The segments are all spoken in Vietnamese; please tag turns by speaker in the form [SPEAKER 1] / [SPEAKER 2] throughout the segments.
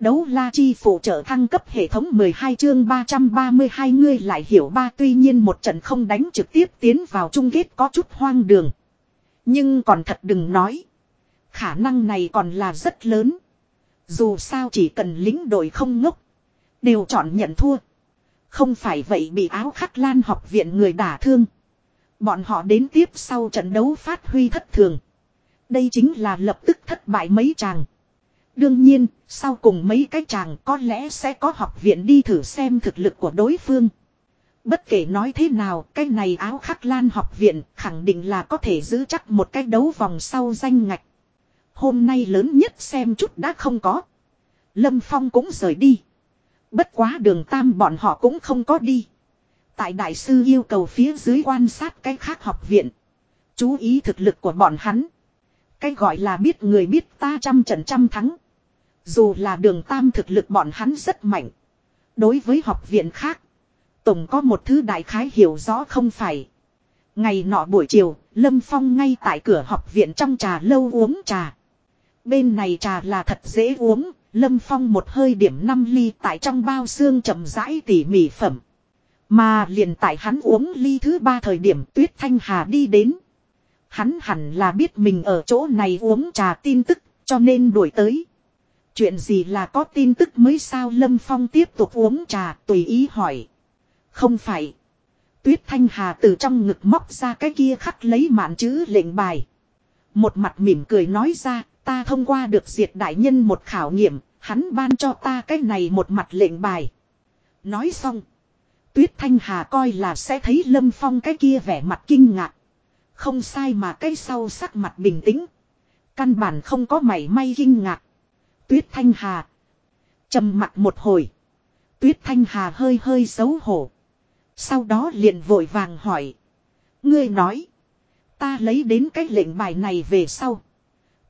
[SPEAKER 1] Đấu la chi phụ trợ thăng cấp hệ thống 12 chương 332 ngươi lại hiểu ba, tuy nhiên một trận không đánh trực tiếp tiến vào chung kết có chút hoang đường. Nhưng còn thật đừng nói. Khả năng này còn là rất lớn. Dù sao chỉ cần lính đội không ngốc. Đều chọn nhận thua. Không phải vậy bị áo khắc lan học viện người đả thương. Bọn họ đến tiếp sau trận đấu phát huy thất thường. Đây chính là lập tức thất bại mấy chàng. Đương nhiên, sau cùng mấy cái chàng có lẽ sẽ có học viện đi thử xem thực lực của đối phương. Bất kể nói thế nào, cái này áo khắc lan học viện khẳng định là có thể giữ chắc một cái đấu vòng sau danh ngạch. Hôm nay lớn nhất xem chút đã không có. Lâm Phong cũng rời đi. Bất quá đường tam bọn họ cũng không có đi. Tại đại sư yêu cầu phía dưới quan sát cái khác học viện. Chú ý thực lực của bọn hắn. Cái gọi là biết người biết ta trăm trận trăm thắng. Dù là đường tam thực lực bọn hắn rất mạnh. Đối với học viện khác. Tổng có một thứ đại khái hiểu rõ không phải. Ngày nọ buổi chiều, Lâm Phong ngay tại cửa học viện trong trà lâu uống trà. Bên này trà là thật dễ uống, Lâm Phong một hơi điểm 5 ly tại trong bao xương chậm rãi tỉ mỉ phẩm. Mà liền tại hắn uống ly thứ ba thời điểm Tuyết Thanh Hà đi đến. Hắn hẳn là biết mình ở chỗ này uống trà tin tức, cho nên đuổi tới. Chuyện gì là có tin tức mới sao Lâm Phong tiếp tục uống trà tùy ý hỏi. Không phải. Tuyết Thanh Hà từ trong ngực móc ra cái kia khắc lấy mạn chữ lệnh bài. Một mặt mỉm cười nói ra, ta thông qua được diệt đại nhân một khảo nghiệm, hắn ban cho ta cái này một mặt lệnh bài. Nói xong. Tuyết Thanh Hà coi là sẽ thấy Lâm Phong cái kia vẻ mặt kinh ngạc. Không sai mà cái sau sắc mặt bình tĩnh. Căn bản không có mảy may kinh ngạc. Tuyết Thanh Hà. trầm mặt một hồi. Tuyết Thanh Hà hơi hơi xấu hổ. Sau đó liền vội vàng hỏi. Ngươi nói. Ta lấy đến cái lệnh bài này về sau.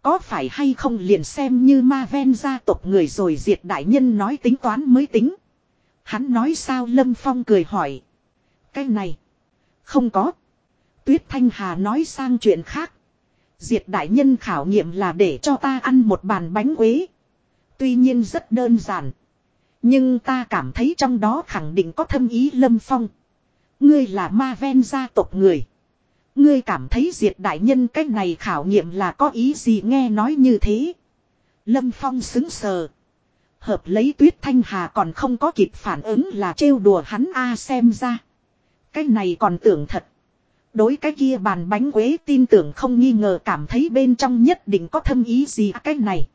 [SPEAKER 1] Có phải hay không liền xem như ma ven gia tộc người rồi diệt đại nhân nói tính toán mới tính. Hắn nói sao Lâm Phong cười hỏi. Cái này. Không có. Tuyết Thanh Hà nói sang chuyện khác. Diệt đại nhân khảo nghiệm là để cho ta ăn một bàn bánh quế. Tuy nhiên rất đơn giản. Nhưng ta cảm thấy trong đó khẳng định có thâm ý Lâm Phong. Ngươi là ma ven gia tộc người. Ngươi cảm thấy diệt đại nhân cách này khảo nghiệm là có ý gì nghe nói như thế. Lâm Phong xứng sờ. Hợp lấy tuyết thanh hà còn không có kịp phản ứng là trêu đùa hắn a xem ra. Cái này còn tưởng thật. Đối cái kia bàn bánh quế tin tưởng không nghi ngờ cảm thấy bên trong nhất định có thâm ý gì cái này.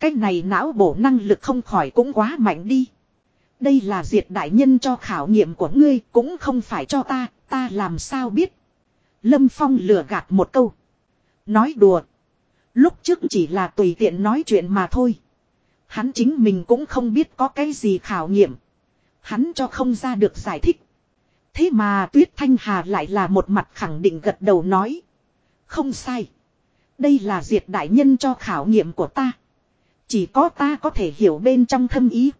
[SPEAKER 1] Cái này não bổ năng lực không khỏi cũng quá mạnh đi. Đây là diệt đại nhân cho khảo nghiệm của ngươi cũng không phải cho ta, ta làm sao biết. Lâm Phong lừa gạt một câu. Nói đùa. Lúc trước chỉ là tùy tiện nói chuyện mà thôi. Hắn chính mình cũng không biết có cái gì khảo nghiệm. Hắn cho không ra được giải thích. Thế mà Tuyết Thanh Hà lại là một mặt khẳng định gật đầu nói. Không sai. Đây là diệt đại nhân cho khảo nghiệm của ta. Chỉ có ta có thể hiểu bên trong thâm ý.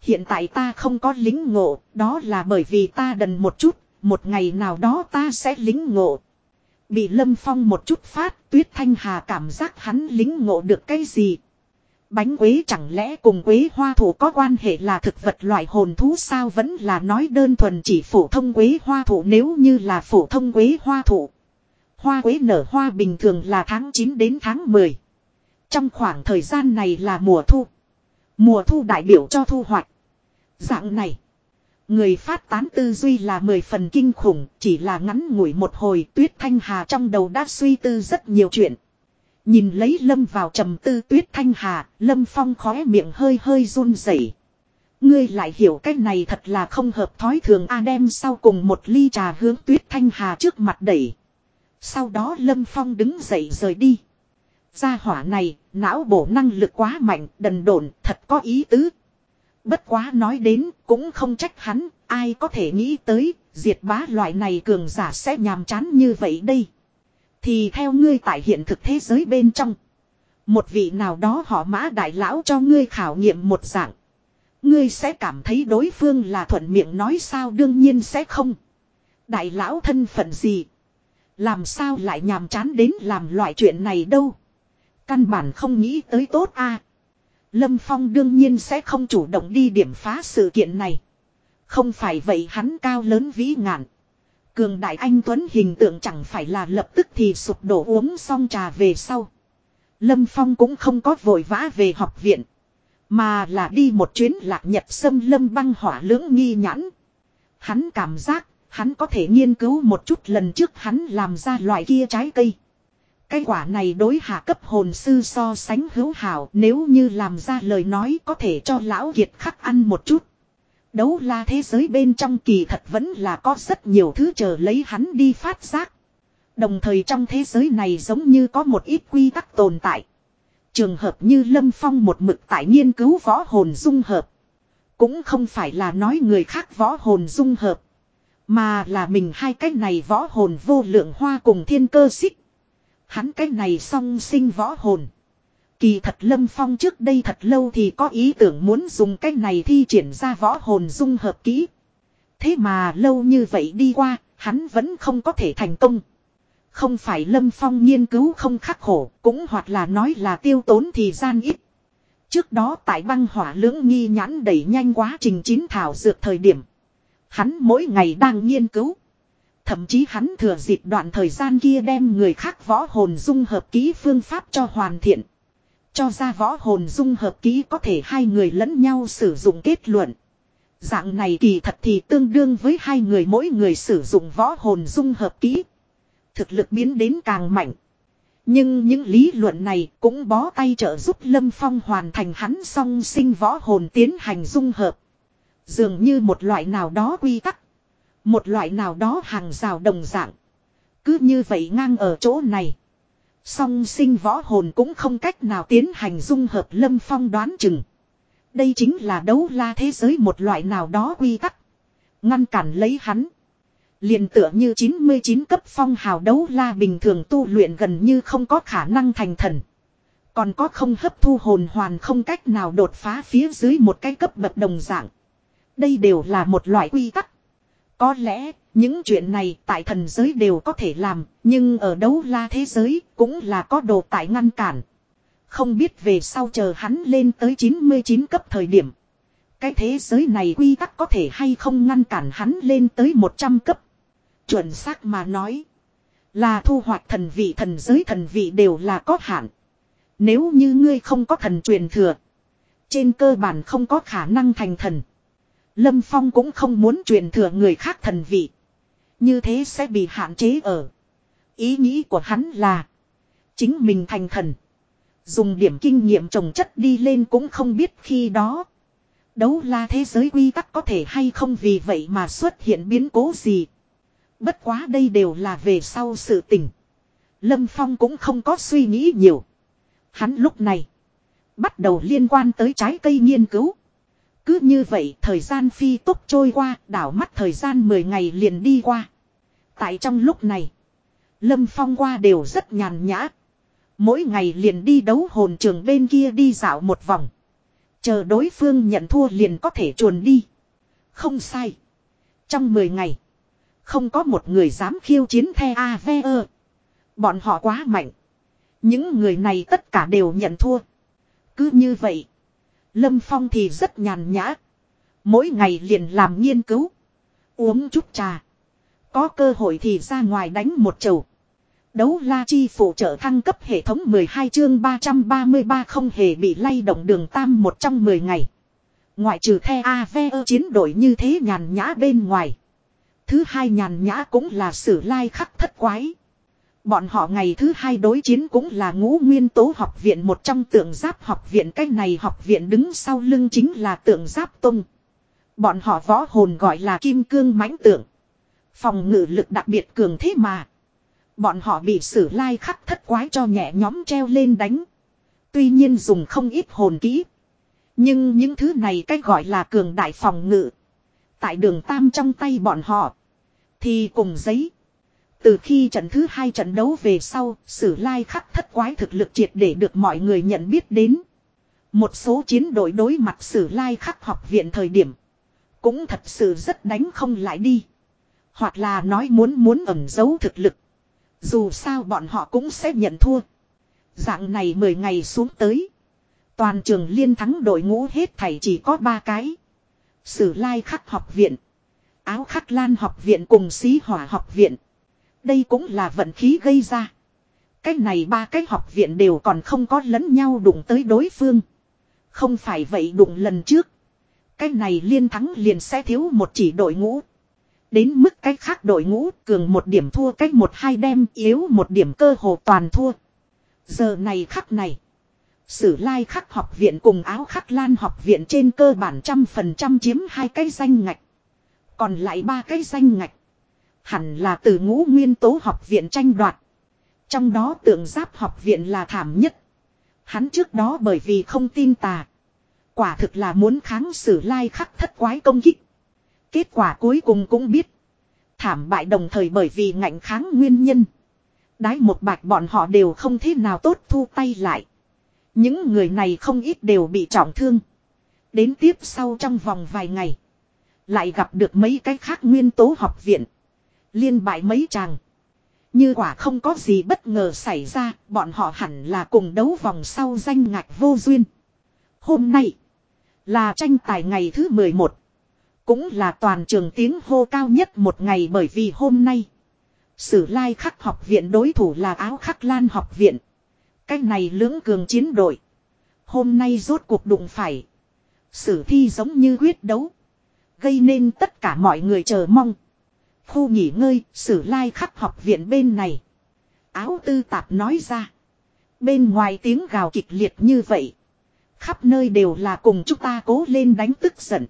[SPEAKER 1] Hiện tại ta không có lính ngộ, đó là bởi vì ta đần một chút, một ngày nào đó ta sẽ lính ngộ. Bị Lâm Phong một chút phát, Tuyết Thanh Hà cảm giác hắn lính ngộ được cái gì. Bánh quế chẳng lẽ cùng quế hoa thủ có quan hệ là thực vật loại hồn thú sao vẫn là nói đơn thuần chỉ phổ thông quế hoa thủ nếu như là phổ thông quế hoa thủ. Hoa quế nở hoa bình thường là tháng 9 đến tháng 10. Trong khoảng thời gian này là mùa thu. Mùa thu đại biểu cho thu hoạch. Dạng này. Người phát tán tư duy là mười phần kinh khủng, chỉ là ngắn ngủi một hồi tuyết thanh hà trong đầu đã suy tư rất nhiều chuyện. Nhìn lấy lâm vào trầm tư tuyết thanh hà, lâm phong khóe miệng hơi hơi run rẩy. Ngươi lại hiểu cái này thật là không hợp thói thường a đem sau cùng một ly trà hướng tuyết thanh hà trước mặt đẩy. Sau đó lâm phong đứng dậy rời đi. Gia hỏa này, não bổ năng lực quá mạnh, đần độn, thật có ý tứ. Bất quá nói đến, cũng không trách hắn, ai có thể nghĩ tới, diệt bá loại này cường giả sẽ nhàm chán như vậy đây. Thì theo ngươi tại hiện thực thế giới bên trong. Một vị nào đó họ mã đại lão cho ngươi khảo nghiệm một dạng. Ngươi sẽ cảm thấy đối phương là thuận miệng nói sao đương nhiên sẽ không. Đại lão thân phận gì? Làm sao lại nhàm chán đến làm loại chuyện này đâu? Căn bản không nghĩ tới tốt a. Lâm Phong đương nhiên sẽ không chủ động đi điểm phá sự kiện này. Không phải vậy hắn cao lớn vĩ ngạn. Cường đại anh Tuấn hình tượng chẳng phải là lập tức thì sụp đổ uống xong trà về sau. Lâm Phong cũng không có vội vã về học viện. Mà là đi một chuyến lạc nhật sâm lâm băng hỏa lưỡng nghi nhãn. Hắn cảm giác, hắn có thể nghiên cứu một chút lần trước hắn làm ra loại kia trái cây. Cái quả này đối hạ cấp hồn sư so sánh hữu hảo, nếu như làm ra lời nói có thể cho lão kiệt khắc ăn một chút. Đấu la thế giới bên trong kỳ thật vẫn là có rất nhiều thứ chờ lấy hắn đi phát giác. Đồng thời trong thế giới này giống như có một ít quy tắc tồn tại. Trường hợp như Lâm Phong một mực tại nghiên cứu võ hồn dung hợp. Cũng không phải là nói người khác võ hồn dung hợp. Mà là mình hai cái này võ hồn vô lượng hoa cùng thiên cơ xích. Hắn cái này song sinh võ hồn. Kỳ thật Lâm Phong trước đây thật lâu thì có ý tưởng muốn dùng cái này thi triển ra võ hồn dung hợp kỹ. Thế mà lâu như vậy đi qua, hắn vẫn không có thể thành công. Không phải Lâm Phong nghiên cứu không khắc khổ, cũng hoặc là nói là tiêu tốn thì gian ít. Trước đó tại băng hỏa lưỡng nghi nhãn đẩy nhanh quá trình chín thảo dược thời điểm. Hắn mỗi ngày đang nghiên cứu. Thậm chí hắn thừa dịp đoạn thời gian kia đem người khác võ hồn dung hợp ký phương pháp cho hoàn thiện. Cho ra võ hồn dung hợp ký có thể hai người lẫn nhau sử dụng kết luận. Dạng này kỳ thật thì tương đương với hai người mỗi người sử dụng võ hồn dung hợp ký. Thực lực biến đến càng mạnh. Nhưng những lý luận này cũng bó tay trợ giúp Lâm Phong hoàn thành hắn song sinh võ hồn tiến hành dung hợp. Dường như một loại nào đó quy tắc. Một loại nào đó hàng rào đồng dạng. Cứ như vậy ngang ở chỗ này. Song sinh võ hồn cũng không cách nào tiến hành dung hợp Lâm Phong đoán chừng. Đây chính là đấu la thế giới một loại nào đó quy tắc. Ngăn cản lấy hắn. liền tựa như 99 cấp phong hào đấu la bình thường tu luyện gần như không có khả năng thành thần. Còn có không hấp thu hồn hoàn không cách nào đột phá phía dưới một cái cấp bậc đồng dạng. Đây đều là một loại quy tắc. Có lẽ, những chuyện này tại thần giới đều có thể làm, nhưng ở đấu la thế giới cũng là có đồ tại ngăn cản. Không biết về sau chờ hắn lên tới 99 cấp thời điểm. Cái thế giới này quy tắc có thể hay không ngăn cản hắn lên tới 100 cấp. Chuẩn xác mà nói. Là thu hoạch thần vị thần giới thần vị đều là có hạn. Nếu như ngươi không có thần truyền thừa. Trên cơ bản không có khả năng thành thần. Lâm Phong cũng không muốn truyền thừa người khác thần vị. Như thế sẽ bị hạn chế ở. Ý nghĩ của hắn là. Chính mình thành thần. Dùng điểm kinh nghiệm trồng chất đi lên cũng không biết khi đó. Đấu la thế giới quy tắc có thể hay không vì vậy mà xuất hiện biến cố gì. Bất quá đây đều là về sau sự tình. Lâm Phong cũng không có suy nghĩ nhiều. Hắn lúc này. Bắt đầu liên quan tới trái cây nghiên cứu. Cứ như vậy thời gian phi tốc trôi qua, đảo mắt thời gian 10 ngày liền đi qua. Tại trong lúc này, Lâm Phong qua đều rất nhàn nhã. Mỗi ngày liền đi đấu hồn trường bên kia đi dạo một vòng. Chờ đối phương nhận thua liền có thể chuồn đi. Không sai. Trong 10 ngày, không có một người dám khiêu chiến the AVE. Bọn họ quá mạnh. Những người này tất cả đều nhận thua. Cứ như vậy. Lâm Phong thì rất nhàn nhã. Mỗi ngày liền làm nghiên cứu. Uống chút trà. Có cơ hội thì ra ngoài đánh một chầu. Đấu la chi phụ trợ thăng cấp hệ thống 12 chương 333 không hề bị lay động đường tam một trong 10 ngày. Ngoại trừ the AVE chiến đội như thế nhàn nhã bên ngoài. Thứ hai nhàn nhã cũng là sử lai khắc thất quái. Bọn họ ngày thứ hai đối chiến cũng là ngũ nguyên tố học viện, một trong tượng giáp học viện cách này học viện đứng sau lưng chính là tượng giáp tung. Bọn họ võ hồn gọi là kim cương mãnh tượng. Phòng ngự lực đặc biệt cường thế mà. Bọn họ bị sử lai khắc thất quái cho nhẹ nhóm treo lên đánh. Tuy nhiên dùng không ít hồn kỹ. Nhưng những thứ này cách gọi là cường đại phòng ngự. Tại đường tam trong tay bọn họ. Thì cùng giấy. Từ khi trận thứ hai trận đấu về sau, sử lai khắc thất quái thực lực triệt để được mọi người nhận biết đến. Một số chiến đội đối mặt sử lai khắc học viện thời điểm. Cũng thật sự rất đánh không lại đi. Hoặc là nói muốn muốn ẩn giấu thực lực. Dù sao bọn họ cũng sẽ nhận thua. Dạng này 10 ngày xuống tới. Toàn trường liên thắng đội ngũ hết thảy chỉ có ba cái. Sử lai khắc học viện. Áo khắc lan học viện cùng xí hỏa học viện. Đây cũng là vận khí gây ra. Cái này ba cái học viện đều còn không có lẫn nhau đụng tới đối phương. Không phải vậy đụng lần trước. Cái này liên thắng liền sẽ thiếu một chỉ đội ngũ. Đến mức cái khác đội ngũ cường một điểm thua cách một hai đem yếu một điểm cơ hồ toàn thua. Giờ này khắc này. Sử lai khắc học viện cùng áo khắc lan học viện trên cơ bản trăm phần trăm chiếm hai cái danh ngạch. Còn lại ba cái danh ngạch. Hẳn là từ ngũ nguyên tố học viện tranh đoạt. Trong đó tượng giáp học viện là thảm nhất. Hắn trước đó bởi vì không tin tà. Quả thực là muốn kháng xử lai khắc thất quái công kích. Kết quả cuối cùng cũng biết. Thảm bại đồng thời bởi vì ngạnh kháng nguyên nhân. Đái một bạch bọn họ đều không thế nào tốt thu tay lại. Những người này không ít đều bị trọng thương. Đến tiếp sau trong vòng vài ngày. Lại gặp được mấy cái khác nguyên tố học viện. Liên bại mấy chàng. Như quả không có gì bất ngờ xảy ra, bọn họ hẳn là cùng đấu vòng sau danh ngạch vô duyên. Hôm nay, là tranh tài ngày thứ 11. Cũng là toàn trường tiếng hô cao nhất một ngày bởi vì hôm nay. Sử lai khắc học viện đối thủ là áo khắc lan học viện. cách này lưỡng cường chiến đội. Hôm nay rốt cuộc đụng phải. Sử thi giống như quyết đấu. Gây nên tất cả mọi người chờ mong. Khu nghỉ ngơi, sử lai khắc học viện bên này. Áo tư tạp nói ra. Bên ngoài tiếng gào kịch liệt như vậy. Khắp nơi đều là cùng chúng ta cố lên đánh tức giận.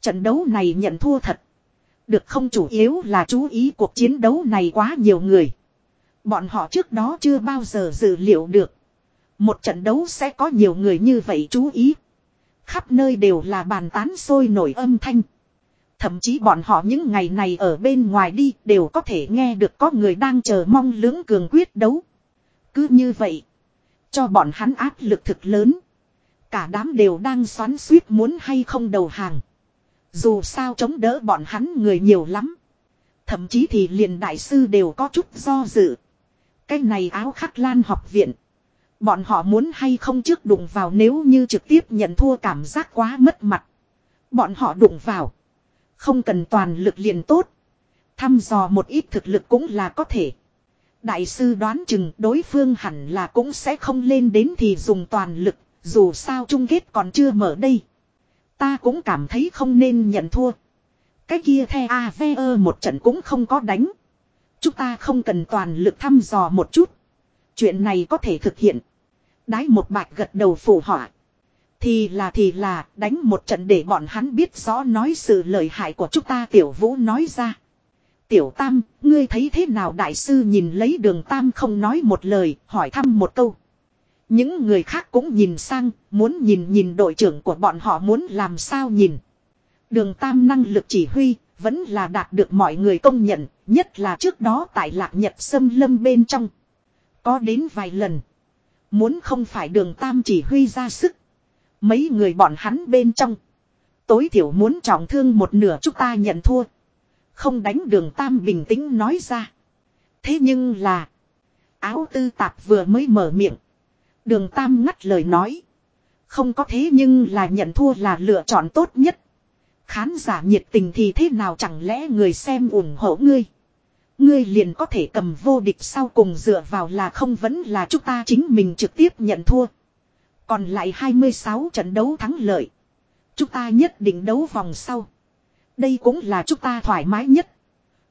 [SPEAKER 1] Trận đấu này nhận thua thật. Được không chủ yếu là chú ý cuộc chiến đấu này quá nhiều người. Bọn họ trước đó chưa bao giờ dự liệu được. Một trận đấu sẽ có nhiều người như vậy chú ý. Khắp nơi đều là bàn tán sôi nổi âm thanh. Thậm chí bọn họ những ngày này ở bên ngoài đi đều có thể nghe được có người đang chờ mong lưỡng cường quyết đấu. Cứ như vậy. Cho bọn hắn áp lực thực lớn. Cả đám đều đang xoắn suýt muốn hay không đầu hàng. Dù sao chống đỡ bọn hắn người nhiều lắm. Thậm chí thì liền đại sư đều có chút do dự. Cái này áo khắc lan học viện. Bọn họ muốn hay không trước đụng vào nếu như trực tiếp nhận thua cảm giác quá mất mặt. Bọn họ đụng vào. Không cần toàn lực liền tốt. Thăm dò một ít thực lực cũng là có thể. Đại sư đoán chừng đối phương hẳn là cũng sẽ không lên đến thì dùng toàn lực, dù sao chung kết còn chưa mở đây. Ta cũng cảm thấy không nên nhận thua. Cái kia the AVE một trận cũng không có đánh. Chúng ta không cần toàn lực thăm dò một chút. Chuyện này có thể thực hiện. Đái một bạch gật đầu phủ họa. Thì là thì là đánh một trận để bọn hắn biết rõ nói sự lợi hại của chúng ta tiểu vũ nói ra. Tiểu tam, ngươi thấy thế nào đại sư nhìn lấy đường tam không nói một lời, hỏi thăm một câu. Những người khác cũng nhìn sang, muốn nhìn nhìn đội trưởng của bọn họ muốn làm sao nhìn. Đường tam năng lực chỉ huy, vẫn là đạt được mọi người công nhận, nhất là trước đó tại lạc nhật sâm lâm bên trong. Có đến vài lần. Muốn không phải đường tam chỉ huy ra sức. Mấy người bọn hắn bên trong. Tối thiểu muốn trọng thương một nửa chúng ta nhận thua. Không đánh đường tam bình tĩnh nói ra. Thế nhưng là. Áo tư tạp vừa mới mở miệng. Đường tam ngắt lời nói. Không có thế nhưng là nhận thua là lựa chọn tốt nhất. Khán giả nhiệt tình thì thế nào chẳng lẽ người xem ủng hộ ngươi. Ngươi liền có thể cầm vô địch sau cùng dựa vào là không vẫn là chúng ta chính mình trực tiếp nhận thua. Còn lại 26 trận đấu thắng lợi. Chúng ta nhất định đấu vòng sau. Đây cũng là chúng ta thoải mái nhất.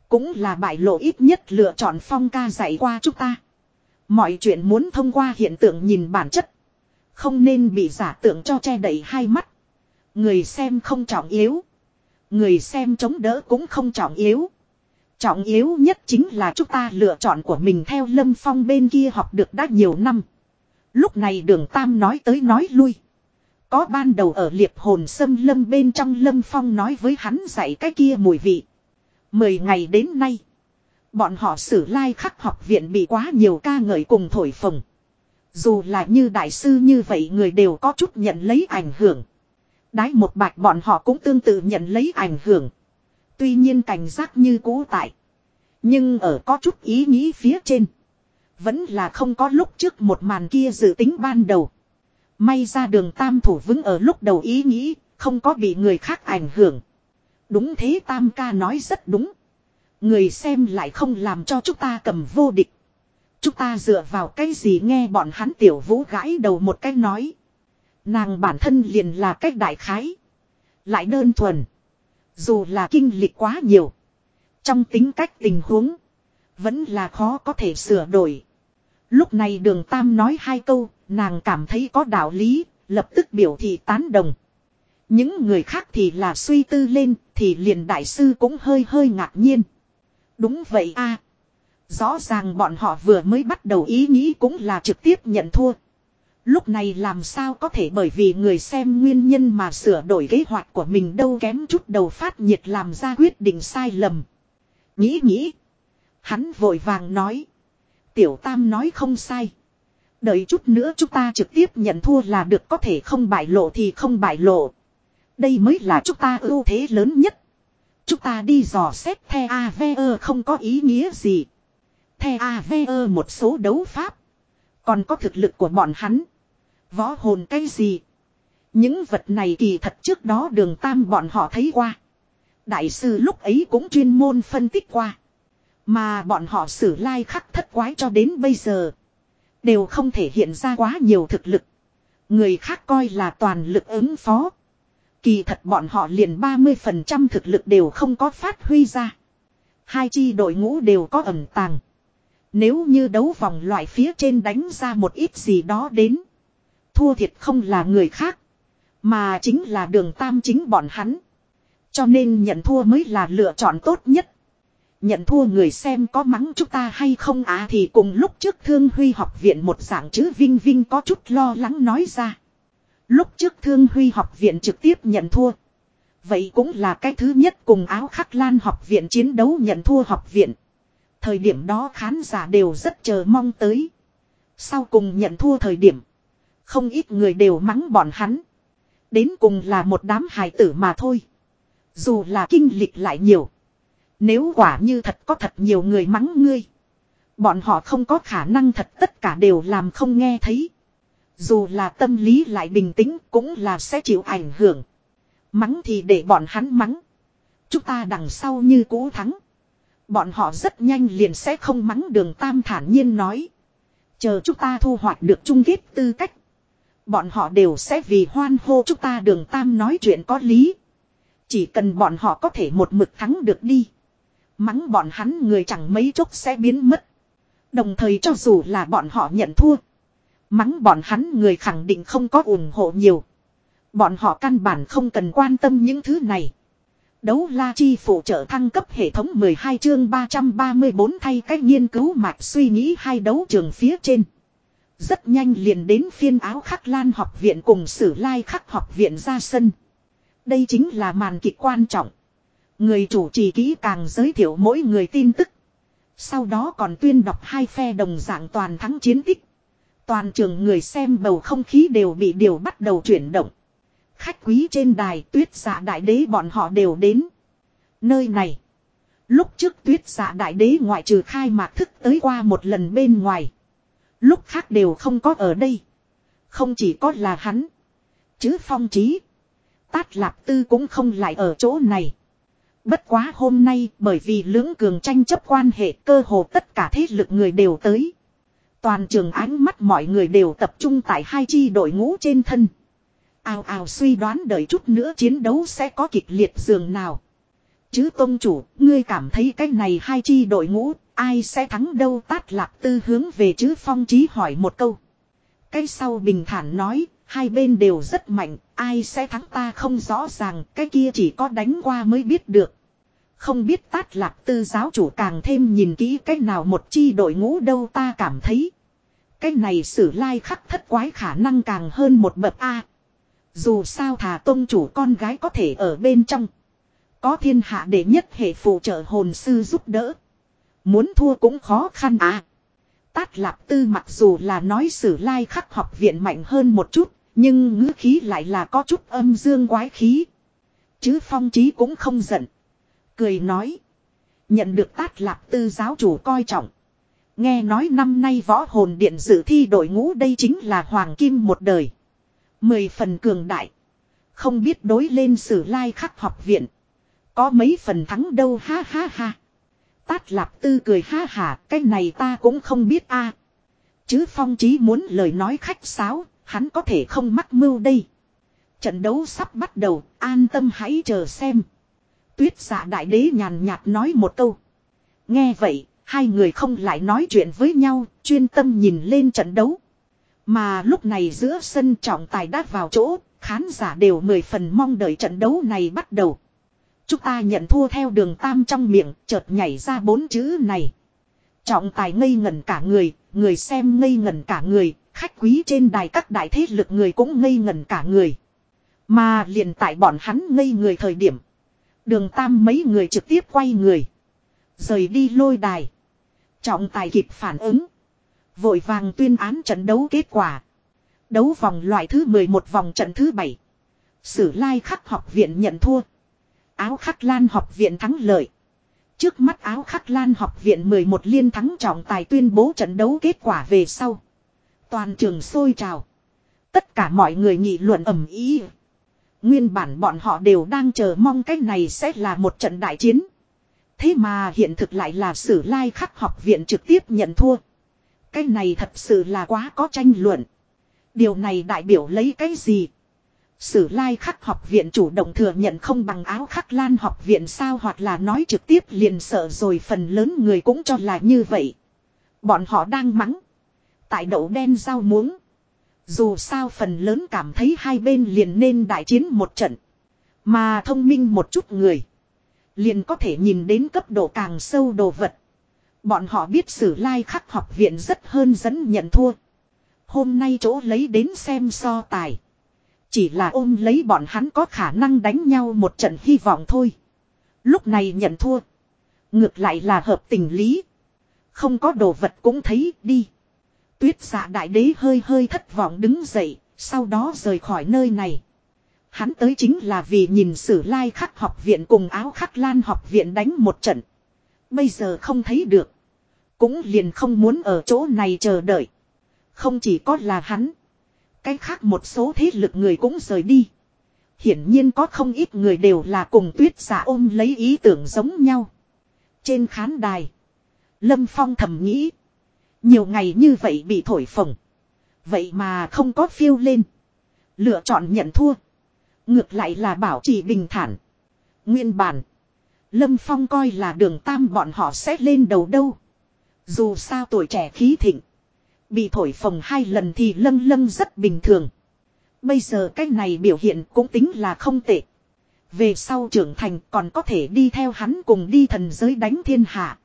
[SPEAKER 1] Cũng là bại lộ ít nhất lựa chọn phong ca dạy qua chúng ta. Mọi chuyện muốn thông qua hiện tượng nhìn bản chất. Không nên bị giả tượng cho che đẩy hai mắt. Người xem không trọng yếu. Người xem chống đỡ cũng không trọng yếu. Trọng yếu nhất chính là chúng ta lựa chọn của mình theo Lâm Phong bên kia học được đã nhiều năm. Lúc này đường Tam nói tới nói lui. Có ban đầu ở liệp hồn sâm lâm bên trong Lâm Phong nói với hắn dạy cái kia mùi vị. Mười ngày đến nay. Bọn họ sử lai khắc học viện bị quá nhiều ca ngợi cùng thổi phồng. Dù là như đại sư như vậy người đều có chút nhận lấy ảnh hưởng. Đái một bạch bọn họ cũng tương tự nhận lấy ảnh hưởng. Tuy nhiên cảnh giác như cũ tại. Nhưng ở có chút ý nghĩ phía trên. Vẫn là không có lúc trước một màn kia dự tính ban đầu. May ra đường tam thủ vững ở lúc đầu ý nghĩ, không có bị người khác ảnh hưởng. Đúng thế tam ca nói rất đúng. Người xem lại không làm cho chúng ta cầm vô địch. Chúng ta dựa vào cái gì nghe bọn hắn tiểu vũ gãi đầu một cái nói. Nàng bản thân liền là cách đại khái. Lại đơn thuần. Dù là kinh lịch quá nhiều. Trong tính cách tình huống. Vẫn là khó có thể sửa đổi. Lúc này đường Tam nói hai câu. Nàng cảm thấy có đạo lý. Lập tức biểu thị tán đồng. Những người khác thì là suy tư lên. Thì liền đại sư cũng hơi hơi ngạc nhiên. Đúng vậy a Rõ ràng bọn họ vừa mới bắt đầu ý nghĩ cũng là trực tiếp nhận thua. Lúc này làm sao có thể bởi vì người xem nguyên nhân mà sửa đổi kế hoạch của mình đâu kém chút đầu phát nhiệt làm ra quyết định sai lầm. Nghĩ nghĩ. Hắn vội vàng nói. Tiểu Tam nói không sai. Đợi chút nữa chúng ta trực tiếp nhận thua là được, có thể không bại lộ thì không bại lộ. Đây mới là chúng ta ưu thế lớn nhất. Chúng ta đi dò xét the AVE không có ý nghĩa gì. The AVE một số đấu pháp. Còn có thực lực của bọn hắn. Võ hồn cái gì? Những vật này kỳ thật trước đó đường tam bọn họ thấy qua. Đại sư lúc ấy cũng chuyên môn phân tích qua. Mà bọn họ xử lai like khắc thất quái cho đến bây giờ. Đều không thể hiện ra quá nhiều thực lực. Người khác coi là toàn lực ứng phó. Kỳ thật bọn họ liền 30% thực lực đều không có phát huy ra. Hai chi đội ngũ đều có ẩn tàng. Nếu như đấu vòng loại phía trên đánh ra một ít gì đó đến. Thua thiệt không là người khác. Mà chính là đường tam chính bọn hắn. Cho nên nhận thua mới là lựa chọn tốt nhất. Nhận thua người xem có mắng chúng ta hay không á à thì cùng lúc trước thương huy học viện một dạng chữ Vinh Vinh có chút lo lắng nói ra. Lúc trước thương huy học viện trực tiếp nhận thua. Vậy cũng là cái thứ nhất cùng áo khắc lan học viện chiến đấu nhận thua học viện. Thời điểm đó khán giả đều rất chờ mong tới. Sau cùng nhận thua thời điểm. Không ít người đều mắng bọn hắn. Đến cùng là một đám hài tử mà thôi. Dù là kinh lịch lại nhiều. Nếu quả như thật có thật nhiều người mắng ngươi. Bọn họ không có khả năng thật tất cả đều làm không nghe thấy. Dù là tâm lý lại bình tĩnh cũng là sẽ chịu ảnh hưởng. Mắng thì để bọn hắn mắng. Chúng ta đằng sau như cũ thắng. Bọn họ rất nhanh liền sẽ không mắng đường tam thản nhiên nói. Chờ chúng ta thu hoạch được chung kết tư cách. Bọn họ đều sẽ vì hoan hô chúng ta đường tam nói chuyện có lý. Chỉ cần bọn họ có thể một mực thắng được đi. Mắng bọn hắn người chẳng mấy chốc sẽ biến mất. Đồng thời cho dù là bọn họ nhận thua. Mắng bọn hắn người khẳng định không có ủng hộ nhiều. Bọn họ căn bản không cần quan tâm những thứ này. Đấu la chi phụ trợ thăng cấp hệ thống 12 chương 334 thay cách nghiên cứu mạch suy nghĩ hai đấu trường phía trên. Rất nhanh liền đến phiên áo khắc lan học viện cùng sử lai khắc học viện ra sân. Đây chính là màn kịch quan trọng. Người chủ trì kỹ càng giới thiệu mỗi người tin tức. Sau đó còn tuyên đọc hai phe đồng dạng toàn thắng chiến tích. Toàn trường người xem bầu không khí đều bị điều bắt đầu chuyển động. Khách quý trên đài tuyết giả đại đế bọn họ đều đến. Nơi này. Lúc trước tuyết giả đại đế ngoại trừ khai mạc thức tới qua một lần bên ngoài. Lúc khác đều không có ở đây. Không chỉ có là hắn. Chứ phong trí. Tát lạp tư cũng không lại ở chỗ này. Bất quá hôm nay bởi vì lưỡng cường tranh chấp quan hệ cơ hồ tất cả thế lực người đều tới. Toàn trường ánh mắt mọi người đều tập trung tại hai chi đội ngũ trên thân. Ào ào suy đoán đợi chút nữa chiến đấu sẽ có kịch liệt dường nào. Chứ tôn chủ, ngươi cảm thấy cái này hai chi đội ngũ, ai sẽ thắng đâu tát lạc tư hướng về chứ phong trí hỏi một câu. Cái sau bình thản nói, hai bên đều rất mạnh, ai sẽ thắng ta không rõ ràng, cái kia chỉ có đánh qua mới biết được. Không biết tát lạc tư giáo chủ càng thêm nhìn kỹ cách nào một chi đội ngũ đâu ta cảm thấy. Cái này sử lai khắc thất quái khả năng càng hơn một bậc A. Dù sao thà tôn chủ con gái có thể ở bên trong. Có thiên hạ để nhất hệ phụ trợ hồn sư giúp đỡ. Muốn thua cũng khó khăn à. Tát lạp tư mặc dù là nói sử lai khắc học viện mạnh hơn một chút. Nhưng ngữ khí lại là có chút âm dương quái khí. Chứ phong trí cũng không giận. Cười nói. Nhận được tát lạp tư giáo chủ coi trọng. Nghe nói năm nay võ hồn điện dự thi đội ngũ đây chính là hoàng kim một đời. Mười phần cường đại. Không biết đối lên sử lai khắc học viện. Có mấy phần thắng đâu ha ha ha. Tát lạp tư cười ha hà cái này ta cũng không biết a. Chứ phong chí muốn lời nói khách sáo, hắn có thể không mắc mưu đây. Trận đấu sắp bắt đầu, an tâm hãy chờ xem. Tuyết giả đại đế nhàn nhạt nói một câu. Nghe vậy, hai người không lại nói chuyện với nhau, chuyên tâm nhìn lên trận đấu. Mà lúc này giữa sân trọng tài đã vào chỗ, khán giả đều mười phần mong đợi trận đấu này bắt đầu. Chúng ta nhận thua theo đường tam trong miệng, chợt nhảy ra bốn chữ này. Trọng tài ngây ngẩn cả người, người xem ngây ngẩn cả người, khách quý trên đài các đại thế lực người cũng ngây ngẩn cả người. Mà liền tại bọn hắn ngây người thời điểm. Đường tam mấy người trực tiếp quay người. Rời đi lôi đài. Trọng tài kịp phản ứng. Vội vàng tuyên án trận đấu kết quả. Đấu vòng loại thứ 11 vòng trận thứ 7. Sử lai khắc học viện nhận thua. Áo khắc lan học viện thắng lợi. Trước mắt áo khắc lan học viện 11 liên thắng trọng tài tuyên bố trận đấu kết quả về sau. Toàn trường sôi trào. Tất cả mọi người nghị luận ầm ý. Nguyên bản bọn họ đều đang chờ mong cái này sẽ là một trận đại chiến. Thế mà hiện thực lại là sử lai khắc học viện trực tiếp nhận thua. Cái này thật sự là quá có tranh luận. Điều này đại biểu lấy cái gì? Sử lai khắc học viện chủ động thừa nhận không bằng áo khắc lan học viện sao hoặc là nói trực tiếp liền sợ rồi phần lớn người cũng cho là như vậy. Bọn họ đang mắng. Tại đậu đen rau muống. Dù sao phần lớn cảm thấy hai bên liền nên đại chiến một trận. Mà thông minh một chút người. Liền có thể nhìn đến cấp độ càng sâu đồ vật. Bọn họ biết sử lai khắc học viện rất hơn dẫn nhận thua. Hôm nay chỗ lấy đến xem so tài. Chỉ là ôm lấy bọn hắn có khả năng đánh nhau một trận hy vọng thôi. Lúc này nhận thua. Ngược lại là hợp tình lý. Không có đồ vật cũng thấy đi. Tuyết giả đại đế hơi hơi thất vọng đứng dậy, sau đó rời khỏi nơi này. Hắn tới chính là vì nhìn sử lai khắc học viện cùng áo khắc lan học viện đánh một trận. Bây giờ không thấy được. Cũng liền không muốn ở chỗ này chờ đợi. Không chỉ có là hắn. Cái khác một số thế lực người cũng rời đi. Hiển nhiên có không ít người đều là cùng tuyết giả ôm lấy ý tưởng giống nhau. Trên khán đài. Lâm Phong thầm nghĩ. Nhiều ngày như vậy bị thổi phồng. Vậy mà không có phiêu lên. Lựa chọn nhận thua. Ngược lại là bảo trì bình thản. Nguyên bản. Lâm Phong coi là đường tam bọn họ sẽ lên đầu đâu. Dù sao tuổi trẻ khí thịnh. Bị thổi phồng hai lần thì lâng lâng rất bình thường. Bây giờ cái này biểu hiện cũng tính là không tệ. Về sau trưởng thành còn có thể đi theo hắn cùng đi thần giới đánh thiên hạ.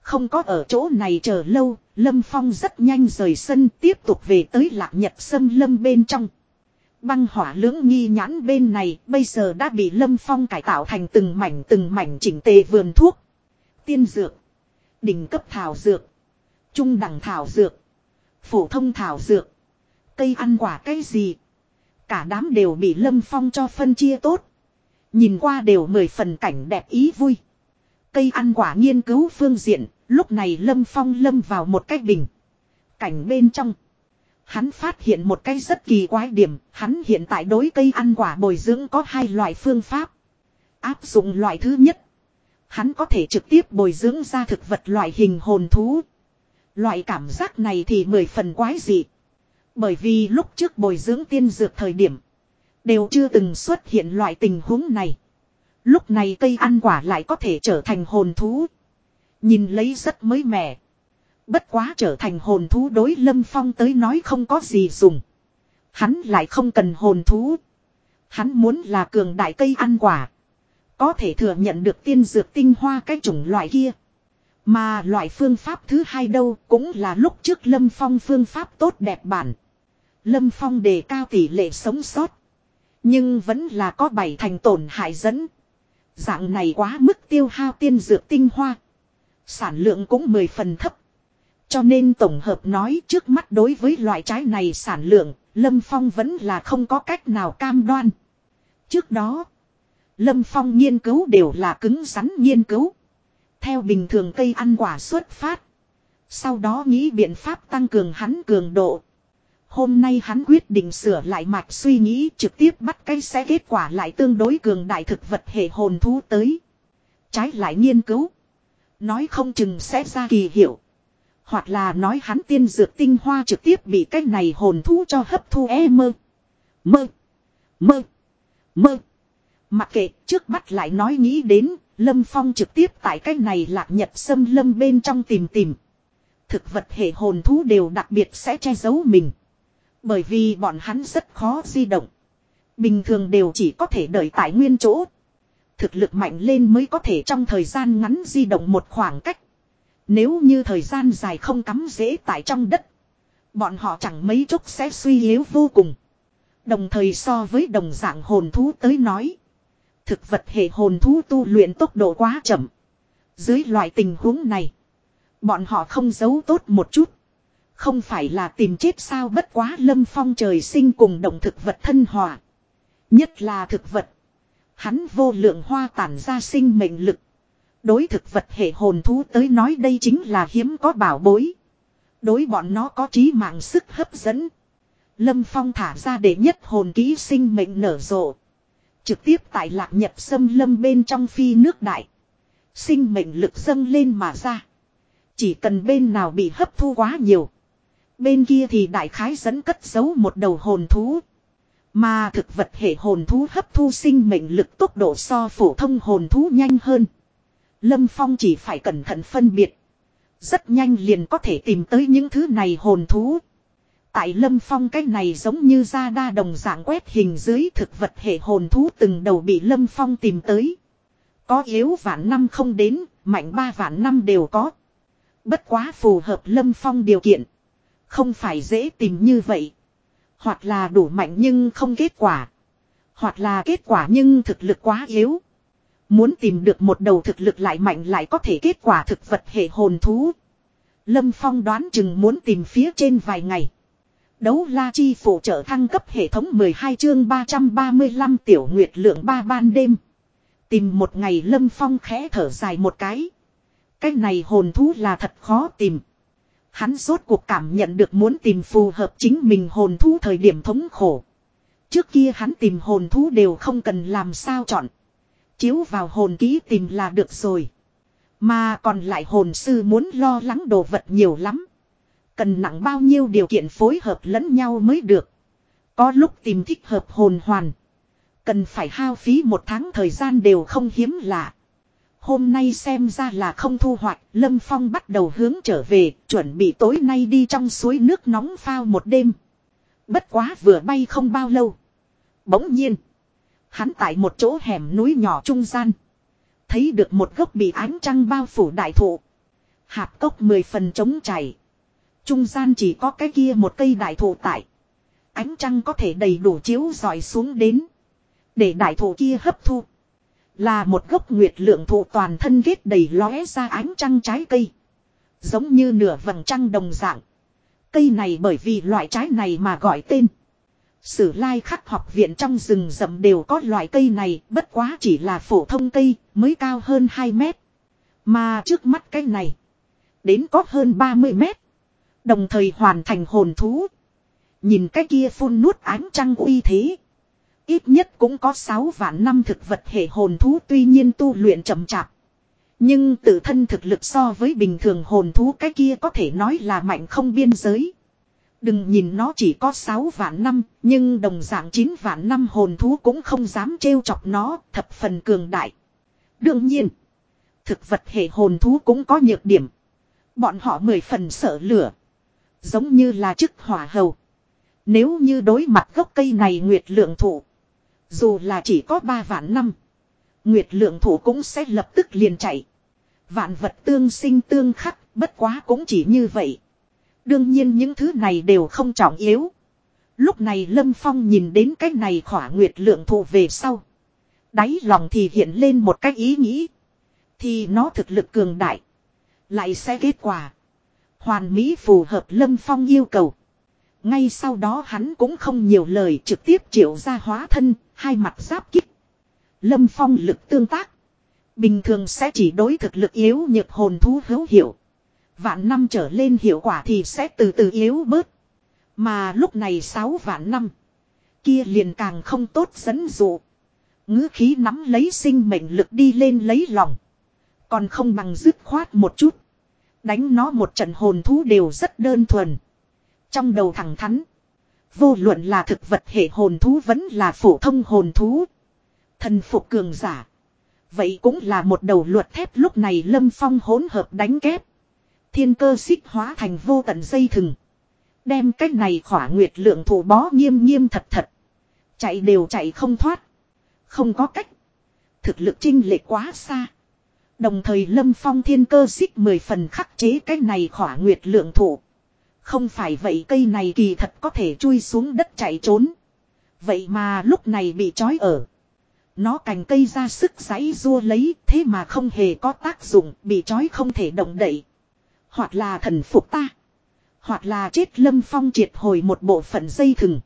[SPEAKER 1] Không có ở chỗ này chờ lâu, Lâm Phong rất nhanh rời sân tiếp tục về tới lạc nhật sâm lâm bên trong. Băng hỏa lưỡng nghi nhãn bên này bây giờ đã bị Lâm Phong cải tạo thành từng mảnh từng mảnh chỉnh tề vườn thuốc. Tiên dược. Đỉnh cấp thảo dược. Trung đẳng thảo dược. Phổ thông thảo dược. Cây ăn quả cái gì. Cả đám đều bị Lâm Phong cho phân chia tốt. Nhìn qua đều mười phần cảnh đẹp ý vui. Cây ăn quả nghiên cứu phương diện, lúc này Lâm Phong lâm vào một cái bình. Cảnh bên trong. Hắn phát hiện một cái rất kỳ quái điểm, hắn hiện tại đối cây ăn quả bồi dưỡng có hai loại phương pháp. Áp dụng loại thứ nhất. Hắn có thể trực tiếp bồi dưỡng ra thực vật loại hình hồn thú. Loại cảm giác này thì mười phần quái dị. Bởi vì lúc trước bồi dưỡng tiên dược thời điểm. Đều chưa từng xuất hiện loại tình huống này. Lúc này cây ăn quả lại có thể trở thành hồn thú. Nhìn lấy rất mới mẻ. Bất quá trở thành hồn thú đối lâm phong tới nói không có gì dùng. Hắn lại không cần hồn thú. Hắn muốn là cường đại cây ăn quả. Có thể thừa nhận được tiên dược tinh hoa cái chủng loại kia. Mà loại phương pháp thứ hai đâu cũng là lúc trước Lâm Phong phương pháp tốt đẹp bản. Lâm Phong đề cao tỷ lệ sống sót. Nhưng vẫn là có bảy thành tổn hại dẫn. Dạng này quá mức tiêu hao tiên dược tinh hoa. Sản lượng cũng mười phần thấp. Cho nên tổng hợp nói trước mắt đối với loại trái này sản lượng, Lâm Phong vẫn là không có cách nào cam đoan. Trước đó, Lâm Phong nghiên cứu đều là cứng rắn nghiên cứu. Theo bình thường cây ăn quả xuất phát. Sau đó nghĩ biện pháp tăng cường hắn cường độ. Hôm nay hắn quyết định sửa lại mạch suy nghĩ trực tiếp bắt cây sẽ kết quả lại tương đối cường đại thực vật hệ hồn thú tới. Trái lại nghiên cứu. Nói không chừng sẽ ra kỳ hiệu. Hoặc là nói hắn tiên dược tinh hoa trực tiếp bị cái này hồn thú cho hấp thu e mơ. Mơ. Mơ. Mơ. Mặc kệ trước bắt lại nói nghĩ đến, Lâm Phong trực tiếp tại cái này lạc nhật sâm lâm bên trong tìm tìm. Thực vật hệ hồn thú đều đặc biệt sẽ che giấu mình. Bởi vì bọn hắn rất khó di động. Bình thường đều chỉ có thể đợi tại nguyên chỗ. Thực lực mạnh lên mới có thể trong thời gian ngắn di động một khoảng cách. Nếu như thời gian dài không cắm dễ tại trong đất. Bọn họ chẳng mấy chốc sẽ suy yếu vô cùng. Đồng thời so với đồng dạng hồn thú tới nói. Thực vật hệ hồn thú tu luyện tốc độ quá chậm. Dưới loại tình huống này. Bọn họ không giấu tốt một chút. Không phải là tìm chết sao bất quá lâm phong trời sinh cùng động thực vật thân hòa. Nhất là thực vật. Hắn vô lượng hoa tản ra sinh mệnh lực. Đối thực vật hệ hồn thú tới nói đây chính là hiếm có bảo bối. Đối bọn nó có trí mạng sức hấp dẫn. Lâm Phong thả ra để nhất hồn ký sinh mệnh nở rộ. Trực tiếp tại lạc nhập sâm lâm bên trong phi nước đại. Sinh mệnh lực dâng lên mà ra. Chỉ cần bên nào bị hấp thu quá nhiều. Bên kia thì đại khái dẫn cất giấu một đầu hồn thú. Mà thực vật hệ hồn thú hấp thu sinh mệnh lực tốc độ so phổ thông hồn thú nhanh hơn. Lâm Phong chỉ phải cẩn thận phân biệt. Rất nhanh liền có thể tìm tới những thứ này hồn thú. Tại Lâm Phong cái này giống như ra đa đồng dạng quét hình dưới thực vật hệ hồn thú từng đầu bị Lâm Phong tìm tới. Có yếu vạn năm không đến, mạnh ba vạn năm đều có. Bất quá phù hợp Lâm Phong điều kiện. Không phải dễ tìm như vậy. Hoặc là đủ mạnh nhưng không kết quả. Hoặc là kết quả nhưng thực lực quá yếu. Muốn tìm được một đầu thực lực lại mạnh lại có thể kết quả thực vật hệ hồn thú. Lâm Phong đoán chừng muốn tìm phía trên vài ngày. Đấu la chi phụ trợ thăng cấp hệ thống 12 chương 335 tiểu nguyệt lượng ba ban đêm. Tìm một ngày Lâm Phong khẽ thở dài một cái. Cái này hồn thú là thật khó tìm. Hắn rốt cuộc cảm nhận được muốn tìm phù hợp chính mình hồn thú thời điểm thống khổ. Trước kia hắn tìm hồn thú đều không cần làm sao chọn. Chiếu vào hồn ký tìm là được rồi. Mà còn lại hồn sư muốn lo lắng đồ vật nhiều lắm. Cần nặng bao nhiêu điều kiện phối hợp lẫn nhau mới được. Có lúc tìm thích hợp hồn hoàn. Cần phải hao phí một tháng thời gian đều không hiếm lạ. Hôm nay xem ra là không thu hoạch, Lâm Phong bắt đầu hướng trở về, chuẩn bị tối nay đi trong suối nước nóng phao một đêm. Bất quá vừa bay không bao lâu. Bỗng nhiên, hắn tại một chỗ hẻm núi nhỏ trung gian. Thấy được một gốc bị ánh trăng bao phủ đại thụ. hạt cốc mười phần trống chảy. Trung gian chỉ có cái kia một cây đại thụ tại. Ánh trăng có thể đầy đủ chiếu dọi xuống đến. Để đại thụ kia hấp thu. Là một gốc nguyệt lượng thụ toàn thân ghét đầy lóe ra ánh trăng trái cây. Giống như nửa vầng trăng đồng dạng. Cây này bởi vì loại trái này mà gọi tên. Sử lai khắc học viện trong rừng rậm đều có loại cây này, bất quá chỉ là phổ thông cây, mới cao hơn 2 mét. Mà trước mắt cây này, đến có hơn 30 mét. Đồng thời hoàn thành hồn thú. Nhìn cái kia phun nuốt ánh trăng uy thế. Ít nhất cũng có 6 vạn năm thực vật hệ hồn thú tuy nhiên tu luyện chậm chạp. Nhưng tự thân thực lực so với bình thường hồn thú cái kia có thể nói là mạnh không biên giới. Đừng nhìn nó chỉ có 6 vạn năm, nhưng đồng dạng 9 vạn năm hồn thú cũng không dám trêu chọc nó, thập phần cường đại. Đương nhiên, thực vật hệ hồn thú cũng có nhược điểm. Bọn họ mười phần sợ lửa. Giống như là chức hỏa hầu. Nếu như đối mặt gốc cây này nguyệt lượng thụ. Dù là chỉ có 3 vạn năm. Nguyệt lượng thủ cũng sẽ lập tức liền chạy. Vạn vật tương sinh tương khắc, bất quá cũng chỉ như vậy. Đương nhiên những thứ này đều không trọng yếu. Lúc này Lâm Phong nhìn đến cái này khỏa nguyệt lượng thủ về sau. Đáy lòng thì hiện lên một cái ý nghĩ. Thì nó thực lực cường đại. Lại sẽ kết quả. Hoàn mỹ phù hợp Lâm Phong yêu cầu. Ngay sau đó hắn cũng không nhiều lời trực tiếp triệu ra hóa thân, hai mặt giáp kích. Lâm phong lực tương tác. Bình thường sẽ chỉ đối thực lực yếu nhược hồn thú hữu hiệu. Vạn năm trở lên hiệu quả thì sẽ từ từ yếu bớt. Mà lúc này sáu vạn năm. Kia liền càng không tốt dẫn dụ. ngữ khí nắm lấy sinh mệnh lực đi lên lấy lòng. Còn không bằng dứt khoát một chút. Đánh nó một trận hồn thú đều rất đơn thuần. Trong đầu thẳng thắn. Vô luận là thực vật hệ hồn thú vẫn là phổ thông hồn thú. Thần phục cường giả. Vậy cũng là một đầu luật thép lúc này lâm phong hỗn hợp đánh kép. Thiên cơ xích hóa thành vô tận dây thừng. Đem cách này khỏa nguyệt lượng thủ bó nghiêm nghiêm thật thật. Chạy đều chạy không thoát. Không có cách. Thực lực trinh lệ quá xa. Đồng thời lâm phong thiên cơ xích mười phần khắc chế cách này khỏa nguyệt lượng thủ. Không phải vậy cây này kỳ thật có thể chui xuống đất chạy trốn. Vậy mà lúc này bị trói ở. Nó cành cây ra sức giãy rua lấy, thế mà không hề có tác dụng, bị trói không thể động đậy. Hoặc là thần phục ta. Hoặc là chết lâm phong triệt hồi một bộ phận dây thừng.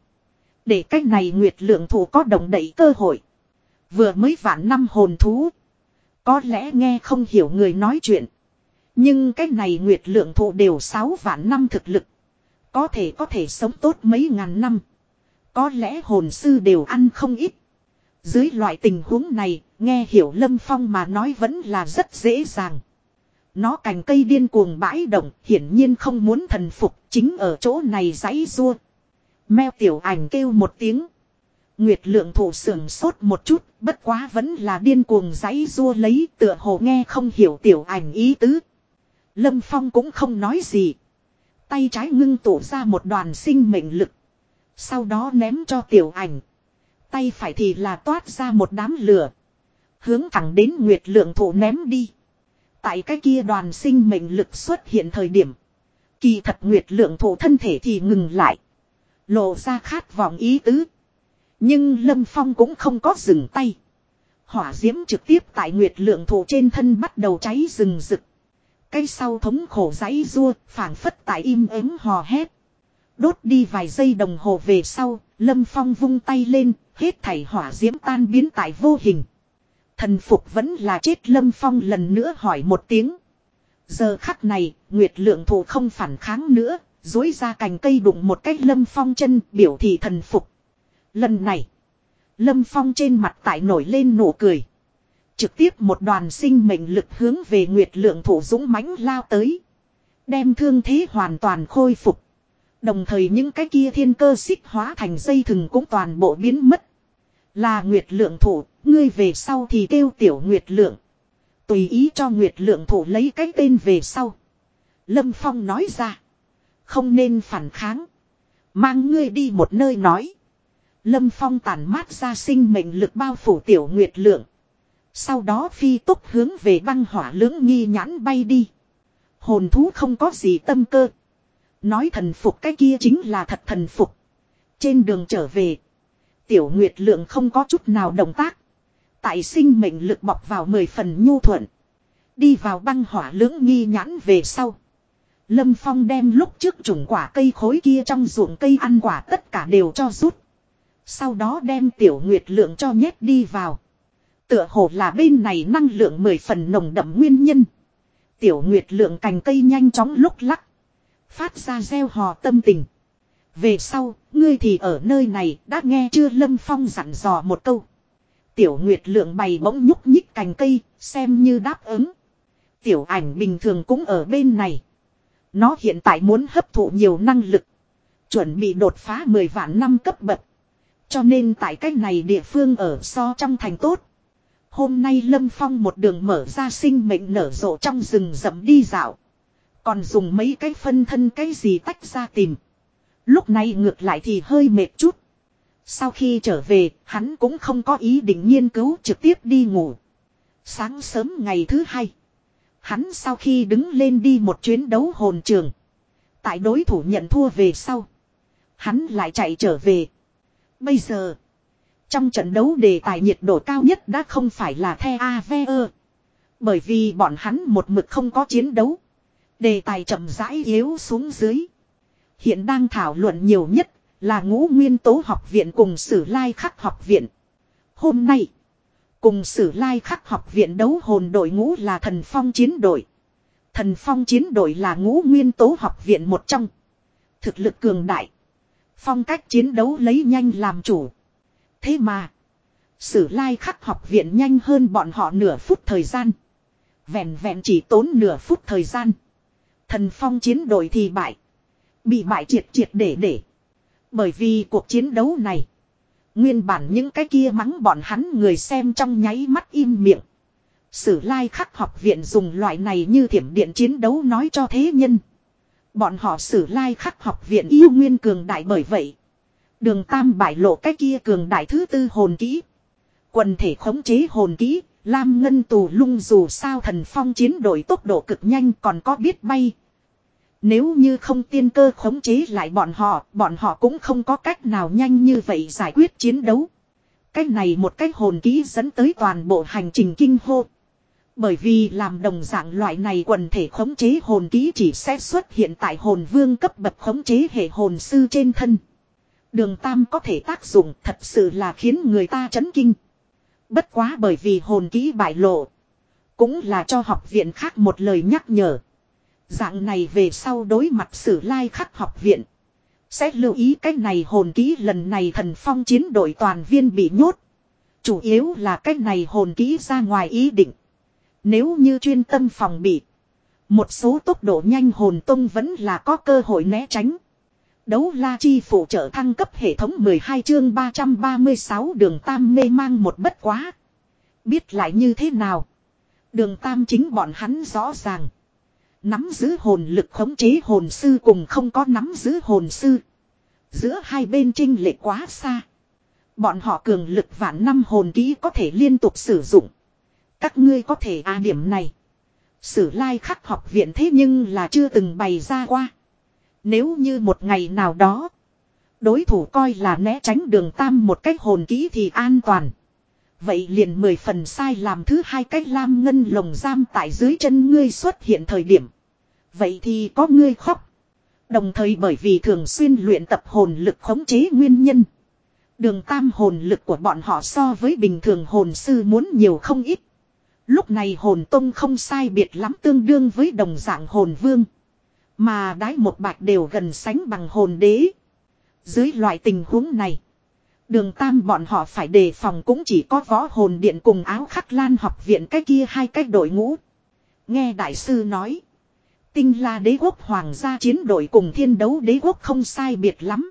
[SPEAKER 1] Để cách này nguyệt lượng thủ có động đậy cơ hội. Vừa mới vạn năm hồn thú. Có lẽ nghe không hiểu người nói chuyện. Nhưng cái này nguyệt lượng thụ đều 6 vạn năm thực lực. Có thể có thể sống tốt mấy ngàn năm. Có lẽ hồn sư đều ăn không ít. Dưới loại tình huống này, nghe hiểu Lâm Phong mà nói vẫn là rất dễ dàng. Nó cành cây điên cuồng bãi động, hiển nhiên không muốn thần phục, chính ở chỗ này giãy rua. Meo tiểu ảnh kêu một tiếng. Nguyệt lượng thủ sưởng sốt một chút, bất quá vẫn là điên cuồng giãy rua lấy tựa hồ nghe không hiểu tiểu ảnh ý tứ. Lâm Phong cũng không nói gì. Tay trái ngưng tụ ra một đoàn sinh mệnh lực. Sau đó ném cho tiểu ảnh. Tay phải thì là toát ra một đám lửa. Hướng thẳng đến nguyệt lượng thụ ném đi. Tại cái kia đoàn sinh mệnh lực xuất hiện thời điểm. Kỳ thật nguyệt lượng thụ thân thể thì ngừng lại. Lộ ra khát vọng ý tứ. Nhưng Lâm Phong cũng không có dừng tay. Hỏa diễm trực tiếp tại nguyệt lượng thụ trên thân bắt đầu cháy rừng rực. Cây sau thống khổ giấy rua, phảng phất tại im ắng hò hét. Đốt đi vài giây đồng hồ về sau, Lâm Phong vung tay lên, hết thảy hỏa diễm tan biến tại vô hình. Thần phục vẫn là chết Lâm Phong lần nữa hỏi một tiếng. Giờ khắc này, Nguyệt lượng Thụ không phản kháng nữa, dối ra cành cây đụng một cách Lâm Phong chân biểu thị thần phục. Lần này, Lâm Phong trên mặt tại nổi lên nụ cười. Trực tiếp một đoàn sinh mệnh lực hướng về Nguyệt lượng thủ dũng mãnh lao tới. Đem thương thế hoàn toàn khôi phục. Đồng thời những cái kia thiên cơ xích hóa thành dây thừng cũng toàn bộ biến mất. Là Nguyệt lượng thủ, ngươi về sau thì kêu tiểu Nguyệt lượng. Tùy ý cho Nguyệt lượng thủ lấy cái tên về sau. Lâm Phong nói ra. Không nên phản kháng. Mang ngươi đi một nơi nói. Lâm Phong tàn mát ra sinh mệnh lực bao phủ tiểu Nguyệt lượng. Sau đó phi tốc hướng về băng hỏa lưỡng nghi nhãn bay đi. Hồn thú không có gì tâm cơ. Nói thần phục cái kia chính là thật thần phục. Trên đường trở về. Tiểu Nguyệt Lượng không có chút nào động tác. Tại sinh mệnh lực bọc vào mười phần nhu thuận. Đi vào băng hỏa lưỡng nghi nhãn về sau. Lâm Phong đem lúc trước trùng quả cây khối kia trong ruộng cây ăn quả tất cả đều cho rút. Sau đó đem tiểu nguyệt lượng cho nhét đi vào. Tựa hồ là bên này năng lượng mười phần nồng đậm nguyên nhân. Tiểu nguyệt lượng cành cây nhanh chóng lúc lắc. Phát ra gieo hò tâm tình. Về sau, ngươi thì ở nơi này đã nghe chưa Lâm Phong dặn dò một câu. Tiểu Nguyệt lượng bày bỗng nhúc nhích cành cây, xem như đáp ứng. Tiểu ảnh bình thường cũng ở bên này. Nó hiện tại muốn hấp thụ nhiều năng lực. Chuẩn bị đột phá 10 vạn năm cấp bậc. Cho nên tại cách này địa phương ở so trong thành tốt. Hôm nay Lâm Phong một đường mở ra sinh mệnh nở rộ trong rừng rậm đi dạo. Còn dùng mấy cái phân thân cái gì tách ra tìm. Lúc này ngược lại thì hơi mệt chút. Sau khi trở về, hắn cũng không có ý định nghiên cứu trực tiếp đi ngủ. Sáng sớm ngày thứ hai. Hắn sau khi đứng lên đi một chuyến đấu hồn trường. Tại đối thủ nhận thua về sau. Hắn lại chạy trở về. Bây giờ. Trong trận đấu đề tài nhiệt độ cao nhất đã không phải là The AVE. Bởi vì bọn hắn một mực không có chiến đấu. Đề tài chậm rãi yếu xuống dưới. Hiện đang thảo luận nhiều nhất là ngũ nguyên tố học viện cùng sử lai khắc học viện. Hôm nay, cùng sử lai khắc học viện đấu hồn đội ngũ là thần phong chiến đội. Thần phong chiến đội là ngũ nguyên tố học viện một trong. Thực lực cường đại. Phong cách chiến đấu lấy nhanh làm chủ. Thế mà. Sử lai khắc học viện nhanh hơn bọn họ nửa phút thời gian. Vẹn vẹn chỉ tốn nửa phút thời gian. Thần phong chiến đội thì bại. Bị bại triệt triệt để để. Bởi vì cuộc chiến đấu này. Nguyên bản những cái kia mắng bọn hắn người xem trong nháy mắt im miệng. Sử lai khắc học viện dùng loại này như thiểm điện chiến đấu nói cho thế nhân. Bọn họ sử lai khắc học viện yêu nguyên cường đại bởi vậy. Đường tam bại lộ cái kia cường đại thứ tư hồn kỹ. Quần thể khống chế hồn kỹ, Lam Ngân tù lung dù sao thần phong chiến đội tốc độ cực nhanh còn có biết bay. Nếu như không tiên cơ khống chế lại bọn họ, bọn họ cũng không có cách nào nhanh như vậy giải quyết chiến đấu. Cách này một cách hồn kỹ dẫn tới toàn bộ hành trình kinh hô. Bởi vì làm đồng dạng loại này quần thể khống chế hồn kỹ chỉ sẽ xuất hiện tại hồn vương cấp bậc khống chế hệ hồn sư trên thân. Đường tam có thể tác dụng thật sự là khiến người ta chấn kinh. Bất quá bởi vì hồn kỹ bại lộ. Cũng là cho học viện khác một lời nhắc nhở. Dạng này về sau đối mặt sử lai khắc học viện. Sẽ lưu ý cách này hồn kỹ lần này thần phong chiến đội toàn viên bị nhốt. Chủ yếu là cách này hồn kỹ ra ngoài ý định. Nếu như chuyên tâm phòng bị. Một số tốc độ nhanh hồn tông vẫn là có cơ hội né tránh. Đấu la chi phụ trợ thăng cấp hệ thống 12 chương 336 đường tam mê mang một bất quá. Biết lại như thế nào. Đường tam chính bọn hắn rõ ràng. Nắm giữ hồn lực khống chế hồn sư cùng không có nắm giữ hồn sư. Giữa hai bên trinh lệ quá xa. Bọn họ cường lực vạn năm hồn kỹ có thể liên tục sử dụng. Các ngươi có thể à điểm này. Sử lai khắc học viện thế nhưng là chưa từng bày ra qua. Nếu như một ngày nào đó. Đối thủ coi là né tránh đường tam một cách hồn kỹ thì an toàn. Vậy liền mười phần sai làm thứ hai cách lam ngân lồng giam tại dưới chân ngươi xuất hiện thời điểm. Vậy thì có ngươi khóc. Đồng thời bởi vì thường xuyên luyện tập hồn lực khống chế nguyên nhân. Đường tam hồn lực của bọn họ so với bình thường hồn sư muốn nhiều không ít. Lúc này hồn tông không sai biệt lắm tương đương với đồng dạng hồn vương. Mà đái một bạch đều gần sánh bằng hồn đế. Dưới loại tình huống này. Đường tam bọn họ phải đề phòng cũng chỉ có võ hồn điện cùng áo khắc lan học viện cái kia hai cách đội ngũ. Nghe đại sư nói. Tinh la đế quốc hoàng gia chiến đội cùng thiên đấu đế quốc không sai biệt lắm.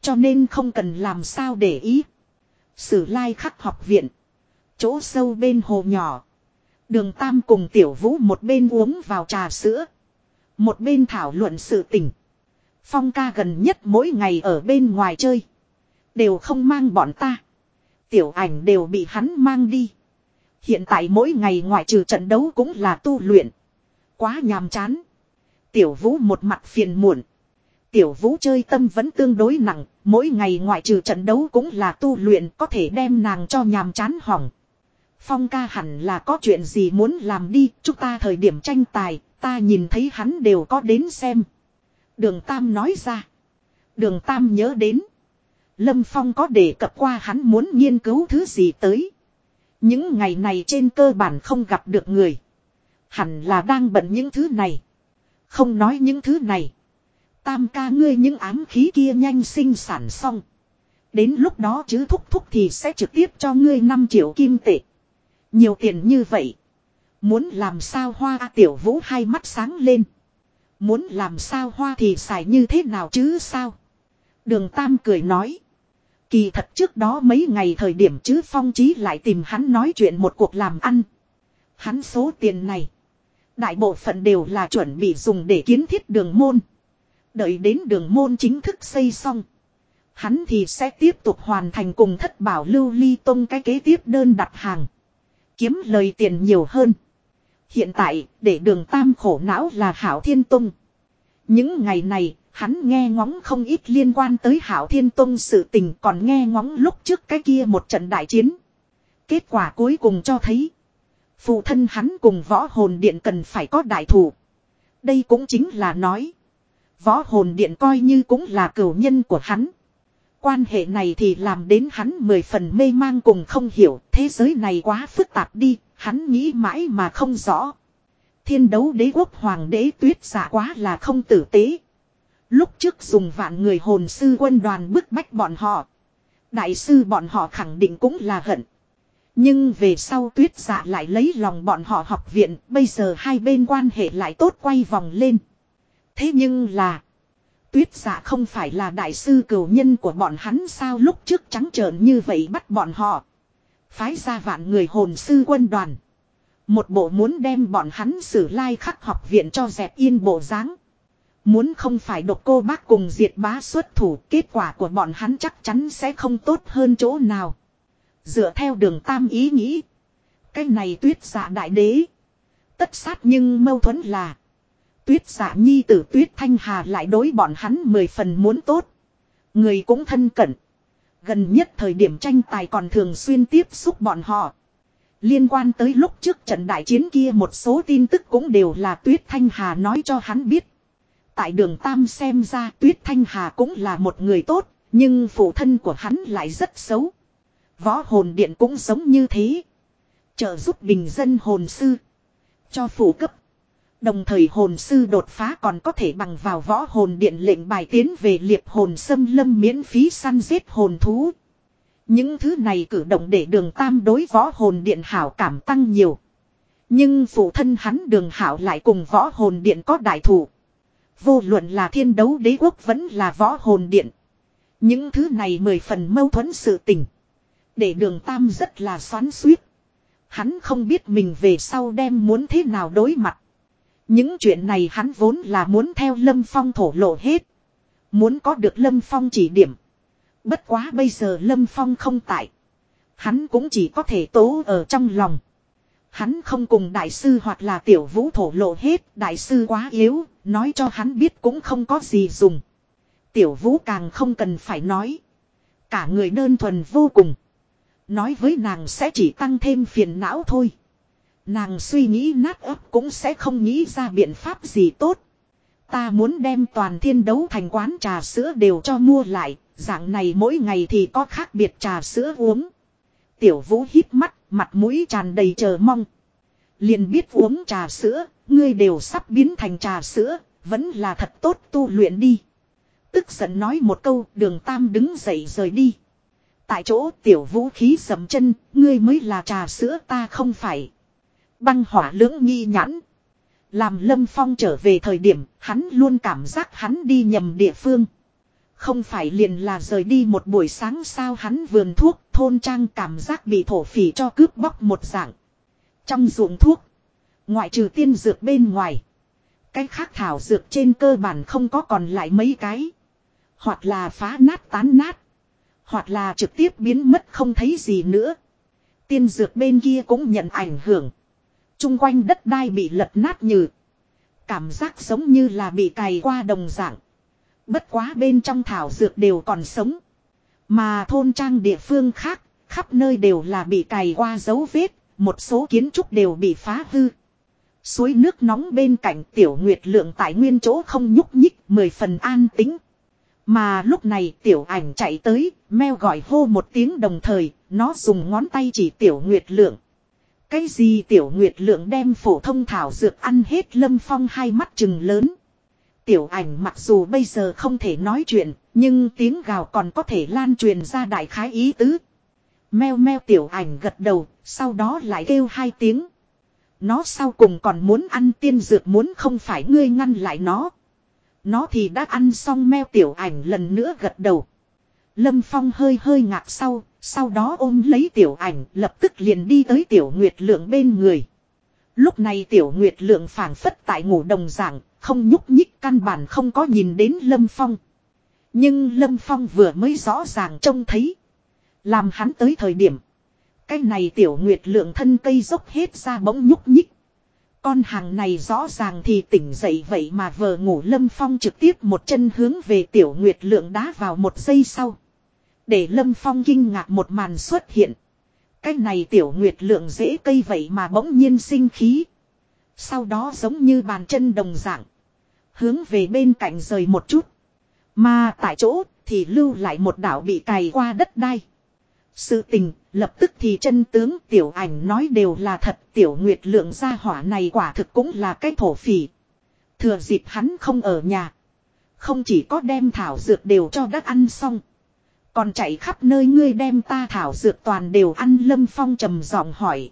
[SPEAKER 1] Cho nên không cần làm sao để ý. Sử lai khắc học viện. Chỗ sâu bên hồ nhỏ. Đường Tam cùng Tiểu Vũ một bên uống vào trà sữa. Một bên thảo luận sự tình. Phong ca gần nhất mỗi ngày ở bên ngoài chơi. Đều không mang bọn ta. Tiểu ảnh đều bị hắn mang đi. Hiện tại mỗi ngày ngoại trừ trận đấu cũng là tu luyện. Quá nhàm chán. Tiểu vũ một mặt phiền muộn. Tiểu vũ chơi tâm vẫn tương đối nặng. Mỗi ngày ngoại trừ trận đấu cũng là tu luyện có thể đem nàng cho nhàm chán hỏng. Phong ca hẳn là có chuyện gì muốn làm đi, chúng ta thời điểm tranh tài, ta nhìn thấy hắn đều có đến xem. Đường Tam nói ra. Đường Tam nhớ đến. Lâm Phong có đề cập qua hắn muốn nghiên cứu thứ gì tới. Những ngày này trên cơ bản không gặp được người. Hẳn là đang bận những thứ này. Không nói những thứ này. Tam ca ngươi những ám khí kia nhanh sinh sản xong. Đến lúc đó chứ thúc thúc thì sẽ trực tiếp cho ngươi 5 triệu kim tệ. Nhiều tiền như vậy. Muốn làm sao hoa tiểu vũ hai mắt sáng lên. Muốn làm sao hoa thì xài như thế nào chứ sao. Đường Tam cười nói. Kỳ thật trước đó mấy ngày thời điểm chứ Phong Chí lại tìm hắn nói chuyện một cuộc làm ăn. Hắn số tiền này. Đại bộ phận đều là chuẩn bị dùng để kiến thiết đường môn. Đợi đến đường môn chính thức xây xong. Hắn thì sẽ tiếp tục hoàn thành cùng thất bảo lưu ly tông cái kế tiếp đơn đặt hàng. Kiếm lời tiền nhiều hơn. Hiện tại, để đường tam khổ não là Hảo Thiên Tông. Những ngày này, hắn nghe ngóng không ít liên quan tới Hảo Thiên Tông sự tình còn nghe ngóng lúc trước cái kia một trận đại chiến. Kết quả cuối cùng cho thấy. Phụ thân hắn cùng võ hồn điện cần phải có đại thủ. Đây cũng chính là nói. Võ hồn điện coi như cũng là cửu nhân của hắn. Quan hệ này thì làm đến hắn mười phần mê mang cùng không hiểu thế giới này quá phức tạp đi, hắn nghĩ mãi mà không rõ. Thiên đấu đế quốc hoàng đế tuyết giả quá là không tử tế. Lúc trước dùng vạn người hồn sư quân đoàn bức bách bọn họ. Đại sư bọn họ khẳng định cũng là hận. Nhưng về sau tuyết dạ lại lấy lòng bọn họ học viện, bây giờ hai bên quan hệ lại tốt quay vòng lên. Thế nhưng là, tuyết dạ không phải là đại sư cửu nhân của bọn hắn sao lúc trước trắng trợn như vậy bắt bọn họ. Phái ra vạn người hồn sư quân đoàn. Một bộ muốn đem bọn hắn xử lai khắc học viện cho dẹp yên bộ dáng Muốn không phải độc cô bác cùng diệt bá xuất thủ, kết quả của bọn hắn chắc chắn sẽ không tốt hơn chỗ nào. Dựa theo đường tam ý nghĩ. Cái này tuyết giả đại đế. Tất sát nhưng mâu thuẫn là. Tuyết giả nhi tử tuyết thanh hà lại đối bọn hắn mười phần muốn tốt. Người cũng thân cận. Gần nhất thời điểm tranh tài còn thường xuyên tiếp xúc bọn họ. Liên quan tới lúc trước trận đại chiến kia một số tin tức cũng đều là Tuyết Thanh Hà nói cho hắn biết. Tại đường Tam xem ra Tuyết Thanh Hà cũng là một người tốt, nhưng phụ thân của hắn lại rất xấu. Võ hồn điện cũng giống như thế. Trợ giúp bình dân hồn sư. Cho phủ cấp. Đồng thời hồn sư đột phá còn có thể bằng vào võ hồn điện lệnh bài tiến về liệp hồn xâm lâm miễn phí săn giết hồn thú. Những thứ này cử động để đường tam đối võ hồn điện hảo cảm tăng nhiều. Nhưng phụ thân hắn đường hảo lại cùng võ hồn điện có đại thủ. Vô luận là thiên đấu đế quốc vẫn là võ hồn điện. Những thứ này mười phần mâu thuẫn sự tình. Để đường tam rất là xoắn suýt. Hắn không biết mình về sau đem muốn thế nào đối mặt. Những chuyện này hắn vốn là muốn theo Lâm Phong thổ lộ hết. Muốn có được Lâm Phong chỉ điểm. Bất quá bây giờ Lâm Phong không tại. Hắn cũng chỉ có thể tố ở trong lòng. Hắn không cùng đại sư hoặc là tiểu vũ thổ lộ hết. Đại sư quá yếu, nói cho hắn biết cũng không có gì dùng. Tiểu vũ càng không cần phải nói. Cả người đơn thuần vô cùng. Nói với nàng sẽ chỉ tăng thêm phiền não thôi. Nàng suy nghĩ nát ấp cũng sẽ không nghĩ ra biện pháp gì tốt. Ta muốn đem toàn thiên đấu thành quán trà sữa đều cho mua lại, dạng này mỗi ngày thì có khác biệt trà sữa uống. Tiểu vũ hít mắt, mặt mũi tràn đầy chờ mong. Liền biết uống trà sữa, ngươi đều sắp biến thành trà sữa, vẫn là thật tốt tu luyện đi. Tức giận nói một câu, đường tam đứng dậy rời đi. Tại chỗ tiểu vũ khí sầm chân, ngươi mới là trà sữa ta không phải. Băng hỏa lưỡng nghi nhãn. Làm Lâm Phong trở về thời điểm, hắn luôn cảm giác hắn đi nhầm địa phương. Không phải liền là rời đi một buổi sáng sao hắn vườn thuốc, thôn trang cảm giác bị thổ phỉ cho cướp bóc một dạng. Trong ruộng thuốc, ngoại trừ tiên dược bên ngoài. Cái khác thảo dược trên cơ bản không có còn lại mấy cái. Hoặc là phá nát tán nát. Hoặc là trực tiếp biến mất không thấy gì nữa. Tiên dược bên kia cũng nhận ảnh hưởng. Trung quanh đất đai bị lật nát như. Cảm giác giống như là bị cày qua đồng dạng. Bất quá bên trong thảo dược đều còn sống. Mà thôn trang địa phương khác, khắp nơi đều là bị cày qua dấu vết, một số kiến trúc đều bị phá hư. Suối nước nóng bên cạnh tiểu nguyệt lượng tại nguyên chỗ không nhúc nhích, mười phần an tính. Mà lúc này tiểu ảnh chạy tới, meo gọi hô một tiếng đồng thời, nó dùng ngón tay chỉ tiểu nguyệt lượng. Cái gì tiểu nguyệt lượng đem phổ thông thảo dược ăn hết lâm phong hai mắt chừng lớn. Tiểu ảnh mặc dù bây giờ không thể nói chuyện, nhưng tiếng gào còn có thể lan truyền ra đại khái ý tứ. Meo meo tiểu ảnh gật đầu, sau đó lại kêu hai tiếng. Nó sau cùng còn muốn ăn tiên dược muốn không phải ngươi ngăn lại nó. Nó thì đã ăn xong meo tiểu ảnh lần nữa gật đầu. Lâm Phong hơi hơi ngạc sau, sau đó ôm lấy tiểu ảnh lập tức liền đi tới tiểu nguyệt lượng bên người. Lúc này tiểu nguyệt lượng phảng phất tại ngủ đồng dạng, không nhúc nhích căn bản không có nhìn đến Lâm Phong. Nhưng Lâm Phong vừa mới rõ ràng trông thấy. Làm hắn tới thời điểm. Cái này tiểu nguyệt lượng thân cây dốc hết ra bỗng nhúc nhích. Con hàng này rõ ràng thì tỉnh dậy vậy mà vờ ngủ Lâm Phong trực tiếp một chân hướng về tiểu nguyệt lượng đá vào một giây sau. Để Lâm Phong kinh ngạc một màn xuất hiện. Cái này tiểu nguyệt lượng dễ cây vậy mà bỗng nhiên sinh khí. Sau đó giống như bàn chân đồng dạng. Hướng về bên cạnh rời một chút. Mà tại chỗ thì lưu lại một đảo bị cày qua đất đai. Sự tình, lập tức thì chân tướng tiểu ảnh nói đều là thật tiểu nguyệt lượng gia hỏa này quả thực cũng là cái thổ phỉ. Thừa dịp hắn không ở nhà. Không chỉ có đem thảo dược đều cho đất ăn xong. Còn chạy khắp nơi ngươi đem ta thảo dược toàn đều ăn Lâm Phong trầm giọng hỏi.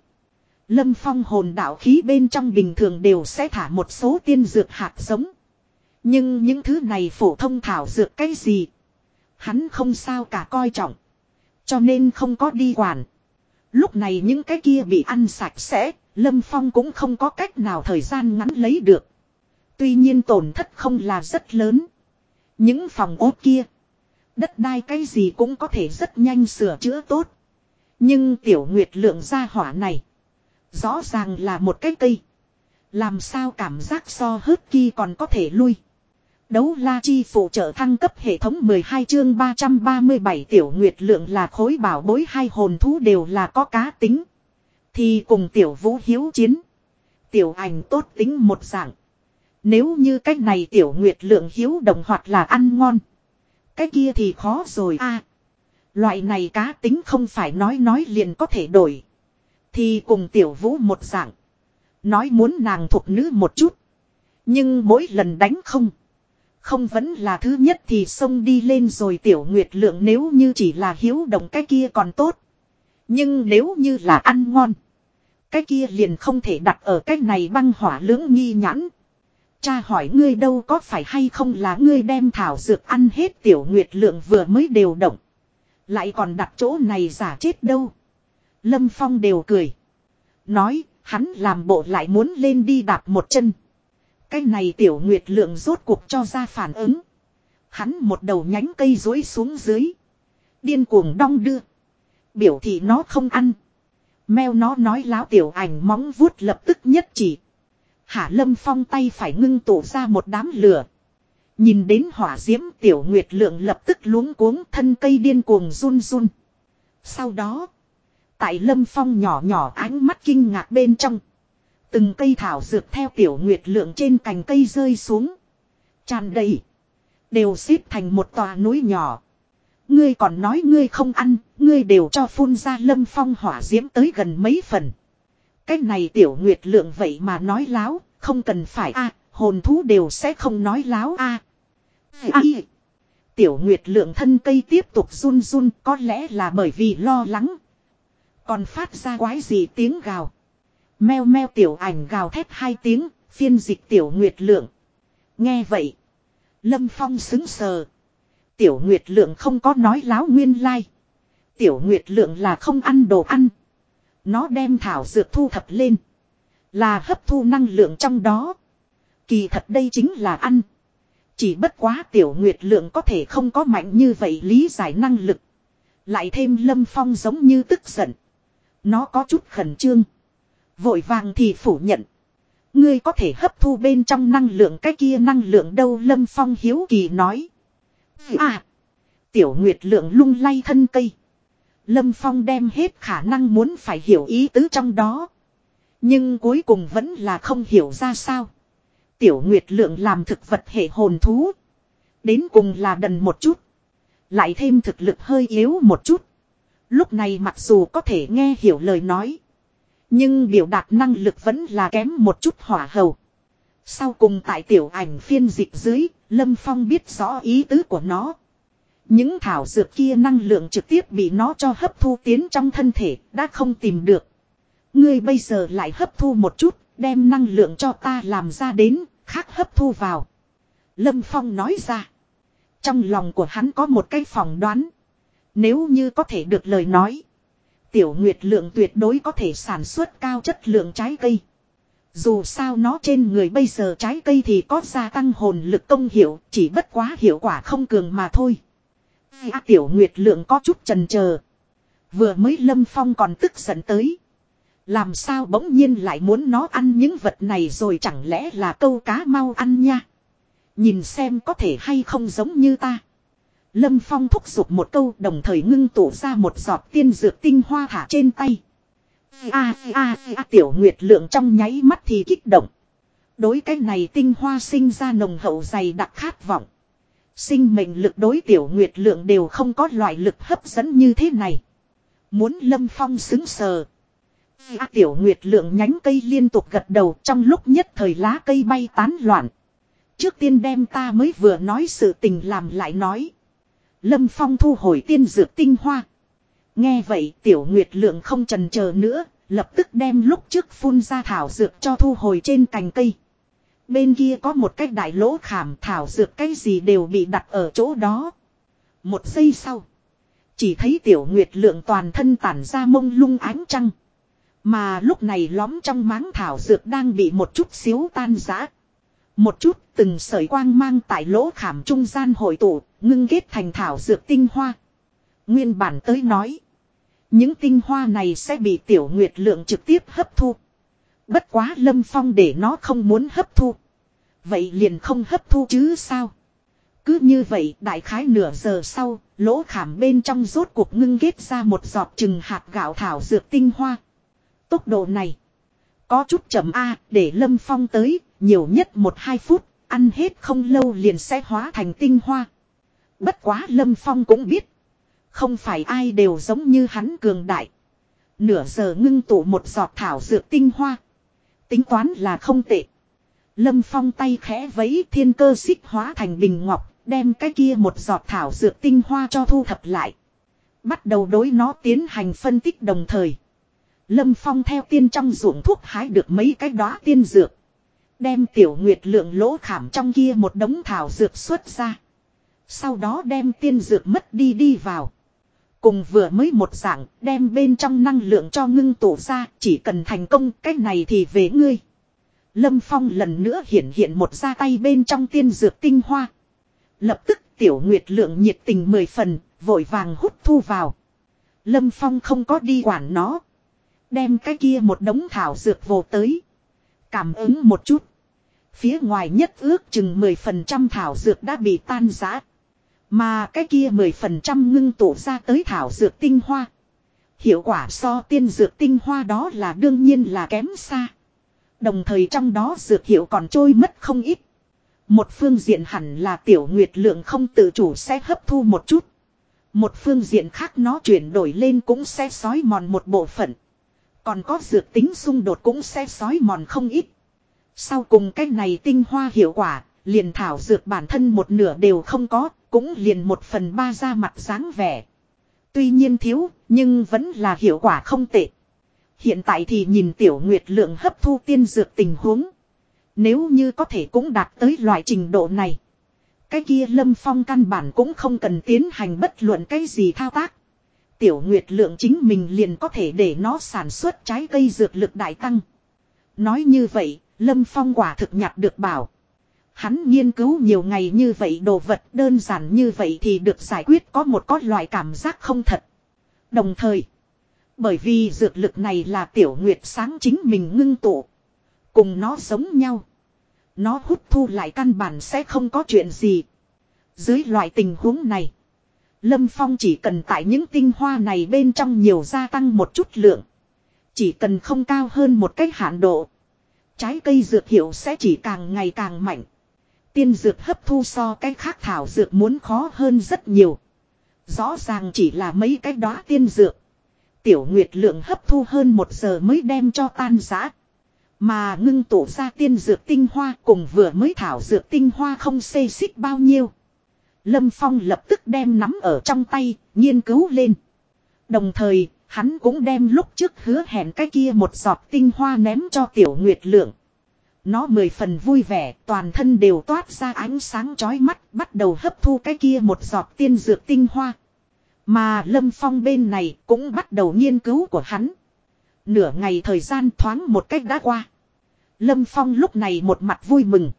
[SPEAKER 1] Lâm Phong hồn đạo khí bên trong bình thường đều sẽ thả một số tiên dược hạt giống. Nhưng những thứ này phổ thông thảo dược cái gì? Hắn không sao cả coi trọng. Cho nên không có đi quản. Lúc này những cái kia bị ăn sạch sẽ, Lâm Phong cũng không có cách nào thời gian ngắn lấy được. Tuy nhiên tổn thất không là rất lớn. Những phòng ốt kia, đất đai cái gì cũng có thể rất nhanh sửa chữa tốt. Nhưng tiểu nguyệt lượng gia hỏa này, rõ ràng là một cái cây. Làm sao cảm giác so hớt kia còn có thể lui. Đấu la chi phụ trợ thăng cấp hệ thống 12 chương 337 tiểu nguyệt lượng là khối bảo bối hai hồn thú đều là có cá tính. Thì cùng tiểu vũ hiếu chiến. Tiểu ảnh tốt tính một dạng. Nếu như cách này tiểu nguyệt lượng hiếu đồng hoặc là ăn ngon. Cái kia thì khó rồi a Loại này cá tính không phải nói nói liền có thể đổi. Thì cùng tiểu vũ một dạng. Nói muốn nàng thuộc nữ một chút. Nhưng mỗi lần đánh không. Không vẫn là thứ nhất thì xông đi lên rồi tiểu nguyệt lượng nếu như chỉ là hiếu động cái kia còn tốt. Nhưng nếu như là ăn ngon. Cái kia liền không thể đặt ở cái này băng hỏa lưỡng nghi nhãn. Cha hỏi ngươi đâu có phải hay không là ngươi đem thảo dược ăn hết tiểu nguyệt lượng vừa mới đều động. Lại còn đặt chỗ này giả chết đâu. Lâm Phong đều cười. Nói, hắn làm bộ lại muốn lên đi đạp một chân. Cái này tiểu nguyệt lượng rốt cuộc cho ra phản ứng. Hắn một đầu nhánh cây rối xuống dưới. Điên cuồng đong đưa. Biểu thị nó không ăn. Mèo nó nói láo tiểu ảnh móng vuốt lập tức nhất chỉ. Hạ lâm phong tay phải ngưng tụ ra một đám lửa. Nhìn đến hỏa diễm tiểu nguyệt lượng lập tức luống cuống thân cây điên cuồng run run. Sau đó. Tại lâm phong nhỏ nhỏ ánh mắt kinh ngạc bên trong. Từng cây thảo dược theo tiểu nguyệt lượng trên cành cây rơi xuống. Tràn đầy. Đều xếp thành một tòa núi nhỏ. Ngươi còn nói ngươi không ăn, ngươi đều cho phun ra lâm phong hỏa diễm tới gần mấy phần. Cái này tiểu nguyệt lượng vậy mà nói láo, không cần phải a hồn thú đều sẽ không nói láo a à. Tiểu nguyệt lượng thân cây tiếp tục run run có lẽ là bởi vì lo lắng. Còn phát ra quái gì tiếng gào. Meo meo tiểu ảnh gào thét hai tiếng, phiên dịch tiểu nguyệt lượng. Nghe vậy. Lâm Phong xứng sờ. Tiểu nguyệt lượng không có nói láo nguyên lai. Tiểu nguyệt lượng là không ăn đồ ăn. Nó đem thảo dược thu thập lên. Là hấp thu năng lượng trong đó. Kỳ thật đây chính là ăn. Chỉ bất quá tiểu nguyệt lượng có thể không có mạnh như vậy lý giải năng lực. Lại thêm lâm phong giống như tức giận. Nó có chút khẩn trương. Vội vàng thì phủ nhận. Ngươi có thể hấp thu bên trong năng lượng cái kia năng lượng đâu Lâm Phong hiếu kỳ nói. À. Tiểu Nguyệt lượng lung lay thân cây. Lâm Phong đem hết khả năng muốn phải hiểu ý tứ trong đó. Nhưng cuối cùng vẫn là không hiểu ra sao. Tiểu Nguyệt lượng làm thực vật hệ hồn thú. Đến cùng là đần một chút. Lại thêm thực lực hơi yếu một chút. Lúc này mặc dù có thể nghe hiểu lời nói. Nhưng biểu đạt năng lực vẫn là kém một chút hỏa hầu. Sau cùng tại tiểu ảnh phiên dịch dưới, Lâm Phong biết rõ ý tứ của nó. Những thảo dược kia năng lượng trực tiếp bị nó cho hấp thu tiến trong thân thể, đã không tìm được. Ngươi bây giờ lại hấp thu một chút, đem năng lượng cho ta làm ra đến, khác hấp thu vào. Lâm Phong nói ra. Trong lòng của hắn có một cái phỏng đoán. Nếu như có thể được lời nói. Tiểu Nguyệt lượng tuyệt đối có thể sản xuất cao chất lượng trái cây. Dù sao nó trên người bây giờ trái cây thì có gia tăng hồn lực công hiệu, chỉ bất quá hiệu quả không cường mà thôi. À, tiểu Nguyệt lượng có chút trần chờ Vừa mới Lâm Phong còn tức giận tới. Làm sao bỗng nhiên lại muốn nó ăn những vật này rồi chẳng lẽ là câu cá mau ăn nha. Nhìn xem có thể hay không giống như ta. Lâm Phong thúc giục một câu đồng thời ngưng tụ ra một giọt tiên dược tinh hoa thả trên tay. A a a tiểu nguyệt lượng trong nháy mắt thì kích động. Đối cái này tinh hoa sinh ra nồng hậu dày đặc khát vọng. Sinh mệnh lực đối tiểu nguyệt lượng đều không có loại lực hấp dẫn như thế này. Muốn lâm phong xứng sờ. À, tiểu nguyệt lượng nhánh cây liên tục gật đầu trong lúc nhất thời lá cây bay tán loạn. Trước tiên đem ta mới vừa nói sự tình làm lại nói. Lâm Phong thu hồi tiên dược tinh hoa. Nghe vậy tiểu nguyệt lượng không trần chờ nữa, lập tức đem lúc trước phun ra thảo dược cho thu hồi trên cành cây. Bên kia có một cái đại lỗ khảm thảo dược cái gì đều bị đặt ở chỗ đó. Một giây sau. Chỉ thấy tiểu nguyệt lượng toàn thân tản ra mông lung ánh trăng. Mà lúc này lõm trong máng thảo dược đang bị một chút xíu tan rã. Một chút từng sợi quang mang tại lỗ khảm trung gian hội tụ, ngưng kết thành thảo dược tinh hoa. Nguyên bản tới nói. Những tinh hoa này sẽ bị tiểu nguyệt lượng trực tiếp hấp thu. Bất quá lâm phong để nó không muốn hấp thu. Vậy liền không hấp thu chứ sao. Cứ như vậy đại khái nửa giờ sau, lỗ khảm bên trong rốt cuộc ngưng kết ra một giọt chừng hạt gạo thảo dược tinh hoa. Tốc độ này. Có chút chậm A để lâm phong tới, nhiều nhất một hai phút, ăn hết không lâu liền sẽ hóa thành tinh hoa. Bất quá lâm phong cũng biết. Không phải ai đều giống như hắn cường đại. Nửa giờ ngưng tụ một giọt thảo dược tinh hoa. Tính toán là không tệ. Lâm Phong tay khẽ vấy thiên cơ xích hóa thành bình ngọc, đem cái kia một giọt thảo dược tinh hoa cho thu thập lại. Bắt đầu đối nó tiến hành phân tích đồng thời. Lâm Phong theo tiên trong ruộng thuốc hái được mấy cái đóa tiên dược. Đem tiểu nguyệt lượng lỗ khảm trong kia một đống thảo dược xuất ra. Sau đó đem tiên dược mất đi đi vào. Cùng vừa mới một dạng đem bên trong năng lượng cho ngưng tụ ra chỉ cần thành công cách này thì về ngươi. Lâm Phong lần nữa hiện hiện một ra tay bên trong tiên dược tinh hoa. Lập tức tiểu nguyệt lượng nhiệt tình mười phần, vội vàng hút thu vào. Lâm Phong không có đi quản nó. Đem cái kia một đống thảo dược vô tới. Cảm ứng một chút. Phía ngoài nhất ước chừng 10% thảo dược đã bị tan giã. Mà cái kia 10% ngưng tụ ra tới thảo dược tinh hoa. Hiệu quả so tiên dược tinh hoa đó là đương nhiên là kém xa. Đồng thời trong đó dược hiệu còn trôi mất không ít. Một phương diện hẳn là tiểu nguyệt lượng không tự chủ sẽ hấp thu một chút. Một phương diện khác nó chuyển đổi lên cũng sẽ sói mòn một bộ phận. Còn có dược tính xung đột cũng sẽ sói mòn không ít. Sau cùng cái này tinh hoa hiệu quả, liền thảo dược bản thân một nửa đều không có, cũng liền một phần ba ra mặt dáng vẻ. Tuy nhiên thiếu, nhưng vẫn là hiệu quả không tệ. Hiện tại thì nhìn tiểu nguyệt lượng hấp thu tiên dược tình huống. Nếu như có thể cũng đạt tới loại trình độ này. Cái kia lâm phong căn bản cũng không cần tiến hành bất luận cái gì thao tác. Tiểu nguyệt lượng chính mình liền có thể để nó sản xuất trái cây dược lực đại tăng. Nói như vậy, lâm phong quả thực nhặt được bảo. Hắn nghiên cứu nhiều ngày như vậy đồ vật đơn giản như vậy thì được giải quyết có một có loại cảm giác không thật. Đồng thời, bởi vì dược lực này là tiểu nguyệt sáng chính mình ngưng tụ. Cùng nó giống nhau. Nó hút thu lại căn bản sẽ không có chuyện gì. Dưới loại tình huống này. Lâm Phong chỉ cần tại những tinh hoa này bên trong nhiều gia tăng một chút lượng. Chỉ cần không cao hơn một cách hạn độ. Trái cây dược hiệu sẽ chỉ càng ngày càng mạnh. Tiên dược hấp thu so cái khác thảo dược muốn khó hơn rất nhiều. Rõ ràng chỉ là mấy cái đó tiên dược. Tiểu Nguyệt lượng hấp thu hơn một giờ mới đem cho tan giã. Mà ngưng tụ ra tiên dược tinh hoa cùng vừa mới thảo dược tinh hoa không xê xích bao nhiêu. Lâm Phong lập tức đem nắm ở trong tay, nghiên cứu lên. Đồng thời, hắn cũng đem lúc trước hứa hẹn cái kia một giọt tinh hoa ném cho tiểu nguyệt lượng. Nó mười phần vui vẻ, toàn thân đều toát ra ánh sáng chói mắt, bắt đầu hấp thu cái kia một giọt tiên dược tinh hoa. Mà Lâm Phong bên này cũng bắt đầu nghiên cứu của hắn. Nửa ngày thời gian thoáng một cách đã qua. Lâm Phong lúc này một mặt vui mừng.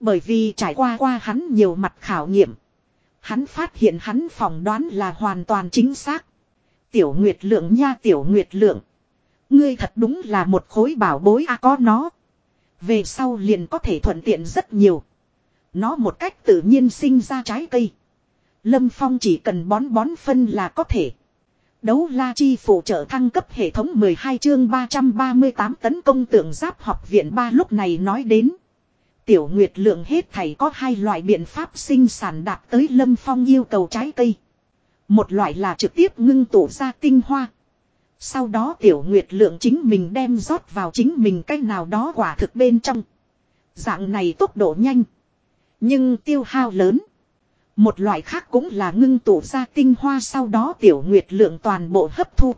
[SPEAKER 1] Bởi vì trải qua qua hắn nhiều mặt khảo nghiệm. Hắn phát hiện hắn phỏng đoán là hoàn toàn chính xác. Tiểu Nguyệt Lượng nha Tiểu Nguyệt Lượng. Ngươi thật đúng là một khối bảo bối a có nó. Về sau liền có thể thuận tiện rất nhiều. Nó một cách tự nhiên sinh ra trái cây. Lâm Phong chỉ cần bón bón phân là có thể. Đấu la chi phụ trợ thăng cấp hệ thống 12 chương 338 tấn công tượng giáp học viện ba lúc này nói đến. Tiểu Nguyệt lượng hết thảy có hai loại biện pháp sinh sản đạt tới Lâm Phong yêu cầu trái cây. Một loại là trực tiếp ngưng tụ ra tinh hoa. Sau đó Tiểu Nguyệt lượng chính mình đem rót vào chính mình cách nào đó quả thực bên trong. Dạng này tốc độ nhanh. Nhưng tiêu hao lớn. Một loại khác cũng là ngưng tụ ra tinh hoa sau đó tiểu nguyệt lượng toàn bộ hấp thu.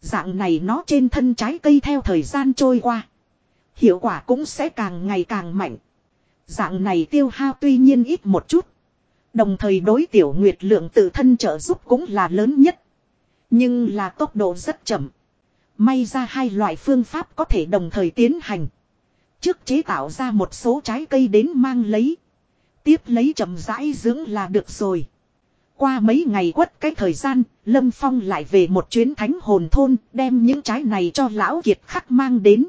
[SPEAKER 1] Dạng này nó trên thân trái cây theo thời gian trôi qua. Hiệu quả cũng sẽ càng ngày càng mạnh. Dạng này tiêu hao tuy nhiên ít một chút. Đồng thời đối tiểu nguyệt lượng tự thân trợ giúp cũng là lớn nhất. Nhưng là tốc độ rất chậm. May ra hai loại phương pháp có thể đồng thời tiến hành. Trước chế tạo ra một số trái cây đến mang lấy. Tiếp lấy chậm rãi dưỡng là được rồi. Qua mấy ngày quất cái thời gian, Lâm Phong lại về một chuyến thánh hồn thôn, đem những trái này cho lão kiệt khắc mang đến.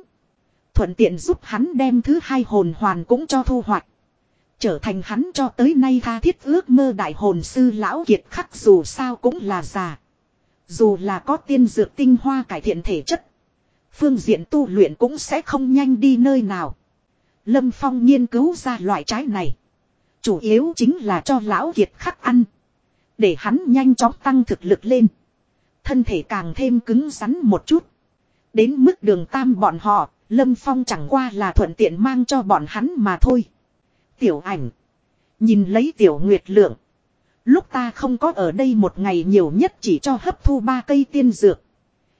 [SPEAKER 1] Thuận tiện giúp hắn đem thứ hai hồn hoàn cũng cho thu hoạch. Trở thành hắn cho tới nay tha thiết ước mơ đại hồn sư lão kiệt khắc dù sao cũng là già. Dù là có tiên dược tinh hoa cải thiện thể chất. Phương diện tu luyện cũng sẽ không nhanh đi nơi nào. Lâm Phong nghiên cứu ra loại trái này. Chủ yếu chính là cho lão kiệt khắc ăn. Để hắn nhanh chóng tăng thực lực lên. Thân thể càng thêm cứng rắn một chút. Đến mức đường tam bọn họ, Lâm Phong chẳng qua là thuận tiện mang cho bọn hắn mà thôi. Tiểu ảnh. Nhìn lấy tiểu nguyệt lượng. Lúc ta không có ở đây một ngày nhiều nhất chỉ cho hấp thu ba cây tiên dược.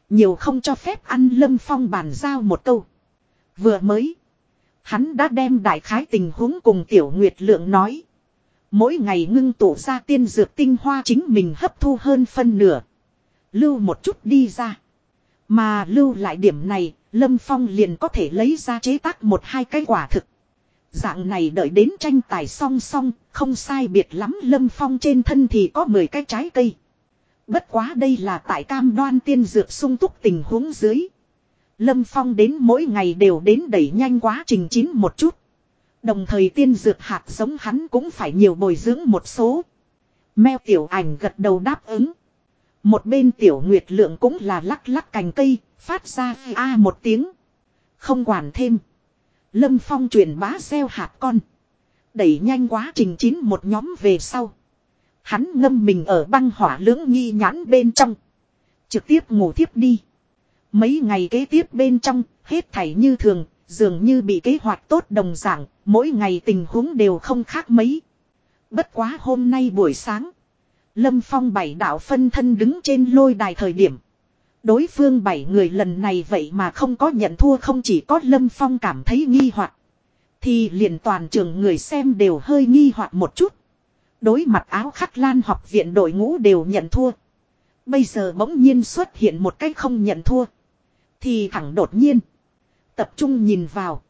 [SPEAKER 1] Nhiều không cho phép ăn Lâm Phong bàn giao một câu. Vừa mới. Hắn đã đem đại khái tình huống cùng tiểu nguyệt lượng nói. Mỗi ngày ngưng tụ ra tiên dược tinh hoa chính mình hấp thu hơn phân nửa. Lưu một chút đi ra. Mà lưu lại điểm này, Lâm Phong liền có thể lấy ra chế tác một hai cái quả thực. Dạng này đợi đến tranh tài song song, không sai biệt lắm Lâm Phong trên thân thì có 10 cái trái cây. Bất quá đây là tại cam đoan tiên dược sung túc tình huống dưới. Lâm Phong đến mỗi ngày đều đến đẩy nhanh quá trình chín một chút. Đồng thời tiên dược hạt giống hắn cũng phải nhiều bồi dưỡng một số. Mèo tiểu ảnh gật đầu đáp ứng. Một bên tiểu nguyệt lượng cũng là lắc lắc cành cây, phát ra a một tiếng. Không quản thêm. Lâm Phong truyền bá gieo hạt con. Đẩy nhanh quá trình chín một nhóm về sau. Hắn ngâm mình ở băng hỏa lưỡng nghi nhãn bên trong. Trực tiếp ngủ thiếp đi. Mấy ngày kế tiếp bên trong, hết thảy như thường, dường như bị kế hoạch tốt đồng dạng, mỗi ngày tình huống đều không khác mấy. Bất quá hôm nay buổi sáng, Lâm Phong bảy đạo phân thân đứng trên lôi đài thời điểm. Đối phương bảy người lần này vậy mà không có nhận thua không chỉ có Lâm Phong cảm thấy nghi hoặc Thì liền toàn trường người xem đều hơi nghi hoặc một chút. Đối mặt áo khắc lan học viện đội ngũ đều nhận thua. Bây giờ bỗng nhiên xuất hiện một cách không nhận thua. Thì thẳng đột nhiên. Tập trung nhìn vào.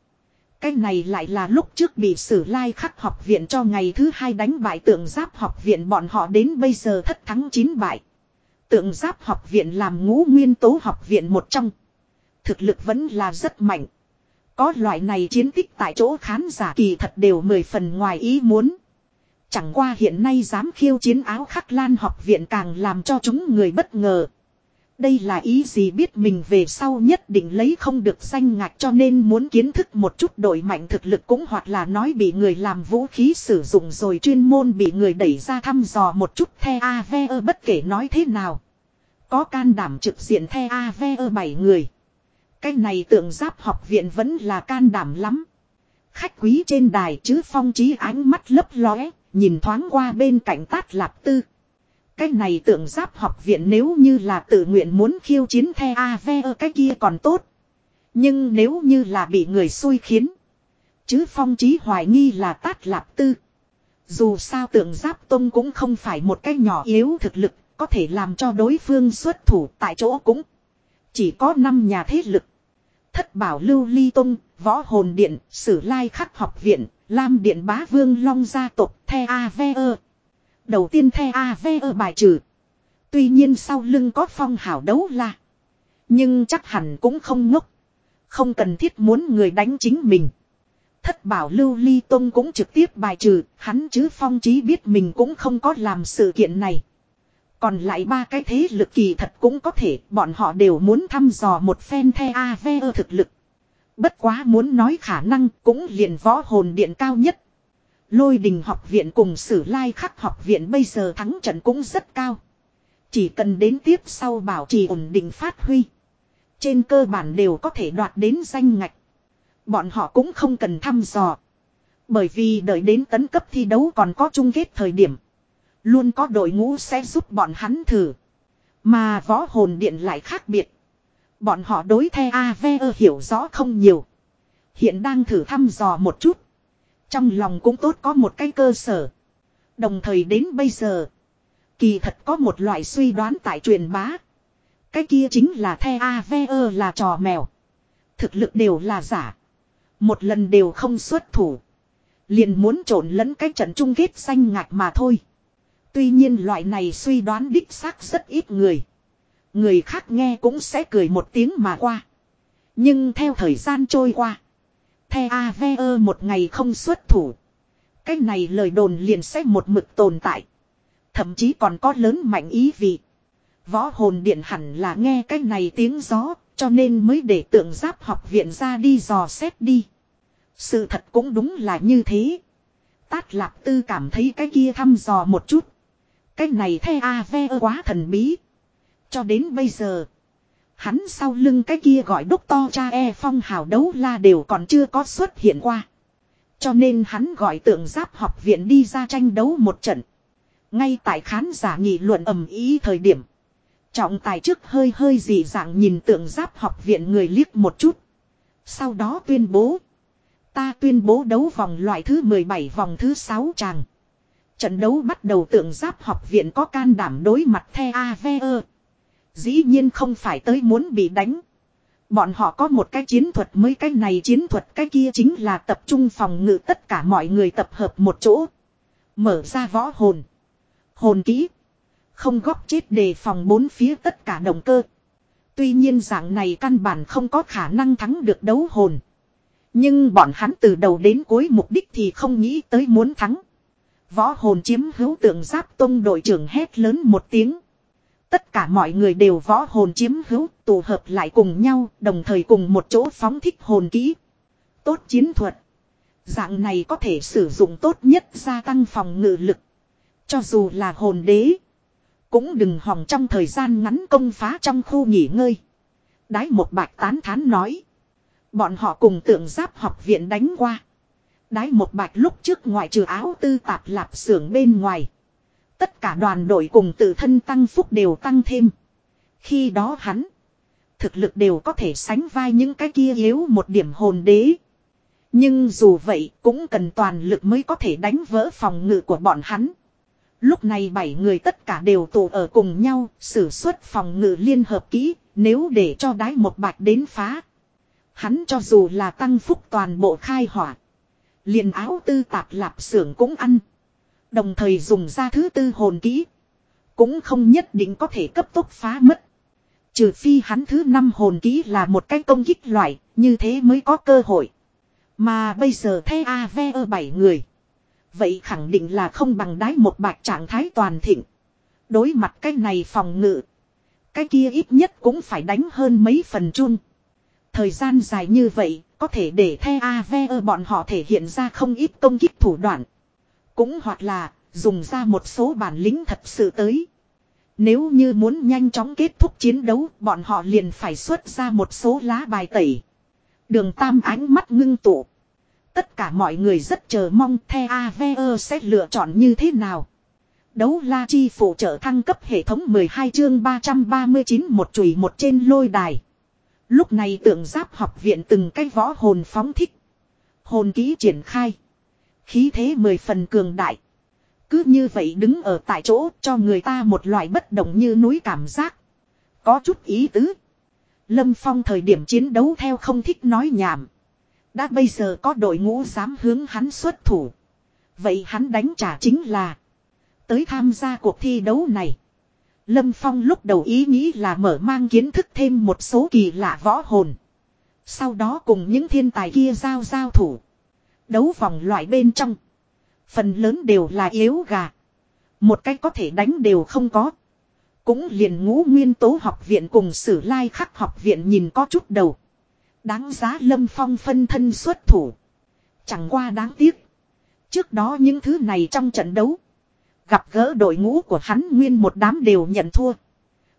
[SPEAKER 1] Cái này lại là lúc trước bị sử lai khắc học viện cho ngày thứ hai đánh bại tượng giáp học viện bọn họ đến bây giờ thất thắng chín bại. Tượng giáp học viện làm ngũ nguyên tố học viện một trong. Thực lực vẫn là rất mạnh. Có loại này chiến tích tại chỗ khán giả kỳ thật đều mười phần ngoài ý muốn. Chẳng qua hiện nay dám khiêu chiến áo khắc lan học viện càng làm cho chúng người bất ngờ. Đây là ý gì biết mình về sau nhất định lấy không được danh ngạch cho nên muốn kiến thức một chút đội mạnh thực lực cũng hoặc là nói bị người làm vũ khí sử dụng rồi chuyên môn bị người đẩy ra thăm dò một chút the AVE bất kể nói thế nào. Có can đảm trực diện the AVE 7 người. Cái này tượng giáp học viện vẫn là can đảm lắm. Khách quý trên đài chứ phong trí ánh mắt lấp lóe, nhìn thoáng qua bên cạnh tát lạp tư. Cái này tượng giáp học viện nếu như là tự nguyện muốn khiêu chiến the AVE cái kia còn tốt. Nhưng nếu như là bị người xui khiến. Chứ phong trí hoài nghi là tát lạp tư. Dù sao tượng giáp tông cũng không phải một cái nhỏ yếu thực lực có thể làm cho đối phương xuất thủ tại chỗ cũng. Chỉ có 5 nhà thế lực. Thất bảo lưu ly tông, võ hồn điện, sử lai khắc học viện, lam điện bá vương long gia tộc, the AVE. Đầu tiên the AVE bài trừ. Tuy nhiên sau lưng có phong hảo đấu la. Nhưng chắc hẳn cũng không ngốc. Không cần thiết muốn người đánh chính mình. Thất bảo lưu ly tông cũng trực tiếp bài trừ, hắn chứ phong trí biết mình cũng không có làm sự kiện này. Còn lại ba cái thế lực kỳ thật cũng có thể, bọn họ đều muốn thăm dò một phen the AVE thực lực. Bất quá muốn nói khả năng cũng liền võ hồn điện cao nhất. Lôi đình học viện cùng sử lai khắc học viện bây giờ thắng trận cũng rất cao. Chỉ cần đến tiếp sau bảo trì ổn định phát huy. Trên cơ bản đều có thể đoạt đến danh ngạch. Bọn họ cũng không cần thăm dò. Bởi vì đợi đến tấn cấp thi đấu còn có chung kết thời điểm. Luôn có đội ngũ sẽ giúp bọn hắn thử. Mà võ hồn điện lại khác biệt. Bọn họ đối the AVE hiểu rõ không nhiều. Hiện đang thử thăm dò một chút. Trong lòng cũng tốt có một cái cơ sở. Đồng thời đến bây giờ. Kỳ thật có một loại suy đoán tại truyền bá. Cái kia chính là the AVE là trò mèo. Thực lực đều là giả. Một lần đều không xuất thủ. Liền muốn trộn lẫn cái trận chung kết xanh ngạch mà thôi. Tuy nhiên loại này suy đoán đích xác rất ít người. Người khác nghe cũng sẽ cười một tiếng mà qua. Nhưng theo thời gian trôi qua. The AVE một ngày không xuất thủ. Cái này lời đồn liền sẽ một mực tồn tại. Thậm chí còn có lớn mạnh ý vị. Võ hồn điện hẳn là nghe cái này tiếng gió, cho nên mới để tượng giáp học viện ra đi dò xét đi. Sự thật cũng đúng là như thế. Tát lạp tư cảm thấy cái kia thăm dò một chút. Cái này the AVE quá thần bí. Cho đến bây giờ. Hắn sau lưng cái kia gọi đốc to cha e phong hào đấu la đều còn chưa có xuất hiện qua. Cho nên hắn gọi tượng giáp học viện đi ra tranh đấu một trận. Ngay tại khán giả nghị luận ầm ý thời điểm. Trọng tài trước hơi hơi dị dạng nhìn tượng giáp học viện người liếc một chút. Sau đó tuyên bố. Ta tuyên bố đấu vòng loại thứ 17 vòng thứ 6 tràng. Trận đấu bắt đầu tượng giáp học viện có can đảm đối mặt the AVE. Dĩ nhiên không phải tới muốn bị đánh. Bọn họ có một cái chiến thuật mới, cái này chiến thuật, cái kia chính là tập trung phòng ngự tất cả mọi người tập hợp một chỗ. Mở ra võ hồn. Hồn kỹ. Không góp chết đề phòng bốn phía tất cả động cơ. Tuy nhiên dạng này căn bản không có khả năng thắng được đấu hồn. Nhưng bọn hắn từ đầu đến cuối mục đích thì không nghĩ tới muốn thắng. Võ hồn chiếm hữu tượng giáp tông đội trưởng hét lớn một tiếng. Tất cả mọi người đều võ hồn chiếm hữu, tụ hợp lại cùng nhau, đồng thời cùng một chỗ phóng thích hồn kỹ. Tốt chiến thuật. Dạng này có thể sử dụng tốt nhất gia tăng phòng ngự lực. Cho dù là hồn đế. Cũng đừng hòng trong thời gian ngắn công phá trong khu nghỉ ngơi. Đái một bạch tán thán nói. Bọn họ cùng tượng giáp học viện đánh qua. Đái một bạch lúc trước ngoại trừ áo tư tạp lạp xưởng bên ngoài. Tất cả đoàn đội cùng tự thân tăng phúc đều tăng thêm. Khi đó hắn. Thực lực đều có thể sánh vai những cái kia yếu một điểm hồn đế. Nhưng dù vậy cũng cần toàn lực mới có thể đánh vỡ phòng ngự của bọn hắn. Lúc này bảy người tất cả đều tụ ở cùng nhau, sử xuất phòng ngự liên hợp kỹ, nếu để cho đái một bạch đến phá. Hắn cho dù là tăng phúc toàn bộ khai hỏa. liền áo tư tạp lạp xưởng cũng ăn. Đồng thời dùng ra thứ tư hồn kỹ. Cũng không nhất định có thể cấp tốc phá mất. Trừ phi hắn thứ năm hồn kỹ là một cái công kích loại, như thế mới có cơ hội. Mà bây giờ thế AVE bảy người. Vậy khẳng định là không bằng đái một bạc trạng thái toàn thịnh. Đối mặt cái này phòng ngự. Cái kia ít nhất cũng phải đánh hơn mấy phần chun. Thời gian dài như vậy, có thể để the AVE bọn họ thể hiện ra không ít công kích thủ đoạn. Cũng hoặc là, dùng ra một số bản lĩnh thật sự tới. Nếu như muốn nhanh chóng kết thúc chiến đấu, bọn họ liền phải xuất ra một số lá bài tẩy. Đường Tam ánh mắt ngưng tụ. Tất cả mọi người rất chờ mong The AVE sẽ lựa chọn như thế nào. Đấu la chi phụ trợ thăng cấp hệ thống 12 chương 339 một chùy một trên lôi đài. Lúc này tượng giáp học viện từng cái võ hồn phóng thích. Hồn ký triển khai. Khí thế mười phần cường đại. Cứ như vậy đứng ở tại chỗ cho người ta một loại bất động như núi cảm giác. Có chút ý tứ. Lâm Phong thời điểm chiến đấu theo không thích nói nhảm. Đã bây giờ có đội ngũ dám hướng hắn xuất thủ. Vậy hắn đánh trả chính là. Tới tham gia cuộc thi đấu này. Lâm Phong lúc đầu ý nghĩ là mở mang kiến thức thêm một số kỳ lạ võ hồn. Sau đó cùng những thiên tài kia giao giao thủ. Đấu vòng loại bên trong. Phần lớn đều là yếu gà. Một cách có thể đánh đều không có. Cũng liền ngũ nguyên tố học viện cùng sử lai khắc học viện nhìn có chút đầu. Đáng giá lâm phong phân thân xuất thủ. Chẳng qua đáng tiếc. Trước đó những thứ này trong trận đấu. Gặp gỡ đội ngũ của hắn nguyên một đám đều nhận thua.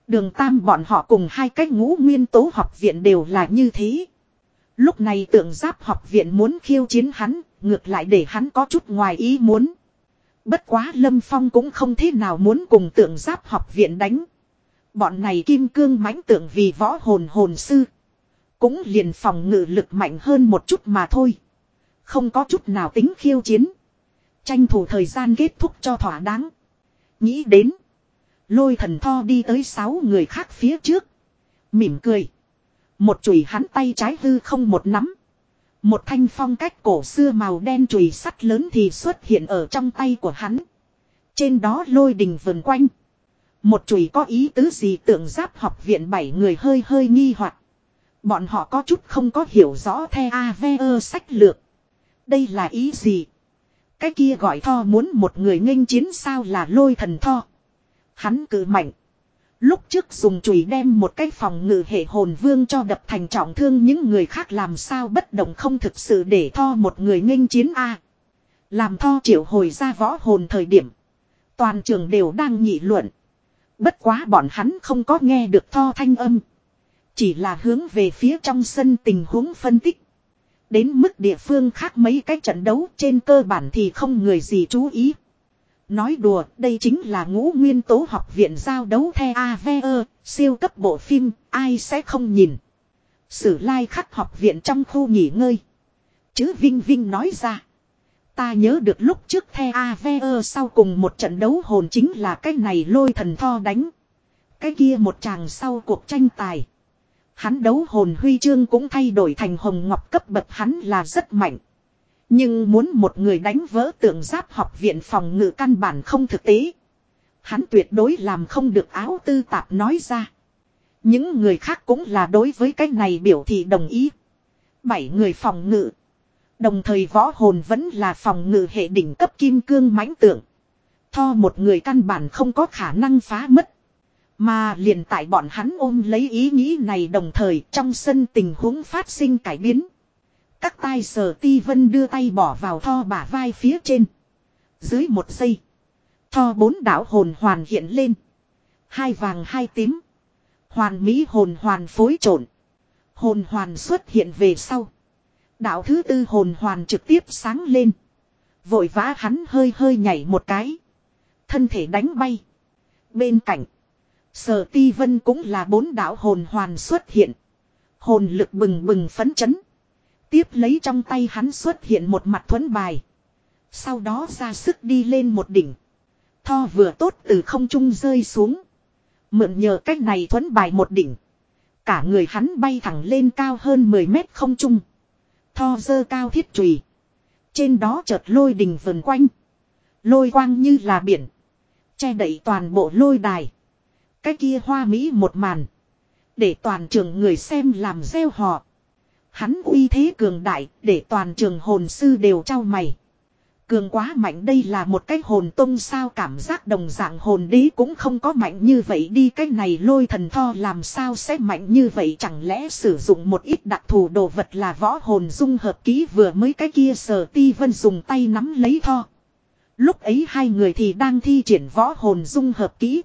[SPEAKER 1] Đường tam bọn họ cùng hai cái ngũ nguyên tố học viện đều là như thế. Lúc này tượng giáp học viện muốn khiêu chiến hắn, ngược lại để hắn có chút ngoài ý muốn. Bất quá Lâm Phong cũng không thế nào muốn cùng tượng giáp học viện đánh. Bọn này kim cương mãnh tượng vì võ hồn hồn sư. Cũng liền phòng ngự lực mạnh hơn một chút mà thôi. Không có chút nào tính khiêu chiến. Tranh thủ thời gian kết thúc cho thỏa đáng. Nghĩ đến. Lôi thần tho đi tới sáu người khác phía trước. Mỉm cười. Một chùy hắn tay trái hư không một nắm. Một thanh phong cách cổ xưa màu đen chùy sắt lớn thì xuất hiện ở trong tay của hắn. Trên đó lôi đình vần quanh. Một chùy có ý tứ gì tượng giáp học viện bảy người hơi hơi nghi hoặc Bọn họ có chút không có hiểu rõ the AVE sách lược. Đây là ý gì? Cái kia gọi tho muốn một người nghênh chiến sao là lôi thần tho. Hắn cử mạnh. Lúc trước dùng chùy đem một cái phòng ngự hệ hồn vương cho đập thành trọng thương những người khác làm sao bất động không thực sự để tho một người nghênh chiến A. Làm tho triệu hồi ra võ hồn thời điểm. Toàn trường đều đang nhị luận. Bất quá bọn hắn không có nghe được tho thanh âm. Chỉ là hướng về phía trong sân tình huống phân tích. Đến mức địa phương khác mấy cái trận đấu trên cơ bản thì không người gì chú ý. Nói đùa, đây chính là ngũ nguyên tố học viện giao đấu the AVE, siêu cấp bộ phim, ai sẽ không nhìn. Sử lai khắc học viện trong khu nghỉ ngơi. Chứ Vinh Vinh nói ra. Ta nhớ được lúc trước the AVE sau cùng một trận đấu hồn chính là cái này lôi thần tho đánh. Cái kia một chàng sau cuộc tranh tài. Hắn đấu hồn huy chương cũng thay đổi thành hồng ngọc cấp bậc hắn là rất mạnh. Nhưng muốn một người đánh vỡ tượng giáp học viện phòng ngự căn bản không thực tế. Hắn tuyệt đối làm không được áo tư tạp nói ra. Những người khác cũng là đối với cái này biểu thị đồng ý. Bảy người phòng ngự. Đồng thời võ hồn vẫn là phòng ngự hệ đỉnh cấp kim cương mãnh tượng. Tho một người căn bản không có khả năng phá mất. Mà liền tại bọn hắn ôm lấy ý nghĩ này đồng thời trong sân tình huống phát sinh cải biến. Các tai sở ti vân đưa tay bỏ vào tho bả vai phía trên. Dưới một giây. Tho bốn đạo hồn hoàn hiện lên. Hai vàng hai tím. Hoàn mỹ hồn hoàn phối trộn. Hồn hoàn xuất hiện về sau. Đạo thứ tư hồn hoàn trực tiếp sáng lên. Vội vã hắn hơi hơi nhảy một cái. Thân thể đánh bay. Bên cạnh. Sở ti vân cũng là bốn đạo hồn hoàn xuất hiện. Hồn lực bừng bừng phấn chấn. Tiếp lấy trong tay hắn xuất hiện một mặt thuẫn bài. Sau đó ra sức đi lên một đỉnh. Tho vừa tốt từ không trung rơi xuống. Mượn nhờ cách này thuẫn bài một đỉnh. Cả người hắn bay thẳng lên cao hơn 10 mét không trung. Tho dơ cao thiết trùy. Trên đó chợt lôi đình vần quanh. Lôi quang như là biển. Che đậy toàn bộ lôi đài. Cái kia hoa mỹ một màn. Để toàn trường người xem làm gieo họ. Hắn uy thế cường đại, để toàn trường hồn sư đều trao mày. Cường quá mạnh đây là một cái hồn tông sao cảm giác đồng dạng hồn đế cũng không có mạnh như vậy đi cái này lôi thần tho làm sao sẽ mạnh như vậy chẳng lẽ sử dụng một ít đặc thù đồ vật là võ hồn dung hợp ký vừa mới cái kia sở ti vân dùng tay nắm lấy tho. Lúc ấy hai người thì đang thi triển võ hồn dung hợp ký.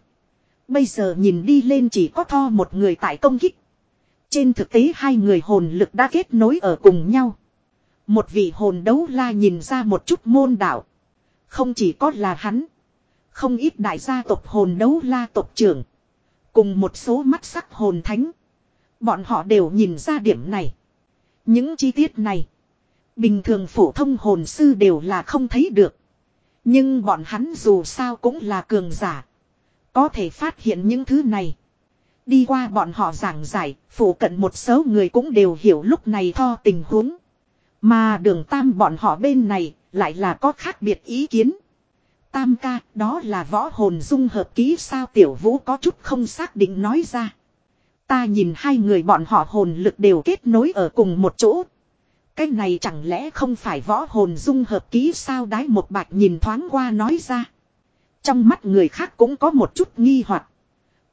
[SPEAKER 1] Bây giờ nhìn đi lên chỉ có tho một người tại công kích. Trên thực tế hai người hồn lực đã kết nối ở cùng nhau. Một vị hồn đấu la nhìn ra một chút môn đạo. Không chỉ có là hắn. Không ít đại gia tộc hồn đấu la tộc trưởng. Cùng một số mắt sắc hồn thánh. Bọn họ đều nhìn ra điểm này. Những chi tiết này. Bình thường phổ thông hồn sư đều là không thấy được. Nhưng bọn hắn dù sao cũng là cường giả. Có thể phát hiện những thứ này. Đi qua bọn họ giảng giải, phủ cận một số người cũng đều hiểu lúc này tho tình huống. Mà đường tam bọn họ bên này, lại là có khác biệt ý kiến. Tam ca, đó là võ hồn dung hợp ký sao tiểu vũ có chút không xác định nói ra. Ta nhìn hai người bọn họ hồn lực đều kết nối ở cùng một chỗ. Cái này chẳng lẽ không phải võ hồn dung hợp ký sao đái một bạch nhìn thoáng qua nói ra. Trong mắt người khác cũng có một chút nghi hoặc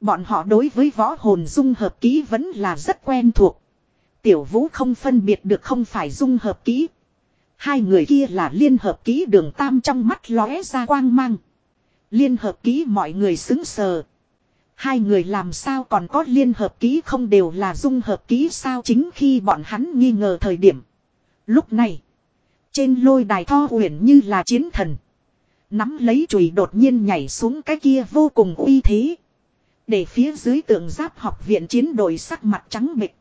[SPEAKER 1] Bọn họ đối với võ hồn dung hợp ký vẫn là rất quen thuộc. Tiểu vũ không phân biệt được không phải dung hợp ký. Hai người kia là liên hợp ký đường tam trong mắt lóe ra quang mang. Liên hợp ký mọi người xứng sờ. Hai người làm sao còn có liên hợp ký không đều là dung hợp ký sao chính khi bọn hắn nghi ngờ thời điểm. Lúc này, Trên lôi đài tho uyển như là chiến thần. Nắm lấy chùy đột nhiên nhảy xuống cái kia vô cùng uy thế. Để phía dưới tượng giáp học viện chiến đội sắc mặt trắng bịch.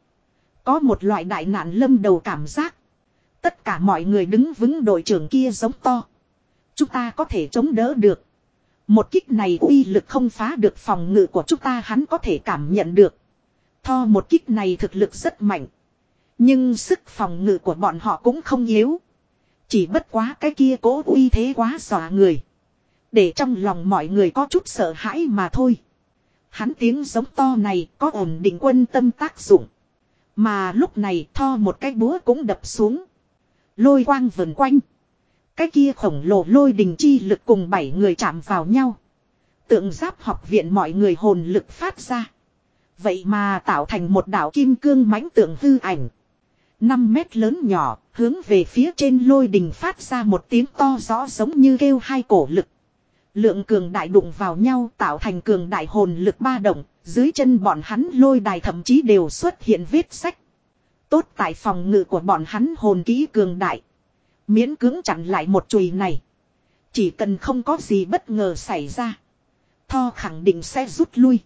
[SPEAKER 1] Có một loại đại nạn lâm đầu cảm giác. Tất cả mọi người đứng vững đội trưởng kia giống to. Chúng ta có thể chống đỡ được. Một kích này uy lực không phá được phòng ngự của chúng ta hắn có thể cảm nhận được. Tho một kích này thực lực rất mạnh. Nhưng sức phòng ngự của bọn họ cũng không yếu. Chỉ bất quá cái kia cố uy thế quá xòa người. Để trong lòng mọi người có chút sợ hãi mà thôi. Hắn tiếng giống to này có ổn định quân tâm tác dụng. Mà lúc này tho một cái búa cũng đập xuống. Lôi quang vần quanh. Cái kia khổng lồ lôi đình chi lực cùng bảy người chạm vào nhau. Tượng giáp học viện mọi người hồn lực phát ra. Vậy mà tạo thành một đảo kim cương mãnh tượng hư ảnh. 5 mét lớn nhỏ, hướng về phía trên lôi đình phát ra một tiếng to rõ giống như kêu hai cổ lực. Lượng cường đại đụng vào nhau tạo thành cường đại hồn lực ba động, dưới chân bọn hắn lôi đài thậm chí đều xuất hiện vết sách. Tốt tại phòng ngự của bọn hắn hồn kỹ cường đại. Miễn cưỡng chặn lại một chùy này. Chỉ cần không có gì bất ngờ xảy ra. Tho khẳng định sẽ rút lui.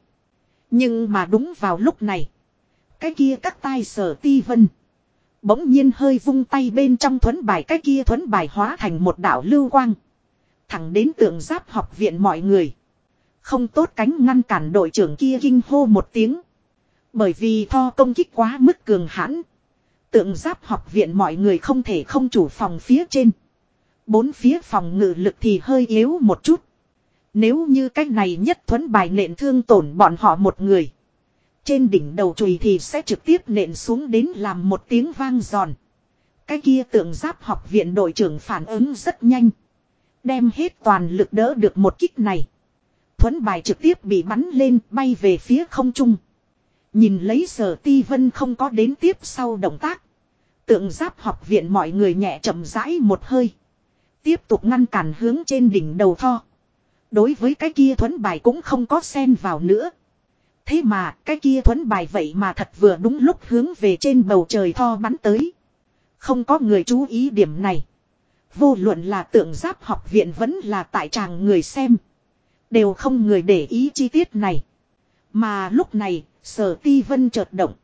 [SPEAKER 1] Nhưng mà đúng vào lúc này. Cái kia các tai sở ti vân. Bỗng nhiên hơi vung tay bên trong thuấn bài cái kia thuấn bài hóa thành một đảo lưu quang. Thẳng đến tượng giáp học viện mọi người. Không tốt cánh ngăn cản đội trưởng kia kinh hô một tiếng. Bởi vì tho công kích quá mức cường hãn. Tượng giáp học viện mọi người không thể không chủ phòng phía trên. Bốn phía phòng ngự lực thì hơi yếu một chút. Nếu như cách này nhất thuấn bài nện thương tổn bọn họ một người. Trên đỉnh đầu chùy thì sẽ trực tiếp nện xuống đến làm một tiếng vang giòn. Cái kia tượng giáp học viện đội trưởng phản ứng rất nhanh. Đem hết toàn lực đỡ được một kích này. Thuấn bài trực tiếp bị bắn lên, bay về phía không trung. Nhìn lấy sở ti vân không có đến tiếp sau động tác. Tượng giáp học viện mọi người nhẹ chậm rãi một hơi. Tiếp tục ngăn cản hướng trên đỉnh đầu tho. Đối với cái kia thuấn bài cũng không có xen vào nữa. Thế mà, cái kia thuấn bài vậy mà thật vừa đúng lúc hướng về trên bầu trời tho bắn tới. Không có người chú ý điểm này. Vô luận là tượng giáp học viện vẫn là tại tràng người xem. Đều không người để ý chi tiết này. Mà lúc này, sở ti vân chợt động.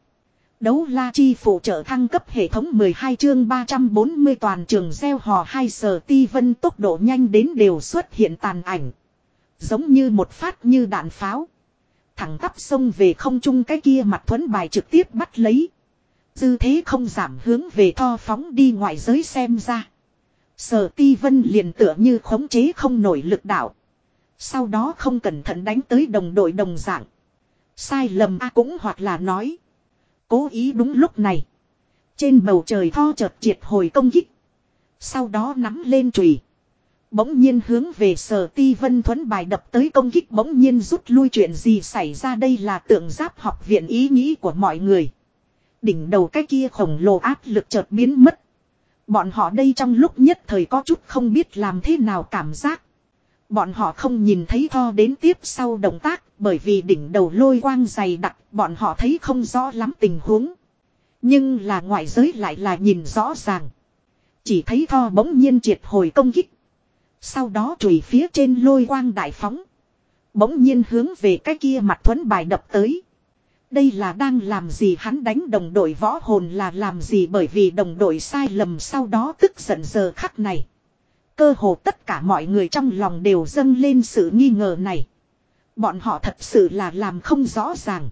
[SPEAKER 1] Đấu la chi phụ trợ thăng cấp hệ thống 12 chương 340 toàn trường gieo hò hai sở ti vân tốc độ nhanh đến đều xuất hiện tàn ảnh. Giống như một phát như đạn pháo. Thẳng tắp sông về không trung cái kia mặt thuấn bài trực tiếp bắt lấy. Dư thế không giảm hướng về tho phóng đi ngoại giới xem ra. Sở ti vân liền tựa như khống chế không nổi lực đạo. Sau đó không cẩn thận đánh tới đồng đội đồng dạng. Sai lầm a cũng hoặc là nói. Cố ý đúng lúc này. Trên bầu trời tho chợt triệt hồi công kích. Sau đó nắm lên chùy Bỗng nhiên hướng về sở ti vân thuấn bài đập tới công kích bỗng nhiên rút lui chuyện gì xảy ra đây là tượng giáp học viện ý nghĩ của mọi người. Đỉnh đầu cái kia khổng lồ áp lực chợt biến mất. Bọn họ đây trong lúc nhất thời có chút không biết làm thế nào cảm giác. Bọn họ không nhìn thấy tho đến tiếp sau động tác, bởi vì đỉnh đầu lôi quang dày đặc, bọn họ thấy không rõ lắm tình huống. Nhưng là ngoại giới lại là nhìn rõ ràng. Chỉ thấy tho bỗng nhiên triệt hồi công kích. Sau đó chùi phía trên lôi quang đại phóng. Bỗng nhiên hướng về cái kia mặt thuẫn bài đập tới. Đây là đang làm gì hắn đánh đồng đội võ hồn là làm gì bởi vì đồng đội sai lầm sau đó tức giận giờ khắc này. Cơ hồ tất cả mọi người trong lòng đều dâng lên sự nghi ngờ này. Bọn họ thật sự là làm không rõ ràng.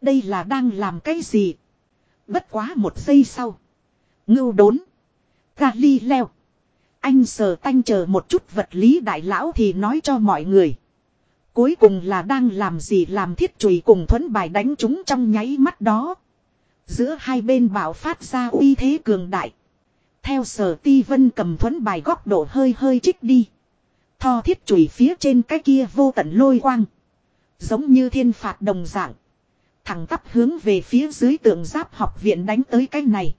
[SPEAKER 1] Đây là đang làm cái gì? Bất quá một giây sau. Ngưu đốn. Gali leo. Anh sờ tanh chờ một chút vật lý đại lão thì nói cho mọi người. Cuối cùng là đang làm gì làm thiết chùy cùng thuấn bài đánh chúng trong nháy mắt đó. Giữa hai bên bảo phát ra uy thế cường đại. Theo sở ti vân cầm thuấn bài góc độ hơi hơi trích đi. Tho thiết chùy phía trên cái kia vô tận lôi quang. Giống như thiên phạt đồng dạng. Thẳng tắp hướng về phía dưới tượng giáp học viện đánh tới cái này.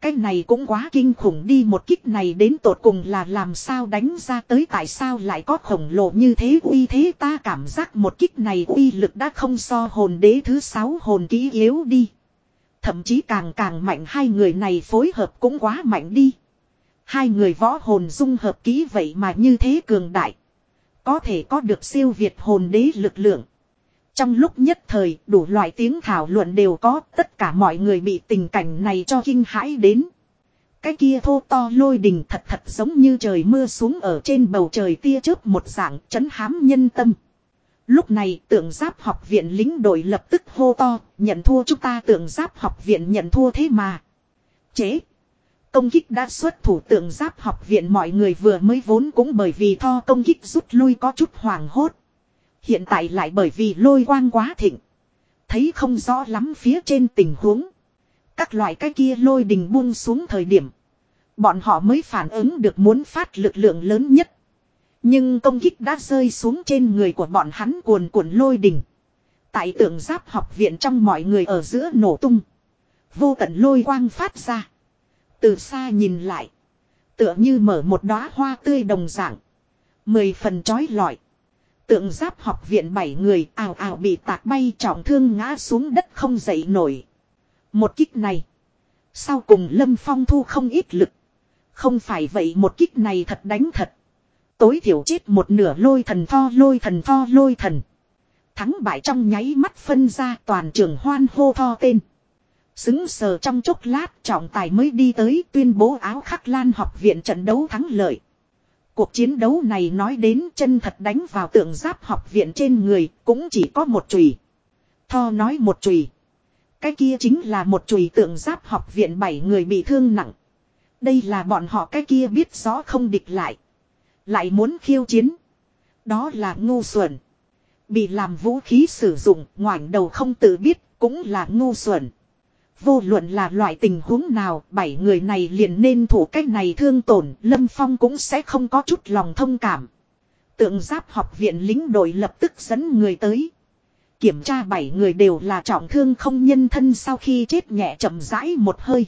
[SPEAKER 1] Cái này cũng quá kinh khủng đi, một kích này đến tột cùng là làm sao đánh ra tới, tại sao lại có khổng lồ như thế uy thế ta cảm giác một kích này uy lực đã không so hồn đế thứ sáu hồn ký yếu đi. Thậm chí càng càng mạnh, hai người này phối hợp cũng quá mạnh đi. Hai người võ hồn dung hợp ký vậy mà như thế cường đại. Có thể có được siêu việt hồn đế lực lượng. Trong lúc nhất thời đủ loại tiếng thảo luận đều có tất cả mọi người bị tình cảnh này cho kinh hãi đến. Cái kia thô to lôi đình thật thật giống như trời mưa xuống ở trên bầu trời tia chớp một dạng chấn hám nhân tâm. Lúc này tượng giáp học viện lính đội lập tức hô to, nhận thua chúng ta tượng giáp học viện nhận thua thế mà. Chế. Công kích đã xuất thủ tượng giáp học viện mọi người vừa mới vốn cũng bởi vì tho công kích rút lui có chút hoàng hốt. Hiện tại lại bởi vì lôi quang quá thịnh. Thấy không rõ lắm phía trên tình huống. Các loại cái kia lôi đình buông xuống thời điểm. Bọn họ mới phản ứng được muốn phát lực lượng lớn nhất. Nhưng công kích đã rơi xuống trên người của bọn hắn cuồn cuộn lôi đình. Tại tượng giáp học viện trong mọi người ở giữa nổ tung. Vô tận lôi quang phát ra. Từ xa nhìn lại. Tựa như mở một đóa hoa tươi đồng dạng. Mười phần chói lọi. Tượng giáp học viện bảy người ào ào bị tạc bay trọng thương ngã xuống đất không dậy nổi. Một kích này. Sau cùng Lâm Phong thu không ít lực. Không phải vậy một kích này thật đánh thật. Tối thiểu chết một nửa lôi thần pho lôi thần pho lôi thần. Thắng bại trong nháy mắt phân ra toàn trường hoan hô pho tên. Xứng sờ trong chốc lát trọng tài mới đi tới tuyên bố áo khắc lan học viện trận đấu thắng lợi. Cuộc chiến đấu này nói đến chân thật đánh vào tượng giáp học viện trên người cũng chỉ có một chùy. Tho nói một chùy. Cái kia chính là một chùy tượng giáp học viện bảy người bị thương nặng. Đây là bọn họ cái kia biết rõ không địch lại. Lại muốn khiêu chiến. Đó là ngu xuẩn. Bị làm vũ khí sử dụng, ngoảnh đầu không tự biết, cũng là ngu xuẩn. Vô luận là loại tình huống nào, bảy người này liền nên thủ cách này thương tổn, Lâm Phong cũng sẽ không có chút lòng thông cảm. Tượng giáp học viện lính đội lập tức dẫn người tới. Kiểm tra bảy người đều là trọng thương không nhân thân sau khi chết nhẹ chậm rãi một hơi.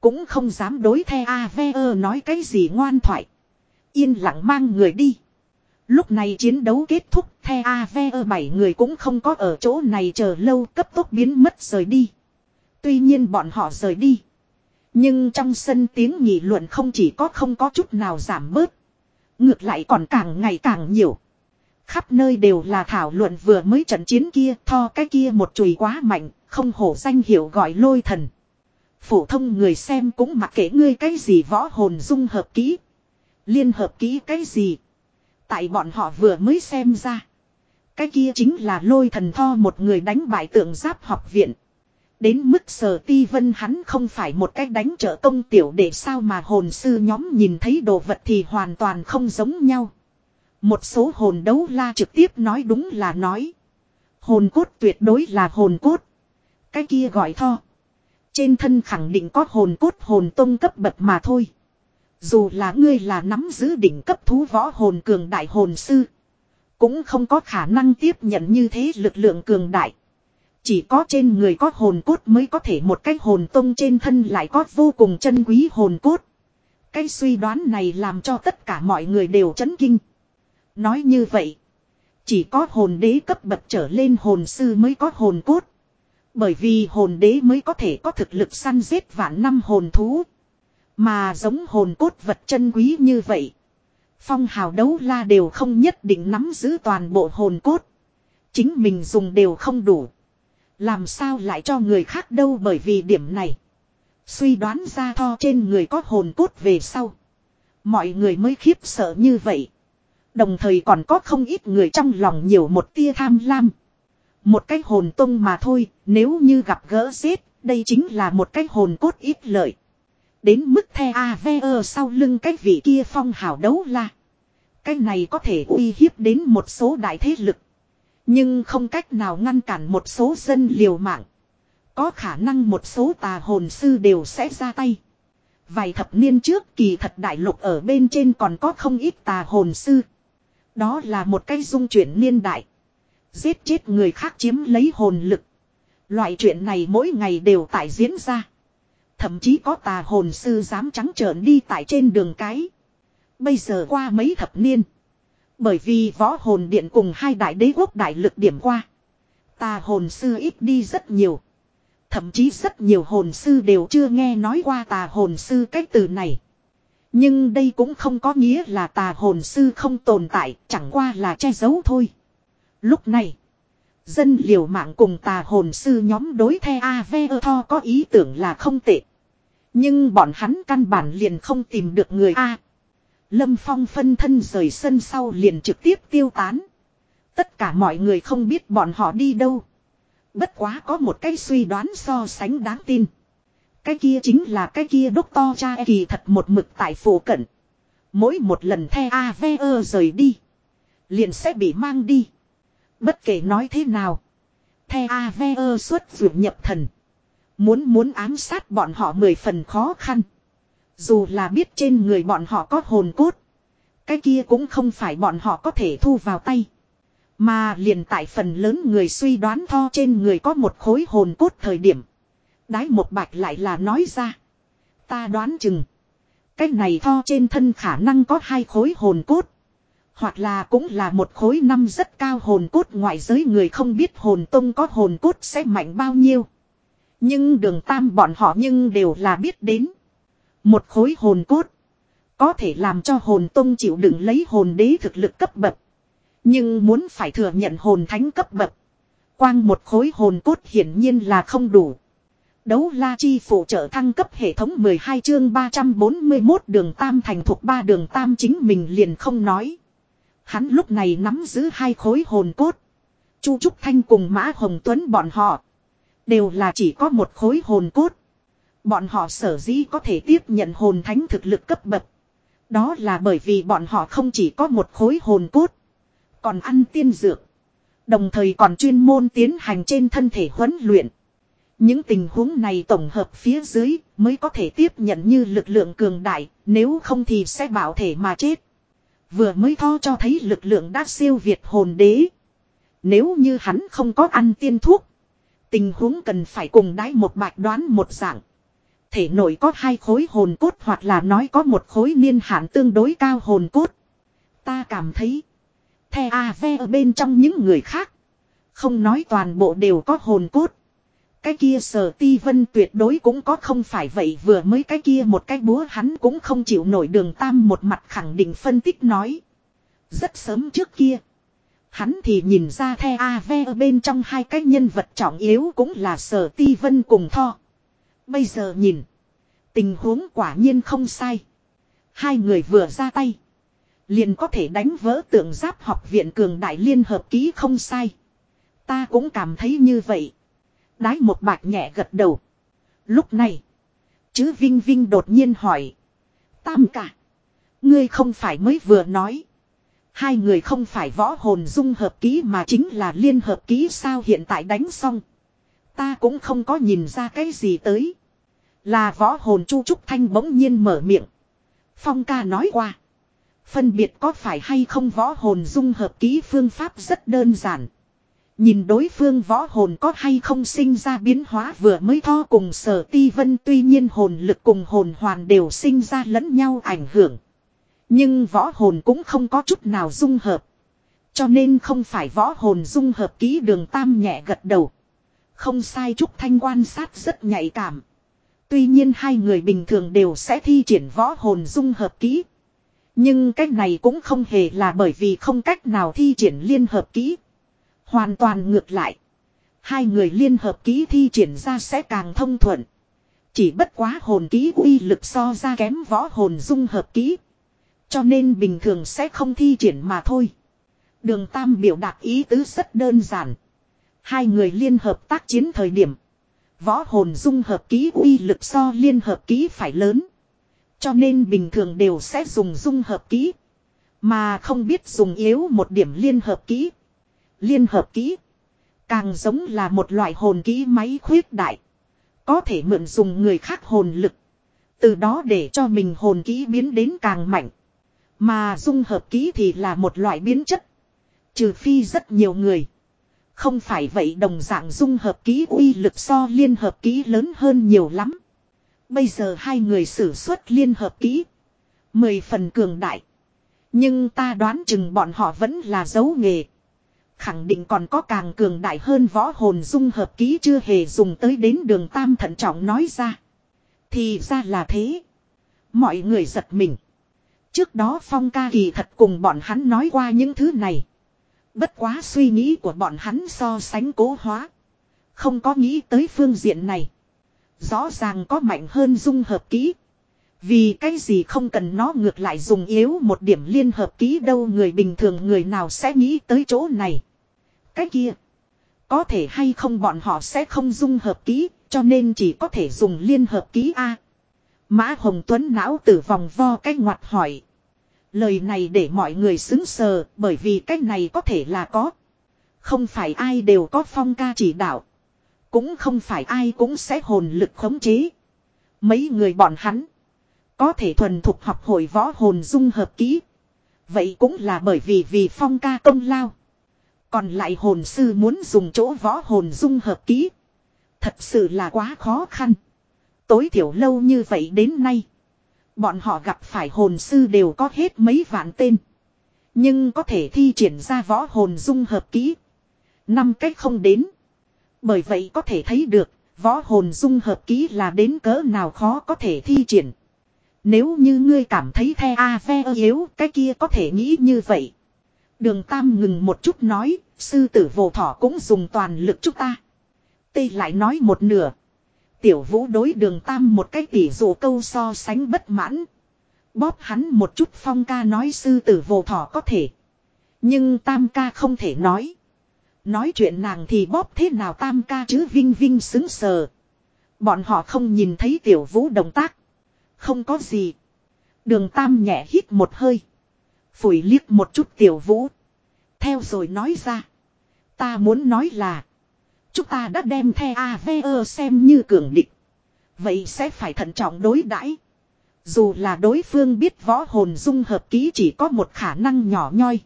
[SPEAKER 1] Cũng không dám đối the A.V.E. nói cái gì ngoan thoại. Yên lặng mang người đi. Lúc này chiến đấu kết thúc, the A.V.E. bảy người cũng không có ở chỗ này chờ lâu cấp tốc biến mất rời đi. Tuy nhiên bọn họ rời đi. Nhưng trong sân tiếng nghị luận không chỉ có không có chút nào giảm bớt. Ngược lại còn càng ngày càng nhiều. Khắp nơi đều là thảo luận vừa mới trận chiến kia tho cái kia một chùy quá mạnh, không hổ danh hiệu gọi lôi thần. Phổ thông người xem cũng mặc kệ ngươi cái gì võ hồn dung hợp kỹ. Liên hợp kỹ cái gì. Tại bọn họ vừa mới xem ra. Cái kia chính là lôi thần tho một người đánh bại tượng giáp học viện. Đến mức sở ti vân hắn không phải một cách đánh trợ công tiểu để sao mà hồn sư nhóm nhìn thấy đồ vật thì hoàn toàn không giống nhau. Một số hồn đấu la trực tiếp nói đúng là nói. Hồn cốt tuyệt đối là hồn cốt. Cái kia gọi tho. Trên thân khẳng định có hồn cốt hồn tông cấp bậc mà thôi. Dù là ngươi là nắm giữ đỉnh cấp thú võ hồn cường đại hồn sư. Cũng không có khả năng tiếp nhận như thế lực lượng cường đại. Chỉ có trên người có hồn cốt mới có thể một cái hồn tông trên thân lại có vô cùng chân quý hồn cốt. Cái suy đoán này làm cho tất cả mọi người đều chấn kinh. Nói như vậy. Chỉ có hồn đế cấp bậc trở lên hồn sư mới có hồn cốt. Bởi vì hồn đế mới có thể có thực lực săn giết vạn năm hồn thú. Mà giống hồn cốt vật chân quý như vậy. Phong hào đấu la đều không nhất định nắm giữ toàn bộ hồn cốt. Chính mình dùng đều không đủ. Làm sao lại cho người khác đâu bởi vì điểm này. Suy đoán ra tho trên người có hồn cốt về sau. Mọi người mới khiếp sợ như vậy. Đồng thời còn có không ít người trong lòng nhiều một tia tham lam. Một cái hồn tung mà thôi, nếu như gặp gỡ giết, đây chính là một cái hồn cốt ít lợi. Đến mức the AVE sau lưng cái vị kia phong hào đấu la. Cái này có thể uy hiếp đến một số đại thế lực. Nhưng không cách nào ngăn cản một số dân liều mạng. Có khả năng một số tà hồn sư đều sẽ ra tay. Vài thập niên trước kỳ thật đại lục ở bên trên còn có không ít tà hồn sư. Đó là một cái dung chuyển niên đại. Giết chết người khác chiếm lấy hồn lực. Loại chuyện này mỗi ngày đều tại diễn ra. Thậm chí có tà hồn sư dám trắng trợn đi tại trên đường cái. Bây giờ qua mấy thập niên. Bởi vì võ hồn điện cùng hai đại đế quốc đại lực điểm qua. Tà hồn sư ít đi rất nhiều. Thậm chí rất nhiều hồn sư đều chưa nghe nói qua tà hồn sư cái từ này. Nhưng đây cũng không có nghĩa là tà hồn sư không tồn tại, chẳng qua là che giấu thôi. Lúc này, dân liều mạng cùng tà hồn sư nhóm đối the Avetho có ý tưởng là không tệ. Nhưng bọn hắn căn bản liền không tìm được người A. Lâm Phong phân thân rời sân sau liền trực tiếp tiêu tán. Tất cả mọi người không biết bọn họ đi đâu. Bất quá có một cái suy đoán so sánh đáng tin. Cái kia chính là cái kia đốc to cha kỳ thật một mực tại phủ cận. Mỗi một lần the AVE rời đi. Liền sẽ bị mang đi. Bất kể nói thế nào. The AVE xuất dụng nhập thần. Muốn muốn ám sát bọn họ mười phần khó khăn. Dù là biết trên người bọn họ có hồn cốt. Cái kia cũng không phải bọn họ có thể thu vào tay. Mà liền tại phần lớn người suy đoán tho trên người có một khối hồn cốt thời điểm. Đái một bạch lại là nói ra. Ta đoán chừng. Cái này tho trên thân khả năng có hai khối hồn cốt. Hoặc là cũng là một khối năm rất cao hồn cốt ngoại giới người không biết hồn tông có hồn cốt sẽ mạnh bao nhiêu. Nhưng đường tam bọn họ nhưng đều là biết đến. Một khối hồn cốt. Có thể làm cho hồn tông chịu đựng lấy hồn đế thực lực cấp bậc. Nhưng muốn phải thừa nhận hồn thánh cấp bậc. Quang một khối hồn cốt hiển nhiên là không đủ. Đấu la chi phụ trợ thăng cấp hệ thống 12 chương 341 đường tam thành thuộc ba đường tam chính mình liền không nói. Hắn lúc này nắm giữ hai khối hồn cốt. Chu Trúc Thanh cùng Mã Hồng Tuấn bọn họ. Đều là chỉ có một khối hồn cốt. Bọn họ sở dĩ có thể tiếp nhận hồn thánh thực lực cấp bậc. Đó là bởi vì bọn họ không chỉ có một khối hồn cốt. Còn ăn tiên dược. Đồng thời còn chuyên môn tiến hành trên thân thể huấn luyện. Những tình huống này tổng hợp phía dưới mới có thể tiếp nhận như lực lượng cường đại, nếu không thì sẽ bảo thể mà chết. Vừa mới tho cho thấy lực lượng đã siêu việt hồn đế. Nếu như hắn không có ăn tiên thuốc, tình huống cần phải cùng đái một bạch đoán một dạng. Thể nội có hai khối hồn cốt hoặc là nói có một khối niên hạn tương đối cao hồn cốt. Ta cảm thấy, The A.V. ở bên trong những người khác. Không nói toàn bộ đều có hồn cốt. Cái kia sở ti vân tuyệt đối cũng có không phải vậy vừa mới cái kia một cái búa hắn cũng không chịu nổi đường tam một mặt khẳng định phân tích nói. Rất sớm trước kia. Hắn thì nhìn ra the A.V. ở bên trong hai cái nhân vật trọng yếu cũng là sở ti vân cùng tho. Bây giờ nhìn. Tình huống quả nhiên không sai. Hai người vừa ra tay. Liền có thể đánh vỡ tượng giáp học viện cường đại liên hợp ký không sai. Ta cũng cảm thấy như vậy. Đái một bạc nhẹ gật đầu. Lúc này. Chứ Vinh Vinh đột nhiên hỏi. Tam cả. Ngươi không phải mới vừa nói. Hai người không phải võ hồn dung hợp ký mà chính là liên hợp ký sao hiện tại đánh xong. Ta cũng không có nhìn ra cái gì tới. Là võ hồn Chu Trúc Thanh bỗng nhiên mở miệng. Phong ca nói qua. Phân biệt có phải hay không võ hồn dung hợp ký phương pháp rất đơn giản. Nhìn đối phương võ hồn có hay không sinh ra biến hóa vừa mới tho cùng sở ti vân tuy nhiên hồn lực cùng hồn hoàn đều sinh ra lẫn nhau ảnh hưởng. Nhưng võ hồn cũng không có chút nào dung hợp. Cho nên không phải võ hồn dung hợp ký đường tam nhẹ gật đầu. Không sai Trúc Thanh quan sát rất nhạy cảm. Tuy nhiên hai người bình thường đều sẽ thi triển võ hồn dung hợp kỹ. Nhưng cách này cũng không hề là bởi vì không cách nào thi triển liên hợp kỹ. Hoàn toàn ngược lại. Hai người liên hợp kỹ thi triển ra sẽ càng thông thuận. Chỉ bất quá hồn kỹ uy lực so ra kém võ hồn dung hợp kỹ. Cho nên bình thường sẽ không thi triển mà thôi. Đường Tam biểu đạt ý tứ rất đơn giản. Hai người liên hợp tác chiến thời điểm. Võ hồn dung hợp ký uy lực so liên hợp ký phải lớn. Cho nên bình thường đều sẽ dùng dung hợp ký. Mà không biết dùng yếu một điểm liên hợp ký. Liên hợp ký. Càng giống là một loại hồn ký máy khuyết đại. Có thể mượn dùng người khác hồn lực. Từ đó để cho mình hồn ký biến đến càng mạnh. Mà dung hợp ký thì là một loại biến chất. Trừ phi rất nhiều người. Không phải vậy đồng dạng dung hợp ký uy lực so liên hợp ký lớn hơn nhiều lắm. Bây giờ hai người sử xuất liên hợp ký. Mười phần cường đại. Nhưng ta đoán chừng bọn họ vẫn là dấu nghề. Khẳng định còn có càng cường đại hơn võ hồn dung hợp ký chưa hề dùng tới đến đường tam thận trọng nói ra. Thì ra là thế. Mọi người giật mình. Trước đó Phong ca kỳ thật cùng bọn hắn nói qua những thứ này. Bất quá suy nghĩ của bọn hắn so sánh cố hóa. Không có nghĩ tới phương diện này. Rõ ràng có mạnh hơn dung hợp kỹ. Vì cái gì không cần nó ngược lại dùng yếu một điểm liên hợp ký đâu người bình thường người nào sẽ nghĩ tới chỗ này. Cái kia. Có thể hay không bọn họ sẽ không dung hợp ký, cho nên chỉ có thể dùng liên hợp ký A. Mã Hồng Tuấn não từ vòng vo cách ngoặt hỏi. Lời này để mọi người xứng sờ, bởi vì cách này có thể là có. Không phải ai đều có phong ca chỉ đạo. Cũng không phải ai cũng sẽ hồn lực khống chế. Mấy người bọn hắn. Có thể thuần thục học hội võ hồn dung hợp kỹ. Vậy cũng là bởi vì vì phong ca công lao. Còn lại hồn sư muốn dùng chỗ võ hồn dung hợp kỹ. Thật sự là quá khó khăn. Tối thiểu lâu như vậy đến nay. Bọn họ gặp phải hồn sư đều có hết mấy vạn tên. Nhưng có thể thi triển ra võ hồn dung hợp kỹ. Năm cách không đến. Bởi vậy có thể thấy được, võ hồn dung hợp kỹ là đến cỡ nào khó có thể thi triển. Nếu như ngươi cảm thấy the a ve yếu, cái kia có thể nghĩ như vậy. Đường Tam ngừng một chút nói, sư tử vô thỏ cũng dùng toàn lực chúng ta. Tây lại nói một nửa. Tiểu vũ đối đường Tam một cái tỉ dụ câu so sánh bất mãn. Bóp hắn một chút phong ca nói sư tử vô thỏ có thể. Nhưng Tam ca không thể nói. Nói chuyện nàng thì bóp thế nào Tam ca chứ Vinh Vinh xứng sờ. Bọn họ không nhìn thấy tiểu vũ động tác. Không có gì. Đường Tam nhẹ hít một hơi. Phủi liếc một chút tiểu vũ. Theo rồi nói ra. Ta muốn nói là. Chúng ta đã đem the AVE xem như cường địch. Vậy sẽ phải thận trọng đối đãi. Dù là đối phương biết võ hồn dung hợp ký chỉ có một khả năng nhỏ nhoi.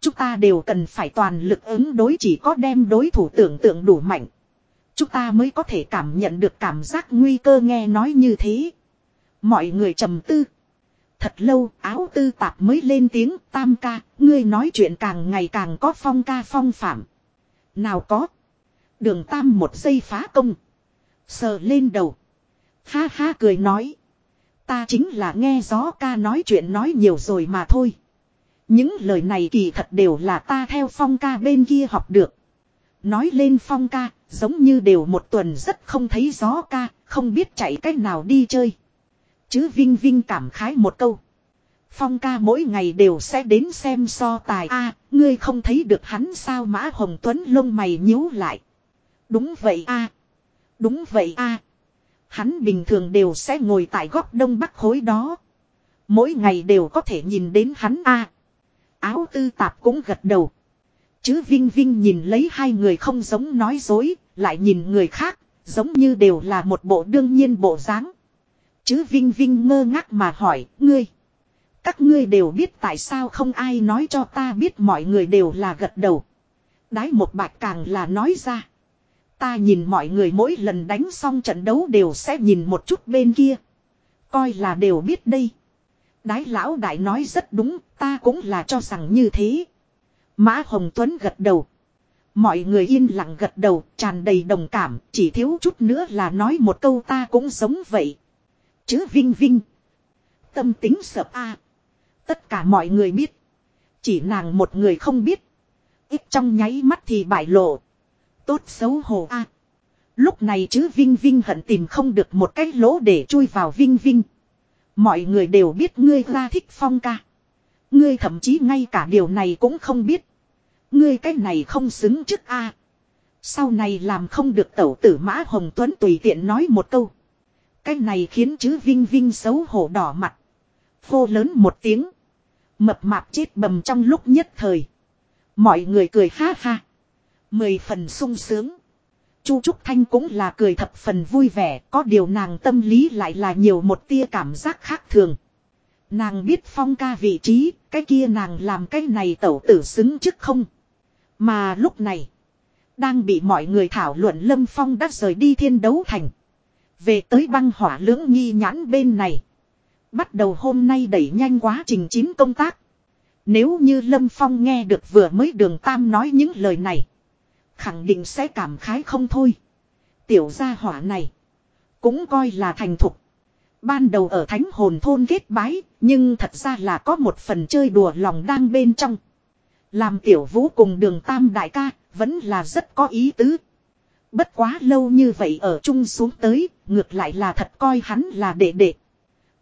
[SPEAKER 1] Chúng ta đều cần phải toàn lực ứng đối chỉ có đem đối thủ tưởng tượng đủ mạnh. Chúng ta mới có thể cảm nhận được cảm giác nguy cơ nghe nói như thế. Mọi người trầm tư. Thật lâu áo tư tạp mới lên tiếng tam ca, ngươi nói chuyện càng ngày càng có phong ca phong phạm. Nào có. Đường tam một giây phá công. Sờ lên đầu. Ha ha cười nói. Ta chính là nghe gió ca nói chuyện nói nhiều rồi mà thôi. Những lời này kỳ thật đều là ta theo phong ca bên kia học được. Nói lên phong ca, giống như đều một tuần rất không thấy gió ca, không biết chạy cách nào đi chơi. Chứ Vinh Vinh cảm khái một câu. Phong ca mỗi ngày đều sẽ đến xem so tài a ngươi không thấy được hắn sao Mã Hồng Tuấn lông mày nhíu lại. Đúng vậy a Đúng vậy a Hắn bình thường đều sẽ ngồi tại góc đông bắc khối đó. Mỗi ngày đều có thể nhìn đến hắn a Áo tư tạp cũng gật đầu. Chứ Vinh Vinh nhìn lấy hai người không giống nói dối, lại nhìn người khác, giống như đều là một bộ đương nhiên bộ dáng. Chứ Vinh Vinh ngơ ngác mà hỏi, ngươi. Các ngươi đều biết tại sao không ai nói cho ta biết mọi người đều là gật đầu. Đái một bạch càng là nói ra. Ta nhìn mọi người mỗi lần đánh xong trận đấu đều sẽ nhìn một chút bên kia. Coi là đều biết đây. Đái lão đại nói rất đúng, ta cũng là cho rằng như thế. Mã Hồng Tuấn gật đầu. Mọi người yên lặng gật đầu, tràn đầy đồng cảm, chỉ thiếu chút nữa là nói một câu ta cũng giống vậy. Chứ Vinh Vinh. Tâm tính sợp a Tất cả mọi người biết. Chỉ nàng một người không biết. Ít trong nháy mắt thì bại lộ. Tốt xấu hổ a Lúc này chứ Vinh Vinh hận tìm không được một cái lỗ để chui vào Vinh Vinh. Mọi người đều biết ngươi ra thích phong ca. Ngươi thậm chí ngay cả điều này cũng không biết. Ngươi cái này không xứng trước a. Sau này làm không được tẩu tử mã Hồng Tuấn tùy tiện nói một câu. Cái này khiến chứ Vinh Vinh xấu hổ đỏ mặt. Phô lớn một tiếng. Mập mạp chết bầm trong lúc nhất thời. Mọi người cười ha ha. Mười phần sung sướng. Chu Trúc Thanh cũng là cười thập phần vui vẻ, có điều nàng tâm lý lại là nhiều một tia cảm giác khác thường. Nàng biết phong ca vị trí, cái kia nàng làm cái này tẩu tử xứng chứ không. Mà lúc này, đang bị mọi người thảo luận Lâm Phong đã rời đi thiên đấu thành. Về tới băng hỏa lưỡng nghi nhãn bên này. Bắt đầu hôm nay đẩy nhanh quá trình chín công tác. Nếu như Lâm Phong nghe được vừa mới đường Tam nói những lời này. Khẳng định sẽ cảm khái không thôi. Tiểu gia hỏa này. Cũng coi là thành thục. Ban đầu ở thánh hồn thôn kết bái, nhưng thật ra là có một phần chơi đùa lòng đang bên trong. Làm tiểu vũ cùng đường tam đại ca, vẫn là rất có ý tứ. Bất quá lâu như vậy ở chung xuống tới, ngược lại là thật coi hắn là đệ đệ.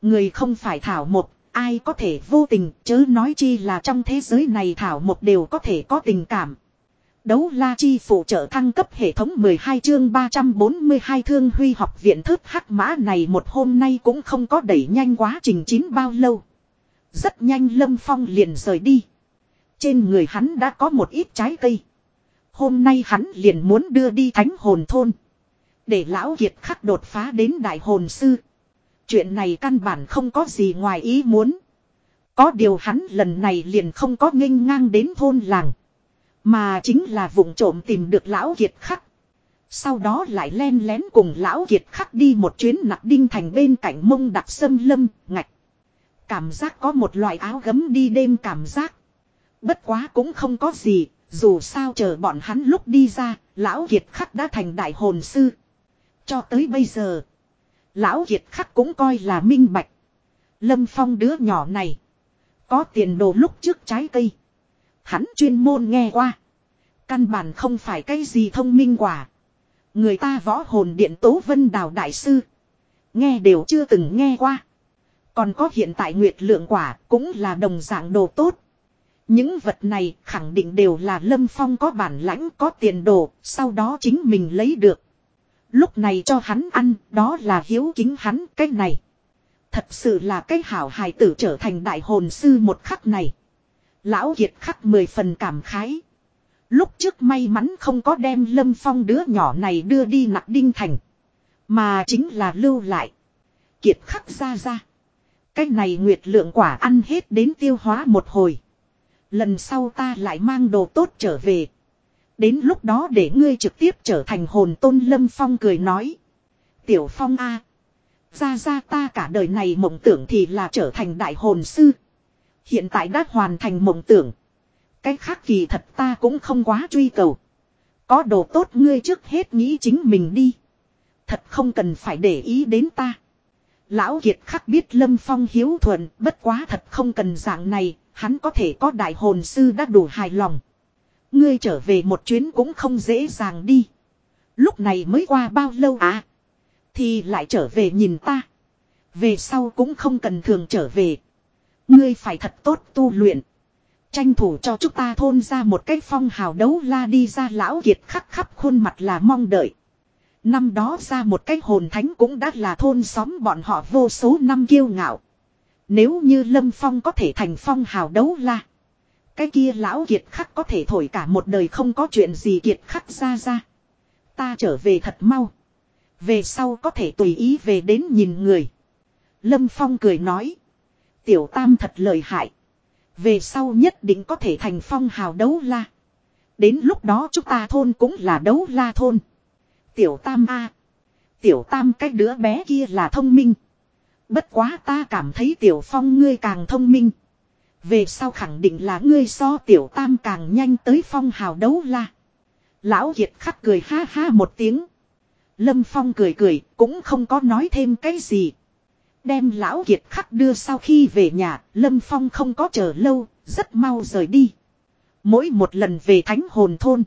[SPEAKER 1] Người không phải thảo một, ai có thể vô tình, chớ nói chi là trong thế giới này thảo một đều có thể có tình cảm. Đấu la chi phụ trợ thăng cấp hệ thống 12 chương 342 thương huy học viện thức hắc mã này một hôm nay cũng không có đẩy nhanh quá trình chín bao lâu. Rất nhanh Lâm Phong liền rời đi. Trên người hắn đã có một ít trái cây. Hôm nay hắn liền muốn đưa đi thánh hồn thôn. Để lão kiệt khắc đột phá đến đại hồn sư. Chuyện này căn bản không có gì ngoài ý muốn. Có điều hắn lần này liền không có nghênh ngang đến thôn làng. Mà chính là vùng trộm tìm được lão kiệt khắc. Sau đó lại len lén cùng lão kiệt khắc đi một chuyến nặc đinh thành bên cạnh mông đặc sâm lâm, ngạch. Cảm giác có một loại áo gấm đi đêm cảm giác. Bất quá cũng không có gì, dù sao chờ bọn hắn lúc đi ra, lão kiệt khắc đã thành đại hồn sư. Cho tới bây giờ, lão kiệt khắc cũng coi là minh bạch. Lâm Phong đứa nhỏ này, có tiền đồ lúc trước trái cây. Hắn chuyên môn nghe qua. Căn bản không phải cái gì thông minh quả. Người ta võ hồn điện tố vân đào đại sư. Nghe đều chưa từng nghe qua. Còn có hiện tại nguyệt lượng quả cũng là đồng dạng đồ tốt. Những vật này khẳng định đều là Lâm Phong có bản lãnh có tiền đồ, sau đó chính mình lấy được. Lúc này cho hắn ăn, đó là hiếu kính hắn cái này. Thật sự là cái hảo hài tử trở thành đại hồn sư một khắc này. Lão Kiệt khắc mười phần cảm khái. Lúc trước may mắn không có đem Lâm Phong đứa nhỏ này đưa đi nặc đinh thành. Mà chính là lưu lại. Kiệt khắc ra ra. Cái này nguyệt lượng quả ăn hết đến tiêu hóa một hồi. Lần sau ta lại mang đồ tốt trở về. Đến lúc đó để ngươi trực tiếp trở thành hồn tôn Lâm Phong cười nói. Tiểu Phong A. Ra ra ta cả đời này mộng tưởng thì là trở thành đại hồn sư. Hiện tại đã hoàn thành mộng tưởng. Cái khác kỳ thật ta cũng không quá truy cầu. Có đồ tốt ngươi trước hết nghĩ chính mình đi. Thật không cần phải để ý đến ta. Lão Kiệt khắc biết Lâm Phong hiếu thuận, bất quá thật không cần dạng này, hắn có thể có đại hồn sư đã đủ hài lòng. Ngươi trở về một chuyến cũng không dễ dàng đi. Lúc này mới qua bao lâu à? Thì lại trở về nhìn ta. Về sau cũng không cần thường trở về. Ngươi phải thật tốt tu luyện. Tranh thủ cho chúng ta thôn ra một cái phong hào đấu la đi ra lão kiệt khắc khắp khuôn mặt là mong đợi. Năm đó ra một cái hồn thánh cũng đã là thôn xóm bọn họ vô số năm kiêu ngạo. Nếu như Lâm Phong có thể thành phong hào đấu la. Cái kia lão kiệt khắc có thể thổi cả một đời không có chuyện gì kiệt khắc ra ra. Ta trở về thật mau. Về sau có thể tùy ý về đến nhìn người. Lâm Phong cười nói. Tiểu Tam thật lợi hại. Về sau nhất định có thể thành phong hào đấu la. Đến lúc đó chúng ta thôn cũng là đấu la thôn. Tiểu Tam A. Tiểu Tam cái đứa bé kia là thông minh. Bất quá ta cảm thấy Tiểu Phong ngươi càng thông minh. Về sau khẳng định là ngươi so Tiểu Tam càng nhanh tới phong hào đấu la. Lão Kiệt khắc cười ha ha một tiếng. Lâm Phong cười cười, cũng không có nói thêm cái gì. Đem lão kiệt khắc đưa sau khi về nhà, Lâm Phong không có chờ lâu, rất mau rời đi. Mỗi một lần về thánh hồn thôn,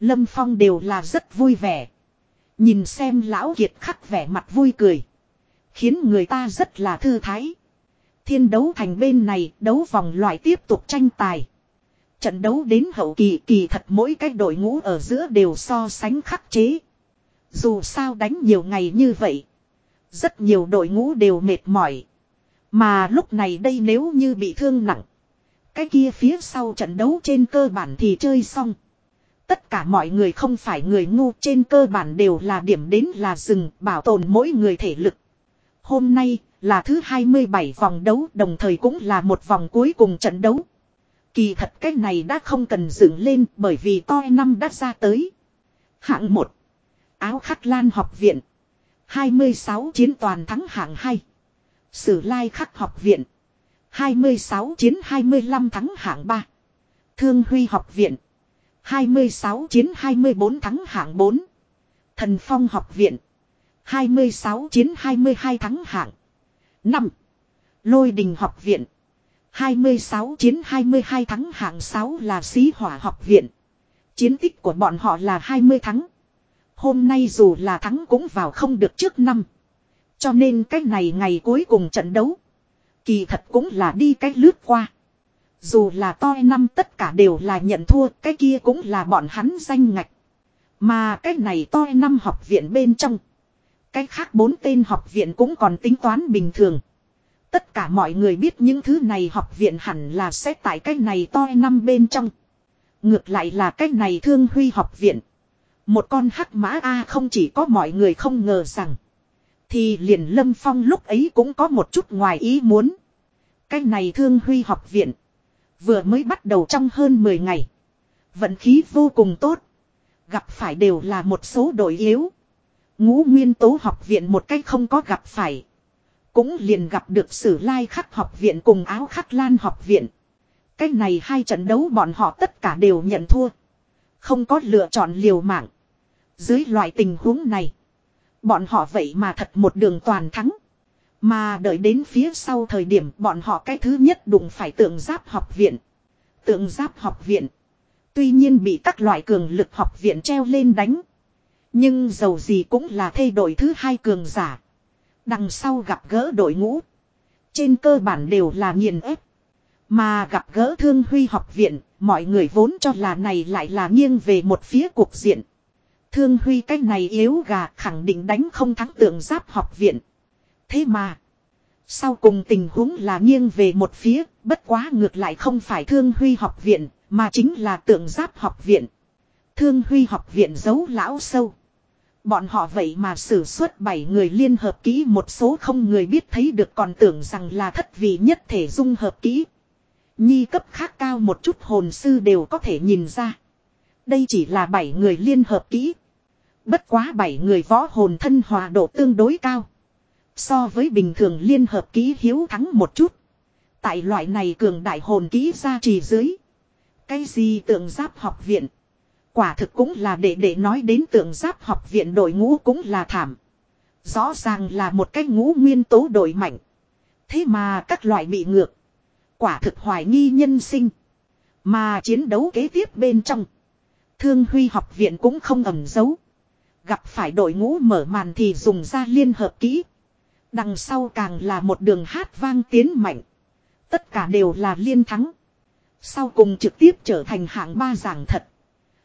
[SPEAKER 1] Lâm Phong đều là rất vui vẻ. Nhìn xem lão kiệt khắc vẻ mặt vui cười. Khiến người ta rất là thư thái. Thiên đấu thành bên này đấu vòng loại tiếp tục tranh tài. Trận đấu đến hậu kỳ kỳ thật mỗi cái đội ngũ ở giữa đều so sánh khắc chế. Dù sao đánh nhiều ngày như vậy. Rất nhiều đội ngũ đều mệt mỏi. Mà lúc này đây nếu như bị thương nặng. Cái kia phía sau trận đấu trên cơ bản thì chơi xong. Tất cả mọi người không phải người ngu, trên cơ bản đều là điểm đến là dừng bảo tồn mỗi người thể lực. Hôm nay là thứ 27 vòng đấu, đồng thời cũng là một vòng cuối cùng trận đấu. Kỳ thật cái này đã không cần dựng lên, bởi vì toi năm đã ra tới. Hạng 1. Áo khắc lan học viện. 26 chiến toàn thắng hạng 2. Sử lai khắc học viện. 26 chiến 25 thắng hạng 3. Thương huy học viện. 26 chiến 24 thắng hạng 4. Thần phong học viện. 26 chiến 22 thắng hạng. năm Lôi đình học viện. 26 chiến 22 thắng hạng 6 là sĩ hỏa học viện. Chiến tích của bọn họ là 20 thắng. Hôm nay dù là thắng cũng vào không được trước năm. Cho nên cái này ngày cuối cùng trận đấu. Kỳ thật cũng là đi cách lướt qua. Dù là toi năm tất cả đều là nhận thua, cái kia cũng là bọn hắn danh ngạch. Mà cái này toi năm học viện bên trong. Cái khác bốn tên học viện cũng còn tính toán bình thường. Tất cả mọi người biết những thứ này học viện hẳn là sẽ tại cái này toi năm bên trong. Ngược lại là cái này thương huy học viện. Một con hắc mã A không chỉ có mọi người không ngờ rằng. Thì liền lâm phong lúc ấy cũng có một chút ngoài ý muốn. Cái này thương huy học viện. Vừa mới bắt đầu trong hơn 10 ngày. Vận khí vô cùng tốt. Gặp phải đều là một số đội yếu. Ngũ nguyên tố học viện một cách không có gặp phải. Cũng liền gặp được sử lai khắc học viện cùng áo khắc lan học viện. Cái này hai trận đấu bọn họ tất cả đều nhận thua. Không có lựa chọn liều mạng. Dưới loại tình huống này. Bọn họ vậy mà thật một đường toàn thắng. Mà đợi đến phía sau thời điểm bọn họ cái thứ nhất đụng phải tượng giáp học viện. Tượng giáp học viện. Tuy nhiên bị các loại cường lực học viện treo lên đánh. Nhưng dầu gì cũng là thay đổi thứ hai cường giả. Đằng sau gặp gỡ đội ngũ. Trên cơ bản đều là nghiền ép. Mà gặp gỡ thương huy học viện, mọi người vốn cho là này lại là nghiêng về một phía cuộc diện. Thương huy cái này yếu gà khẳng định đánh không thắng tượng giáp học viện. Thế mà. Sau cùng tình huống là nghiêng về một phía, bất quá ngược lại không phải thương huy học viện, mà chính là tượng giáp học viện. Thương huy học viện giấu lão sâu. Bọn họ vậy mà xử xuất bảy người liên hợp kỹ một số không người biết thấy được còn tưởng rằng là thất vị nhất thể dung hợp kỹ. Nhi cấp khác cao một chút hồn sư đều có thể nhìn ra. Đây chỉ là bảy người liên hợp kỹ. Bất quá bảy người võ hồn thân hòa độ tương đối cao. So với bình thường liên hợp ký hiếu thắng một chút. Tại loại này cường đại hồn ký ra trì dưới. Cái gì tượng giáp học viện. Quả thực cũng là để để nói đến tượng giáp học viện đội ngũ cũng là thảm. Rõ ràng là một cái ngũ nguyên tố đội mạnh. Thế mà các loại bị ngược. Quả thực hoài nghi nhân sinh. Mà chiến đấu kế tiếp bên trong. Thương Huy học viện cũng không ẩn giấu. Gặp phải đội ngũ mở màn thì dùng ra liên hợp kỹ. Đằng sau càng là một đường hát vang tiến mạnh. Tất cả đều là liên thắng. Sau cùng trực tiếp trở thành hạng ba giảng thật.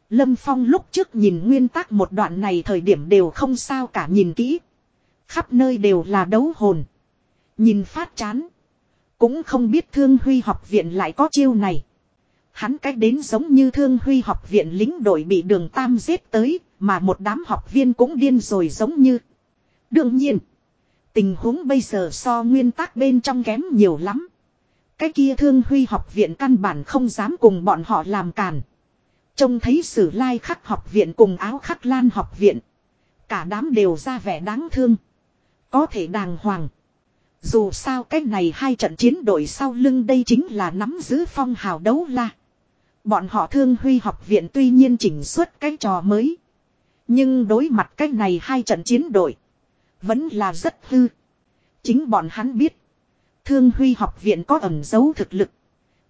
[SPEAKER 1] Lâm Phong lúc trước nhìn nguyên tắc một đoạn này thời điểm đều không sao cả nhìn kỹ. Khắp nơi đều là đấu hồn. Nhìn phát chán. Cũng không biết thương huy học viện lại có chiêu này. Hắn cách đến giống như thương huy học viện lính đội bị đường tam giết tới, mà một đám học viên cũng điên rồi giống như. Đương nhiên, tình huống bây giờ so nguyên tắc bên trong kém nhiều lắm. Cái kia thương huy học viện căn bản không dám cùng bọn họ làm càn. Trông thấy sử lai khắc học viện cùng áo khắc lan học viện. Cả đám đều ra vẻ đáng thương. Có thể đàng hoàng. Dù sao cách này hai trận chiến đội sau lưng đây chính là nắm giữ phong hào đấu la. Bọn họ thương huy học viện tuy nhiên chỉnh xuất cái trò mới. Nhưng đối mặt cách này hai trận chiến đội. Vẫn là rất hư. Chính bọn hắn biết. Thương huy học viện có ẩn dấu thực lực.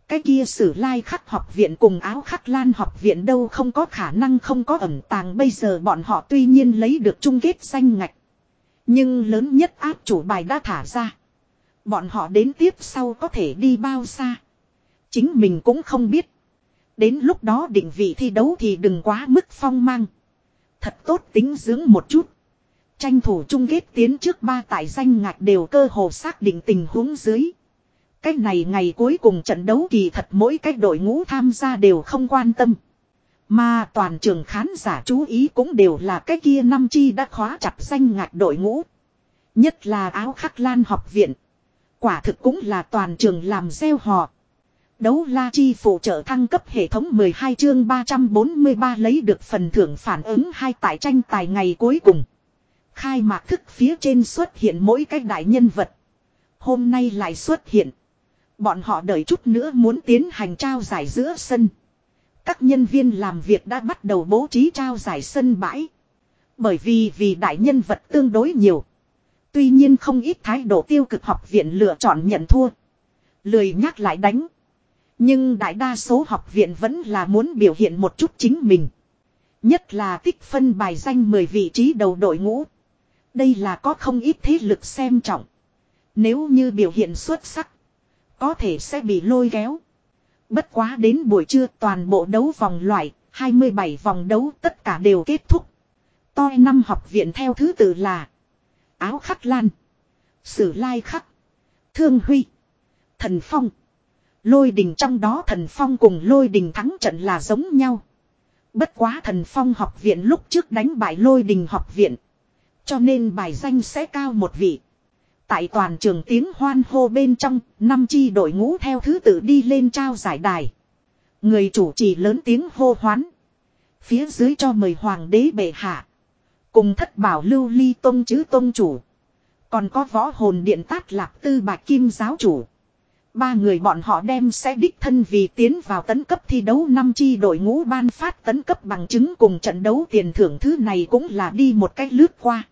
[SPEAKER 1] Cái kia sử lai khắc học viện cùng áo khắc lan học viện đâu không có khả năng không có ẩn tàng bây giờ bọn họ tuy nhiên lấy được chung kết danh ngạch. Nhưng lớn nhất áp chủ bài đã thả ra. Bọn họ đến tiếp sau có thể đi bao xa. Chính mình cũng không biết. Đến lúc đó định vị thi đấu thì đừng quá mức phong mang. Thật tốt tính dưỡng một chút. Tranh thủ chung kết tiến trước ba tại danh ngạch đều cơ hồ xác định tình huống dưới. Cách này ngày cuối cùng trận đấu kỳ thật mỗi cách đội ngũ tham gia đều không quan tâm. Mà toàn trường khán giả chú ý cũng đều là cái kia năm chi đã khóa chặt danh ngạch đội ngũ. Nhất là áo khắc lan học viện. Quả thực cũng là toàn trường làm gieo họ. Đấu la chi phụ trợ thăng cấp hệ thống 12 chương 343 lấy được phần thưởng phản ứng hai tại tranh tài ngày cuối cùng. Khai mạc thức phía trên xuất hiện mỗi cái đại nhân vật. Hôm nay lại xuất hiện. Bọn họ đợi chút nữa muốn tiến hành trao giải giữa sân. Các nhân viên làm việc đã bắt đầu bố trí trao giải sân bãi. Bởi vì vì đại nhân vật tương đối nhiều. tuy nhiên không ít thái độ tiêu cực học viện lựa chọn nhận thua. Lười nhắc lại đánh. Nhưng đại đa số học viện vẫn là muốn biểu hiện một chút chính mình. Nhất là tích phân bài danh 10 vị trí đầu đội ngũ. Đây là có không ít thế lực xem trọng. Nếu như biểu hiện xuất sắc. Có thể sẽ bị lôi kéo. Bất quá đến buổi trưa toàn bộ đấu vòng loại, 27 vòng đấu tất cả đều kết thúc. Toi năm học viện theo thứ tự là Áo khắc lan, Sử lai khắc, Thương huy, Thần phong. Lôi đình trong đó thần phong cùng lôi đình thắng trận là giống nhau. Bất quá thần phong học viện lúc trước đánh bại lôi đình học viện. Cho nên bài danh sẽ cao một vị. Tại toàn trường tiếng hoan hô bên trong, năm chi đội ngũ theo thứ tự đi lên trao giải đài. Người chủ trì lớn tiếng hô hoán. Phía dưới cho mời hoàng đế bệ hạ. Cùng thất bảo lưu ly tôn chứ tôn chủ. Còn có võ hồn điện tát lạc tư bạc kim giáo chủ. Ba người bọn họ đem sẽ đích thân vì tiến vào tấn cấp thi đấu năm chi đội ngũ ban phát tấn cấp bằng chứng cùng trận đấu tiền thưởng thứ này cũng là đi một cách lướt qua.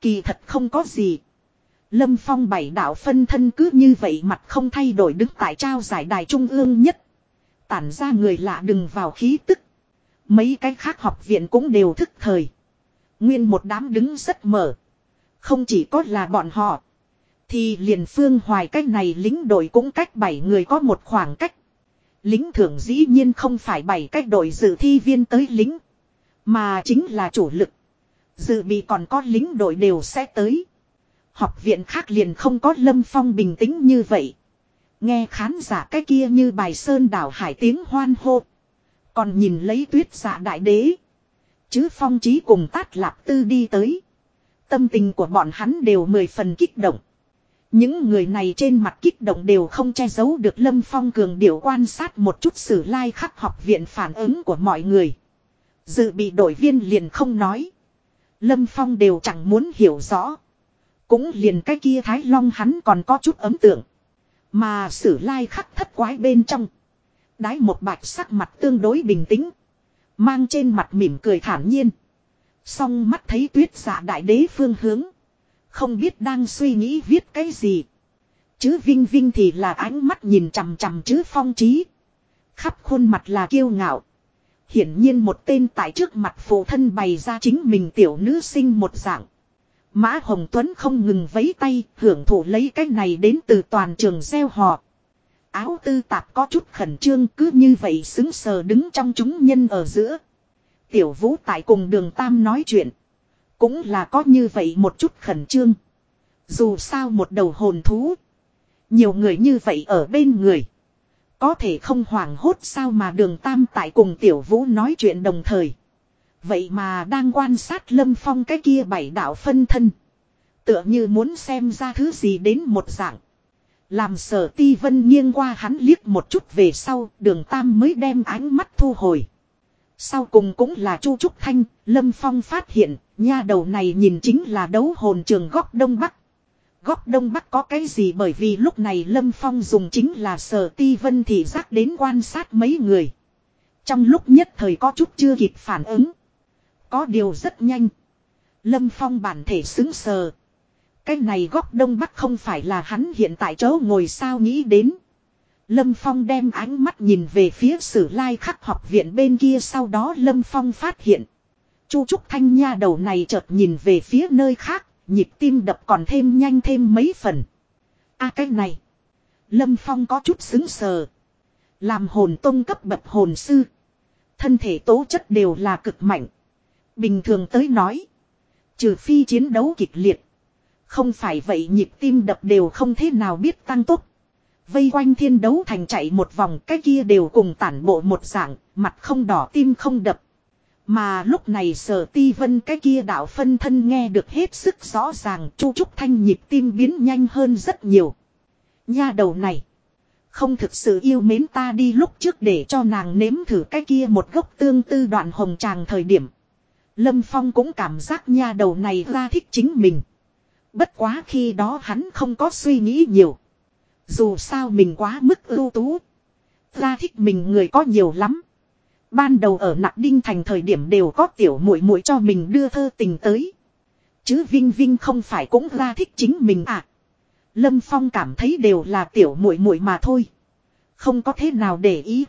[SPEAKER 1] Kỳ thật không có gì. Lâm Phong bảy đạo phân thân cứ như vậy mặt không thay đổi đứng tại trao giải đài trung ương nhất. Tản ra người lạ đừng vào khí tức. Mấy cái khác học viện cũng đều thức thời. Nguyên một đám đứng rất mở. Không chỉ có là bọn họ. Thì liền phương hoài cách này lính đội cũng cách bảy người có một khoảng cách. Lính thưởng dĩ nhiên không phải bảy cách đội dự thi viên tới lính. Mà chính là chủ lực. Dự bị còn có lính đội đều sẽ tới. Học viện khác liền không có lâm phong bình tĩnh như vậy. Nghe khán giả cái kia như bài sơn đảo hải tiếng hoan hô. Còn nhìn lấy tuyết giả đại đế. Chứ phong trí cùng tát lạp tư đi tới. Tâm tình của bọn hắn đều mười phần kích động. Những người này trên mặt kích động đều không che giấu được Lâm Phong cường điệu quan sát một chút sử lai like khắc học viện phản ứng của mọi người. Dự bị đội viên liền không nói. Lâm Phong đều chẳng muốn hiểu rõ. Cũng liền cái kia Thái Long hắn còn có chút ấm tượng. Mà sử lai like khắc thất quái bên trong. Đái một bạch sắc mặt tương đối bình tĩnh. Mang trên mặt mỉm cười thản nhiên. Song mắt thấy tuyết giả đại đế phương hướng. Không biết đang suy nghĩ viết cái gì. Chứ Vinh Vinh thì là ánh mắt nhìn chằm chằm chứ phong trí. Khắp khuôn mặt là kiêu ngạo. Hiển nhiên một tên tại trước mặt phụ thân bày ra chính mình tiểu nữ sinh một dạng. Mã Hồng Tuấn không ngừng vấy tay, hưởng thụ lấy cái này đến từ toàn trường gieo họ. Áo tư tạp có chút khẩn trương, cứ như vậy xứng sờ đứng trong chúng nhân ở giữa. Tiểu vũ tại cùng đường Tam nói chuyện. Cũng là có như vậy một chút khẩn trương. Dù sao một đầu hồn thú. Nhiều người như vậy ở bên người. Có thể không hoảng hốt sao mà đường Tam tại cùng Tiểu Vũ nói chuyện đồng thời. Vậy mà đang quan sát Lâm Phong cái kia bảy đạo phân thân. Tựa như muốn xem ra thứ gì đến một dạng. Làm sở ti vân nghiêng qua hắn liếc một chút về sau, đường Tam mới đem ánh mắt thu hồi. Sau cùng cũng là Chu Trúc Thanh, Lâm Phong phát hiện, nha đầu này nhìn chính là đấu hồn trường góc Đông Bắc. Góc Đông Bắc có cái gì bởi vì lúc này Lâm Phong dùng chính là sở ti vân thị giác đến quan sát mấy người. Trong lúc nhất thời có chút chưa kịp phản ứng. Có điều rất nhanh. Lâm Phong bản thể xứng sờ. Cái này góc Đông Bắc không phải là hắn hiện tại chỗ ngồi sao nghĩ đến. Lâm Phong đem ánh mắt nhìn về phía sử lai khắc học viện bên kia sau đó Lâm Phong phát hiện. Chu Trúc Thanh Nha đầu này chợt nhìn về phía nơi khác, nhịp tim đập còn thêm nhanh thêm mấy phần. a cái này. Lâm Phong có chút xứng sờ. Làm hồn tông cấp bậc hồn sư. Thân thể tố chất đều là cực mạnh. Bình thường tới nói. Trừ phi chiến đấu kịch liệt. Không phải vậy nhịp tim đập đều không thế nào biết tăng tốc. Vây quanh thiên đấu thành chạy một vòng cái kia đều cùng tản bộ một dạng, mặt không đỏ tim không đập. Mà lúc này sở ti vân cái kia đạo phân thân nghe được hết sức rõ ràng chu trúc thanh nhịp tim biến nhanh hơn rất nhiều. Nha đầu này. Không thực sự yêu mến ta đi lúc trước để cho nàng nếm thử cái kia một gốc tương tư đoạn hồng tràng thời điểm. Lâm Phong cũng cảm giác nha đầu này ra thích chính mình. Bất quá khi đó hắn không có suy nghĩ nhiều. Dù sao mình quá mức ưu tú. Ra thích mình người có nhiều lắm. Ban đầu ở nặng đinh thành thời điểm đều có tiểu muội muội cho mình đưa thơ tình tới. Chứ Vinh Vinh không phải cũng ra thích chính mình à. Lâm Phong cảm thấy đều là tiểu muội muội mà thôi. Không có thế nào để ý.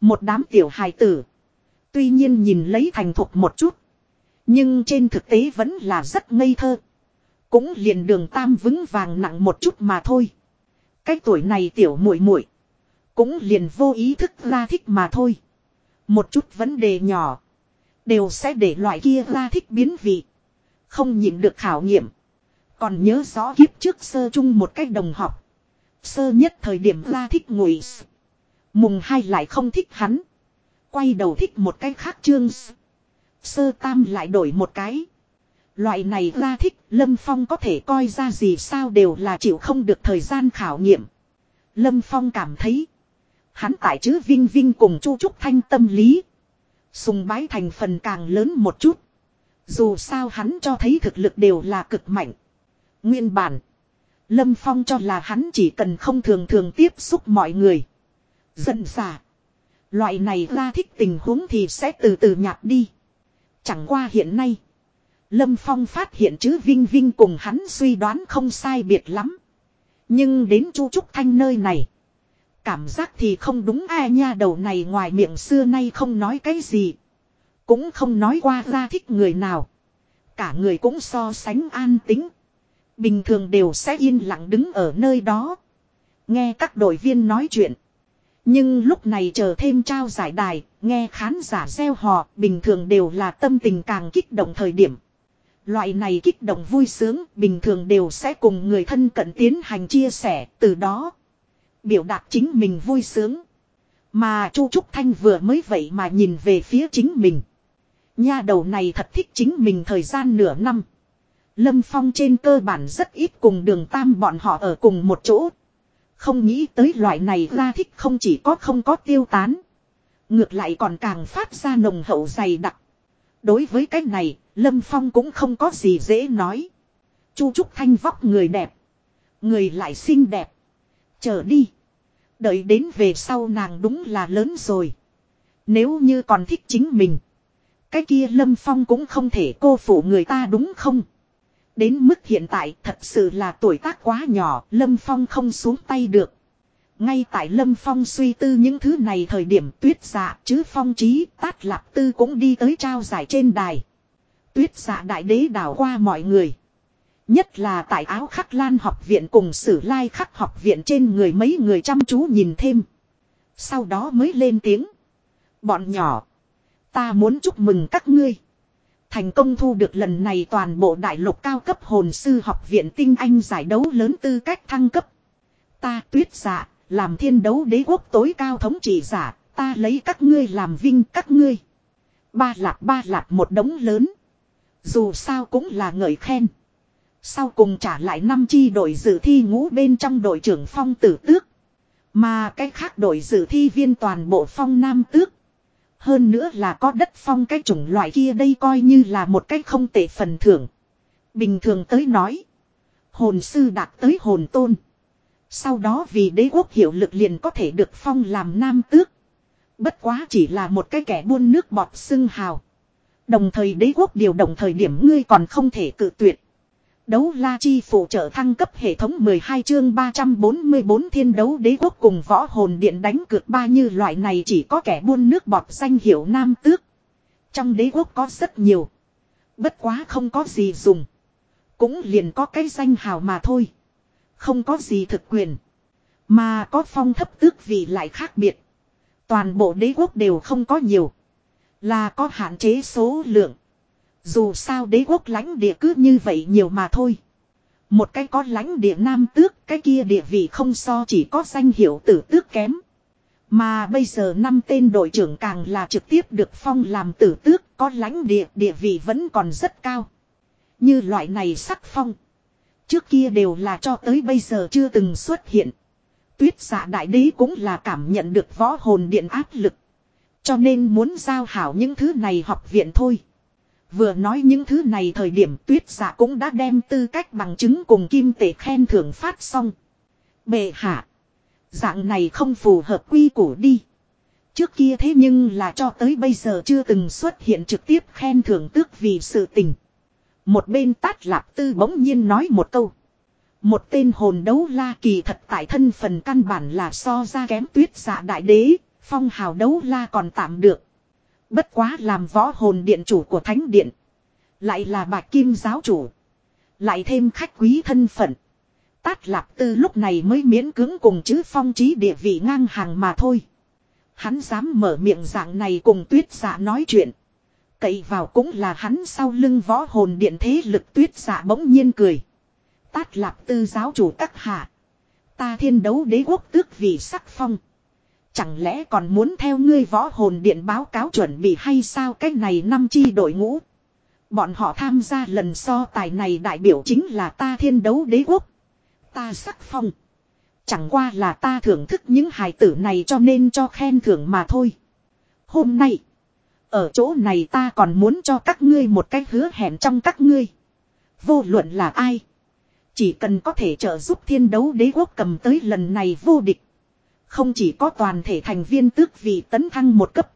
[SPEAKER 1] Một đám tiểu hài tử. Tuy nhiên nhìn lấy thành thục một chút. Nhưng trên thực tế vẫn là rất ngây thơ. Cũng liền đường tam vững vàng nặng một chút mà thôi. Cái tuổi này tiểu muội muội Cũng liền vô ý thức ra thích mà thôi. Một chút vấn đề nhỏ. Đều sẽ để loại kia ra thích biến vị. Không nhịn được khảo nghiệm. Còn nhớ rõ kiếp trước sơ chung một cách đồng học. Sơ nhất thời điểm ra thích ngụy Mùng hai lại không thích hắn. Quay đầu thích một cái khác chương. Sơ tam lại đổi một cái. Loại này ra thích, Lâm Phong có thể coi ra gì sao đều là chịu không được thời gian khảo nghiệm. Lâm Phong cảm thấy. Hắn tại chữ Vinh Vinh cùng Chu Trúc Thanh tâm lý. Sùng bái thành phần càng lớn một chút. Dù sao hắn cho thấy thực lực đều là cực mạnh. Nguyên bản. Lâm Phong cho là hắn chỉ cần không thường thường tiếp xúc mọi người. Dần xả. Loại này ra thích tình huống thì sẽ từ từ nhạt đi. Chẳng qua hiện nay. Lâm Phong phát hiện chứ Vinh Vinh cùng hắn suy đoán không sai biệt lắm. Nhưng đến Chu Trúc Thanh nơi này. Cảm giác thì không đúng ai nha đầu này ngoài miệng xưa nay không nói cái gì. Cũng không nói qua ra thích người nào. Cả người cũng so sánh an tính. Bình thường đều sẽ yên lặng đứng ở nơi đó. Nghe các đội viên nói chuyện. Nhưng lúc này chờ thêm trao giải đài, nghe khán giả gieo họ, bình thường đều là tâm tình càng kích động thời điểm. Loại này kích động vui sướng, bình thường đều sẽ cùng người thân cận tiến hành chia sẻ, từ đó biểu đạt chính mình vui sướng. Mà Chu Trúc Thanh vừa mới vậy mà nhìn về phía chính mình. Nha đầu này thật thích chính mình thời gian nửa năm. Lâm Phong trên cơ bản rất ít cùng đường tam bọn họ ở cùng một chỗ. Không nghĩ tới loại này ra thích không chỉ có không có tiêu tán. Ngược lại còn càng phát ra nồng hậu dày đặc. Đối với cái này, Lâm Phong cũng không có gì dễ nói. Chu Trúc Thanh vóc người đẹp. Người lại xinh đẹp. Chờ đi. Đợi đến về sau nàng đúng là lớn rồi. Nếu như còn thích chính mình. Cái kia Lâm Phong cũng không thể cô phụ người ta đúng không? Đến mức hiện tại thật sự là tuổi tác quá nhỏ, Lâm Phong không xuống tay được. Ngay tại Lâm Phong suy tư những thứ này thời điểm tuyết dạ chứ phong trí tát lạp tư cũng đi tới trao giải trên đài. Tuyết dạ đại đế đảo qua mọi người. Nhất là tại áo khắc lan học viện cùng sử lai khắc học viện trên người mấy người chăm chú nhìn thêm. Sau đó mới lên tiếng. Bọn nhỏ. Ta muốn chúc mừng các ngươi. Thành công thu được lần này toàn bộ đại lục cao cấp hồn sư học viện tinh anh giải đấu lớn tư cách thăng cấp. Ta tuyết dạ, làm thiên đấu đế quốc tối cao thống trị giả, ta lấy các ngươi làm vinh các ngươi. Ba lạc ba lạc một đống lớn. Dù sao cũng là ngợi khen. Sau cùng trả lại năm chi đội dự thi ngũ bên trong đội trưởng phong tử tước. Mà cái khác đội dự thi viên toàn bộ phong nam tước. Hơn nữa là có đất phong cái chủng loại kia đây coi như là một cách không tệ phần thưởng. Bình thường tới nói. Hồn sư đạt tới hồn tôn. Sau đó vì đế quốc hiệu lực liền có thể được phong làm nam tước. Bất quá chỉ là một cái kẻ buôn nước bọt xưng hào. Đồng thời đế quốc điều động thời điểm ngươi còn không thể cự tuyệt. Đấu la chi phụ trợ thăng cấp hệ thống 12 chương 344 thiên đấu đế quốc cùng võ hồn điện đánh cược ba như loại này chỉ có kẻ buôn nước bọt danh hiệu nam tước. Trong đế quốc có rất nhiều. Bất quá không có gì dùng. Cũng liền có cái danh hào mà thôi. Không có gì thực quyền. Mà có phong thấp tước vì lại khác biệt. Toàn bộ đế quốc đều không có nhiều. Là có hạn chế số lượng. Dù sao đế quốc lãnh địa cứ như vậy nhiều mà thôi. Một cái có lãnh địa nam tước, cái kia địa vị không so chỉ có danh hiệu tử tước kém. Mà bây giờ năm tên đội trưởng càng là trực tiếp được phong làm tử tước, có lãnh địa, địa vị vẫn còn rất cao. Như loại này sắc phong. Trước kia đều là cho tới bây giờ chưa từng xuất hiện. Tuyết giả đại đế cũng là cảm nhận được võ hồn điện áp lực. Cho nên muốn giao hảo những thứ này học viện thôi. Vừa nói những thứ này thời điểm tuyết giả cũng đã đem tư cách bằng chứng cùng kim tệ khen thưởng phát xong. Bệ hạ. Dạng này không phù hợp quy củ đi. Trước kia thế nhưng là cho tới bây giờ chưa từng xuất hiện trực tiếp khen thưởng tước vì sự tình. Một bên tát lạp tư bỗng nhiên nói một câu. Một tên hồn đấu la kỳ thật tại thân phần căn bản là so ra kém tuyết dạ đại đế, phong hào đấu la còn tạm được. Bất quá làm võ hồn điện chủ của thánh điện. Lại là bạc kim giáo chủ. Lại thêm khách quý thân phận. Tát lạp tư lúc này mới miễn cưỡng cùng chứ phong trí địa vị ngang hàng mà thôi. Hắn dám mở miệng dạng này cùng tuyết dạ nói chuyện. Cậy vào cũng là hắn sau lưng võ hồn điện thế lực tuyết giả bỗng nhiên cười. Tát lạp tư giáo chủ các hạ. Ta thiên đấu đế quốc tước vì sắc phong. Chẳng lẽ còn muốn theo ngươi võ hồn điện báo cáo chuẩn bị hay sao cái này năm chi đội ngũ. Bọn họ tham gia lần so tài này đại biểu chính là ta thiên đấu đế quốc. Ta sắc phong. Chẳng qua là ta thưởng thức những hài tử này cho nên cho khen thưởng mà thôi. Hôm nay. Ở chỗ này ta còn muốn cho các ngươi một cái hứa hẹn trong các ngươi. Vô luận là ai. Chỉ cần có thể trợ giúp thiên đấu đế quốc cầm tới lần này vô địch. Không chỉ có toàn thể thành viên tước vị tấn thăng một cấp.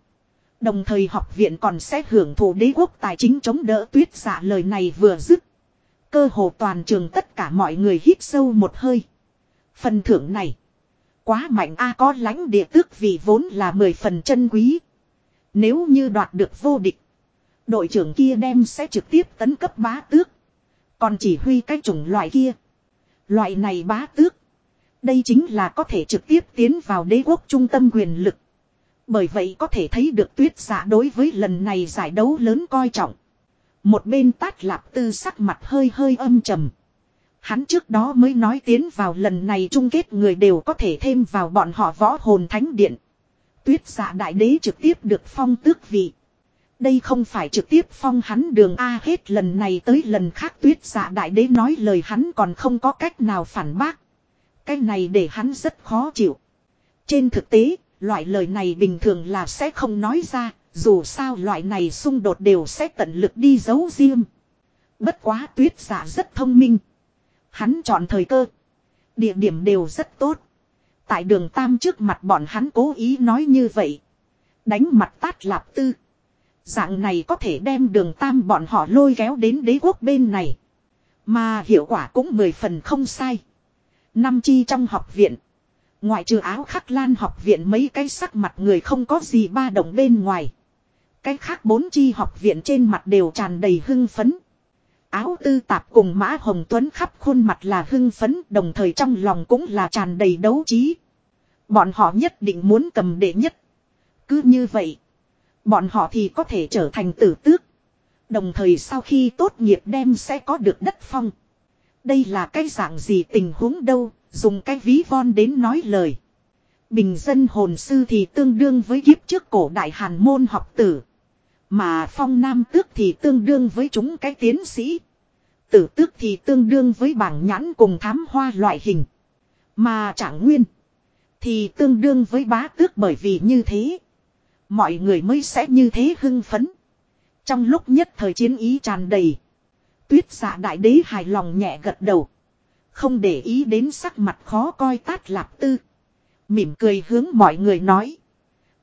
[SPEAKER 1] Đồng thời học viện còn sẽ hưởng thụ đế quốc tài chính chống đỡ tuyết giả lời này vừa dứt. Cơ hồ toàn trường tất cả mọi người hít sâu một hơi. Phần thưởng này. Quá mạnh a có lãnh địa tước vì vốn là mười phần chân quý. Nếu như đoạt được vô địch. Đội trưởng kia đem sẽ trực tiếp tấn cấp bá tước. Còn chỉ huy cái chủng loại kia. Loại này bá tước. Đây chính là có thể trực tiếp tiến vào đế quốc trung tâm quyền lực. Bởi vậy có thể thấy được tuyết giả đối với lần này giải đấu lớn coi trọng. Một bên tát lạp tư sắc mặt hơi hơi âm trầm. Hắn trước đó mới nói tiến vào lần này chung kết người đều có thể thêm vào bọn họ võ hồn thánh điện. Tuyết giả đại đế trực tiếp được phong tước vị. Đây không phải trực tiếp phong hắn đường A hết lần này tới lần khác tuyết giả đại đế nói lời hắn còn không có cách nào phản bác. Cái này để hắn rất khó chịu. Trên thực tế, loại lời này bình thường là sẽ không nói ra, dù sao loại này xung đột đều sẽ tận lực đi giấu riêng. Bất quá tuyết giả rất thông minh. Hắn chọn thời cơ. Địa điểm đều rất tốt. Tại đường Tam trước mặt bọn hắn cố ý nói như vậy. Đánh mặt tát lạp tư. Dạng này có thể đem đường Tam bọn họ lôi kéo đến đế quốc bên này. Mà hiệu quả cũng mười phần không sai. Năm chi trong học viện. Ngoại trừ áo khắc lan học viện mấy cái sắc mặt người không có gì ba động bên ngoài. Cái khác bốn chi học viện trên mặt đều tràn đầy hưng phấn. Áo tư tạp cùng Mã Hồng Tuấn khắp khuôn mặt là hưng phấn đồng thời trong lòng cũng là tràn đầy đấu trí. Bọn họ nhất định muốn cầm đệ nhất. Cứ như vậy. Bọn họ thì có thể trở thành tử tước. Đồng thời sau khi tốt nghiệp đem sẽ có được đất phong. Đây là cái dạng gì tình huống đâu, dùng cái ví von đến nói lời. Bình dân hồn sư thì tương đương với kiếp trước cổ đại hàn môn học tử. Mà phong nam tước thì tương đương với chúng cái tiến sĩ. Tử tước thì tương đương với bảng nhãn cùng thám hoa loại hình. Mà trạng nguyên. Thì tương đương với bá tước bởi vì như thế. Mọi người mới sẽ như thế hưng phấn. Trong lúc nhất thời chiến ý tràn đầy. Tuyết giả đại đế hài lòng nhẹ gật đầu. Không để ý đến sắc mặt khó coi tát lạp tư. Mỉm cười hướng mọi người nói.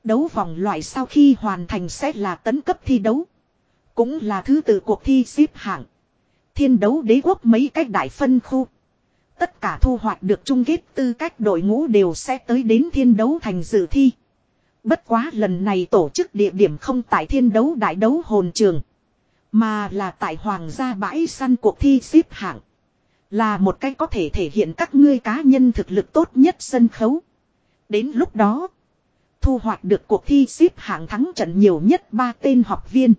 [SPEAKER 1] Đấu vòng loại sau khi hoàn thành sẽ là tấn cấp thi đấu. Cũng là thứ tự cuộc thi xếp hạng. Thiên đấu đế quốc mấy cách đại phân khu. Tất cả thu hoạch được chung kết tư cách đội ngũ đều sẽ tới đến thiên đấu thành dự thi. Bất quá lần này tổ chức địa điểm không tại thiên đấu đại đấu hồn trường. Mà là tại hoàng gia bãi săn cuộc thi xếp hạng. Là một cách có thể thể hiện các ngươi cá nhân thực lực tốt nhất sân khấu. Đến lúc đó, thu hoạch được cuộc thi xếp hạng thắng trận nhiều nhất ba tên học viên.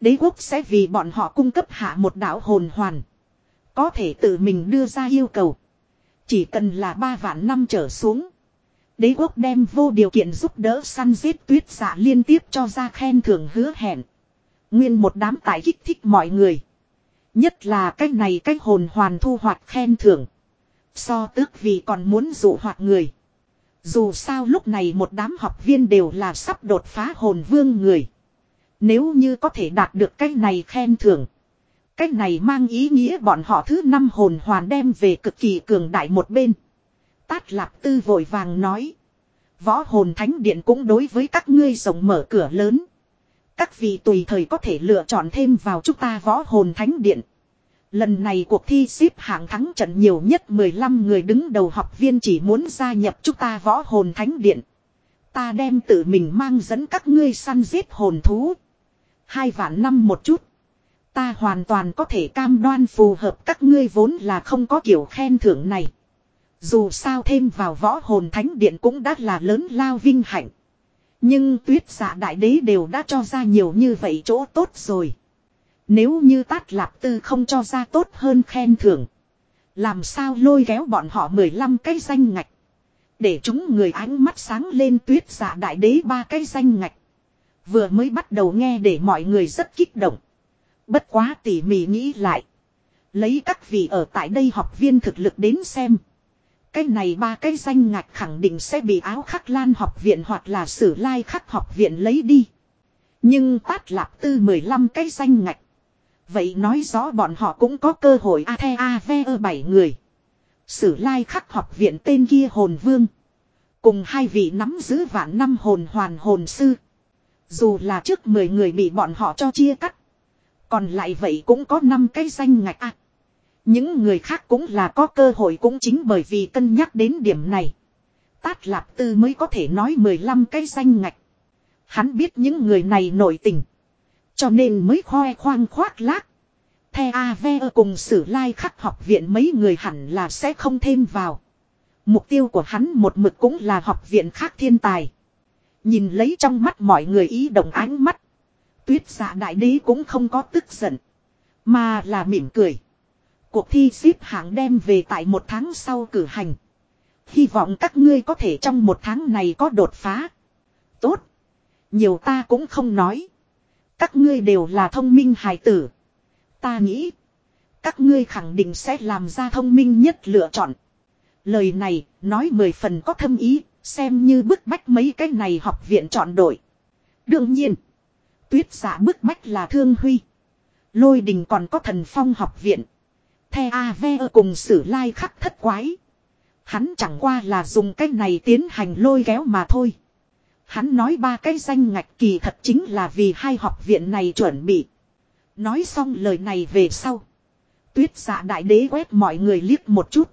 [SPEAKER 1] Đế quốc sẽ vì bọn họ cung cấp hạ một đạo hồn hoàn. Có thể tự mình đưa ra yêu cầu. Chỉ cần là ba vạn năm trở xuống. Đế quốc đem vô điều kiện giúp đỡ săn giết tuyết giả liên tiếp cho ra khen thưởng hứa hẹn. Nguyên một đám tài kích thích mọi người. Nhất là cách này cách hồn hoàn thu hoạch khen thưởng. So tước vì còn muốn dụ hoạt người. Dù sao lúc này một đám học viên đều là sắp đột phá hồn vương người. Nếu như có thể đạt được cái này khen thưởng. Cái này mang ý nghĩa bọn họ thứ năm hồn hoàn đem về cực kỳ cường đại một bên. Tát lạp tư vội vàng nói. Võ hồn thánh điện cũng đối với các ngươi rộng mở cửa lớn. Các vị tùy thời có thể lựa chọn thêm vào chúng ta võ hồn thánh điện. Lần này cuộc thi xếp hạng thắng trận nhiều nhất 15 người đứng đầu học viên chỉ muốn gia nhập chúng ta võ hồn thánh điện. Ta đem tự mình mang dẫn các ngươi săn giết hồn thú. Hai vạn năm một chút. Ta hoàn toàn có thể cam đoan phù hợp các ngươi vốn là không có kiểu khen thưởng này. Dù sao thêm vào võ hồn thánh điện cũng đã là lớn lao vinh hạnh. Nhưng tuyết giả đại đế đều đã cho ra nhiều như vậy chỗ tốt rồi. Nếu như tát lạp tư không cho ra tốt hơn khen thưởng. Làm sao lôi kéo bọn họ 15 cái danh ngạch. Để chúng người ánh mắt sáng lên tuyết giả đại đế ba cái danh ngạch. Vừa mới bắt đầu nghe để mọi người rất kích động. Bất quá tỉ mỉ nghĩ lại. Lấy các vị ở tại đây học viên thực lực đến xem. Cái này ba cái danh ngạch khẳng định sẽ bị áo khắc lan học viện hoặc là sử lai khắc học viện lấy đi. Nhưng tát lạp tư 15 cái danh ngạch. Vậy nói rõ bọn họ cũng có cơ hội a the a ve ơ bảy người. Sử lai khắc học viện tên kia hồn vương. Cùng hai vị nắm giữ vạn năm hồn hoàn hồn sư. Dù là trước 10 người bị bọn họ cho chia cắt. Còn lại vậy cũng có 5 cái danh ngạch a những người khác cũng là có cơ hội cũng chính bởi vì cân nhắc đến điểm này. Tát Lạp Tư mới có thể nói 15 cái danh ngạch. Hắn biết những người này nổi tình. Cho nên mới khoe khoang khoác lác. The Ave cùng sử lai khắc học viện mấy người hẳn là sẽ không thêm vào. Mục tiêu của hắn một mực cũng là học viện khác thiên tài. Nhìn lấy trong mắt mọi người ý động ánh mắt. Tuyết giả đại đế cũng không có tức giận. Mà là mỉm cười. Cuộc thi xếp hạng đem về tại một tháng sau cử hành. Hy vọng các ngươi có thể trong một tháng này có đột phá. Tốt. Nhiều ta cũng không nói. Các ngươi đều là thông minh hài tử. Ta nghĩ. Các ngươi khẳng định sẽ làm ra thông minh nhất lựa chọn. Lời này nói mười phần có thâm ý. Xem như bức bách mấy cái này học viện chọn đội. Đương nhiên. Tuyết giả bức bách là thương huy. Lôi đình còn có thần phong học viện. The A.V. cùng sử lai khắc thất quái. Hắn chẳng qua là dùng cái này tiến hành lôi kéo mà thôi. Hắn nói ba cái danh ngạch kỳ thật chính là vì hai học viện này chuẩn bị. Nói xong lời này về sau. Tuyết giả đại đế quét mọi người liếc một chút.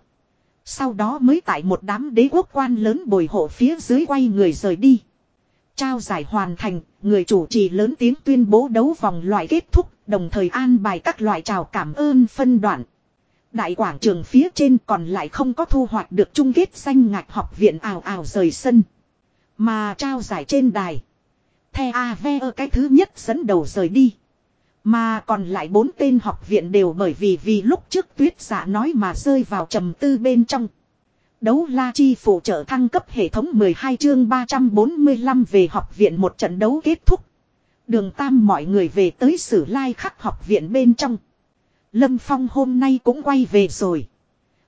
[SPEAKER 1] Sau đó mới tại một đám đế quốc quan lớn bồi hộ phía dưới quay người rời đi. Trao giải hoàn thành, người chủ trì lớn tiếng tuyên bố đấu vòng loại kết thúc, đồng thời an bài các loại chào cảm ơn phân đoạn. Đại quảng trường phía trên còn lại không có thu hoạch được chung kết danh ngạch học viện ảo ảo rời sân. Mà trao giải trên đài. The Ave cái thứ nhất dẫn đầu rời đi. Mà còn lại bốn tên học viện đều bởi vì vì lúc trước tuyết giả nói mà rơi vào trầm tư bên trong. Đấu la chi phụ trợ thăng cấp hệ thống 12 chương 345 về học viện một trận đấu kết thúc. Đường tam mọi người về tới sử lai khắc học viện bên trong. Lâm Phong hôm nay cũng quay về rồi.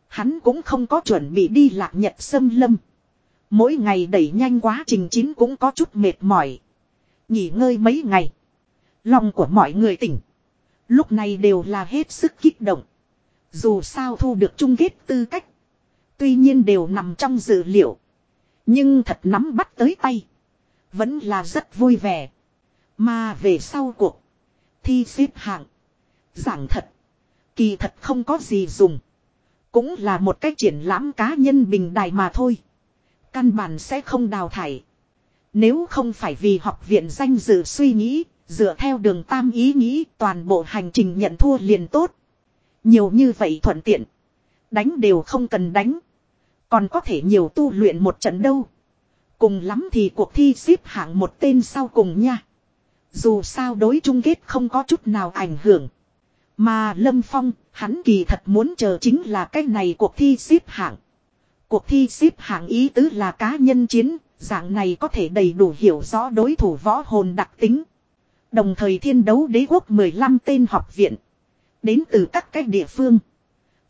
[SPEAKER 1] Hắn cũng không có chuẩn bị đi lạc nhật sâm lâm. Mỗi ngày đẩy nhanh quá trình chín cũng có chút mệt mỏi. Nghỉ ngơi mấy ngày. Lòng của mọi người tỉnh. Lúc này đều là hết sức kích động. Dù sao thu được chung kết tư cách. Tuy nhiên đều nằm trong dự liệu. Nhưng thật nắm bắt tới tay. Vẫn là rất vui vẻ. Mà về sau cuộc. Thi xếp hạng. Giảng thật. Kỳ thật không có gì dùng. Cũng là một cách triển lãm cá nhân bình đài mà thôi. Căn bản sẽ không đào thải. Nếu không phải vì học viện danh dự suy nghĩ, dựa theo đường tam ý nghĩ toàn bộ hành trình nhận thua liền tốt. Nhiều như vậy thuận tiện. Đánh đều không cần đánh. Còn có thể nhiều tu luyện một trận đâu. Cùng lắm thì cuộc thi xếp hạng một tên sau cùng nha. Dù sao đối chung kết không có chút nào ảnh hưởng. Mà Lâm Phong, hắn kỳ thật muốn chờ chính là cái này cuộc thi xếp hạng. Cuộc thi xếp hạng ý tứ là cá nhân chiến, dạng này có thể đầy đủ hiểu rõ đối thủ võ hồn đặc tính. Đồng thời thiên đấu đế quốc 15 tên học viện. Đến từ các cách địa phương.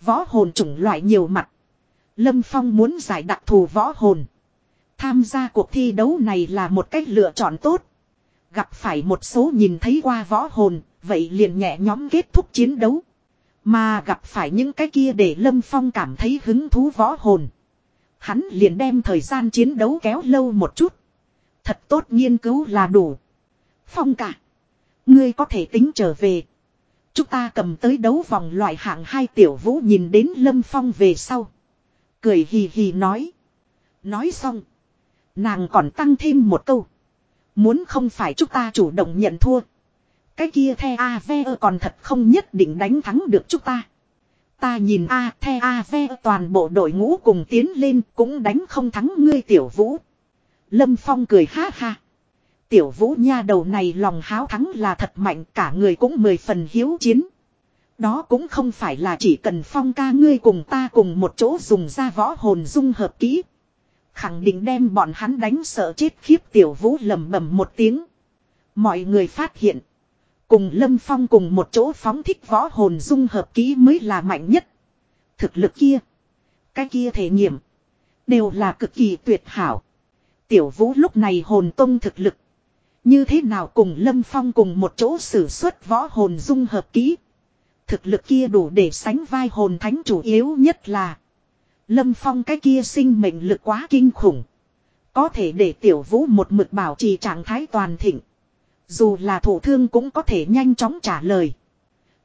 [SPEAKER 1] Võ hồn chủng loại nhiều mặt. Lâm Phong muốn giải đặc thù võ hồn. Tham gia cuộc thi đấu này là một cách lựa chọn tốt. Gặp phải một số nhìn thấy qua võ hồn, vậy liền nhẹ nhóm kết thúc chiến đấu. Mà gặp phải những cái kia để Lâm Phong cảm thấy hứng thú võ hồn. Hắn liền đem thời gian chiến đấu kéo lâu một chút. Thật tốt nghiên cứu là đủ. Phong cả. Ngươi có thể tính trở về. Chúng ta cầm tới đấu vòng loại hạng hai tiểu vũ nhìn đến Lâm Phong về sau. Cười hì hì nói. Nói xong. Nàng còn tăng thêm một câu. Muốn không phải chúng ta chủ động nhận thua. Cái kia the AV còn thật không nhất định đánh thắng được chúng ta. Ta nhìn A, the a, ve, toàn bộ đội ngũ cùng tiến lên cũng đánh không thắng ngươi tiểu vũ. Lâm Phong cười ha ha. Tiểu vũ nha đầu này lòng háo thắng là thật mạnh, cả người cũng mười phần hiếu chiến. Đó cũng không phải là chỉ cần phong ca ngươi cùng ta cùng một chỗ dùng ra võ hồn dung hợp kỹ. Khẳng định đem bọn hắn đánh sợ chết khiếp tiểu vũ lầm bầm một tiếng. Mọi người phát hiện. Cùng Lâm Phong cùng một chỗ phóng thích võ hồn dung hợp kỹ mới là mạnh nhất. Thực lực kia. Cái kia thể nghiệm. Đều là cực kỳ tuyệt hảo. Tiểu vũ lúc này hồn tông thực lực. Như thế nào cùng Lâm Phong cùng một chỗ sử xuất võ hồn dung hợp kỹ. Thực lực kia đủ để sánh vai hồn thánh chủ yếu nhất là. Lâm Phong cái kia sinh mệnh lực quá kinh khủng. Có thể để tiểu vũ một mực bảo trì trạng thái toàn thịnh. Dù là thủ thương cũng có thể nhanh chóng trả lời.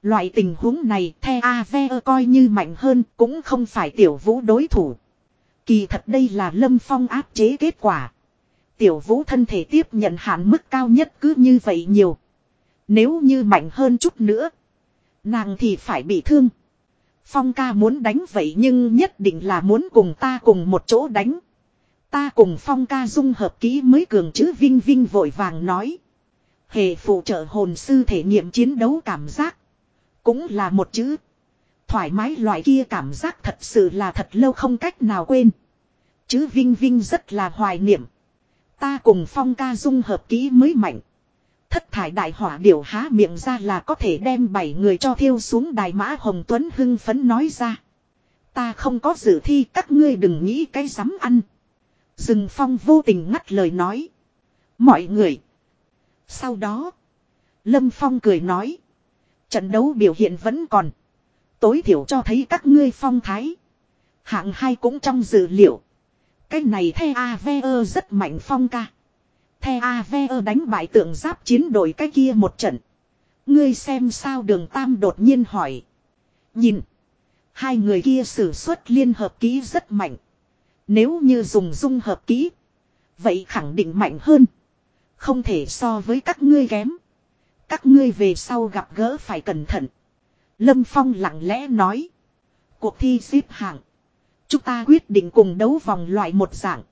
[SPEAKER 1] Loại tình huống này the AVE coi như mạnh hơn cũng không phải tiểu vũ đối thủ. Kỳ thật đây là lâm phong áp chế kết quả. Tiểu vũ thân thể tiếp nhận hạn mức cao nhất cứ như vậy nhiều. Nếu như mạnh hơn chút nữa. Nàng thì phải bị thương. Phong ca muốn đánh vậy nhưng nhất định là muốn cùng ta cùng một chỗ đánh. Ta cùng phong ca dung hợp ký mới cường chứ Vinh Vinh vội vàng nói. Hệ phụ trợ hồn sư thể nghiệm chiến đấu cảm giác. Cũng là một chữ. Thoải mái loại kia cảm giác thật sự là thật lâu không cách nào quên. Chứ Vinh Vinh rất là hoài niệm. Ta cùng phong ca dung hợp kỹ mới mạnh. Thất thải đại hỏa điểu há miệng ra là có thể đem bảy người cho thiêu xuống đài mã Hồng Tuấn hưng phấn nói ra. Ta không có dự thi, các ngươi đừng nghĩ cái dám ăn. Dừng phong vô tình ngắt lời nói. Mọi người. Sau đó. Lâm Phong cười nói. Trận đấu biểu hiện vẫn còn. Tối thiểu cho thấy các ngươi phong thái. Hạng hai cũng trong dự liệu. Cái này the AVE rất mạnh phong ca. The AVE đánh bại tượng giáp chiến đội cái kia một trận. Ngươi xem sao đường Tam đột nhiên hỏi. Nhìn. Hai người kia sử xuất liên hợp ký rất mạnh. Nếu như dùng dung hợp ký. Vậy khẳng định mạnh hơn. Không thể so với các ngươi kém. Các ngươi về sau gặp gỡ phải cẩn thận. Lâm Phong lặng lẽ nói. Cuộc thi xếp hạng. Chúng ta quyết định cùng đấu vòng loại một dạng.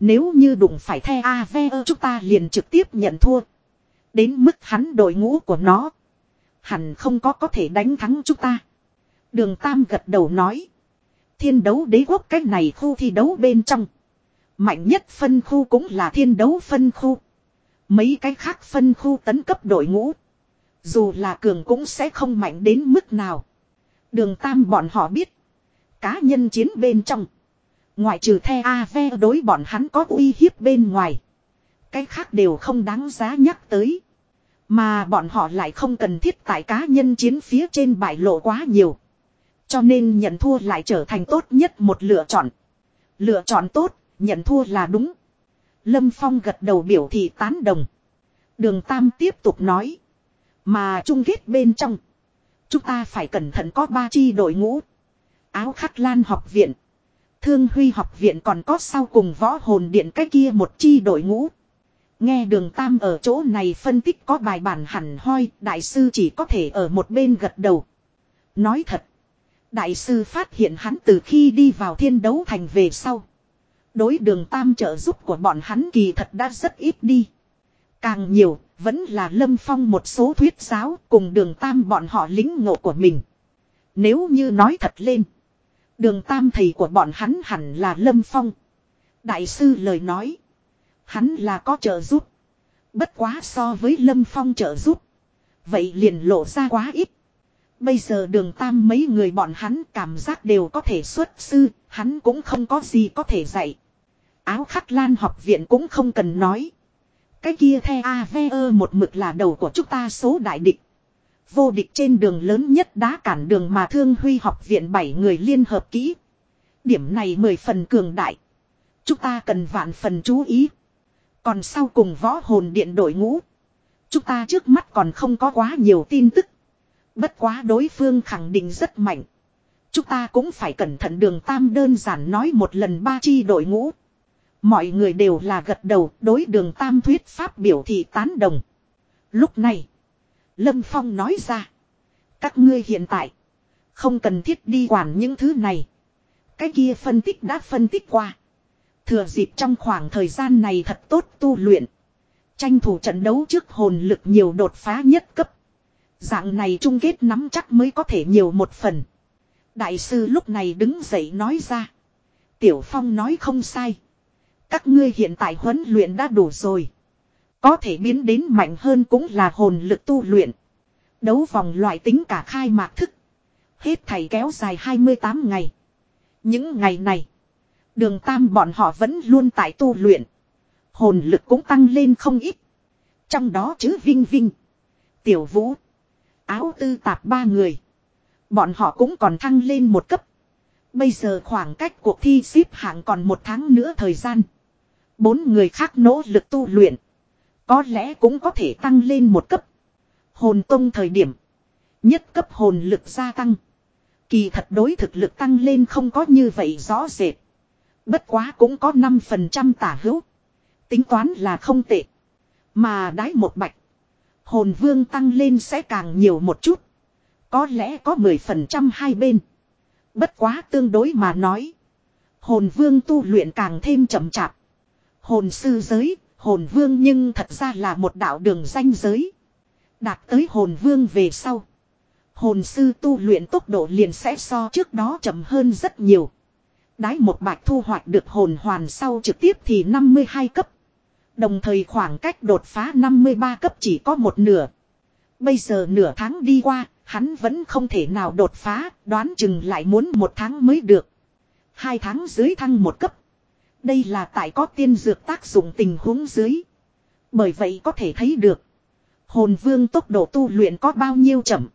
[SPEAKER 1] Nếu như đụng phải the AVE chúng ta liền trực tiếp nhận thua. Đến mức hắn đội ngũ của nó. Hẳn không có có thể đánh thắng chúng ta. Đường Tam gật đầu nói. Thiên đấu đế quốc cách này khu thi đấu bên trong. Mạnh nhất phân khu cũng là thiên đấu phân khu. Mấy cái khác phân khu tấn cấp đội ngũ. Dù là cường cũng sẽ không mạnh đến mức nào. Đường Tam bọn họ biết. Cá nhân chiến bên trong. Ngoại trừ the AV đối bọn hắn có uy hiếp bên ngoài. Cái khác đều không đáng giá nhắc tới. Mà bọn họ lại không cần thiết tại cá nhân chiến phía trên bại lộ quá nhiều. Cho nên nhận thua lại trở thành tốt nhất một lựa chọn. Lựa chọn tốt, nhận thua là đúng. Lâm Phong gật đầu biểu thị tán đồng. Đường Tam tiếp tục nói. Mà chung kết bên trong. Chúng ta phải cẩn thận có ba chi đội ngũ. Áo khắc lan học viện. Thương huy học viện còn có sau cùng võ hồn điện cái kia một chi đội ngũ. Nghe đường Tam ở chỗ này phân tích có bài bản hẳn hoi, đại sư chỉ có thể ở một bên gật đầu. Nói thật, đại sư phát hiện hắn từ khi đi vào thiên đấu thành về sau. Đối đường Tam trợ giúp của bọn hắn kỳ thật đã rất ít đi. Càng nhiều, vẫn là lâm phong một số thuyết giáo cùng đường Tam bọn họ lính ngộ của mình. Nếu như nói thật lên. Đường tam thầy của bọn hắn hẳn là Lâm Phong. Đại sư lời nói. Hắn là có trợ giúp. Bất quá so với Lâm Phong trợ giúp. Vậy liền lộ ra quá ít. Bây giờ đường tam mấy người bọn hắn cảm giác đều có thể xuất sư. Hắn cũng không có gì có thể dạy. Áo khắc lan học viện cũng không cần nói. Cái kia the AVE một mực là đầu của chúng ta số đại địch. Vô địch trên đường lớn nhất đã cản đường mà thương huy học viện bảy người liên hợp kỹ. Điểm này mười phần cường đại. Chúng ta cần vạn phần chú ý. Còn sau cùng võ hồn điện đội ngũ. Chúng ta trước mắt còn không có quá nhiều tin tức. Bất quá đối phương khẳng định rất mạnh. Chúng ta cũng phải cẩn thận đường tam đơn giản nói một lần ba chi đội ngũ. Mọi người đều là gật đầu đối đường tam thuyết pháp biểu thị tán đồng. Lúc này, Lâm Phong nói ra. Các ngươi hiện tại, không cần thiết đi quản những thứ này. Cái kia phân tích đã phân tích qua. Thừa dịp trong khoảng thời gian này thật tốt tu luyện. Tranh thủ trận đấu trước hồn lực nhiều đột phá nhất cấp. Dạng này chung kết nắm chắc mới có thể nhiều một phần. Đại sư lúc này đứng dậy nói ra. Tiểu Phong nói không sai. Các ngươi hiện tại huấn luyện đã đủ rồi. Có thể biến đến mạnh hơn cũng là hồn lực tu luyện. Đấu vòng loại tính cả khai mạc thức. Hết thầy kéo dài 28 ngày. Những ngày này. Đường tam bọn họ vẫn luôn tại tu luyện. Hồn lực cũng tăng lên không ít. Trong đó chứ Vinh Vinh. Tiểu Vũ. Áo tư tạp ba người. Bọn họ cũng còn thăng lên một cấp. Bây giờ khoảng cách cuộc thi xếp hạng còn một tháng nữa thời gian. Bốn người khác nỗ lực tu luyện. Có lẽ cũng có thể tăng lên một cấp. Hồn tông thời điểm. Nhất cấp hồn lực gia tăng. Kỳ thật đối thực lực tăng lên không có như vậy rõ rệt. Bất quá cũng có 5% tả hữu. Tính toán là không tệ. Mà đái một bạch. Hồn vương tăng lên sẽ càng nhiều một chút. Có lẽ có 10% hai bên. Bất quá tương đối mà nói. Hồn vương tu luyện càng thêm chậm chạp. Hồn sư giới, hồn vương nhưng thật ra là một đạo đường danh giới. Đạt tới hồn vương về sau. Hồn sư tu luyện tốc độ liền sẽ so trước đó chậm hơn rất nhiều. Đái một bạch thu hoạch được hồn hoàn sau trực tiếp thì 52 cấp. Đồng thời khoảng cách đột phá 53 cấp chỉ có một nửa. Bây giờ nửa tháng đi qua, hắn vẫn không thể nào đột phá, đoán chừng lại muốn một tháng mới được. Hai tháng dưới thăng một cấp. Đây là tại có tiên dược tác dụng tình huống dưới. Bởi vậy có thể thấy được. Hồn vương tốc độ tu luyện có bao nhiêu chậm.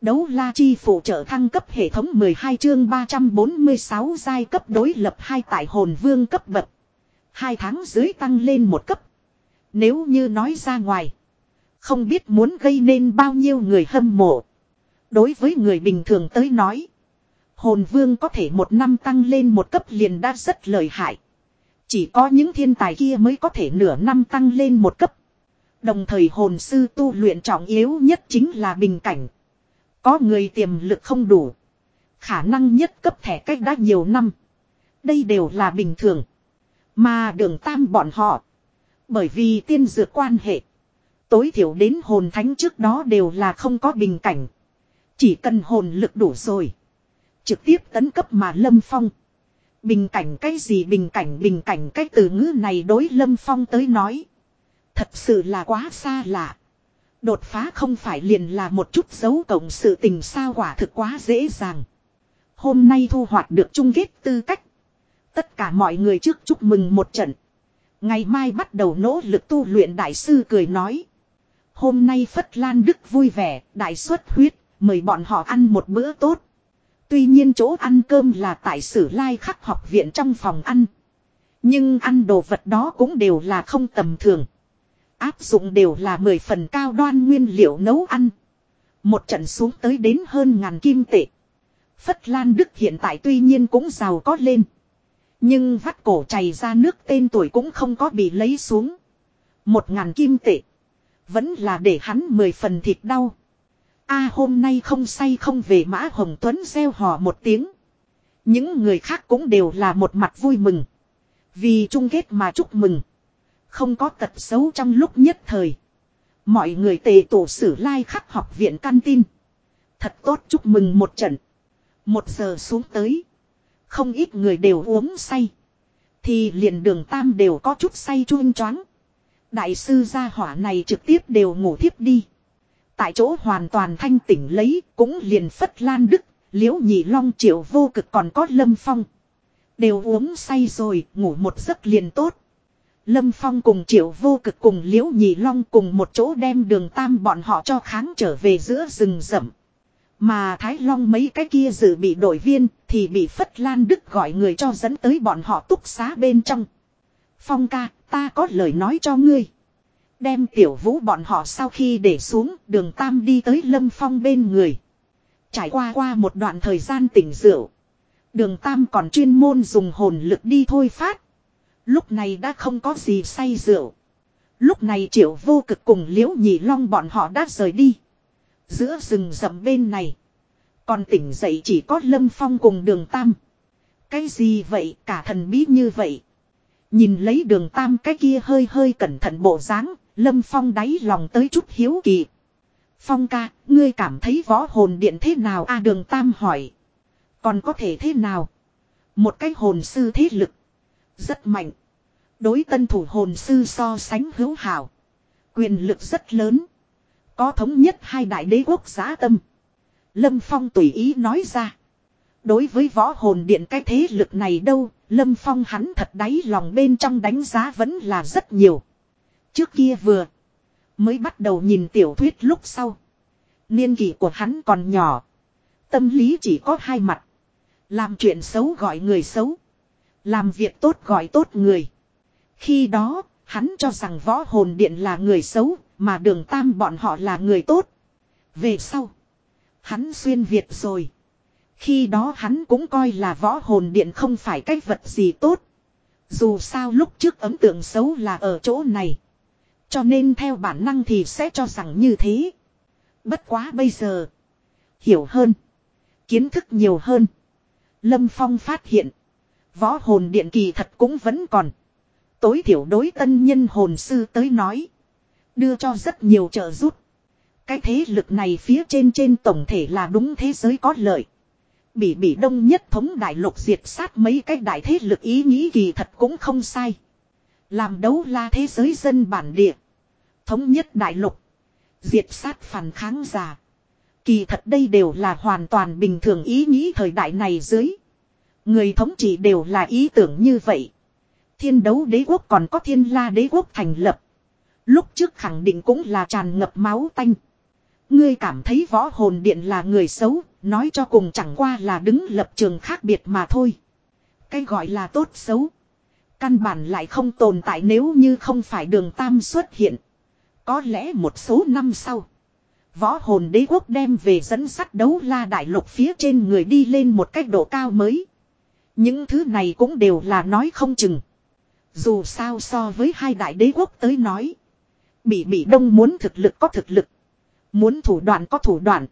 [SPEAKER 1] Đấu la chi phụ trợ thăng cấp hệ thống 12 chương 346 giai cấp đối lập hai tại hồn vương cấp bậc. Hai tháng dưới tăng lên một cấp. Nếu như nói ra ngoài. Không biết muốn gây nên bao nhiêu người hâm mộ. Đối với người bình thường tới nói. Hồn vương có thể một năm tăng lên một cấp liền đã rất lợi hại. Chỉ có những thiên tài kia mới có thể nửa năm tăng lên một cấp. Đồng thời hồn sư tu luyện trọng yếu nhất chính là bình cảnh. Có người tiềm lực không đủ. Khả năng nhất cấp thẻ cách đã nhiều năm. Đây đều là bình thường. Mà đường tam bọn họ. Bởi vì tiên dược quan hệ. Tối thiểu đến hồn thánh trước đó đều là không có bình cảnh. Chỉ cần hồn lực đủ rồi. Trực tiếp tấn cấp mà lâm phong. Bình cảnh cái gì bình cảnh bình cảnh cái từ ngữ này đối lâm phong tới nói. Thật sự là quá xa lạ. Đột phá không phải liền là một chút dấu cộng sự tình sao quả thực quá dễ dàng. Hôm nay thu hoạch được chung kết tư cách. Tất cả mọi người trước chúc mừng một trận. Ngày mai bắt đầu nỗ lực tu luyện đại sư cười nói. Hôm nay Phất Lan Đức vui vẻ, đại xuất huyết, mời bọn họ ăn một bữa tốt. Tuy nhiên chỗ ăn cơm là tại sử lai khắc học viện trong phòng ăn. Nhưng ăn đồ vật đó cũng đều là không tầm thường. Áp dụng đều là mười phần cao đoan nguyên liệu nấu ăn. Một trận xuống tới đến hơn ngàn kim tệ. Phất Lan Đức hiện tại tuy nhiên cũng giàu có lên. Nhưng vắt cổ chảy ra nước tên tuổi cũng không có bị lấy xuống. Một ngàn kim tệ. Vẫn là để hắn mười phần thịt đau. a, hôm nay không say không về mã Hồng Tuấn gieo hò một tiếng. Những người khác cũng đều là một mặt vui mừng. Vì chung kết mà chúc mừng. Không có tật xấu trong lúc nhất thời. Mọi người tề tổ sử lai like khắc học viện căn tin. Thật tốt chúc mừng một trận. Một giờ xuống tới. Không ít người đều uống say. Thì liền đường tam đều có chút say chuông choáng. Đại sư gia hỏa này trực tiếp đều ngủ thiếp đi. Tại chỗ hoàn toàn thanh tỉnh lấy cũng liền phất lan đức, liễu nhị long triệu vô cực còn có lâm phong. Đều uống say rồi, ngủ một giấc liền tốt. Lâm Phong cùng triệu vô cực cùng liễu nhị long cùng một chỗ đem đường tam bọn họ cho kháng trở về giữa rừng rậm. Mà Thái Long mấy cái kia dự bị đội viên thì bị Phất Lan Đức gọi người cho dẫn tới bọn họ túc xá bên trong. Phong ca, ta có lời nói cho ngươi. Đem tiểu vũ bọn họ sau khi để xuống đường Tam đi tới Lâm Phong bên người. Trải qua qua một đoạn thời gian tỉnh rượu. Đường Tam còn chuyên môn dùng hồn lực đi thôi phát. Lúc này đã không có gì say rượu. Lúc này triệu vô cực cùng liễu nhị long bọn họ đã rời đi. Giữa rừng rậm bên này. Còn tỉnh dậy chỉ có Lâm Phong cùng đường Tam. Cái gì vậy cả thần bí như vậy. Nhìn lấy đường Tam cái kia hơi hơi cẩn thận bộ dáng Lâm Phong đáy lòng tới chút hiếu kỳ. Phong ca, ngươi cảm thấy võ hồn điện thế nào a đường Tam hỏi. Còn có thể thế nào? Một cái hồn sư thế lực. Rất mạnh. Đối tân thủ hồn sư so sánh hữu hảo. Quyền lực rất lớn. Có thống nhất hai đại đế quốc giá tâm. Lâm Phong tùy ý nói ra. Đối với võ hồn điện cái thế lực này đâu, Lâm Phong hắn thật đáy lòng bên trong đánh giá vẫn là rất nhiều. Trước kia vừa, mới bắt đầu nhìn tiểu thuyết lúc sau. Niên kỷ của hắn còn nhỏ. Tâm lý chỉ có hai mặt. Làm chuyện xấu gọi người xấu. Làm việc tốt gọi tốt người. Khi đó, hắn cho rằng võ hồn điện là người xấu, mà đường tam bọn họ là người tốt. Về sau, hắn xuyên Việt rồi. Khi đó hắn cũng coi là võ hồn điện không phải cái vật gì tốt. Dù sao lúc trước ấn tượng xấu là ở chỗ này. Cho nên theo bản năng thì sẽ cho rằng như thế. Bất quá bây giờ. Hiểu hơn. Kiến thức nhiều hơn. Lâm Phong phát hiện. Võ hồn điện kỳ thật cũng vẫn còn. Tối thiểu đối tân nhân hồn sư tới nói. Đưa cho rất nhiều trợ giúp. Cái thế lực này phía trên trên tổng thể là đúng thế giới có lợi. bị bị đông nhất thống đại lục diệt sát mấy cái đại thế lực ý nghĩ kỳ thật cũng không sai. Làm đấu la thế giới dân bản địa. Thống nhất đại lục. Diệt sát phản kháng giả. Kỳ thật đây đều là hoàn toàn bình thường ý nghĩ thời đại này dưới. Người thống trị đều là ý tưởng như vậy. Thiên đấu đế quốc còn có thiên la đế quốc thành lập. Lúc trước khẳng định cũng là tràn ngập máu tanh. Ngươi cảm thấy võ hồn điện là người xấu, nói cho cùng chẳng qua là đứng lập trường khác biệt mà thôi. Cái gọi là tốt xấu. Căn bản lại không tồn tại nếu như không phải đường tam xuất hiện. Có lẽ một số năm sau. Võ hồn đế quốc đem về dẫn sắt đấu la đại lục phía trên người đi lên một cách độ cao mới. Những thứ này cũng đều là nói không chừng. Dù sao so với hai đại đế quốc tới nói. Bị bị đông muốn thực lực có thực lực. Muốn thủ đoạn có thủ đoạn.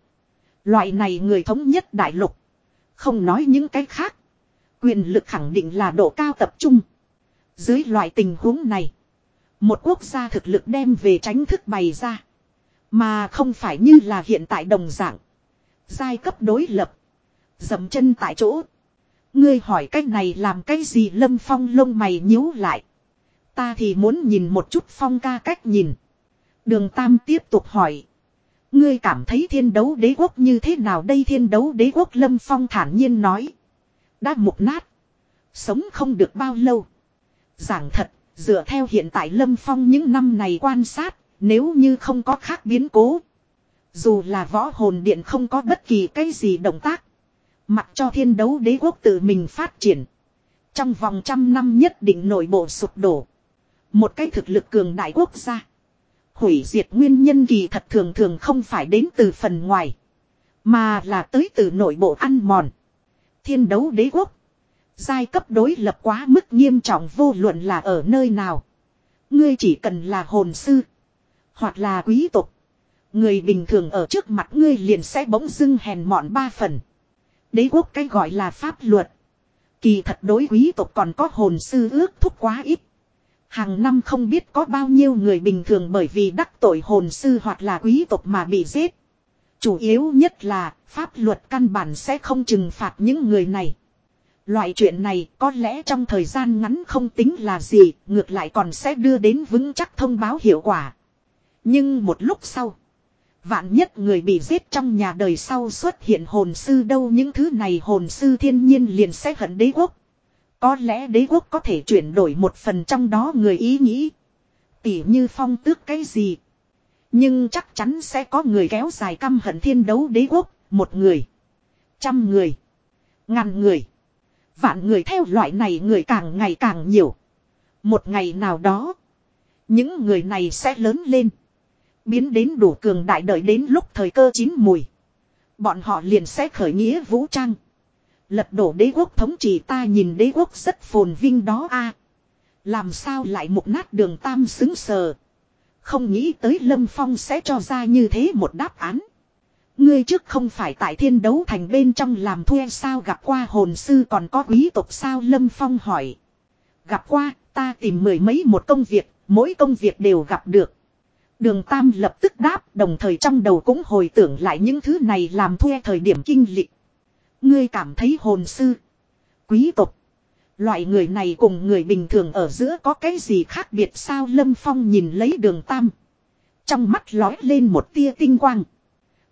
[SPEAKER 1] Loại này người thống nhất đại lục. Không nói những cái khác. Quyền lực khẳng định là độ cao tập trung. Dưới loại tình huống này. Một quốc gia thực lực đem về tránh thức bày ra. Mà không phải như là hiện tại đồng dạng. Giai cấp đối lập. Dầm chân tại chỗ. Ngươi hỏi cách này làm cái gì lâm phong lông mày nhíu lại. Ta thì muốn nhìn một chút phong ca cách nhìn. Đường Tam tiếp tục hỏi. Ngươi cảm thấy thiên đấu đế quốc như thế nào đây thiên đấu đế quốc lâm phong thản nhiên nói. Đã mục nát. Sống không được bao lâu. Giảng thật, dựa theo hiện tại lâm phong những năm này quan sát, nếu như không có khác biến cố. Dù là võ hồn điện không có bất kỳ cái gì động tác. Mặc cho thiên đấu đế quốc tự mình phát triển. Trong vòng trăm năm nhất định nội bộ sụp đổ. Một cái thực lực cường đại quốc gia. Hủy diệt nguyên nhân kỳ thật thường thường không phải đến từ phần ngoài. Mà là tới từ nội bộ ăn mòn. Thiên đấu đế quốc. Giai cấp đối lập quá mức nghiêm trọng vô luận là ở nơi nào. Ngươi chỉ cần là hồn sư. Hoặc là quý tộc. Người bình thường ở trước mặt ngươi liền sẽ bỗng dưng hèn mọn ba phần. Đế quốc cái gọi là pháp luật. Kỳ thật đối quý tộc còn có hồn sư ước thúc quá ít. Hàng năm không biết có bao nhiêu người bình thường bởi vì đắc tội hồn sư hoặc là quý tộc mà bị giết. Chủ yếu nhất là pháp luật căn bản sẽ không trừng phạt những người này. Loại chuyện này có lẽ trong thời gian ngắn không tính là gì, ngược lại còn sẽ đưa đến vững chắc thông báo hiệu quả. Nhưng một lúc sau, Vạn nhất người bị giết trong nhà đời sau xuất hiện hồn sư đâu những thứ này hồn sư thiên nhiên liền sẽ hận đế quốc. Có lẽ đế quốc có thể chuyển đổi một phần trong đó người ý nghĩ. Tỉ như phong tước cái gì. Nhưng chắc chắn sẽ có người kéo dài căm hận thiên đấu đế quốc, một người, trăm người, ngàn người. Vạn người theo loại này người càng ngày càng nhiều. Một ngày nào đó, Những người này sẽ lớn lên. Biến đến đủ cường đại đợi đến lúc thời cơ chín mùi. Bọn họ liền sẽ khởi nghĩa vũ trang. Lật đổ đế quốc thống trị ta nhìn đế quốc rất phồn vinh đó a Làm sao lại một nát đường tam xứng sờ. Không nghĩ tới Lâm Phong sẽ cho ra như thế một đáp án. Ngươi trước không phải tại thiên đấu thành bên trong làm thuê sao gặp qua hồn sư còn có quý tộc sao Lâm Phong hỏi. Gặp qua, ta tìm mười mấy một công việc, mỗi công việc đều gặp được. Đường Tam lập tức đáp đồng thời trong đầu cũng hồi tưởng lại những thứ này làm thuê thời điểm kinh lịch. Ngươi cảm thấy hồn sư, quý tộc. Loại người này cùng người bình thường ở giữa có cái gì khác biệt sao Lâm Phong nhìn lấy đường Tam. Trong mắt lói lên một tia tinh quang.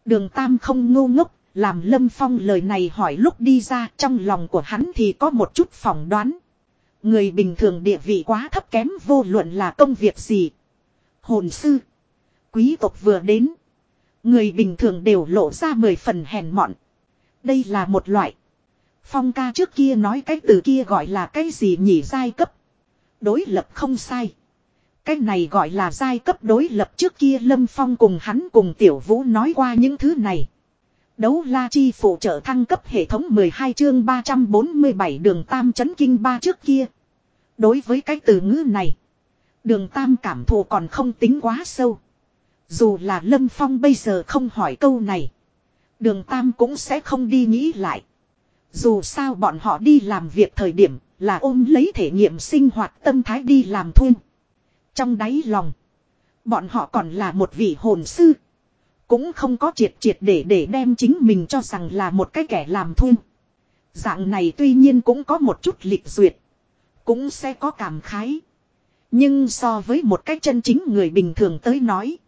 [SPEAKER 1] Đường Tam không ngu ngốc, làm Lâm Phong lời này hỏi lúc đi ra trong lòng của hắn thì có một chút phỏng đoán. Người bình thường địa vị quá thấp kém vô luận là công việc gì. Hồn sư. Quý tộc vừa đến. Người bình thường đều lộ ra mười phần hèn mọn. Đây là một loại. Phong ca trước kia nói cái từ kia gọi là cái gì nhỉ giai cấp. Đối lập không sai. Cái này gọi là giai cấp đối lập trước kia Lâm Phong cùng hắn cùng Tiểu Vũ nói qua những thứ này. Đấu la chi phụ trợ thăng cấp hệ thống 12 chương 347 đường Tam chấn kinh ba trước kia. Đối với cái từ ngữ này. Đường Tam cảm thụ còn không tính quá sâu. Dù là Lâm Phong bây giờ không hỏi câu này. Đường Tam cũng sẽ không đi nghĩ lại. Dù sao bọn họ đi làm việc thời điểm là ôm lấy thể nghiệm sinh hoạt tâm thái đi làm thuê. Trong đáy lòng. Bọn họ còn là một vị hồn sư. Cũng không có triệt triệt để để đem chính mình cho rằng là một cái kẻ làm thuê. Dạng này tuy nhiên cũng có một chút lịch duyệt. Cũng sẽ có cảm khái. Nhưng so với một cái chân chính người bình thường tới nói.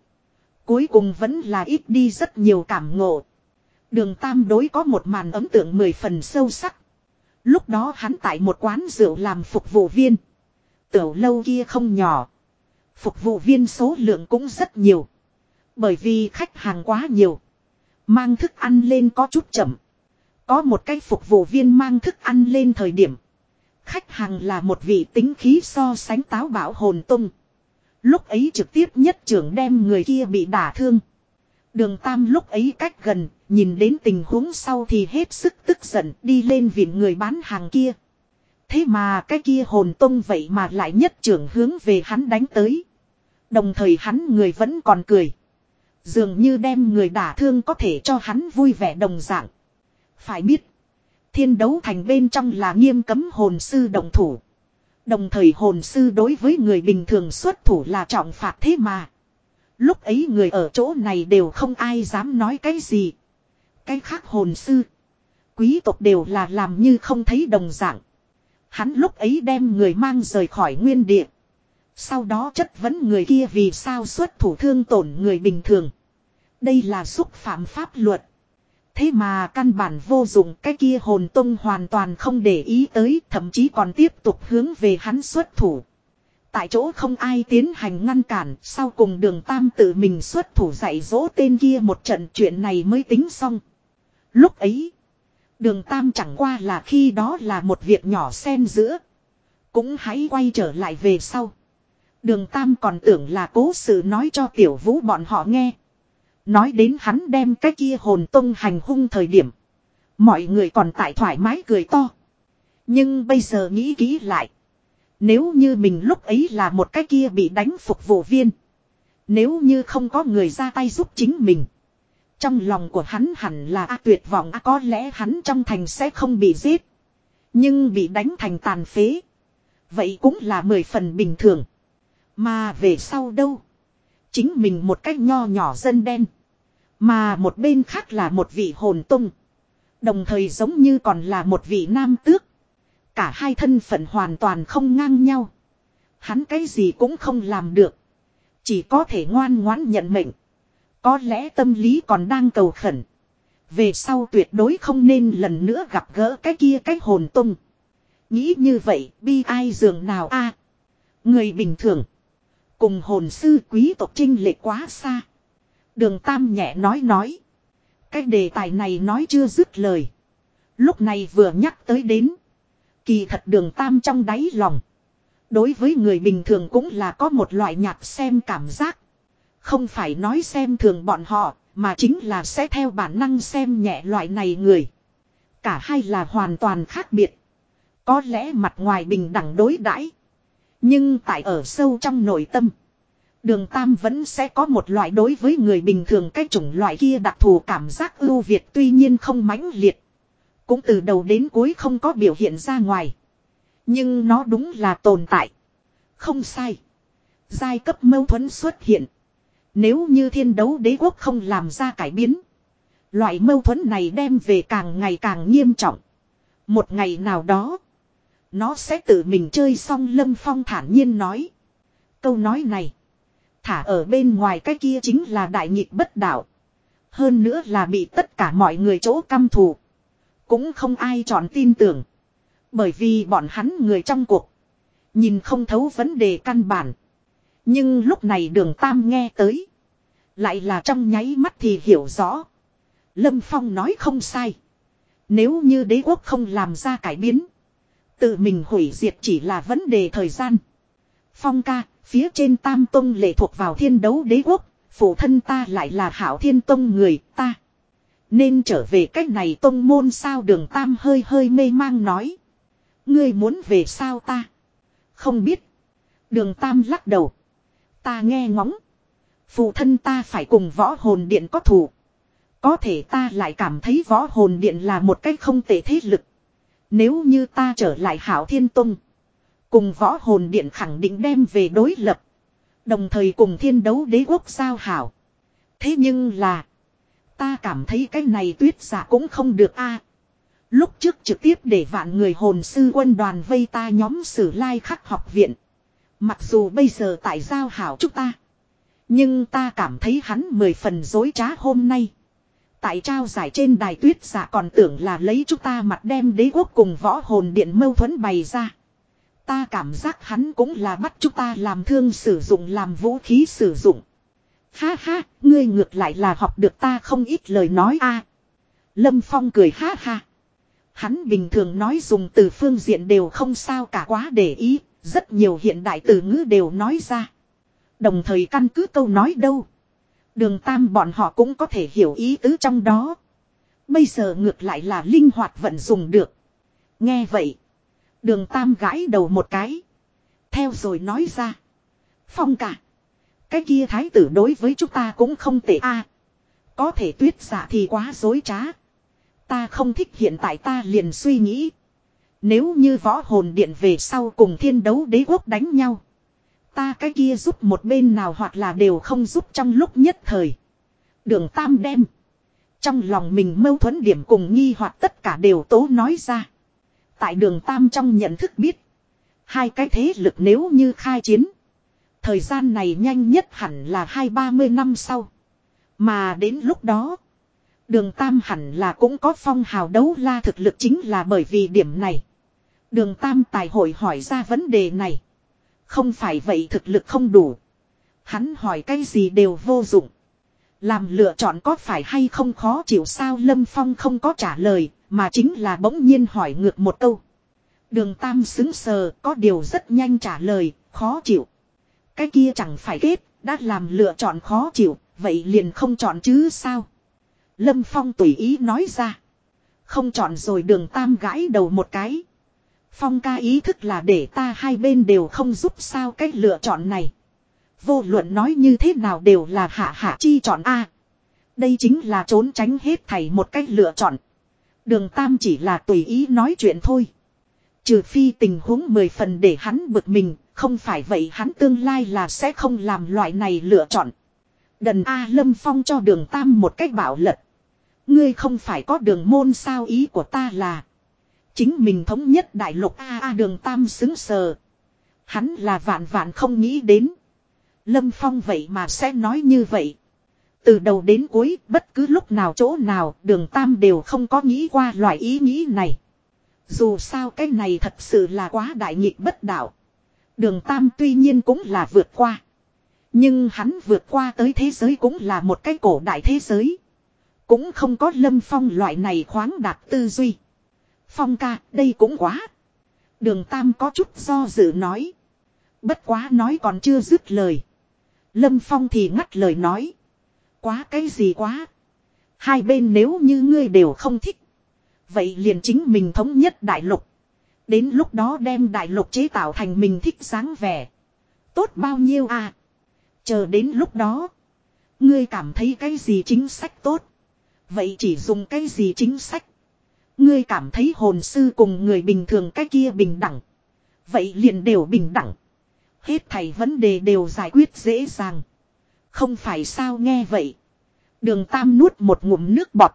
[SPEAKER 1] Cuối cùng vẫn là ít đi rất nhiều cảm ngộ. Đường Tam đối có một màn ấn tượng mười phần sâu sắc. Lúc đó hắn tại một quán rượu làm phục vụ viên. Tiểu lâu kia không nhỏ. Phục vụ viên số lượng cũng rất nhiều. Bởi vì khách hàng quá nhiều. Mang thức ăn lên có chút chậm. Có một cái phục vụ viên mang thức ăn lên thời điểm. Khách hàng là một vị tính khí so sánh táo bạo hồn tung. Lúc ấy trực tiếp nhất trưởng đem người kia bị đả thương. Đường Tam lúc ấy cách gần, nhìn đến tình huống sau thì hết sức tức giận đi lên viện người bán hàng kia. Thế mà cái kia hồn tông vậy mà lại nhất trưởng hướng về hắn đánh tới. Đồng thời hắn người vẫn còn cười. Dường như đem người đả thương có thể cho hắn vui vẻ đồng dạng. Phải biết. Thiên đấu thành bên trong là nghiêm cấm hồn sư đồng thủ. Đồng thời hồn sư đối với người bình thường xuất thủ là trọng phạt thế mà. Lúc ấy người ở chỗ này đều không ai dám nói cái gì. Cái khác hồn sư. Quý tộc đều là làm như không thấy đồng dạng. Hắn lúc ấy đem người mang rời khỏi nguyên địa. Sau đó chất vấn người kia vì sao xuất thủ thương tổn người bình thường. Đây là xúc phạm pháp luật. Thế mà căn bản vô dụng cái kia hồn tông hoàn toàn không để ý tới thậm chí còn tiếp tục hướng về hắn xuất thủ. Tại chỗ không ai tiến hành ngăn cản, sau cùng đường tam tự mình xuất thủ dạy dỗ tên kia một trận chuyện này mới tính xong. Lúc ấy, đường tam chẳng qua là khi đó là một việc nhỏ xen giữa. Cũng hãy quay trở lại về sau. Đường tam còn tưởng là cố sự nói cho tiểu vũ bọn họ nghe. Nói đến hắn đem cái kia hồn tông hành hung thời điểm. Mọi người còn tại thoải mái cười to. Nhưng bây giờ nghĩ kỹ lại. Nếu như mình lúc ấy là một cái kia bị đánh phục vụ viên. Nếu như không có người ra tay giúp chính mình. Trong lòng của hắn hẳn là a tuyệt vọng, a có lẽ hắn trong thành sẽ không bị giết. Nhưng bị đánh thành tàn phế. Vậy cũng là mười phần bình thường. Mà về sau đâu? Chính mình một cách nho nhỏ dân đen. Mà một bên khác là một vị hồn tung. Đồng thời giống như còn là một vị nam tước. Cả hai thân phận hoàn toàn không ngang nhau. Hắn cái gì cũng không làm được. Chỉ có thể ngoan ngoãn nhận mệnh. Có lẽ tâm lý còn đang cầu khẩn. Về sau tuyệt đối không nên lần nữa gặp gỡ cái kia cái hồn tung. Nghĩ như vậy, bi ai dường nào a Người bình thường. Cùng hồn sư quý tộc trinh lệ quá xa. Đường Tam nhẹ nói nói. Cái đề tài này nói chưa dứt lời. Lúc này vừa nhắc tới đến. Kỳ thật đường Tam trong đáy lòng. Đối với người bình thường cũng là có một loại nhạt xem cảm giác. Không phải nói xem thường bọn họ, mà chính là sẽ theo bản năng xem nhẹ loại này người. Cả hai là hoàn toàn khác biệt. Có lẽ mặt ngoài bình đẳng đối đãi nhưng tại ở sâu trong nội tâm. Đường Tam vẫn sẽ có một loại đối với người bình thường cái chủng loại kia đặc thù cảm giác ưu việt tuy nhiên không mãnh liệt. Cũng từ đầu đến cuối không có biểu hiện ra ngoài. Nhưng nó đúng là tồn tại. Không sai. Giai cấp mâu thuẫn xuất hiện. Nếu như thiên đấu đế quốc không làm ra cải biến. Loại mâu thuẫn này đem về càng ngày càng nghiêm trọng. Một ngày nào đó. Nó sẽ tự mình chơi xong lâm phong thản nhiên nói. Câu nói này. Thả ở bên ngoài cái kia chính là đại nghịch bất đạo. Hơn nữa là bị tất cả mọi người chỗ căm thù. Cũng không ai chọn tin tưởng. Bởi vì bọn hắn người trong cuộc. Nhìn không thấu vấn đề căn bản. Nhưng lúc này đường Tam nghe tới. Lại là trong nháy mắt thì hiểu rõ. Lâm Phong nói không sai. Nếu như đế quốc không làm ra cải biến. Tự mình hủy diệt chỉ là vấn đề thời gian. Phong ca, phía trên Tam Tông lệ thuộc vào thiên đấu đế quốc. Phụ thân ta lại là hảo thiên tông người ta. Nên trở về cách này tông môn sao đường Tam hơi hơi mê mang nói. Ngươi muốn về sao ta? Không biết. Đường Tam lắc đầu. Ta nghe ngóng. Phụ thân ta phải cùng võ hồn điện có thù. Có thể ta lại cảm thấy võ hồn điện là một cách không tệ thế lực. Nếu như ta trở lại hảo thiên tông. Cùng võ hồn điện khẳng định đem về đối lập. Đồng thời cùng thiên đấu đế quốc giao hảo. Thế nhưng là. Ta cảm thấy cái này tuyết giả cũng không được a. Lúc trước trực tiếp để vạn người hồn sư quân đoàn vây ta nhóm sử lai khắc học viện. Mặc dù bây giờ tại giao hảo chúng ta. Nhưng ta cảm thấy hắn mười phần dối trá hôm nay. Tại trao giải trên đài tuyết giả còn tưởng là lấy chúng ta mặt đem đế quốc cùng võ hồn điện mâu thuẫn bày ra. Ta cảm giác hắn cũng là bắt chúng ta làm thương sử dụng làm vũ khí sử dụng. Ha ha, ngươi ngược lại là học được ta không ít lời nói a. Lâm Phong cười ha ha. Hắn bình thường nói dùng từ phương diện đều không sao cả quá để ý, rất nhiều hiện đại từ ngữ đều nói ra. Đồng thời căn cứ câu nói đâu. Đường tam bọn họ cũng có thể hiểu ý tứ trong đó. Bây giờ ngược lại là linh hoạt vận dùng được. Nghe vậy. Đường tam gãi đầu một cái. Theo rồi nói ra. Phong cả. Cái kia thái tử đối với chúng ta cũng không tệ a. có thể tuyết giả thì quá dối trá. Ta không thích hiện tại ta liền suy nghĩ. Nếu như võ hồn điện về sau cùng thiên đấu đế quốc đánh nhau. Ta cái kia giúp một bên nào hoặc là đều không giúp trong lúc nhất thời. Đường Tam đem. Trong lòng mình mâu thuẫn điểm cùng nghi hoặc tất cả đều tố nói ra. Tại đường Tam trong nhận thức biết. Hai cái thế lực nếu như khai chiến. Thời gian này nhanh nhất hẳn là hai ba mươi năm sau. Mà đến lúc đó. Đường Tam hẳn là cũng có phong hào đấu la thực lực chính là bởi vì điểm này. Đường Tam tài hội hỏi ra vấn đề này. Không phải vậy thực lực không đủ. Hắn hỏi cái gì đều vô dụng. Làm lựa chọn có phải hay không khó chịu sao Lâm Phong không có trả lời, mà chính là bỗng nhiên hỏi ngược một câu. Đường Tam xứng sờ, có điều rất nhanh trả lời, khó chịu. Cái kia chẳng phải kết, đã làm lựa chọn khó chịu, vậy liền không chọn chứ sao? Lâm Phong tùy ý nói ra. Không chọn rồi đường Tam gãi đầu một cái. Phong ca ý thức là để ta hai bên đều không giúp sao cái lựa chọn này. Vô luận nói như thế nào đều là hạ hạ chi chọn A. Đây chính là trốn tránh hết thảy một cách lựa chọn. Đường Tam chỉ là tùy ý nói chuyện thôi. Trừ phi tình huống mười phần để hắn bực mình, không phải vậy hắn tương lai là sẽ không làm loại này lựa chọn. Đần A Lâm Phong cho đường Tam một cách bảo lật. Ngươi không phải có đường môn sao ý của ta là. Chính mình thống nhất đại lục A A đường tam xứng sờ. Hắn là vạn vạn không nghĩ đến. Lâm Phong vậy mà sẽ nói như vậy. Từ đầu đến cuối, bất cứ lúc nào chỗ nào, đường Tam đều không có nghĩ qua loại ý nghĩ này. Dù sao cái này thật sự là quá đại nghịch bất đạo. Đường Tam tuy nhiên cũng là vượt qua. Nhưng hắn vượt qua tới thế giới cũng là một cái cổ đại thế giới. Cũng không có lâm phong loại này khoáng đạt tư duy. Phong ca, đây cũng quá. Đường Tam có chút do dự nói. Bất quá nói còn chưa dứt lời. Lâm Phong thì ngắt lời nói. Quá cái gì quá. Hai bên nếu như ngươi đều không thích. Vậy liền chính mình thống nhất đại lục. Đến lúc đó đem đại lục chế tạo thành mình thích sáng vẻ. Tốt bao nhiêu à. Chờ đến lúc đó. Ngươi cảm thấy cái gì chính sách tốt. Vậy chỉ dùng cái gì chính sách. Ngươi cảm thấy hồn sư cùng người bình thường cái kia bình đẳng. Vậy liền đều bình đẳng. Hết thảy vấn đề đều giải quyết dễ dàng. Không phải sao nghe vậy. Đường Tam nuốt một ngụm nước bọt.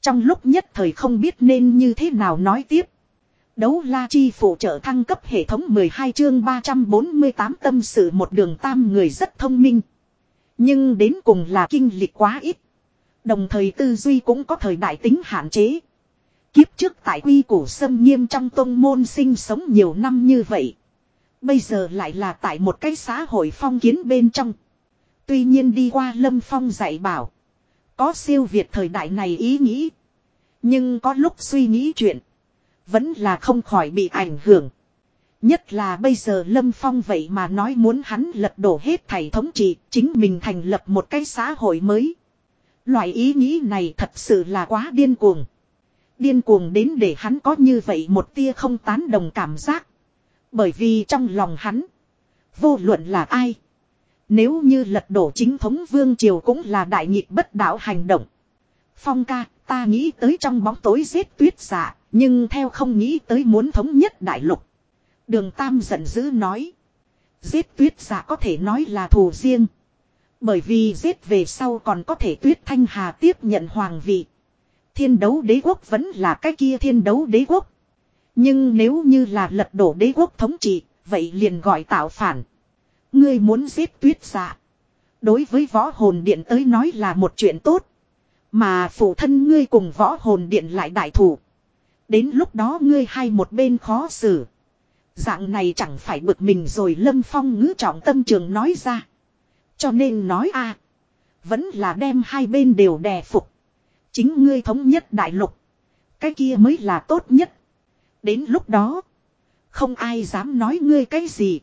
[SPEAKER 1] Trong lúc nhất thời không biết nên như thế nào nói tiếp. Đấu la chi phụ trợ thăng cấp hệ thống 12 chương 348 tâm sự một đường tam người rất thông minh. Nhưng đến cùng là kinh lịch quá ít. Đồng thời tư duy cũng có thời đại tính hạn chế. Kiếp trước tại quy củ xâm nghiêm trong tôn môn sinh sống nhiều năm như vậy. Bây giờ lại là tại một cái xã hội phong kiến bên trong. Tuy nhiên đi qua lâm phong dạy bảo. Có siêu việt thời đại này ý nghĩ. Nhưng có lúc suy nghĩ chuyện. Vẫn là không khỏi bị ảnh hưởng. Nhất là bây giờ Lâm Phong vậy mà nói muốn hắn lật đổ hết thầy thống trị, chính mình thành lập một cái xã hội mới. Loại ý nghĩ này thật sự là quá điên cuồng. Điên cuồng đến để hắn có như vậy một tia không tán đồng cảm giác. Bởi vì trong lòng hắn, vô luận là ai. Nếu như lật đổ chính thống vương triều cũng là đại nghịch bất đạo hành động. Phong ca, ta nghĩ tới trong bóng tối giết tuyết giả, nhưng theo không nghĩ tới muốn thống nhất đại lục. Đường Tam giận dữ nói. Giết tuyết giả có thể nói là thù riêng. Bởi vì giết về sau còn có thể tuyết thanh hà tiếp nhận hoàng vị. Thiên đấu đế quốc vẫn là cái kia thiên đấu đế quốc. Nhưng nếu như là lật đổ đế quốc thống trị, vậy liền gọi tạo phản. Ngươi muốn giết tuyết giả. Đối với võ hồn điện tới nói là một chuyện tốt. Mà phụ thân ngươi cùng võ hồn điện lại đại thủ. Đến lúc đó ngươi hai một bên khó xử. Dạng này chẳng phải bực mình rồi Lâm Phong ngữ trọng tâm trường nói ra. Cho nên nói a Vẫn là đem hai bên đều đè phục. Chính ngươi thống nhất đại lục. Cái kia mới là tốt nhất. Đến lúc đó. Không ai dám nói ngươi cái gì.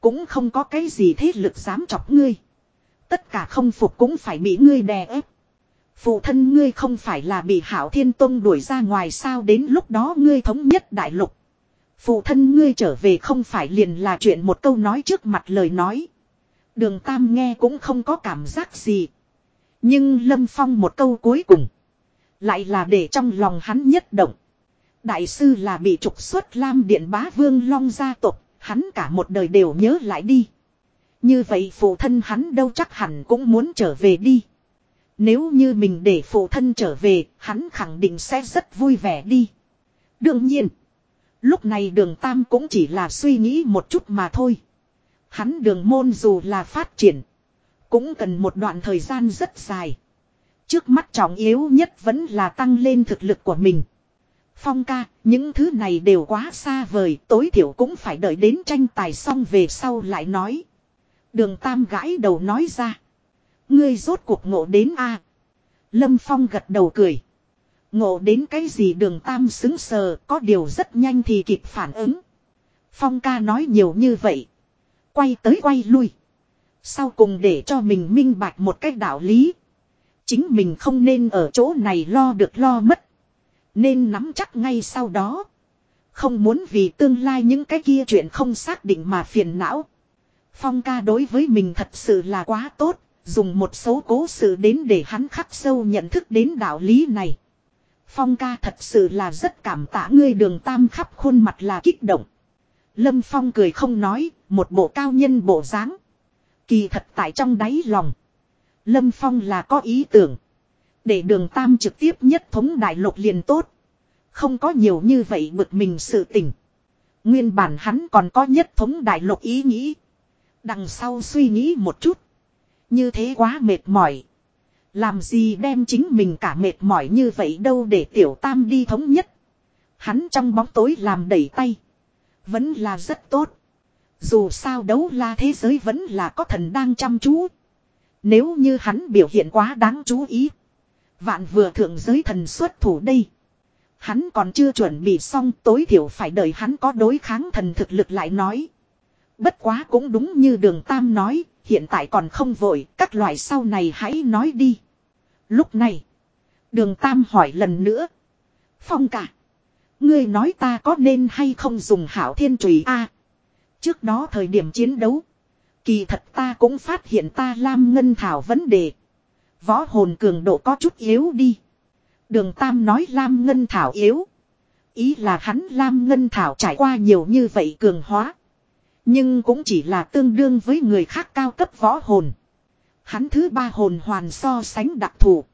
[SPEAKER 1] Cũng không có cái gì thế lực dám chọc ngươi. Tất cả không phục cũng phải bị ngươi đè ép. Phụ thân ngươi không phải là bị hảo thiên tông đuổi ra ngoài sao đến lúc đó ngươi thống nhất đại lục. Phụ thân ngươi trở về không phải liền là chuyện một câu nói trước mặt lời nói. Đường Tam nghe cũng không có cảm giác gì. Nhưng Lâm Phong một câu cuối cùng. Lại là để trong lòng hắn nhất động. Đại sư là bị trục xuất Lam Điện Bá Vương Long gia tộc, hắn cả một đời đều nhớ lại đi. Như vậy phụ thân hắn đâu chắc hẳn cũng muốn trở về đi. Nếu như mình để phụ thân trở về, hắn khẳng định sẽ rất vui vẻ đi. Đương nhiên, lúc này đường Tam cũng chỉ là suy nghĩ một chút mà thôi. Hắn đường môn dù là phát triển, cũng cần một đoạn thời gian rất dài. Trước mắt trọng yếu nhất vẫn là tăng lên thực lực của mình. Phong ca, những thứ này đều quá xa vời, tối thiểu cũng phải đợi đến tranh tài xong về sau lại nói. Đường Tam gãi đầu nói ra. Ngươi rốt cuộc ngộ đến a Lâm Phong gật đầu cười. Ngộ đến cái gì đường Tam xứng sờ, có điều rất nhanh thì kịp phản ứng. Phong ca nói nhiều như vậy. Quay tới quay lui. Sau cùng để cho mình minh bạch một cách đạo lý. Chính mình không nên ở chỗ này lo được lo mất. Nên nắm chắc ngay sau đó. Không muốn vì tương lai những cái kia chuyện không xác định mà phiền não. Phong ca đối với mình thật sự là quá tốt, dùng một số cố sự đến để hắn khắc sâu nhận thức đến đạo lý này. Phong ca thật sự là rất cảm tạ ngươi đường tam khắp khuôn mặt là kích động. Lâm Phong cười không nói, một bộ cao nhân bộ dáng. Kỳ thật tại trong đáy lòng. Lâm Phong là có ý tưởng. Để đường tam trực tiếp nhất thống đại lục liền tốt. Không có nhiều như vậy bực mình sự tỉnh. Nguyên bản hắn còn có nhất thống đại lục ý nghĩ. Đằng sau suy nghĩ một chút. Như thế quá mệt mỏi. Làm gì đem chính mình cả mệt mỏi như vậy đâu để tiểu tam đi thống nhất. Hắn trong bóng tối làm đẩy tay. Vẫn là rất tốt. Dù sao đấu la thế giới vẫn là có thần đang chăm chú. Nếu như hắn biểu hiện quá đáng chú ý. Vạn vừa thượng giới thần xuất thủ đây. Hắn còn chưa chuẩn bị xong tối thiểu phải đợi hắn có đối kháng thần thực lực lại nói. Bất quá cũng đúng như đường Tam nói, hiện tại còn không vội, các loại sau này hãy nói đi. Lúc này, đường Tam hỏi lần nữa. Phong cả, ngươi nói ta có nên hay không dùng hảo thiên trùy a Trước đó thời điểm chiến đấu, kỳ thật ta cũng phát hiện ta Lam Ngân Thảo vấn đề. Võ hồn cường độ có chút yếu đi. Đường Tam nói Lam Ngân Thảo yếu. Ý là hắn Lam Ngân Thảo trải qua nhiều như vậy cường hóa. Nhưng cũng chỉ là tương đương với người khác cao cấp võ hồn. Hắn thứ ba hồn hoàn so sánh đặc thù.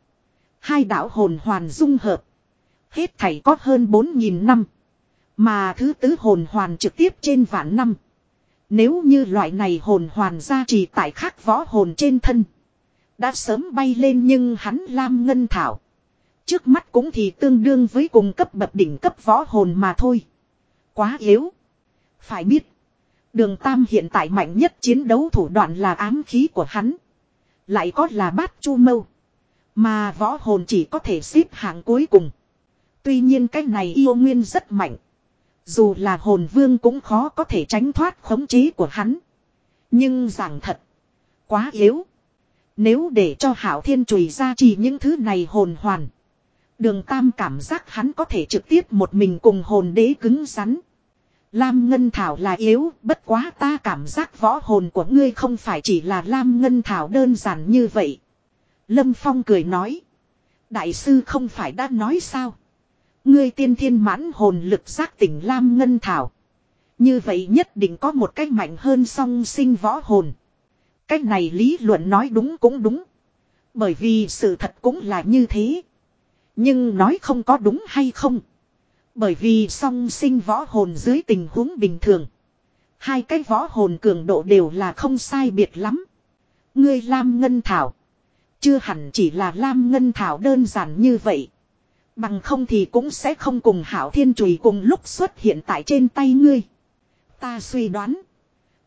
[SPEAKER 1] Hai đạo hồn hoàn dung hợp. Hết thảy có hơn 4.000 năm. Mà thứ tứ hồn hoàn trực tiếp trên vạn năm. Nếu như loại này hồn hoàn gia trì tại khắc võ hồn trên thân. Đã sớm bay lên nhưng hắn Lam Ngân Thảo. Trước mắt cũng thì tương đương với cùng cấp bậc đỉnh cấp võ hồn mà thôi. Quá yếu. Phải biết. Đường Tam hiện tại mạnh nhất chiến đấu thủ đoạn là ám khí của hắn. Lại có là bát chu mâu. Mà võ hồn chỉ có thể xếp hạng cuối cùng. Tuy nhiên cái này yêu nguyên rất mạnh. Dù là hồn vương cũng khó có thể tránh thoát khống chế của hắn. Nhưng giảng thật. Quá yếu. Nếu để cho hảo thiên chùy ra chỉ những thứ này hồn hoàn. Đường Tam cảm giác hắn có thể trực tiếp một mình cùng hồn đế cứng rắn. Lam Ngân Thảo là yếu, bất quá ta cảm giác võ hồn của ngươi không phải chỉ là Lam Ngân Thảo đơn giản như vậy. Lâm Phong cười nói. Đại sư không phải đã nói sao. Ngươi tiên thiên mãn hồn lực giác tỉnh Lam Ngân Thảo. Như vậy nhất định có một cách mạnh hơn song sinh võ hồn. Cách này lý luận nói đúng cũng đúng. Bởi vì sự thật cũng là như thế. Nhưng nói không có đúng hay không. Bởi vì song sinh võ hồn dưới tình huống bình thường. Hai cái võ hồn cường độ đều là không sai biệt lắm. Ngươi Lam Ngân Thảo. Chưa hẳn chỉ là Lam Ngân Thảo đơn giản như vậy. Bằng không thì cũng sẽ không cùng Hảo Thiên Chùy cùng lúc xuất hiện tại trên tay ngươi. Ta suy đoán.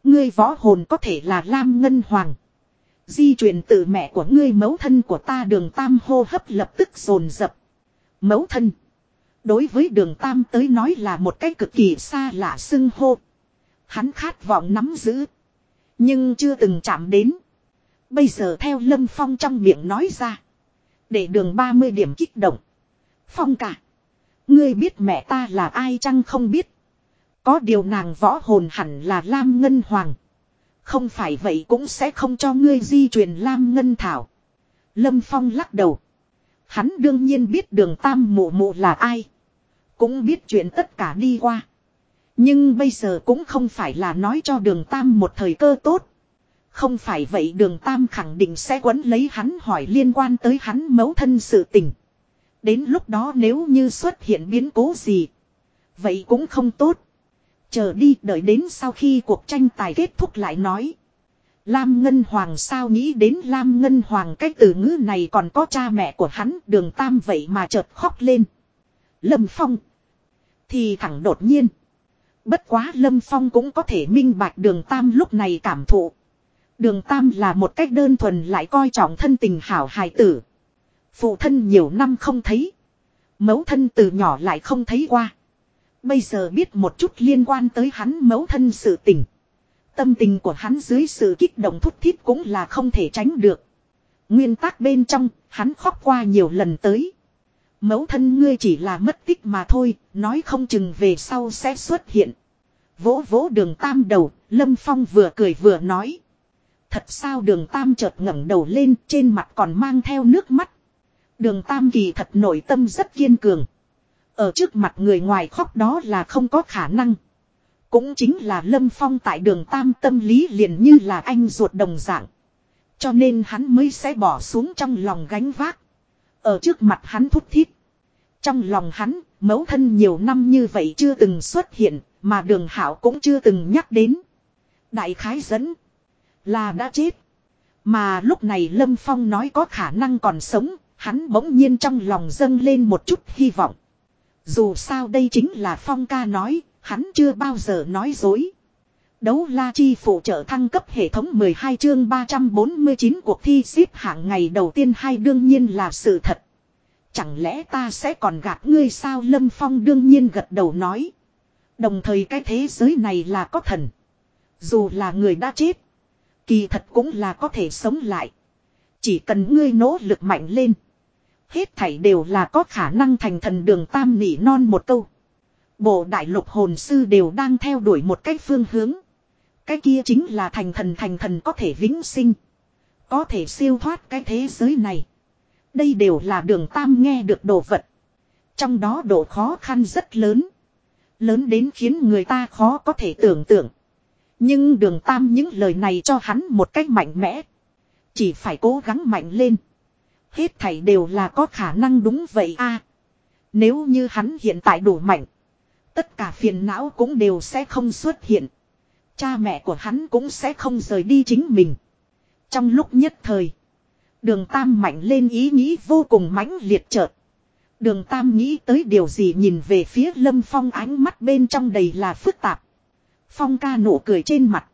[SPEAKER 1] Ngươi võ hồn có thể là Lam Ngân Hoàng. Di truyền từ mẹ của ngươi mẫu thân của ta đường tam hô hấp lập tức rồn rập. Mẫu thân. Đối với đường Tam tới nói là một cái cực kỳ xa lạ xưng hô. Hắn khát vọng nắm giữ. Nhưng chưa từng chạm đến. Bây giờ theo Lâm Phong trong miệng nói ra. Để đường 30 điểm kích động. Phong cả. Ngươi biết mẹ ta là ai chăng không biết. Có điều nàng võ hồn hẳn là Lam Ngân Hoàng. Không phải vậy cũng sẽ không cho ngươi di truyền Lam Ngân Thảo. Lâm Phong lắc đầu. Hắn đương nhiên biết đường tam mộ mộ là ai. Cũng biết chuyện tất cả đi qua. Nhưng bây giờ cũng không phải là nói cho đường Tam một thời cơ tốt. Không phải vậy đường Tam khẳng định sẽ quấn lấy hắn hỏi liên quan tới hắn mấu thân sự tình. Đến lúc đó nếu như xuất hiện biến cố gì. Vậy cũng không tốt. Chờ đi, đợi đến sau khi cuộc tranh tài kết thúc lại nói. Lam Ngân Hoàng sao nghĩ đến Lam Ngân Hoàng, cái từ ngữ này còn có cha mẹ của hắn, đường Tam vậy mà chợt khóc lên. Lâm Phong. Thì thẳng đột nhiên. Bất quá Lâm Phong cũng có thể minh bạch đường Tam lúc này cảm thụ. Đường Tam là một cách đơn thuần lại coi trọng thân tình hảo hài tử. Phụ thân nhiều năm không thấy. Mẫu thân từ nhỏ lại không thấy qua. Bây giờ biết một chút liên quan tới hắn mẫu thân sự tình. Tâm tình của hắn dưới sự kích động thúc thiết cũng là không thể tránh được. Nguyên tắc bên trong, hắn khóc qua nhiều lần tới. Mẫu thân ngươi chỉ là mất tích mà thôi, nói không chừng về sau sẽ xuất hiện. Vỗ vỗ đường tam đầu, Lâm Phong vừa cười vừa nói. Thật sao đường tam chợt ngẩng đầu lên trên mặt còn mang theo nước mắt. Đường tam kỳ thật nội tâm rất kiên cường. Ở trước mặt người ngoài khóc đó là không có khả năng. Cũng chính là Lâm Phong tại đường tam tâm lý liền như là anh ruột đồng dạng. Cho nên hắn mới sẽ bỏ xuống trong lòng gánh vác. Ở trước mặt hắn thút thít. Trong lòng hắn, mẫu thân nhiều năm như vậy chưa từng xuất hiện, mà đường hảo cũng chưa từng nhắc đến. Đại khái dẫn là đã chết. Mà lúc này Lâm Phong nói có khả năng còn sống, hắn bỗng nhiên trong lòng dâng lên một chút hy vọng. Dù sao đây chính là Phong ca nói, hắn chưa bao giờ nói dối. Đấu la chi phụ trợ thăng cấp hệ thống 12 chương 349 cuộc thi xếp hạng ngày đầu tiên hai đương nhiên là sự thật. Chẳng lẽ ta sẽ còn gạt ngươi sao Lâm Phong đương nhiên gật đầu nói. Đồng thời cái thế giới này là có thần. Dù là người đã chết. Kỳ thật cũng là có thể sống lại. Chỉ cần ngươi nỗ lực mạnh lên. Hết thảy đều là có khả năng thành thần đường tam nỉ non một câu. Bộ đại lục hồn sư đều đang theo đuổi một cách phương hướng. Cái kia chính là thành thần thành thần có thể vĩnh sinh. Có thể siêu thoát cái thế giới này. Đây đều là đường tam nghe được đồ vật. Trong đó độ khó khăn rất lớn. Lớn đến khiến người ta khó có thể tưởng tượng. Nhưng đường tam những lời này cho hắn một cách mạnh mẽ. Chỉ phải cố gắng mạnh lên. Hết thảy đều là có khả năng đúng vậy a. nếu như hắn hiện tại đủ mạnh. Tất cả phiền não cũng đều sẽ không xuất hiện. Cha mẹ của hắn cũng sẽ không rời đi chính mình. Trong lúc nhất thời. Đường Tam mạnh lên ý nghĩ vô cùng mãnh liệt chợt. Đường Tam nghĩ tới điều gì nhìn về phía Lâm Phong ánh mắt bên trong đầy là phức tạp. Phong ca nụ cười trên mặt.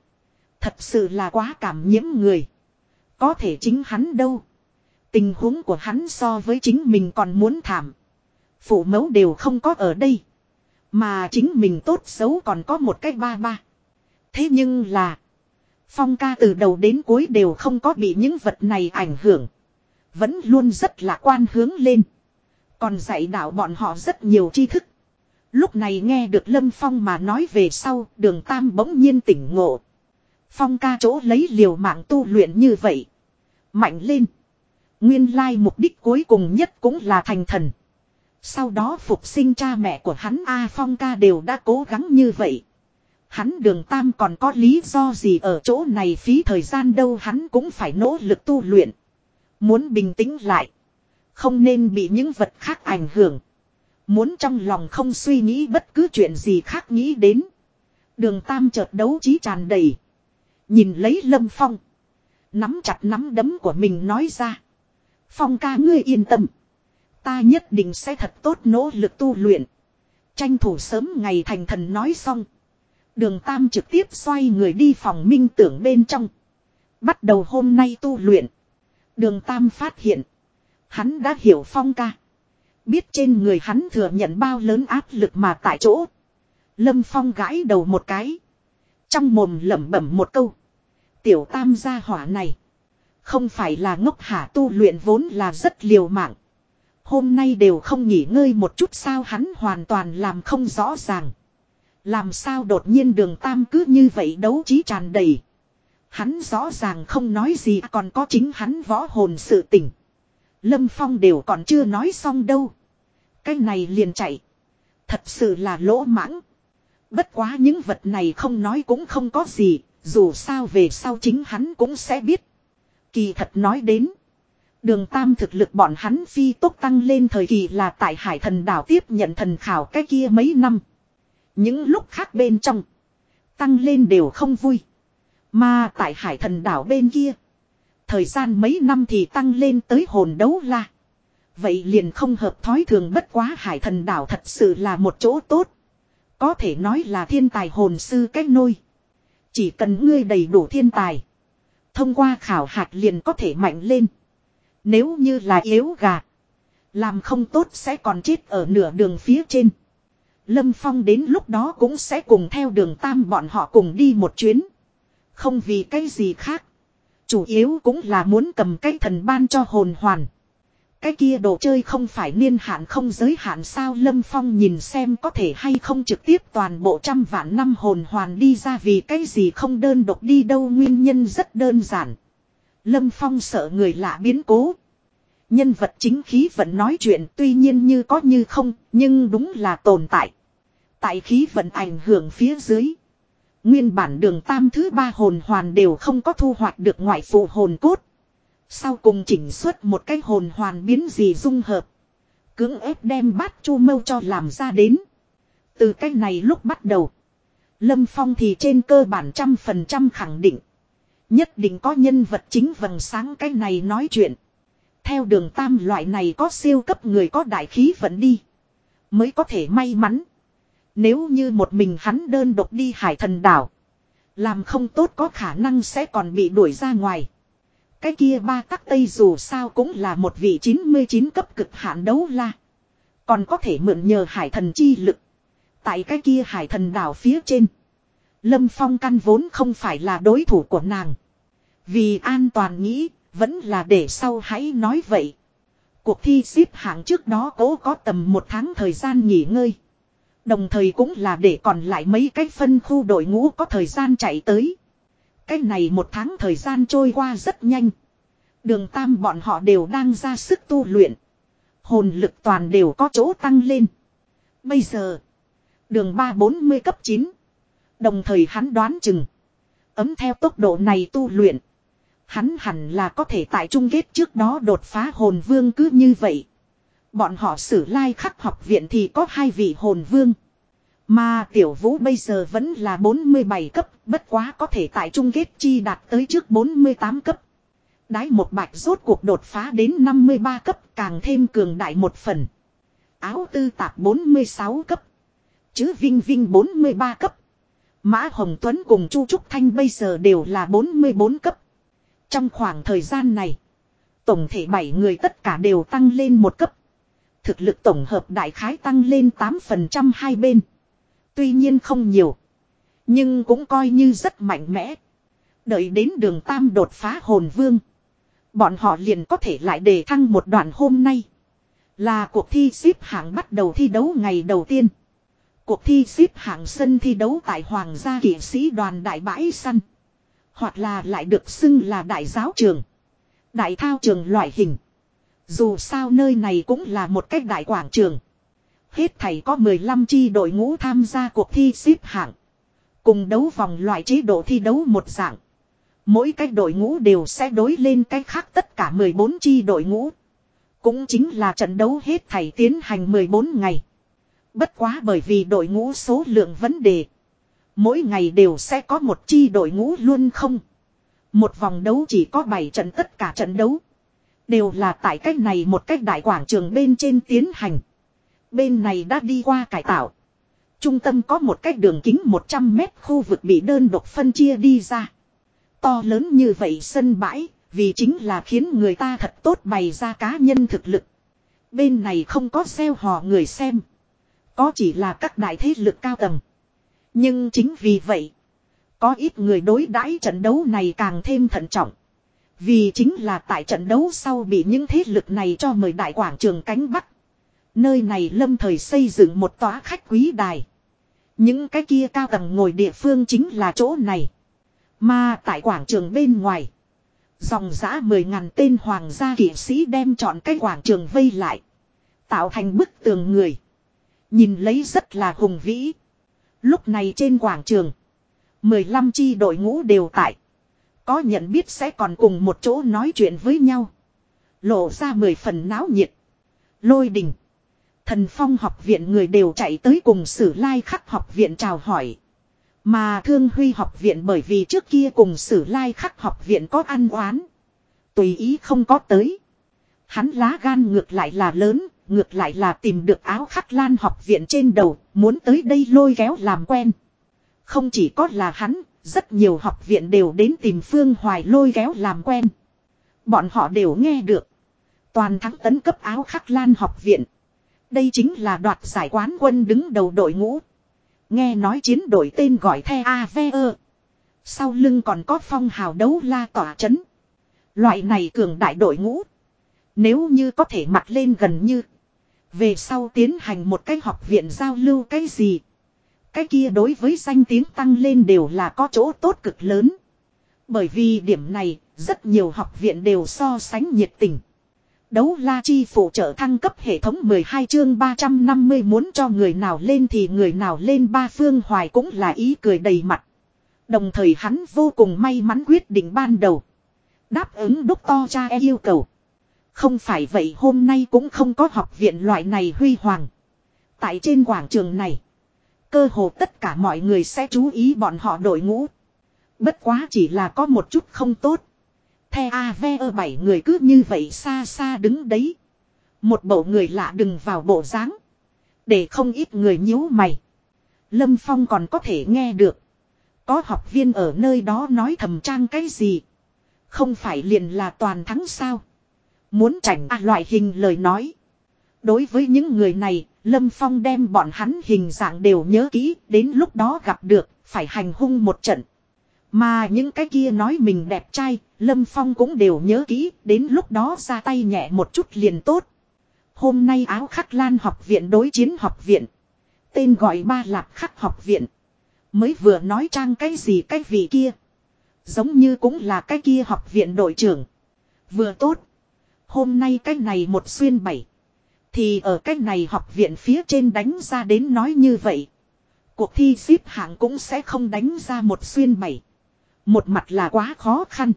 [SPEAKER 1] Thật sự là quá cảm nhiễm người. Có thể chính hắn đâu. Tình huống của hắn so với chính mình còn muốn thảm. Phụ mẫu đều không có ở đây. Mà chính mình tốt xấu còn có một cái ba ba. Thế nhưng là. Phong ca từ đầu đến cuối đều không có bị những vật này ảnh hưởng. Vẫn luôn rất lạc quan hướng lên. Còn dạy đạo bọn họ rất nhiều tri thức. Lúc này nghe được Lâm Phong mà nói về sau, đường Tam bỗng nhiên tỉnh ngộ. Phong ca chỗ lấy liều mạng tu luyện như vậy. Mạnh lên. Nguyên lai mục đích cuối cùng nhất cũng là thành thần. Sau đó phục sinh cha mẹ của hắn A Phong ca đều đã cố gắng như vậy. Hắn đường tam còn có lý do gì ở chỗ này phí thời gian đâu hắn cũng phải nỗ lực tu luyện. Muốn bình tĩnh lại. Không nên bị những vật khác ảnh hưởng. Muốn trong lòng không suy nghĩ bất cứ chuyện gì khác nghĩ đến. Đường tam chợt đấu trí tràn đầy. Nhìn lấy lâm phong. Nắm chặt nắm đấm của mình nói ra. Phong ca ngươi yên tâm. Ta nhất định sẽ thật tốt nỗ lực tu luyện. Tranh thủ sớm ngày thành thần nói xong. Đường Tam trực tiếp xoay người đi phòng minh tưởng bên trong. Bắt đầu hôm nay tu luyện. Đường Tam phát hiện. Hắn đã hiểu phong ca. Biết trên người hắn thừa nhận bao lớn áp lực mà tại chỗ. Lâm Phong gãi đầu một cái. Trong mồm lẩm bẩm một câu. Tiểu Tam gia hỏa này. Không phải là ngốc hả tu luyện vốn là rất liều mạng. Hôm nay đều không nghỉ ngơi một chút sao hắn hoàn toàn làm không rõ ràng. Làm sao đột nhiên đường tam cứ như vậy đấu trí tràn đầy. Hắn rõ ràng không nói gì, còn có chính hắn võ hồn sự tỉnh. Lâm Phong đều còn chưa nói xong đâu. Cái này liền chạy. Thật sự là lỗ mãng. Bất quá những vật này không nói cũng không có gì. Dù sao về sau chính hắn cũng sẽ biết. Kỳ thật nói đến. Đường tam thực lực bọn hắn phi tốc tăng lên thời kỳ là tại hải thần đảo tiếp nhận thần khảo cái kia mấy năm. Những lúc khác bên trong. Tăng lên đều không vui. Mà tại hải thần đảo bên kia. Thời gian mấy năm thì tăng lên tới hồn đấu la. Vậy liền không hợp thói thường bất quá hải thần đảo thật sự là một chỗ tốt. Có thể nói là thiên tài hồn sư cách nôi. Chỉ cần ngươi đầy đủ thiên tài. Thông qua khảo hạt liền có thể mạnh lên. Nếu như là yếu gà. Làm không tốt sẽ còn chết ở nửa đường phía trên. Lâm Phong đến lúc đó cũng sẽ cùng theo đường tam bọn họ cùng đi một chuyến. Không vì cái gì khác. Chủ yếu cũng là muốn cầm cái thần ban cho hồn hoàn. Cái kia đồ chơi không phải niên hạn không giới hạn sao Lâm Phong nhìn xem có thể hay không trực tiếp toàn bộ trăm vạn năm hồn hoàn đi ra vì cái gì không đơn độc đi đâu nguyên nhân rất đơn giản. Lâm Phong sợ người lạ biến cố. Nhân vật chính khí vẫn nói chuyện tuy nhiên như có như không, nhưng đúng là tồn tại. Tại khí vận ảnh hưởng phía dưới. Nguyên bản đường tam thứ ba hồn hoàn đều không có thu hoạch được ngoại phụ hồn cốt. Sau cùng chỉnh xuất một cái hồn hoàn biến gì dung hợp. Cưỡng ép đem bát chu mâu cho làm ra đến. Từ cái này lúc bắt đầu. Lâm Phong thì trên cơ bản trăm phần trăm khẳng định. Nhất định có nhân vật chính vầng sáng cái này nói chuyện. Theo đường tam loại này có siêu cấp người có đại khí vận đi. Mới có thể may mắn. Nếu như một mình hắn đơn độc đi hải thần đảo. Làm không tốt có khả năng sẽ còn bị đuổi ra ngoài. Cái kia ba tắc tây dù sao cũng là một vị 99 cấp cực hạn đấu la. Còn có thể mượn nhờ hải thần chi lực. Tại cái kia hải thần đảo phía trên. Lâm Phong căn vốn không phải là đối thủ của nàng. Vì an toàn nghĩ, vẫn là để sau hãy nói vậy. Cuộc thi xếp hạng trước đó cố có tầm một tháng thời gian nghỉ ngơi. Đồng thời cũng là để còn lại mấy cái phân khu đội ngũ có thời gian chạy tới. Cái này một tháng thời gian trôi qua rất nhanh. Đường tam bọn họ đều đang ra sức tu luyện. Hồn lực toàn đều có chỗ tăng lên. Bây giờ. Đường 340 cấp 9. Đồng thời hắn đoán chừng. Ấm theo tốc độ này tu luyện. Hắn hẳn là có thể tại trung kết trước đó đột phá hồn vương cứ như vậy. Bọn họ sử lai khắc học viện thì có hai vị hồn vương. Mà tiểu vũ bây giờ vẫn là 47 cấp, bất quá có thể tại trung kết chi đạt tới trước 48 cấp. Đái một bạch rốt cuộc đột phá đến 53 cấp càng thêm cường đại một phần. Áo tư tạp 46 cấp. Chứ Vinh Vinh 43 cấp. Mã Hồng Tuấn cùng Chu Trúc Thanh bây giờ đều là 44 cấp. Trong khoảng thời gian này, tổng thể 7 người tất cả đều tăng lên một cấp. Thực lực tổng hợp đại khái tăng lên 8% hai bên. Tuy nhiên không nhiều. Nhưng cũng coi như rất mạnh mẽ. Đợi đến đường Tam đột phá hồn vương. Bọn họ liền có thể lại đề thăng một đoạn hôm nay. Là cuộc thi xếp hạng bắt đầu thi đấu ngày đầu tiên. Cuộc thi xếp hạng sân thi đấu tại Hoàng gia kỷ sĩ đoàn đại bãi săn. Hoặc là lại được xưng là đại giáo trường. Đại thao trường loại hình. Dù sao nơi này cũng là một cách đại quảng trường. Hết thảy có 15 chi đội ngũ tham gia cuộc thi xếp hạng. Cùng đấu vòng loại chế độ thi đấu một dạng. Mỗi cách đội ngũ đều sẽ đối lên cách khác tất cả 14 chi đội ngũ. Cũng chính là trận đấu hết thảy tiến hành 14 ngày. Bất quá bởi vì đội ngũ số lượng vấn đề. Mỗi ngày đều sẽ có một chi đội ngũ luôn không. Một vòng đấu chỉ có 7 trận tất cả trận đấu. Đều là tại cách này một cách đại quảng trường bên trên tiến hành. Bên này đã đi qua cải tạo. Trung tâm có một cách đường kính 100 mét khu vực bị đơn độc phân chia đi ra. To lớn như vậy sân bãi, vì chính là khiến người ta thật tốt bày ra cá nhân thực lực. Bên này không có xeo hò người xem. Có chỉ là các đại thế lực cao tầng. Nhưng chính vì vậy, có ít người đối đãi trận đấu này càng thêm thận trọng. Vì chính là tại trận đấu sau bị những thế lực này cho mời đại quảng trường cánh Bắc. Nơi này lâm thời xây dựng một tòa khách quý đài. Những cái kia cao tầng ngồi địa phương chính là chỗ này. Mà tại quảng trường bên ngoài. Dòng giã mười ngàn tên hoàng gia kỷ sĩ đem chọn cái quảng trường vây lại. Tạo thành bức tường người. Nhìn lấy rất là hùng vĩ. Lúc này trên quảng trường. 15 chi đội ngũ đều tại. Có nhận biết sẽ còn cùng một chỗ nói chuyện với nhau. Lộ ra mười phần náo nhiệt. Lôi đình. Thần phong học viện người đều chạy tới cùng sử lai khắc học viện chào hỏi. Mà thương huy học viện bởi vì trước kia cùng sử lai khắc học viện có ăn oán. Tùy ý không có tới. Hắn lá gan ngược lại là lớn, ngược lại là tìm được áo khắc lan học viện trên đầu, muốn tới đây lôi kéo làm quen. Không chỉ có là hắn, rất nhiều học viện đều đến tìm Phương Hoài lôi kéo làm quen. Bọn họ đều nghe được. Toàn thắng tấn cấp áo khắc lan học viện. Đây chính là đoạt giải quán quân đứng đầu đội ngũ. Nghe nói chiến đội tên gọi The AVE. Sau lưng còn có phong hào đấu la tỏa chấn. Loại này cường đại đội ngũ. Nếu như có thể mặt lên gần như. Về sau tiến hành một cái học viện giao lưu cái gì. Cái kia đối với danh tiếng tăng lên đều là có chỗ tốt cực lớn. Bởi vì điểm này, rất nhiều học viện đều so sánh nhiệt tình. Đấu la chi phụ trợ thăng cấp hệ thống 12 chương 350 muốn cho người nào lên thì người nào lên ba phương hoài cũng là ý cười đầy mặt. Đồng thời hắn vô cùng may mắn quyết định ban đầu. Đáp ứng đúc to cha e yêu cầu. Không phải vậy hôm nay cũng không có học viện loại này huy hoàng. Tại trên quảng trường này. Cơ hồ tất cả mọi người sẽ chú ý bọn họ đội ngũ. Bất quá chỉ là có một chút không tốt e ve ơ bảy người cứ như vậy xa xa đứng đấy. Một bộ người lạ đừng vào bộ dáng Để không ít người nhíu mày. Lâm Phong còn có thể nghe được. Có học viên ở nơi đó nói thầm trang cái gì. Không phải liền là toàn thắng sao. Muốn chảnh à loại hình lời nói. Đối với những người này, Lâm Phong đem bọn hắn hình dạng đều nhớ kỹ, đến lúc đó gặp được, phải hành hung một trận. Mà những cái kia nói mình đẹp trai, Lâm Phong cũng đều nhớ kỹ, đến lúc đó ra tay nhẹ một chút liền tốt. Hôm nay áo khắc lan học viện đối chiến học viện. Tên gọi ba lạp khắc học viện. Mới vừa nói trang cái gì cái vị kia. Giống như cũng là cái kia học viện đội trưởng. Vừa tốt. Hôm nay cái này một xuyên bảy. Thì ở cái này học viện phía trên đánh ra đến nói như vậy. Cuộc thi xếp hạng cũng sẽ không đánh ra một xuyên bảy. Một mặt là quá khó khăn.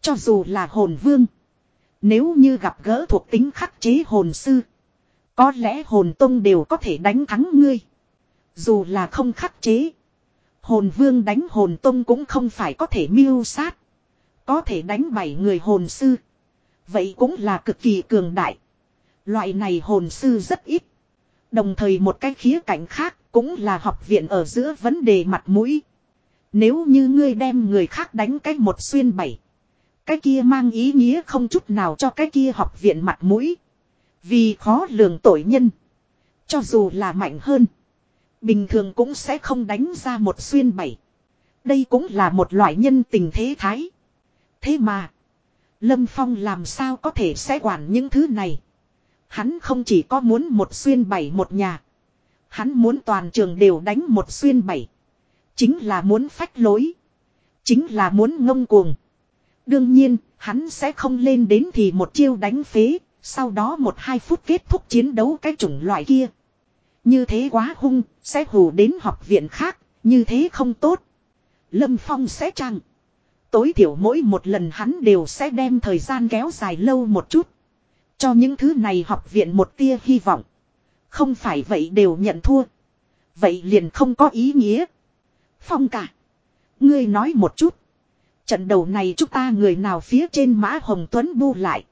[SPEAKER 1] Cho dù là hồn vương. Nếu như gặp gỡ thuộc tính khắc chế hồn sư. Có lẽ hồn tông đều có thể đánh thắng ngươi. Dù là không khắc chế. Hồn vương đánh hồn tông cũng không phải có thể miêu sát. Có thể đánh bảy người hồn sư. Vậy cũng là cực kỳ cường đại. Loại này hồn sư rất ít. Đồng thời một cái khía cạnh khác cũng là học viện ở giữa vấn đề mặt mũi. Nếu như ngươi đem người khác đánh cái một xuyên bảy. Cái kia mang ý nghĩa không chút nào cho cái kia học viện mặt mũi. Vì khó lường tội nhân. Cho dù là mạnh hơn. Bình thường cũng sẽ không đánh ra một xuyên bảy. Đây cũng là một loại nhân tình thế thái. Thế mà. Lâm Phong làm sao có thể sẽ quản những thứ này. Hắn không chỉ có muốn một xuyên bảy một nhà. Hắn muốn toàn trường đều đánh một xuyên bảy. Chính là muốn phách lối. Chính là muốn ngông cuồng. Đương nhiên, hắn sẽ không lên đến thì một chiêu đánh phế, sau đó một hai phút kết thúc chiến đấu cái chủng loại kia. Như thế quá hung, sẽ hù đến học viện khác, như thế không tốt. Lâm Phong sẽ chăng? Tối thiểu mỗi một lần hắn đều sẽ đem thời gian kéo dài lâu một chút. Cho những thứ này học viện một tia hy vọng. Không phải vậy đều nhận thua. Vậy liền không có ý nghĩa. Phong cả. Ngươi nói một chút. Trận đầu này chúng ta người nào phía trên mã Hồng Tuấn bu lại.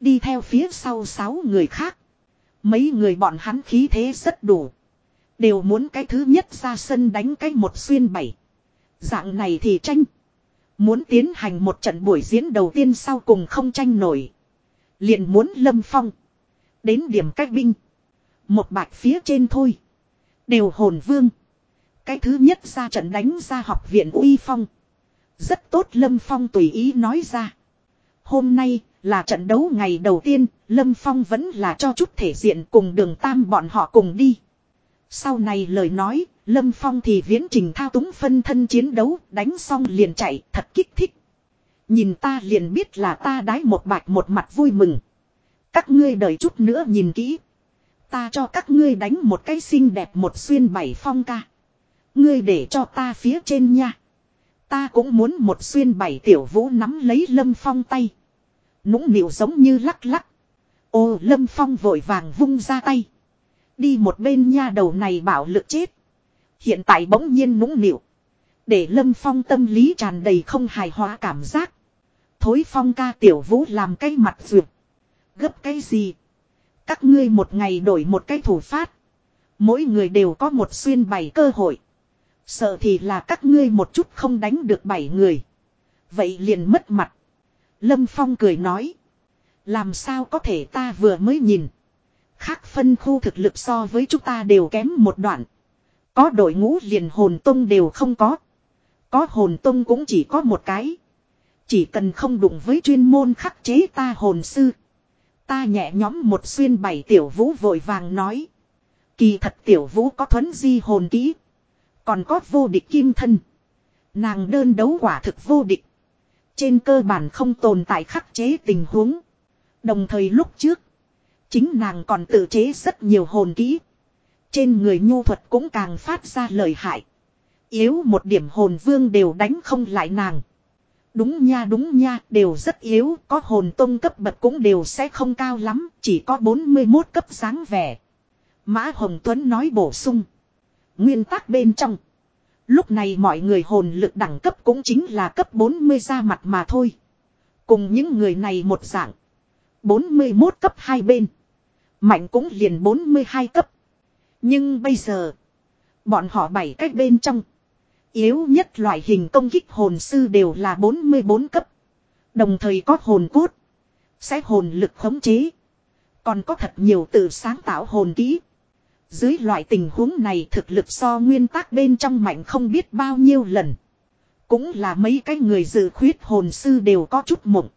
[SPEAKER 1] Đi theo phía sau sáu người khác. Mấy người bọn hắn khí thế rất đủ. Đều muốn cái thứ nhất ra sân đánh cái một xuyên bảy. Dạng này thì tranh. Muốn tiến hành một trận buổi diễn đầu tiên sau cùng không tranh nổi. Liền muốn lâm phong. Đến điểm cách binh. Một bạch phía trên thôi. Đều hồn vương. Cái thứ nhất ra trận đánh ra học viện uy phong. Rất tốt Lâm Phong tùy ý nói ra. Hôm nay là trận đấu ngày đầu tiên, Lâm Phong vẫn là cho chút thể diện cùng đường tam bọn họ cùng đi. Sau này lời nói, Lâm Phong thì viễn trình thao túng phân thân chiến đấu, đánh xong liền chạy, thật kích thích. Nhìn ta liền biết là ta đái một bạch một mặt vui mừng. Các ngươi đợi chút nữa nhìn kỹ. Ta cho các ngươi đánh một cái xinh đẹp một xuyên bảy phong ca. Ngươi để cho ta phía trên nha. Ta cũng muốn một xuyên bảy tiểu vũ nắm lấy lâm phong tay. Nũng nịu giống như lắc lắc. Ô, lâm phong vội vàng vung ra tay. Đi một bên nha đầu này bảo lực chết. Hiện tại bỗng nhiên nũng nịu. Để lâm phong tâm lý tràn đầy không hài hòa cảm giác. Thối phong ca tiểu vũ làm cái mặt duyệt. Gấp cái gì? Các ngươi một ngày đổi một cái thủ phát. Mỗi người đều có một xuyên bảy cơ hội. Sợ thì là các ngươi một chút không đánh được bảy người. Vậy liền mất mặt. Lâm Phong cười nói. Làm sao có thể ta vừa mới nhìn. Khác phân khu thực lực so với chúng ta đều kém một đoạn. Có đội ngũ liền hồn tông đều không có. Có hồn tông cũng chỉ có một cái. Chỉ cần không đụng với chuyên môn khắc chế ta hồn sư. Ta nhẹ nhóm một xuyên bảy tiểu vũ vội vàng nói. Kỳ thật tiểu vũ có thuấn di hồn kỹ. Còn có vô địch kim thân. Nàng đơn đấu quả thực vô địch. Trên cơ bản không tồn tại khắc chế tình huống. Đồng thời lúc trước. Chính nàng còn tự chế rất nhiều hồn kỹ. Trên người nhu thuật cũng càng phát ra lời hại. Yếu một điểm hồn vương đều đánh không lại nàng. Đúng nha đúng nha, đều rất yếu, Có hồn tông cấp bậc cũng đều sẽ không cao lắm, Chỉ có 41 cấp dáng vẻ Mã Hồng Tuấn nói bổ sung Nguyên tắc bên trong. Lúc này mọi người hồn lực đẳng cấp cũng chính là cấp 40 ra mặt mà thôi. Cùng những người này một dạng. 41 cấp hai bên. Mạnh cũng liền 42 cấp. Nhưng bây giờ. Bọn họ bảy cách bên trong. Yếu nhất loại hình công kích hồn sư đều là 44 cấp. Đồng thời có hồn cốt. Sẽ hồn lực khống chế. Còn có thật nhiều tự sáng tạo hồn kỹ. Dưới loại tình huống này thực lực so nguyên tắc bên trong mạnh không biết bao nhiêu lần. Cũng là mấy cái người dự khuyết hồn sư đều có chút mộng.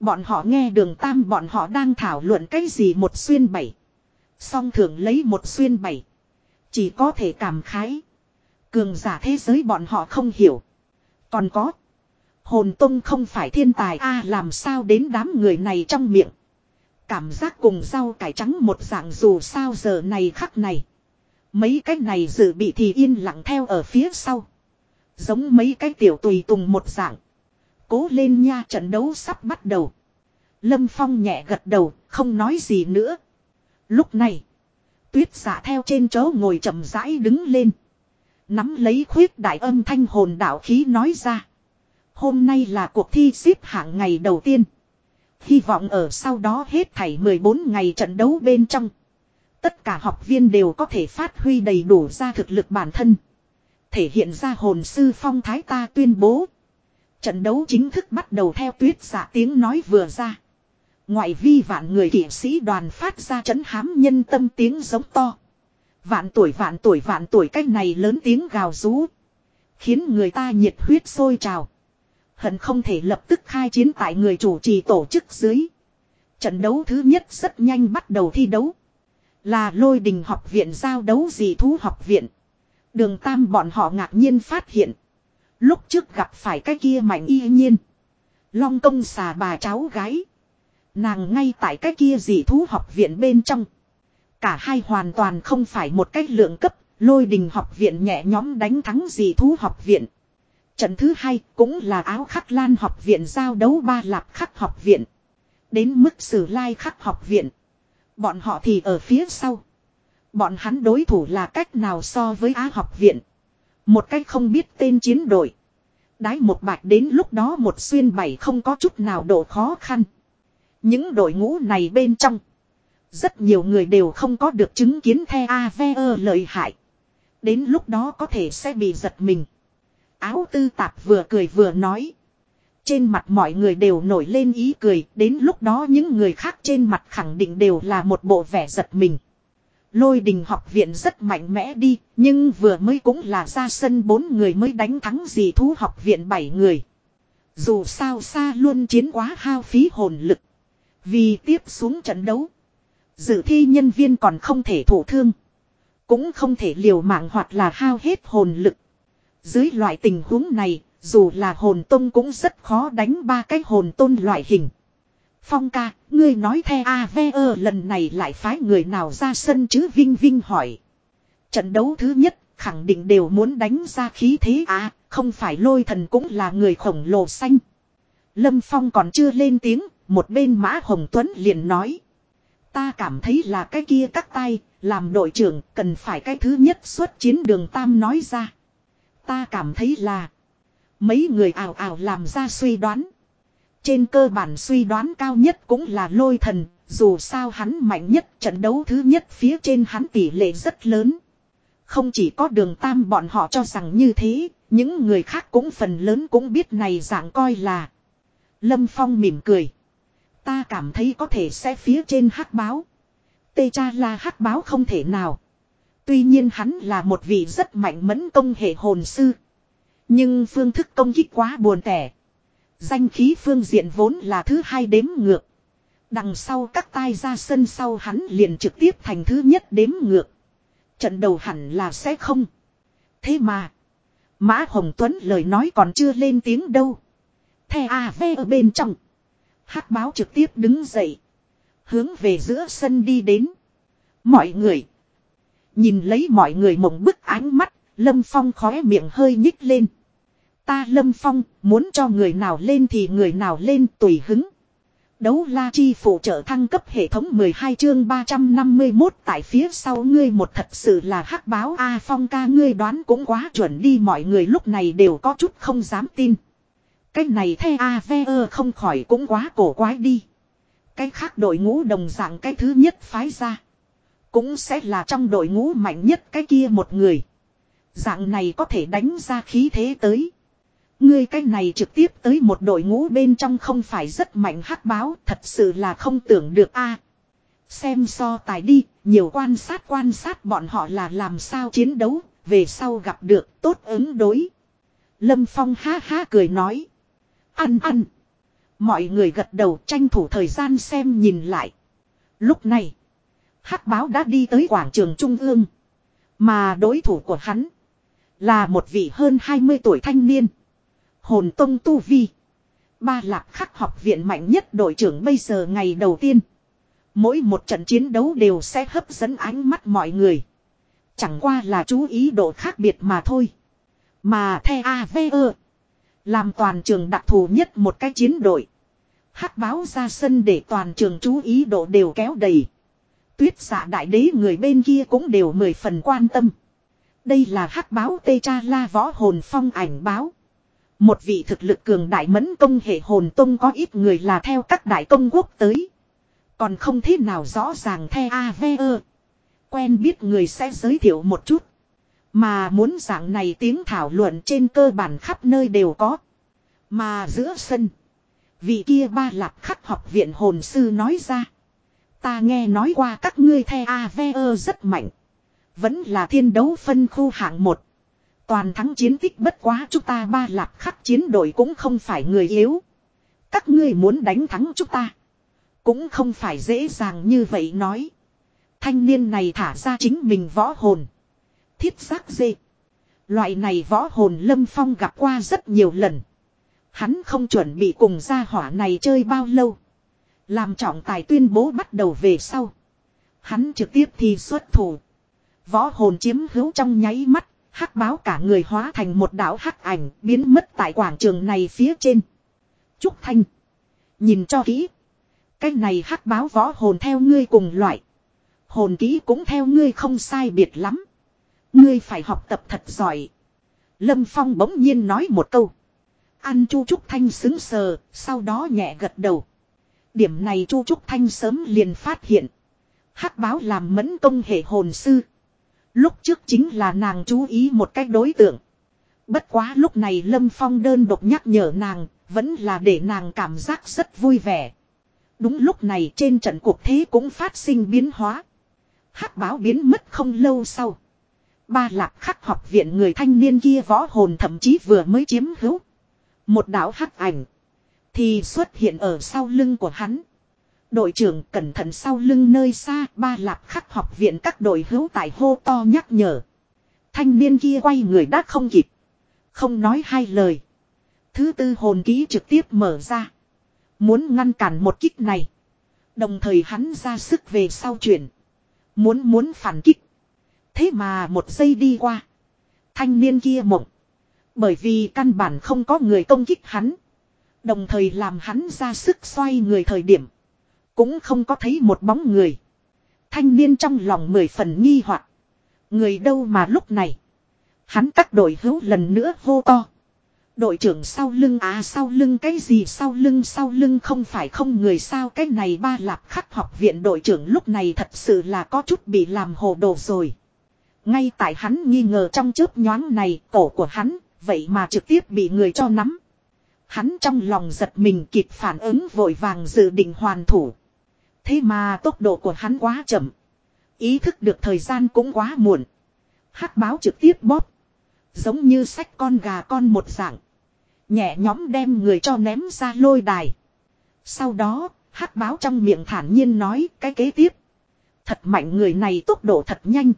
[SPEAKER 1] Bọn họ nghe đường tam, bọn họ đang thảo luận cái gì một xuyên bảy. Song thường lấy một xuyên bảy. Chỉ có thể cảm khái. Cường giả thế giới bọn họ không hiểu. Còn có. Hồn tông không phải thiên tài a, làm sao đến đám người này trong miệng. Cảm giác cùng rau cải trắng một dạng dù sao giờ này khắc này. Mấy cái này dự bị thì yên lặng theo ở phía sau. Giống mấy cái tiểu tùy tùng một dạng. Cố lên nha trận đấu sắp bắt đầu. Lâm Phong nhẹ gật đầu, không nói gì nữa. Lúc này, tuyết giả theo trên chỗ ngồi chậm rãi đứng lên. Nắm lấy khuyết đại âm thanh hồn đạo khí nói ra. Hôm nay là cuộc thi xếp hạng ngày đầu tiên. Hy vọng ở sau đó hết thảy 14 ngày trận đấu bên trong. Tất cả học viên đều có thể phát huy đầy đủ ra thực lực bản thân. Thể hiện ra hồn sư phong thái ta tuyên bố. Trận đấu chính thức bắt đầu theo tuyết giả tiếng nói vừa ra. Ngoại vi vạn người kỷ sĩ đoàn phát ra chấn hám nhân tâm tiếng giống to. Vạn tuổi vạn tuổi vạn tuổi cách này lớn tiếng gào rú. Khiến người ta nhiệt huyết sôi trào. Hận không thể lập tức khai chiến tại người chủ trì tổ chức dưới. Trận đấu thứ nhất rất nhanh bắt đầu thi đấu. Là lôi đình học viện giao đấu gì thú học viện. Đường tam bọn họ ngạc nhiên phát hiện. Lúc trước gặp phải cái kia mạnh y nhiên. Long công xà bà cháu gái. Nàng ngay tại cái kia dị thú học viện bên trong. Cả hai hoàn toàn không phải một cách lượng cấp, lôi đình học viện nhẹ nhóm đánh thắng dị thú học viện. Trận thứ hai cũng là áo khắc lan học viện giao đấu ba lạp khắc học viện. Đến mức sử lai khắc học viện. Bọn họ thì ở phía sau. Bọn hắn đối thủ là cách nào so với Á học viện. Một cách không biết tên chiến đội. Đái một bạch đến lúc đó một xuyên bảy không có chút nào độ khó khăn. Những đội ngũ này bên trong. Rất nhiều người đều không có được chứng kiến the AVE lợi hại. Đến lúc đó có thể sẽ bị giật mình. Áo tư tạp vừa cười vừa nói. Trên mặt mọi người đều nổi lên ý cười. Đến lúc đó những người khác trên mặt khẳng định đều là một bộ vẻ giật mình. Lôi đình học viện rất mạnh mẽ đi. Nhưng vừa mới cũng là ra sân bốn người mới đánh thắng gì thú học viện bảy người. Dù sao xa luôn chiến quá hao phí hồn lực. Vì tiếp xuống trận đấu. Dự thi nhân viên còn không thể thổ thương. Cũng không thể liều mạng hoặc là hao hết hồn lực. Dưới loại tình huống này, dù là hồn tông cũng rất khó đánh ba cái hồn tôn loại hình. Phong ca, ngươi nói the AVE lần này lại phái người nào ra sân chứ Vinh Vinh hỏi. Trận đấu thứ nhất, khẳng định đều muốn đánh ra khí thế à, không phải lôi thần cũng là người khổng lồ xanh. Lâm Phong còn chưa lên tiếng, một bên Mã Hồng Tuấn liền nói. Ta cảm thấy là cái kia cắt tay, làm đội trưởng cần phải cái thứ nhất xuất chiến đường Tam nói ra. Ta cảm thấy là mấy người ảo ảo làm ra suy đoán. Trên cơ bản suy đoán cao nhất cũng là lôi thần, dù sao hắn mạnh nhất trận đấu thứ nhất phía trên hắn tỷ lệ rất lớn. Không chỉ có đường tam bọn họ cho rằng như thế, những người khác cũng phần lớn cũng biết này dạng coi là. Lâm Phong mỉm cười. Ta cảm thấy có thể sẽ phía trên hắc báo. Tê cha là hắc báo không thể nào. Tuy nhiên hắn là một vị rất mạnh mẫn công hệ hồn sư. Nhưng phương thức công kích quá buồn tẻ. Danh khí phương diện vốn là thứ hai đếm ngược. Đằng sau các tai ra sân sau hắn liền trực tiếp thành thứ nhất đếm ngược. Trận đầu hẳn là sẽ không. Thế mà. Mã Hồng Tuấn lời nói còn chưa lên tiếng đâu. The AV ở bên trong. hắc báo trực tiếp đứng dậy. Hướng về giữa sân đi đến. Mọi người. Nhìn lấy mọi người mộng bức ánh mắt. Lâm Phong khóe miệng hơi nhích lên. Ta Lâm Phong, muốn cho người nào lên thì người nào lên tùy hứng. Đấu la chi phụ trợ thăng cấp hệ thống 12 chương 351 tại phía sau ngươi một thật sự là hắc báo A Phong ca ngươi đoán cũng quá chuẩn đi, mọi người lúc này đều có chút không dám tin. Cái này the A ve không khỏi cũng quá cổ quái đi. Cái khác đội ngũ đồng dạng cái thứ nhất phái ra. Cũng sẽ là trong đội ngũ mạnh nhất cái kia một người. Dạng này có thể đánh ra khí thế tới. Ngươi cái này trực tiếp tới một đội ngũ bên trong không phải rất mạnh hắc báo, thật sự là không tưởng được a. xem so tài đi, Nhiều quan sát quan sát bọn họ là làm sao chiến đấu, về sau gặp được tốt ứng đối. Lâm Phong ha ha cười nói. Ăn ăn. Mọi người gật đầu tranh thủ thời gian xem nhìn lại. Lúc này, hắc báo đã đi tới quảng trường Trung ương. Mà đối thủ của hắn là một vị hơn 20 tuổi thanh niên. Hồn Tông Tu Vi. Ba lạc khắc học viện mạnh nhất đội trưởng bây giờ ngày đầu tiên. Mỗi một trận chiến đấu đều sẽ hấp dẫn ánh mắt mọi người. Chẳng qua là chú ý độ khác biệt mà thôi. Mà the AVE. Làm toàn trường đặc thù nhất một cái chiến đội. hắc báo ra sân để toàn trường chú ý độ đều kéo đầy. Tuyết giả đại đế người bên kia cũng đều mười phần quan tâm. Đây là hắc báo tê cha la võ hồn phong ảnh báo. Một vị thực lực cường đại mẫn công hệ hồn tông có ít người là theo các đại công quốc tới. Còn không thế nào rõ ràng the AVE. Quen biết người sẽ giới thiệu một chút. Mà muốn dạng này tiếng thảo luận trên cơ bản khắp nơi đều có. Mà giữa sân. Vị kia ba lạp khắc học viện hồn sư nói ra. Ta nghe nói qua các ngươi the AVE rất mạnh. Vẫn là thiên đấu phân khu hạng một. Toàn thắng chiến tích bất quá chúng ta ba lạp khắc chiến đội cũng không phải người yếu. Các ngươi muốn đánh thắng chúng ta. Cũng không phải dễ dàng như vậy nói. Thanh niên này thả ra chính mình võ hồn. Thiết giác dê. Loại này võ hồn lâm phong gặp qua rất nhiều lần. Hắn không chuẩn bị cùng gia hỏa này chơi bao lâu. Làm trọng tài tuyên bố bắt đầu về sau. Hắn trực tiếp thi xuất thủ. Võ hồn chiếm hữu trong nháy mắt, hắc báo cả người hóa thành một đảo hắc ảnh biến mất tại quảng trường này phía trên. Trúc Thanh. Nhìn cho kỹ. Cái này hắc báo võ hồn theo ngươi cùng loại. Hồn ký cũng theo ngươi không sai biệt lắm. Ngươi phải học tập thật giỏi. Lâm Phong bỗng nhiên nói một câu. an Chu Trúc Thanh xứng sờ, sau đó nhẹ gật đầu. Điểm này Chu Trúc Thanh sớm liền phát hiện. hắc báo làm mẫn công hệ hồn sư. Lúc trước chính là nàng chú ý một cách đối tượng. Bất quá lúc này Lâm Phong đơn độc nhắc nhở nàng, vẫn là để nàng cảm giác rất vui vẻ. Đúng lúc này trên trận cuộc thế cũng phát sinh biến hóa. hắc báo biến mất không lâu sau. Ba lạc khắc học viện người thanh niên kia võ hồn thậm chí vừa mới chiếm hữu. Một đảo hắc ảnh. Thì xuất hiện ở sau lưng của hắn. Đội trưởng cẩn thận sau lưng nơi xa, ba lạp khắc học viện các đội hữu tại hô to nhắc nhở. Thanh niên kia quay người đã không kịp. Không nói hai lời. Thứ tư hồn ký trực tiếp mở ra. Muốn ngăn cản một kích này. Đồng thời hắn ra sức về sau chuyển. Muốn muốn phản kích. Thế mà một giây đi qua. Thanh niên kia mộng. Bởi vì căn bản không có người công kích hắn. Đồng thời làm hắn ra sức xoay người thời điểm. Cũng không có thấy một bóng người. Thanh niên trong lòng mười phần nghi hoặc Người đâu mà lúc này. Hắn các đội hữu lần nữa hô to. Đội trưởng sau lưng à sau lưng cái gì sau lưng sau lưng không phải không người sao cái này ba lạp khắc học viện đội trưởng lúc này thật sự là có chút bị làm hồ đồ rồi. Ngay tại hắn nghi ngờ trong chớp nhoáng này, cổ của hắn, vậy mà trực tiếp bị người cho nắm. Hắn trong lòng giật mình kịp phản ứng vội vàng dự định hoàn thủ. Thế mà tốc độ của hắn quá chậm. Ý thức được thời gian cũng quá muộn. hắc báo trực tiếp bóp. Giống như sách con gà con một dạng. Nhẹ nhóm đem người cho ném ra lôi đài. Sau đó, hắc báo trong miệng thản nhiên nói cái kế tiếp. Thật mạnh người này tốc độ thật nhanh.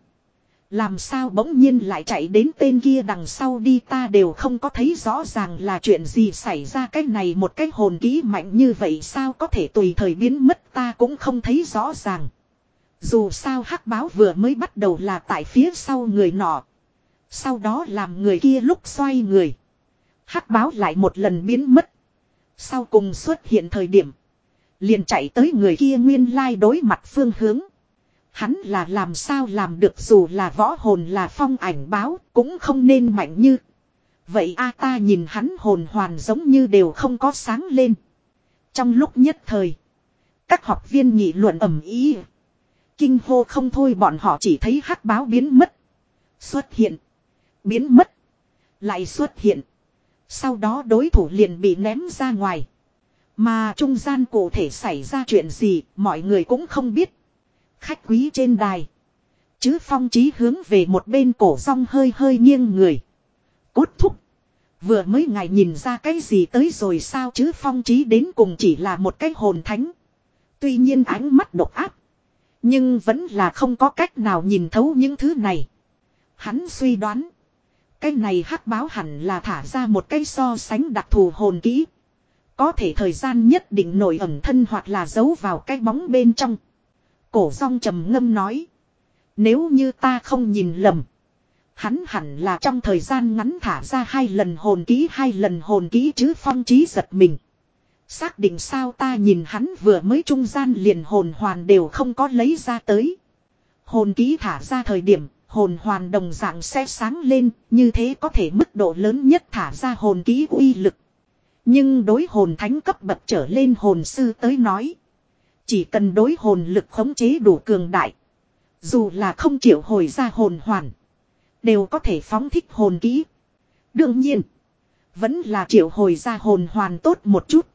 [SPEAKER 1] Làm sao bỗng nhiên lại chạy đến tên kia đằng sau đi ta đều không có thấy rõ ràng là chuyện gì xảy ra cái này một cái hồn ký mạnh như vậy sao có thể tùy thời biến mất ta cũng không thấy rõ ràng. Dù sao hắc báo vừa mới bắt đầu là tại phía sau người nọ. Sau đó làm người kia lúc xoay người. hắc báo lại một lần biến mất. Sau cùng xuất hiện thời điểm. Liền chạy tới người kia nguyên lai đối mặt phương hướng. Hắn là làm sao làm được dù là võ hồn là phong ảnh báo cũng không nên mạnh như. Vậy a ta nhìn hắn hồn hoàn giống như đều không có sáng lên. Trong lúc nhất thời. Các học viên nghị luận ẩm ý. Kinh hô không thôi bọn họ chỉ thấy hắc báo biến mất. Xuất hiện. Biến mất. Lại xuất hiện. Sau đó đối thủ liền bị ném ra ngoài. Mà trung gian cụ thể xảy ra chuyện gì, mọi người cũng không biết. Khách quý trên đài. Chứ phong trí hướng về một bên cổ rong hơi hơi nghiêng người. Cốt thúc. Vừa mới ngài nhìn ra cái gì tới rồi sao chứ phong trí đến cùng chỉ là một cái hồn thánh. Tuy nhiên ánh mắt độc áp. Nhưng vẫn là không có cách nào nhìn thấu những thứ này. Hắn suy đoán. Cái này hắc báo hẳn là thả ra một cái so sánh đặc thù hồn kỹ. Có thể thời gian nhất định nổi ẩn thân hoặc là giấu vào cái bóng bên trong. Cổ rong trầm ngâm nói. Nếu như ta không nhìn lầm. Hắn hẳn là trong thời gian ngắn thả ra hai lần hồn ký hai lần hồn ký chứ phong trí giật mình. Xác định sao ta nhìn hắn vừa mới trung gian liền hồn hoàn đều không có lấy ra tới. Hồn ký thả ra thời điểm, hồn hoàn đồng dạng sẽ sáng lên, như thế có thể mức độ lớn nhất thả ra hồn ký uy lực. Nhưng đối hồn thánh cấp bậc trở lên hồn sư tới nói. Chỉ cần đối hồn lực khống chế đủ cường đại. Dù là không chịu hồi ra hồn hoàn. Đều có thể phóng thích hồn kỹ. Đương nhiên. Vẫn là triệu hồi ra hồn hoàn tốt một chút.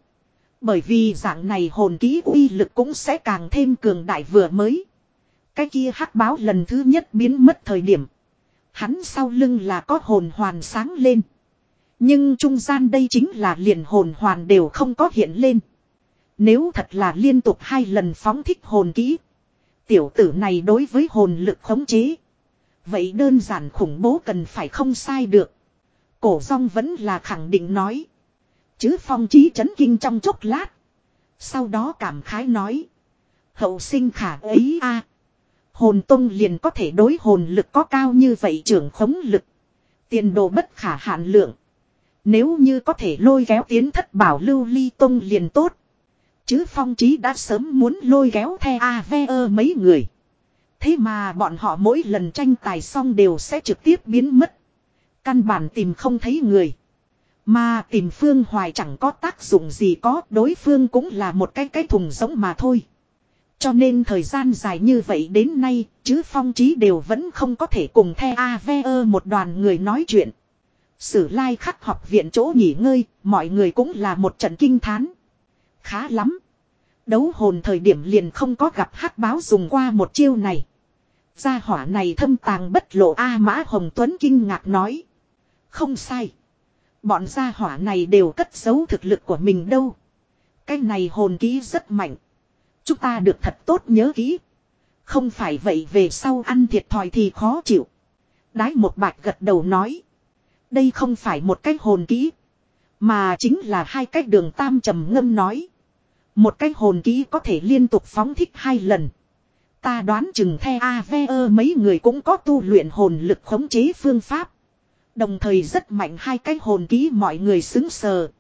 [SPEAKER 1] Bởi vì dạng này hồn kỹ uy lực cũng sẽ càng thêm cường đại vừa mới. Cái kia hắc báo lần thứ nhất biến mất thời điểm. Hắn sau lưng là có hồn hoàn sáng lên. Nhưng trung gian đây chính là liền hồn hoàn đều không có hiện lên. Nếu thật là liên tục hai lần phóng thích hồn kỹ. Tiểu tử này đối với hồn lực khống chế. Vậy đơn giản khủng bố cần phải không sai được. Cổ rong vẫn là khẳng định nói. Chứ phong trí chấn kinh trong chốc lát. Sau đó cảm khái nói. Hậu sinh khả ấy a, Hồn tông liền có thể đối hồn lực có cao như vậy trưởng khống lực. Tiền đồ bất khả hạn lượng. Nếu như có thể lôi kéo tiến thất bảo lưu ly tông liền tốt. Chứ phong trí đã sớm muốn lôi kéo the A-ve-ơ mấy người. Thế mà bọn họ mỗi lần tranh tài xong đều sẽ trực tiếp biến mất. Căn bản tìm không thấy người. Mà tìm Phương Hoài chẳng có tác dụng gì có, đối phương cũng là một cái cái thùng giống mà thôi. Cho nên thời gian dài như vậy đến nay, chứ phong trí đều vẫn không có thể cùng the A-ve-ơ một đoàn người nói chuyện. Sử lai khắc học viện chỗ nghỉ ngơi, mọi người cũng là một trận kinh thán. Khá lắm. Đấu hồn thời điểm liền không có gặp hắc báo dùng qua một chiêu này. Gia hỏa này thâm tàng bất lộ A Mã Hồng Tuấn kinh ngạc nói. Không sai. Bọn gia hỏa này đều cất giấu thực lực của mình đâu. Cái này hồn ký rất mạnh. Chúng ta được thật tốt nhớ kỹ. Không phải vậy về sau ăn thiệt thòi thì khó chịu. Đái một bạch gật đầu nói. Đây không phải một cái hồn ký, Mà chính là hai cái đường tam trầm ngâm nói. Một cái hồn kỹ có thể liên tục phóng thích hai lần. Ta đoán chừng the A Feo mấy người cũng có tu luyện hồn lực khống chế phương pháp. Đồng thời rất mạnh hai cái hồn kỹ mọi người xứng sờ.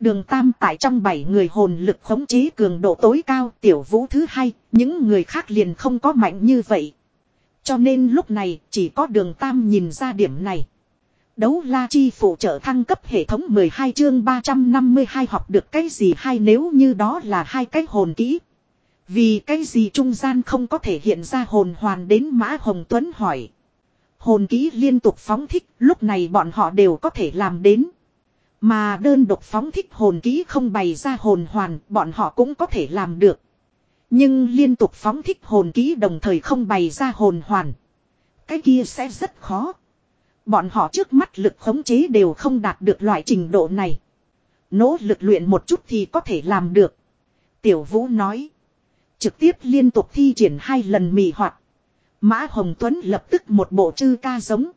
[SPEAKER 1] Đường tam tại trong bảy người hồn lực khống chế cường độ tối cao tiểu vũ thứ hai, những người khác liền không có mạnh như vậy. Cho nên lúc này chỉ có đường tam nhìn ra điểm này. Đấu la chi phụ trợ thăng cấp hệ thống 12 chương 352 học được cái gì hay nếu như đó là hai cái hồn kỹ. Vì cái gì trung gian không có thể hiện ra hồn hoàn đến Mã Hồng Tuấn hỏi. Hồn kỹ liên tục phóng thích, lúc này bọn họ đều có thể làm đến. Mà đơn độc phóng thích hồn kỹ không bày ra hồn hoàn, bọn họ cũng có thể làm được. Nhưng liên tục phóng thích hồn kỹ đồng thời không bày ra hồn hoàn. Cái kia sẽ rất khó. Bọn họ trước mắt lực khống chế đều không đạt được loại trình độ này. Nỗ lực luyện một chút thì có thể làm được. Tiểu Vũ nói. Trực tiếp liên tục thi triển hai lần mì hoạt. Mã Hồng Tuấn lập tức một bộ chư ca giống.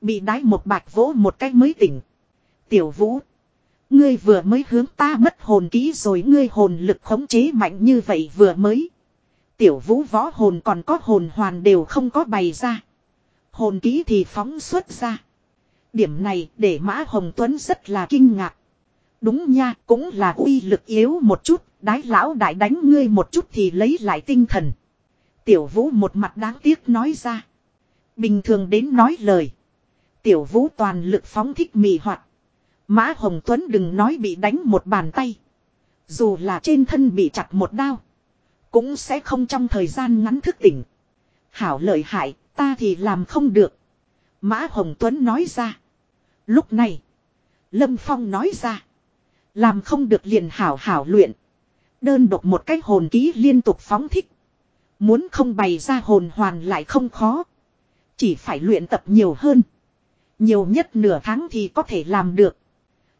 [SPEAKER 1] Bị đái một bạch vỗ một cách mới tỉnh. Tiểu Vũ. Ngươi vừa mới hướng ta mất hồn kỹ rồi ngươi hồn lực khống chế mạnh như vậy vừa mới. Tiểu Vũ võ hồn còn có hồn hoàn đều không có bày ra. Hồn ký thì phóng xuất ra. Điểm này để Mã Hồng Tuấn rất là kinh ngạc. Đúng nha, cũng là uy lực yếu một chút, đái lão đại đánh ngươi một chút thì lấy lại tinh thần. Tiểu vũ một mặt đáng tiếc nói ra. Bình thường đến nói lời. Tiểu vũ toàn lực phóng thích mị hoạt. Mã Hồng Tuấn đừng nói bị đánh một bàn tay. Dù là trên thân bị chặt một đao. Cũng sẽ không trong thời gian ngắn thức tỉnh. Hảo lợi hại, ta thì làm không được. Mã Hồng Tuấn nói ra. Lúc này. Lâm Phong nói ra. Làm không được liền hảo hảo luyện. Đơn độc một cái hồn ký liên tục phóng thích. Muốn không bày ra hồn hoàn lại không khó. Chỉ phải luyện tập nhiều hơn. Nhiều nhất nửa tháng thì có thể làm được.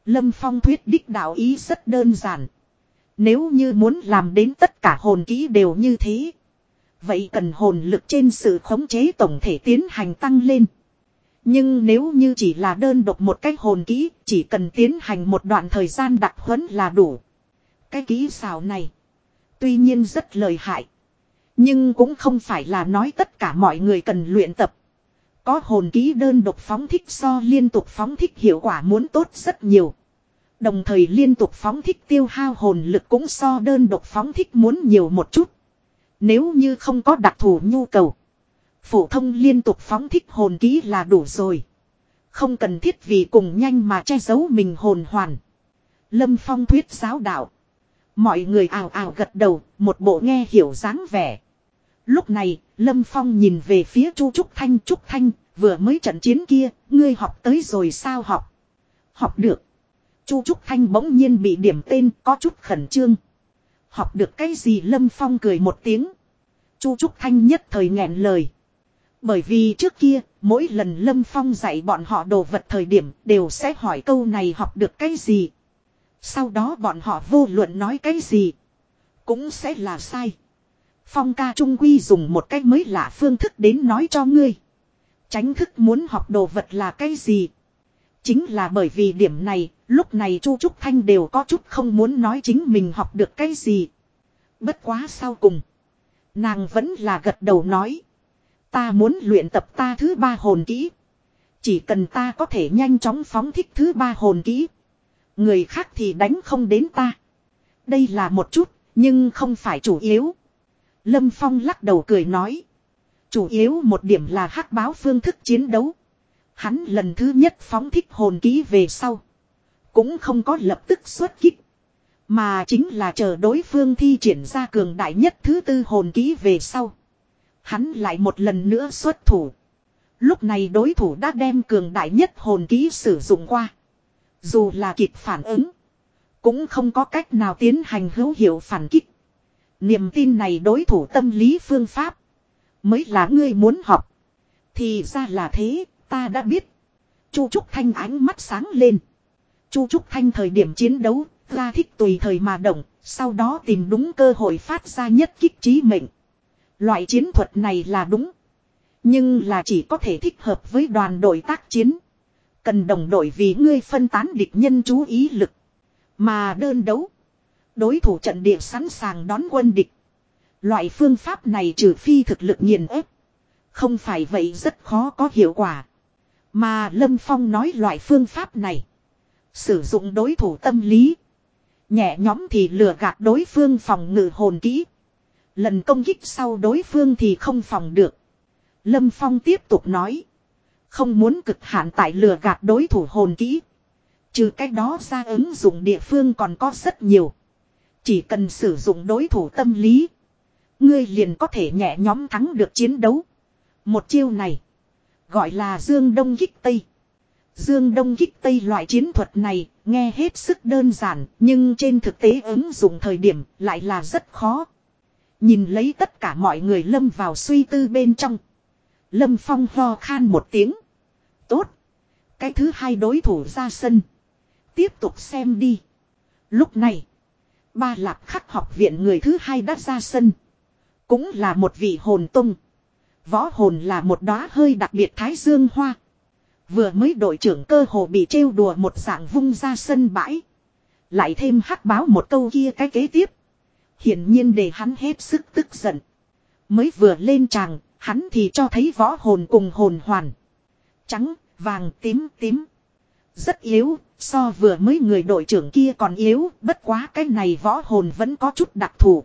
[SPEAKER 1] Lâm Phong thuyết đích đạo ý rất đơn giản. Nếu như muốn làm đến tất cả hồn kỹ đều như thế. Vậy cần hồn lực trên sự khống chế tổng thể tiến hành tăng lên. Nhưng nếu như chỉ là đơn độc một cái hồn kỹ, chỉ cần tiến hành một đoạn thời gian đặc huấn là đủ. Cái kỹ xào này, tuy nhiên rất lợi hại. Nhưng cũng không phải là nói tất cả mọi người cần luyện tập. Có hồn kỹ đơn độc phóng thích so liên tục phóng thích hiệu quả muốn tốt rất nhiều. Đồng thời liên tục phóng thích tiêu hao hồn lực cũng so đơn độc phóng thích muốn nhiều một chút. Nếu như không có đặc thù nhu cầu. Phổ thông liên tục phóng thích hồn ký là đủ rồi. Không cần thiết vì cùng nhanh mà che giấu mình hồn hoàn. Lâm Phong thuyết giáo đạo. Mọi người ào ào gật đầu, một bộ nghe hiểu dáng vẻ. Lúc này, Lâm Phong nhìn về phía Chu Trúc Thanh Trúc Thanh, vừa mới trận chiến kia, ngươi học tới rồi sao học? Học được. Chu Trúc Thanh bỗng nhiên bị điểm tên có chút khẩn trương. Học được cái gì Lâm Phong cười một tiếng. Chu Trúc Thanh nhất thời nghẹn lời. Bởi vì trước kia, mỗi lần Lâm Phong dạy bọn họ đồ vật thời điểm đều sẽ hỏi câu này học được cái gì. Sau đó bọn họ vô luận nói cái gì. Cũng sẽ là sai. Phong ca trung quy dùng một cách mới lạ phương thức đến nói cho ngươi. Tránh thức muốn học đồ vật là cái gì. Chính là bởi vì điểm này, lúc này Chu Trúc Thanh đều có chút không muốn nói chính mình học được cái gì. Bất quá sau cùng. Nàng vẫn là gật đầu nói. Ta muốn luyện tập ta thứ ba hồn kỹ. Chỉ cần ta có thể nhanh chóng phóng thích thứ ba hồn kỹ. Người khác thì đánh không đến ta. Đây là một chút, nhưng không phải chủ yếu. Lâm Phong lắc đầu cười nói. Chủ yếu một điểm là hắc báo phương thức chiến đấu. Hắn lần thứ nhất phóng thích hồn ký về sau. Cũng không có lập tức xuất kích. Mà chính là chờ đối phương thi triển ra cường đại nhất thứ tư hồn ký về sau. Hắn lại một lần nữa xuất thủ. Lúc này đối thủ đã đem cường đại nhất hồn ký sử dụng qua. Dù là kịp phản ứng. Cũng không có cách nào tiến hành hữu hiệu phản kích. Niềm tin này đối thủ tâm lý phương pháp. Mới là ngươi muốn học. Thì ra là thế, ta đã biết. Chu Trúc Thanh ánh mắt sáng lên. Chu Trúc Thanh thời điểm chiến đấu, ra thích tùy thời mà động, sau đó tìm đúng cơ hội phát ra nhất kích trí mệnh. Loại chiến thuật này là đúng. Nhưng là chỉ có thể thích hợp với đoàn đội tác chiến. Cần đồng đội vì ngươi phân tán địch nhân chú ý lực. Mà đơn đấu. Đối thủ trận địa sẵn sàng đón quân địch. Loại phương pháp này trừ phi thực lực nghiền ép. Không phải vậy rất khó có hiệu quả. Mà Lâm Phong nói loại phương pháp này. Sử dụng đối thủ tâm lý. Nhẹ nhóm thì lừa gạt đối phương phòng ngự hồn kỹ. Lần công kích sau đối phương thì không phòng được. Lâm Phong tiếp tục nói. Không muốn cực hạn tại lừa gạt đối thủ hồn kỹ. Trừ cách đó ra ứng dụng địa phương còn có rất nhiều. Chỉ cần sử dụng đối thủ tâm lý. Ngươi liền có thể nhẹ nhóm thắng được chiến đấu. Một chiêu này. Gọi là Dương Đông Kích Tây. Dương Đông Kích Tây loại chiến thuật này, nghe hết sức đơn giản, nhưng trên thực tế ứng dụng thời điểm lại là rất khó. Nhìn lấy tất cả mọi người lâm vào suy tư bên trong. Lâm Phong ho khan một tiếng. Tốt. Cái thứ hai đối thủ ra sân. Tiếp tục xem đi. Lúc này. Ba lạp khắc học viện người thứ hai đã ra sân. Cũng là một vị hồn tung. Võ hồn là một đóa hơi đặc biệt thái dương hoa. Vừa mới đội trưởng cơ hồ bị trêu đùa một dạng vung ra sân bãi. Lại thêm hắc báo một câu kia cái kế tiếp. Hiển nhiên để hắn hết sức tức giận. Mới vừa lên tràng, hắn thì cho thấy võ hồn cùng hồn hoàn. Trắng, vàng, tím, tím. Rất yếu, so vừa mới người đội trưởng kia còn yếu, bất quá cái này võ hồn vẫn có chút đặc thù.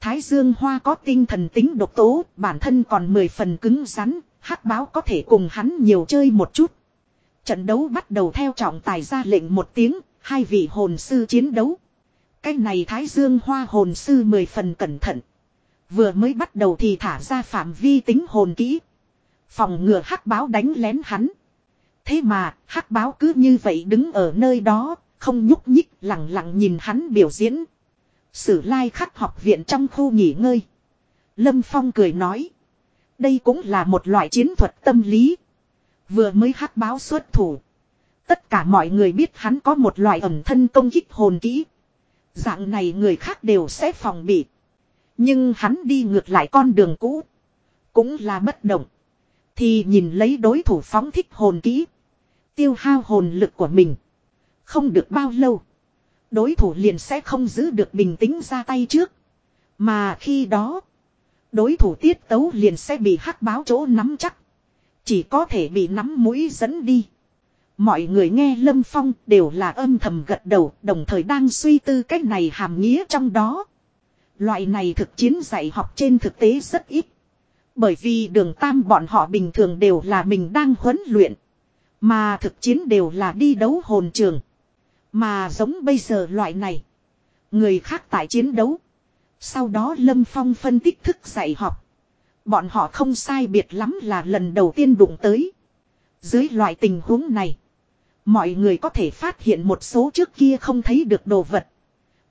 [SPEAKER 1] Thái Dương Hoa có tinh thần tính độc tố, bản thân còn mười phần cứng rắn, hắc báo có thể cùng hắn nhiều chơi một chút. Trận đấu bắt đầu theo trọng tài ra lệnh một tiếng, hai vị hồn sư chiến đấu. Cái này Thái Dương Hoa hồn sư mười phần cẩn thận. Vừa mới bắt đầu thì thả ra phạm vi tính hồn kỹ. Phòng ngừa hắc báo đánh lén hắn. Thế mà, hắc báo cứ như vậy đứng ở nơi đó, không nhúc nhích lặng lặng nhìn hắn biểu diễn. Sử lai khắc học viện trong khu nghỉ ngơi. Lâm Phong cười nói. Đây cũng là một loại chiến thuật tâm lý. Vừa mới hắc báo xuất thủ. Tất cả mọi người biết hắn có một loại ẩm thân công kích hồn kỹ. Dạng này người khác đều sẽ phòng bị. Nhưng hắn đi ngược lại con đường cũ. Cũng là bất động. Thì nhìn lấy đối thủ phóng thích hồn kỹ. Tiêu hao hồn lực của mình. Không được bao lâu. Đối thủ liền sẽ không giữ được bình tĩnh ra tay trước. Mà khi đó. Đối thủ tiết tấu liền sẽ bị hắc báo chỗ nắm chắc. Chỉ có thể bị nắm mũi dẫn đi. Mọi người nghe Lâm Phong đều là âm thầm gật đầu, đồng thời đang suy tư cách này hàm nghĩa trong đó. Loại này thực chiến dạy học trên thực tế rất ít. Bởi vì đường tam bọn họ bình thường đều là mình đang huấn luyện. Mà thực chiến đều là đi đấu hồn trường. Mà giống bây giờ loại này. Người khác tại chiến đấu. Sau đó Lâm Phong phân tích thức dạy học. Bọn họ không sai biệt lắm là lần đầu tiên đụng tới. Dưới loại tình huống này. Mọi người có thể phát hiện một số trước kia không thấy được đồ vật.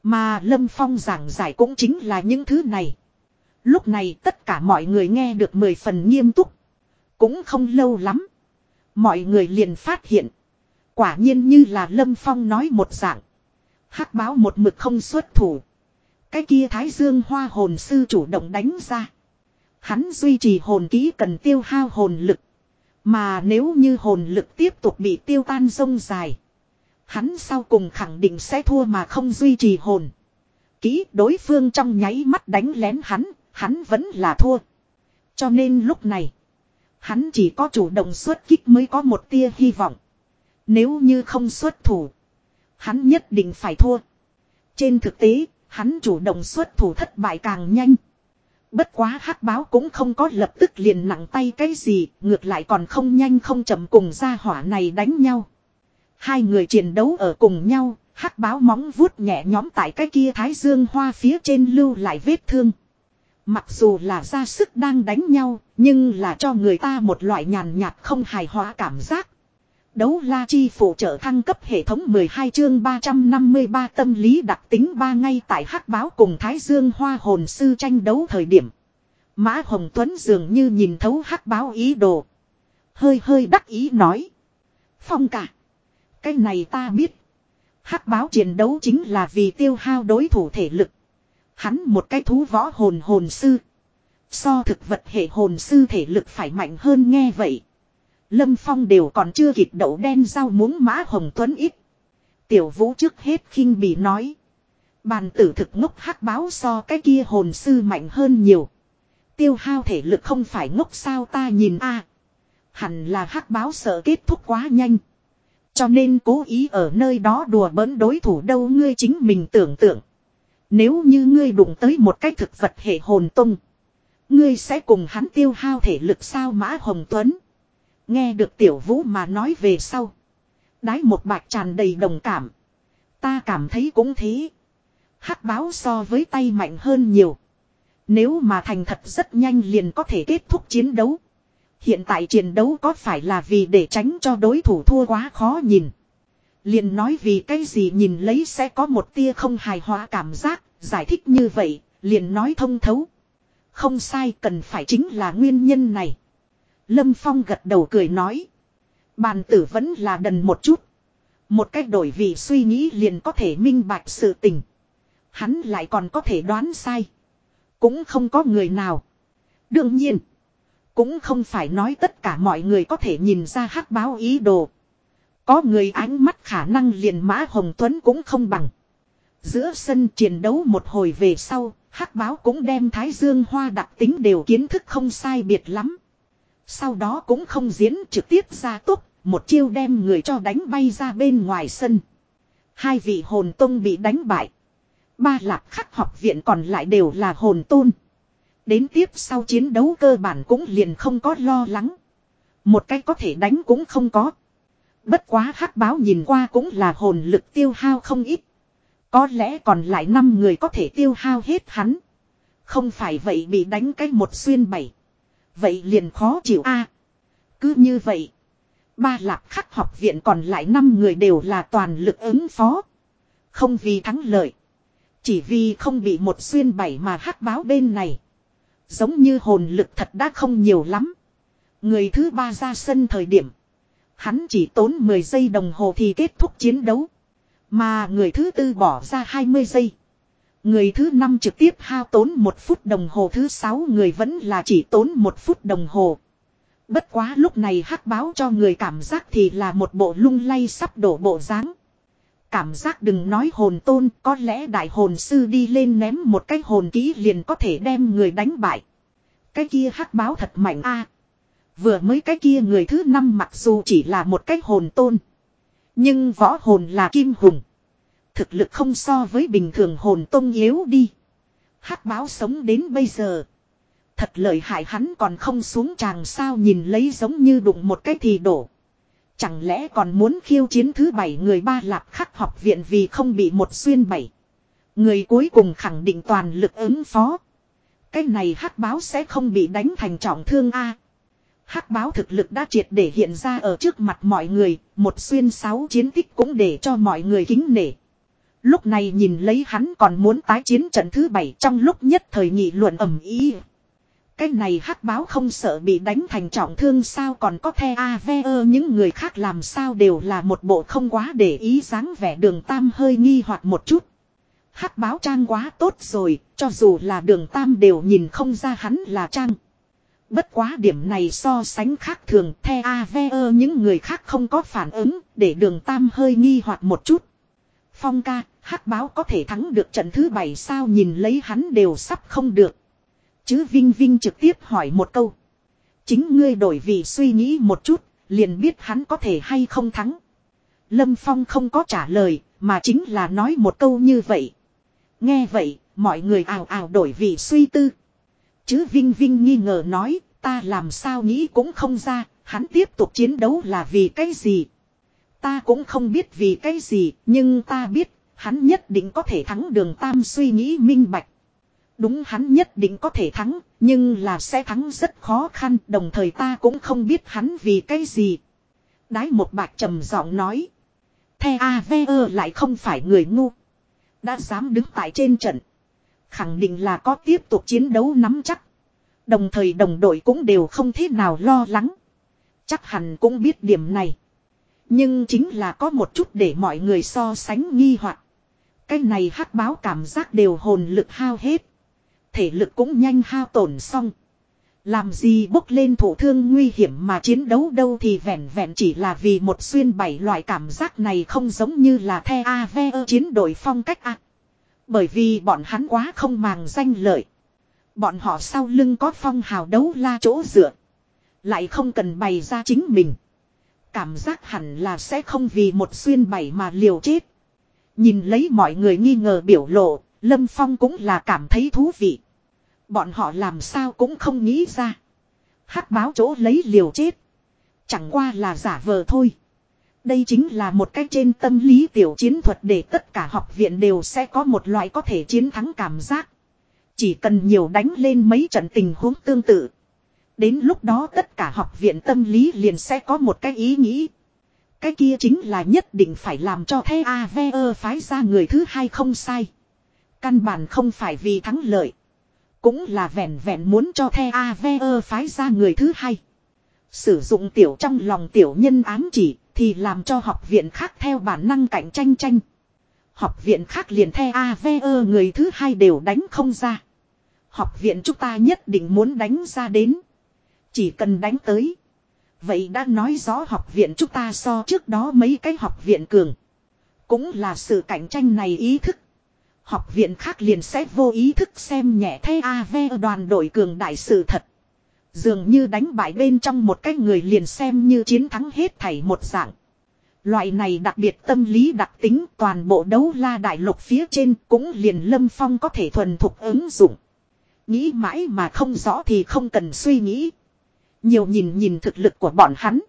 [SPEAKER 1] Mà Lâm Phong giảng giải cũng chính là những thứ này. Lúc này tất cả mọi người nghe được mười phần nghiêm túc. Cũng không lâu lắm. Mọi người liền phát hiện. Quả nhiên như là Lâm Phong nói một dạng. hắc báo một mực không xuất thủ. Cái kia Thái Dương Hoa hồn sư chủ động đánh ra. Hắn duy trì hồn ký cần tiêu hao hồn lực. Mà nếu như hồn lực tiếp tục bị tiêu tan rông dài. Hắn sau cùng khẳng định sẽ thua mà không duy trì hồn. Ký đối phương trong nháy mắt đánh lén hắn, hắn vẫn là thua. Cho nên lúc này, hắn chỉ có chủ động xuất kích mới có một tia hy vọng. Nếu như không xuất thủ, hắn nhất định phải thua. Trên thực tế, hắn chủ động xuất thủ thất bại càng nhanh. Bất quá hắc báo cũng không có lập tức liền nặng tay cái gì, ngược lại còn không nhanh không chậm cùng Ra hỏa này đánh nhau. Hai người chiến đấu ở cùng nhau, hắc báo móng vuốt nhẹ nhóm tại cái kia thái dương hoa phía trên lưu lại vết thương. Mặc dù là ra sức đang đánh nhau, nhưng là cho người ta một loại nhàn nhạt không hài hòa cảm giác. Đấu la chi phụ trợ thăng cấp hệ thống 12 chương 353 tâm lý đặc tính ba ngay tại hắc báo cùng Thái Dương Hoa hồn sư tranh đấu thời điểm. Mã Hồng Tuấn dường như nhìn thấu hắc báo ý đồ. Hơi hơi đắc ý nói. Phong cả. Cái này ta biết. hắc báo chiến đấu chính là vì tiêu hao đối thủ thể lực. Hắn một cái thú võ hồn hồn sư. So thực vật hệ hồn sư thể lực phải mạnh hơn nghe vậy. Lâm Phong đều còn chưa kịp đậu đen rau muống mã hồng tuấn ít. Tiểu vũ trước hết khinh bị nói. Bàn tử thực ngốc hắc báo so cái kia hồn sư mạnh hơn nhiều. Tiêu hao thể lực không phải ngốc sao ta nhìn a Hẳn là hắc báo sợ kết thúc quá nhanh. Cho nên cố ý ở nơi đó đùa bỡn đối thủ đâu ngươi chính mình tưởng tượng. Nếu như ngươi đụng tới một cái thực vật hệ hồn tung. Ngươi sẽ cùng hắn tiêu hao thể lực sao mã hồng tuấn. Nghe được tiểu vũ mà nói về sau. Đái một bạc tràn đầy đồng cảm. Ta cảm thấy cũng thế. hắc báo so với tay mạnh hơn nhiều. Nếu mà thành thật rất nhanh liền có thể kết thúc chiến đấu. Hiện tại chiến đấu có phải là vì để tránh cho đối thủ thua quá khó nhìn. Liền nói vì cái gì nhìn lấy sẽ có một tia không hài hòa cảm giác, giải thích như vậy, liền nói thông thấu. Không sai cần phải chính là nguyên nhân này. Lâm Phong gật đầu cười nói. Bàn tử vẫn là đần một chút. Một cách đổi vị suy nghĩ liền có thể minh bạch sự tình. Hắn lại còn có thể đoán sai. Cũng không có người nào. Đương nhiên. Cũng không phải nói tất cả mọi người có thể nhìn ra hắc báo ý đồ. Có người ánh mắt khả năng liền mã Hồng Tuấn cũng không bằng. Giữa sân chiến đấu một hồi về sau, hắc báo cũng đem Thái Dương Hoa đặc tính đều kiến thức không sai biệt lắm. Sau đó cũng không diễn trực tiếp ra tốt, một chiêu đem người cho đánh bay ra bên ngoài sân. Hai vị hồn tông bị đánh bại. Ba lạc khắc học viện còn lại đều là hồn tôn. Đến tiếp sau chiến đấu cơ bản cũng liền không có lo lắng. Một cách có thể đánh cũng không có. Bất quá hắc báo nhìn qua cũng là hồn lực tiêu hao không ít. Có lẽ còn lại năm người có thể tiêu hao hết hắn. Không phải vậy bị đánh cái một xuyên bảy. Vậy liền khó chịu a. cứ như vậy. Ba lạc khắc học viện còn lại năm người đều là toàn lực ứng phó. Không vì thắng lợi. Chỉ vì không bị một xuyên bảy mà hắc báo bên này. Giống như hồn lực thật đã không nhiều lắm. Người thứ ba ra sân thời điểm. Hắn chỉ tốn 10 giây đồng hồ thì kết thúc chiến đấu. Mà người thứ tư bỏ ra 20 giây. Người thứ năm trực tiếp hao tốn một phút đồng hồ thứ sáu người vẫn là chỉ tốn một phút đồng hồ. Bất quá lúc này hắc báo cho người cảm giác thì là một bộ lung lay sắp đổ bộ dáng. Cảm giác đừng nói hồn tôn, có lẽ đại hồn sư đi lên ném một cái hồn ký liền có thể đem người đánh bại. Cái kia hắc báo thật mạnh a. Vừa mới cái kia người thứ năm mặc dù chỉ là một cái hồn tôn. Nhưng võ hồn là kim hùng. Thực lực không so với bình thường hồn tôn yếu đi. hắc báo sống đến bây giờ. Thật lợi hại hắn còn không xuống tràng sao nhìn lấy giống như đụng một cái thì đổ. Chẳng lẽ còn muốn khiêu chiến thứ bảy người ba lạp khắc học viện vì không bị một xuyên bảy. Người cuối cùng khẳng định toàn lực ứng phó. Cái này hắc báo sẽ không bị đánh thành trọng thương a. hắc báo thực lực đã triệt để hiện ra ở trước mặt mọi người, một xuyên sáu chiến tích cũng để cho mọi người kính nể. Lúc này nhìn lấy hắn còn muốn tái chiến trận thứ bảy trong lúc nhất thời nghị luận ầm ý. Cái này hắc báo không sợ bị đánh thành trọng thương sao còn có the AVE những người khác làm sao đều là một bộ không quá để ý dáng vẻ đường tam hơi nghi hoặc một chút. hắc báo trang quá tốt rồi, cho dù là đường tam đều nhìn không ra hắn là trang. Bất quá điểm này so sánh khác thường the AVE những người khác không có phản ứng để đường tam hơi nghi hoặc một chút. Phong ca, hắc báo có thể thắng được trận thứ bảy sao nhìn lấy hắn đều sắp không được. Chứ Vinh Vinh trực tiếp hỏi một câu. Chính ngươi đổi vị suy nghĩ một chút, liền biết hắn có thể hay không thắng. Lâm Phong không có trả lời, mà chính là nói một câu như vậy. Nghe vậy, mọi người ào ào đổi vị suy tư. Chứ Vinh Vinh nghi ngờ nói, ta làm sao nghĩ cũng không ra, hắn tiếp tục chiến đấu là vì cái gì. Ta cũng không biết vì cái gì, nhưng ta biết, hắn nhất định có thể thắng đường tam suy nghĩ minh bạch. Đúng hắn nhất định có thể thắng, nhưng là sẽ thắng rất khó khăn, đồng thời ta cũng không biết hắn vì cái gì. Đái một bạc trầm giọng nói. The A.V.E. lại không phải người ngu. Đã dám đứng tại trên trận. Khẳng định là có tiếp tục chiến đấu nắm chắc. Đồng thời đồng đội cũng đều không thế nào lo lắng. Chắc hẳn cũng biết điểm này. Nhưng chính là có một chút để mọi người so sánh nghi hoặc. Cái này hắc báo cảm giác đều hồn lực hao hết thể lực cũng nhanh hao tổn xong. Làm gì bốc lên thủ thương nguy hiểm mà chiến đấu đâu thì vẹn vẹn chỉ là vì một xuyên bảy loại cảm giác này không giống như là the AVE chiến đội phong cách A. Bởi vì bọn hắn quá không màng danh lợi. Bọn họ sau lưng có phong hào đấu la chỗ dựa. Lại không cần bày ra chính mình. Cảm giác hẳn là sẽ không vì một xuyên bảy mà liều chết. Nhìn lấy mọi người nghi ngờ biểu lộ, Lâm Phong cũng là cảm thấy thú vị. Bọn họ làm sao cũng không nghĩ ra. hắc báo chỗ lấy liều chết. Chẳng qua là giả vờ thôi. Đây chính là một cách trên tâm lý tiểu chiến thuật để tất cả học viện đều sẽ có một loại có thể chiến thắng cảm giác. Chỉ cần nhiều đánh lên mấy trận tình huống tương tự. Đến lúc đó tất cả học viện tâm lý liền sẽ có một cái ý nghĩ. Cái kia chính là nhất định phải làm cho thế AVE phái ra người thứ hai không sai. Căn bản không phải vì thắng lợi. Cũng là vẹn vẹn muốn cho the AVE phái ra người thứ hai. Sử dụng tiểu trong lòng tiểu nhân ám chỉ thì làm cho học viện khác theo bản năng cạnh tranh tranh. Học viện khác liền the AVE người thứ hai đều đánh không ra. Học viện chúng ta nhất định muốn đánh ra đến. Chỉ cần đánh tới. Vậy đã nói rõ học viện chúng ta so trước đó mấy cái học viện cường. Cũng là sự cạnh tranh này ý thức. Học viện khác liền sẽ vô ý thức xem nhẹ thế AV đoàn đội cường đại sự thật. Dường như đánh bại bên trong một cái người liền xem như chiến thắng hết thảy một dạng. Loại này đặc biệt tâm lý đặc tính toàn bộ đấu la đại lục phía trên cũng liền lâm phong có thể thuần thục ứng dụng. Nghĩ mãi mà không rõ thì không cần suy nghĩ. Nhiều nhìn nhìn thực lực của bọn hắn.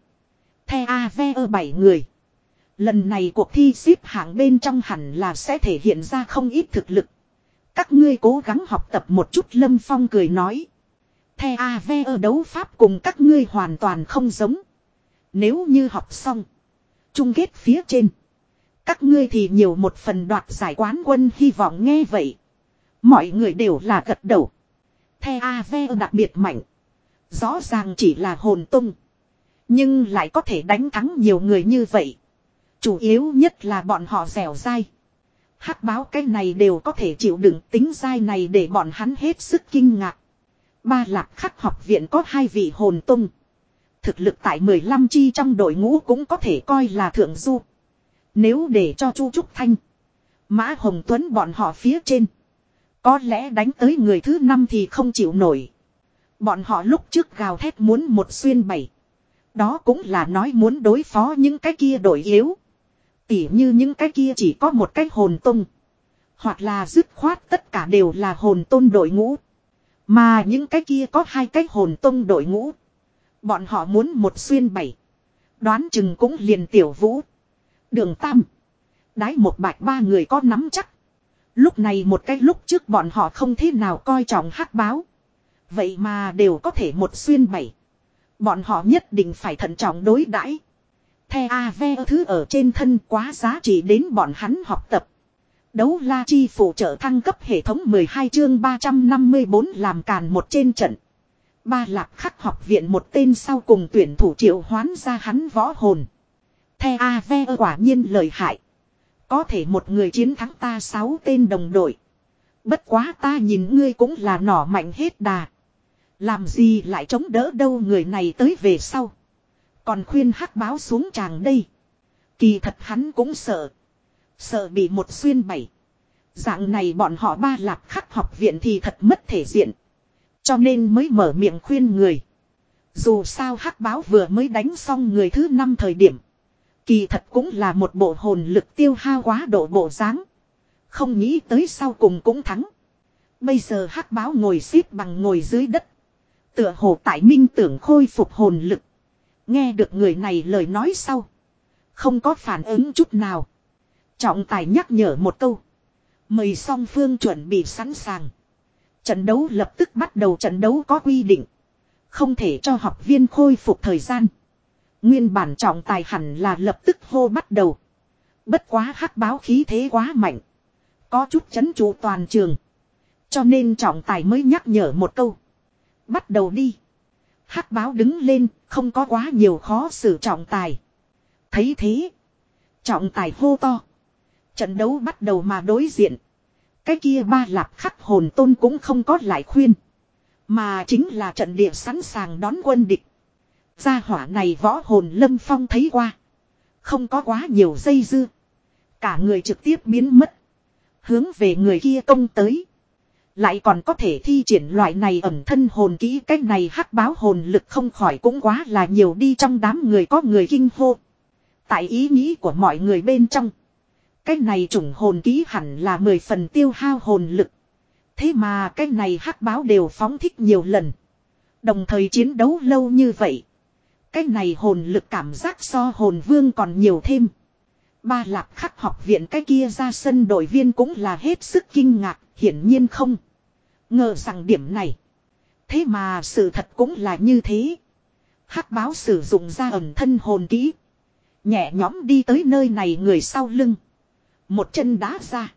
[SPEAKER 1] The AV bảy người. Lần này cuộc thi xếp hạng bên trong hẳn là sẽ thể hiện ra không ít thực lực. Các ngươi cố gắng học tập một chút, Lâm Phong cười nói. The AV ở đấu pháp cùng các ngươi hoàn toàn không giống. Nếu như học xong. Chung kết phía trên. Các ngươi thì nhiều một phần đoạt giải quán quân hy vọng nghe vậy. Mọi người đều là gật đầu. The AV đặc biệt mạnh. Rõ ràng chỉ là hồn tung. Nhưng lại có thể đánh thắng nhiều người như vậy. Chủ yếu nhất là bọn họ dẻo dai. hắc báo cái này đều có thể chịu đựng, tính dai này để bọn hắn hết sức kinh ngạc. Ba lạc khắc học viện có hai vị hồn tung. Thực lực tại 15 chi trong đội ngũ cũng có thể coi là thượng du. Nếu để cho Chu Trúc Thanh. Mã Hồng Tuấn bọn họ phía trên. Có lẽ đánh tới người thứ năm thì không chịu nổi. Bọn họ lúc trước gào thét muốn một xuyên bảy. Đó cũng là nói muốn đối phó những cái kia đội yếu. Tỉ như những cái kia chỉ có một cái hồn tung. Hoặc là dứt khoát tất cả đều là hồn tôn đội ngũ. Mà những cái kia có hai cái hồn tung đội ngũ. Bọn họ muốn một xuyên bảy. Đoán chừng cũng liền tiểu vũ. Đường tam. Đái một bạch ba người có nắm chắc. Lúc này một cái lúc trước bọn họ không thế nào coi trọng hắc báo. Vậy mà đều có thể một xuyên bảy. Bọn họ nhất định phải thận trọng đối đãi. The AV thứ ở trên thân quá giá trị đến bọn hắn học tập. Đấu la chi phụ trợ thăng cấp hệ thống 12 chương 354 làm càn một trên trận. Ba lạc khắc học viện một tên sau cùng tuyển thủ triệu hoán ra hắn võ hồn. The AV quả nhiên lợi hại. Có thể một người chiến thắng ta sáu tên đồng đội. Bất quá ta nhìn ngươi cũng là nỏ mạnh hết đà. Làm gì lại chống đỡ đâu người này tới về sau. Còn khuyên hắc báo xuống chàng đây. Kỳ thật hắn cũng sợ. Sợ bị một xuyên bảy. Dạng này bọn họ ba lạp khắc học viện thì thật mất thể diện. Cho nên mới mở miệng khuyên người. Dù sao hắc báo vừa mới đánh xong người thứ năm thời điểm. Kỳ thật cũng là một bộ hồn lực tiêu hao quá độ bộ dáng Không nghĩ tới sau cùng cũng thắng. Bây giờ hắc báo ngồi xếp bằng ngồi dưới đất. Tựa hồ tại minh tưởng khôi phục hồn lực. Nghe được người này lời nói sau. Không có phản ứng chút nào. Trọng tài nhắc nhở một câu. Mời song phương chuẩn bị sẵn sàng. Trận đấu lập tức bắt đầu trận đấu có quy định. Không thể cho học viên khôi phục thời gian. Nguyên bản trọng tài hẳn là lập tức hô bắt đầu. Bất quá hắc báo khí thế quá mạnh. Có chút chấn trụ toàn trường. Cho nên trọng tài mới nhắc nhở một câu. Bắt đầu đi. hắc báo đứng lên, không có quá nhiều khó xử trọng tài. Thấy thế. Trọng tài hô to. Trận đấu bắt đầu mà đối diện. Cái kia ba lạp khắc hồn tôn cũng không có lại khuyên. Mà chính là trận địa sẵn sàng đón quân địch. Gia hỏa này võ hồn lâm phong thấy qua. Không có quá nhiều dây dưa. Cả người trực tiếp biến mất. Hướng về người kia công tới. Lại còn có thể thi triển loại này ẩm thân hồn kỹ cách này hắc báo hồn lực không khỏi cũng quá là nhiều đi trong đám người có người kinh hô. Tại ý nghĩ của mọi người bên trong. Cái này chủng hồn ký hẳn là mười phần tiêu hao hồn lực. Thế mà cái này hắc báo đều phóng thích nhiều lần. Đồng thời chiến đấu lâu như vậy. Cái này hồn lực cảm giác so hồn vương còn nhiều thêm. Ba lạc khắc học viện cái kia ra sân đội viên cũng là hết sức kinh ngạc, hiển nhiên không. Ngờ rằng điểm này. Thế mà sự thật cũng là như thế. hắc báo sử dụng ra ẩn thân hồn kỹ. Nhẹ nhõm đi tới nơi này người sau lưng. Một chân đá ra.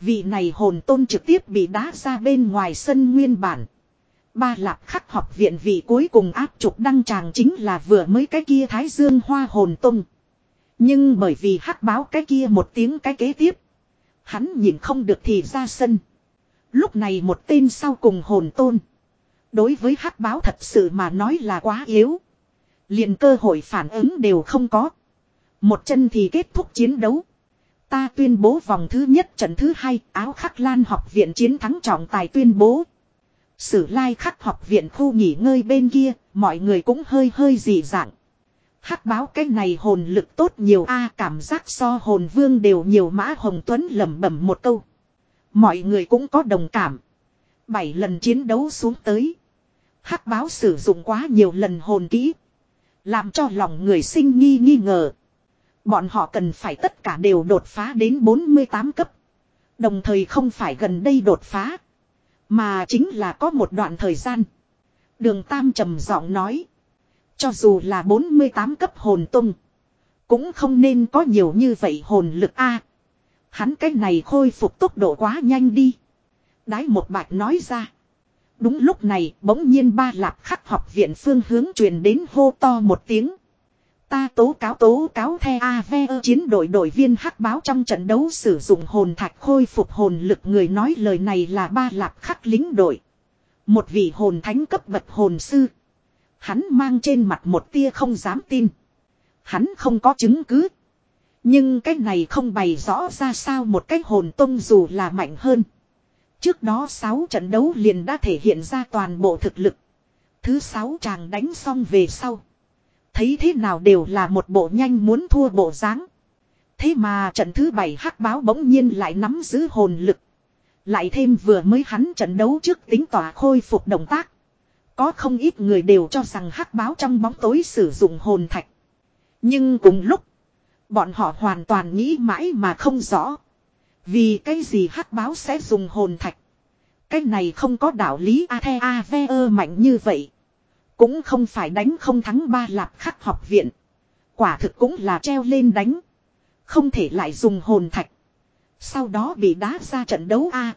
[SPEAKER 1] Vị này hồn tôn trực tiếp bị đá ra bên ngoài sân nguyên bản. Ba lạp khắc học viện vị cuối cùng áp trục đăng tràng chính là vừa mới cái kia thái dương hoa hồn tung. Nhưng bởi vì hắc báo cái kia một tiếng cái kế tiếp. Hắn nhìn không được thì ra sân. Lúc này một tên sau cùng hồn tôn. Đối với hắc báo thật sự mà nói là quá yếu. liền cơ hội phản ứng đều không có. Một chân thì kết thúc chiến đấu. Ta tuyên bố vòng thứ nhất trận thứ hai áo khắc lan học viện chiến thắng trọng tài tuyên bố. Sử lai khắc học viện khu nghỉ ngơi bên kia, mọi người cũng hơi hơi dị dạng. Hắc báo cái này hồn lực tốt nhiều a cảm giác so hồn vương đều nhiều mã hồng tuấn lẩm bẩm một câu. Mọi người cũng có đồng cảm. Bảy lần chiến đấu xuống tới. Hắc báo sử dụng quá nhiều lần hồn kỹ. Làm cho lòng người sinh nghi nghi ngờ. Bọn họ cần phải tất cả đều đột phá đến 48 cấp. Đồng thời không phải gần đây đột phá. Mà chính là có một đoạn thời gian. Đường Tam trầm giọng nói. Cho dù là 48 cấp hồn tung. Cũng không nên có nhiều như vậy hồn lực A hắn cái này khôi phục tốc độ quá nhanh đi. Đái một bạch nói ra. Đúng lúc này, bỗng nhiên ba lạp khắc học viện phương hướng truyền đến hô to một tiếng. Ta tố cáo tố cáo the AVE chiến đội đội viên hắc báo trong trận đấu sử dụng hồn thạch khôi phục hồn lực người nói lời này là ba lạp khắc lính đội. Một vị hồn thánh cấp bậc hồn sư. Hắn mang trên mặt một tia không dám tin. Hắn không có chứng cứ. Nhưng cái này không bày rõ ra sao một cái hồn tông dù là mạnh hơn. Trước đó 6 trận đấu liền đã thể hiện ra toàn bộ thực lực. Thứ 6 chàng đánh xong về sau. Thấy thế nào đều là một bộ nhanh muốn thua bộ dáng. Thế mà trận thứ 7 hắc báo bỗng nhiên lại nắm giữ hồn lực. Lại thêm vừa mới hắn trận đấu trước tính tỏa khôi phục động tác. Có không ít người đều cho rằng hắc báo trong bóng tối sử dụng hồn thạch. Nhưng cùng lúc, bọn họ hoàn toàn nghĩ mãi mà không rõ. Vì cái gì hắc báo sẽ dùng hồn thạch. Cái này không có đạo lý a the a ve ơ mạnh như vậy. Cũng không phải đánh không thắng ba lạp khắc học viện. Quả thực cũng là treo lên đánh. Không thể lại dùng hồn thạch. Sau đó bị đá ra trận đấu A.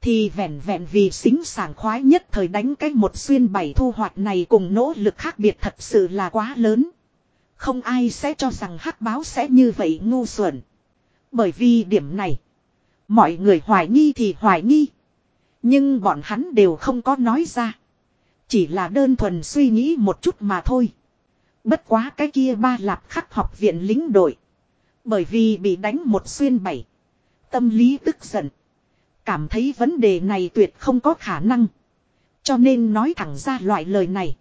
[SPEAKER 1] Thì vẹn vẹn vì xính sảng khoái nhất thời đánh cái một xuyên bảy thu hoạch này cùng nỗ lực khác biệt thật sự là quá lớn. Không ai sẽ cho rằng hắc báo sẽ như vậy ngu xuẩn. Bởi vì điểm này. Mọi người hoài nghi thì hoài nghi. Nhưng bọn hắn đều không có nói ra. Chỉ là đơn thuần suy nghĩ một chút mà thôi. Bất quá cái kia ba lạp khắc học viện lính đội. Bởi vì bị đánh một xuyên bảy. Tâm lý tức giận. Cảm thấy vấn đề này tuyệt không có khả năng. Cho nên nói thẳng ra loại lời này.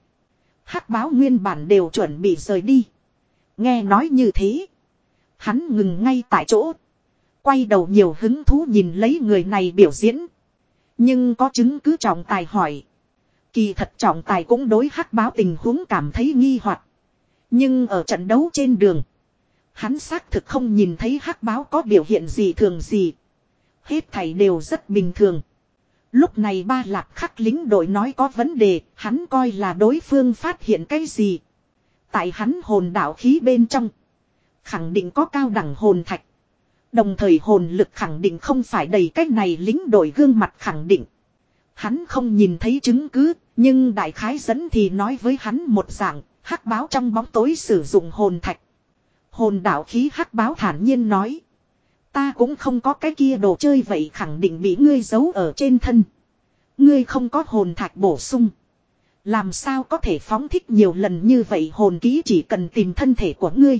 [SPEAKER 1] hắc báo nguyên bản đều chuẩn bị rời đi. Nghe nói như thế. Hắn ngừng ngay tại chỗ. Quay đầu nhiều hứng thú nhìn lấy người này biểu diễn. Nhưng có chứng cứ trọng tài hỏi. Kỳ thật trọng tài cũng đối hắc báo tình huống cảm thấy nghi hoặc. Nhưng ở trận đấu trên đường. Hắn xác thực không nhìn thấy hắc báo có biểu hiện gì thường gì. Hết thảy đều rất bình thường. Lúc này ba lạc khắc lính đội nói có vấn đề, hắn coi là đối phương phát hiện cái gì. Tại hắn hồn đạo khí bên trong. Khẳng định có cao đẳng hồn thạch. Đồng thời hồn lực khẳng định không phải đầy cách này lính đội gương mặt khẳng định. Hắn không nhìn thấy chứng cứ, nhưng đại khái dẫn thì nói với hắn một dạng, hắc báo trong bóng tối sử dụng hồn thạch. Hồn đạo khí hắc báo thản nhiên nói. Ta cũng không có cái kia đồ chơi vậy khẳng định bị ngươi giấu ở trên thân. Ngươi không có hồn thạch bổ sung. Làm sao có thể phóng thích nhiều lần như vậy hồn ký chỉ cần tìm thân thể của ngươi.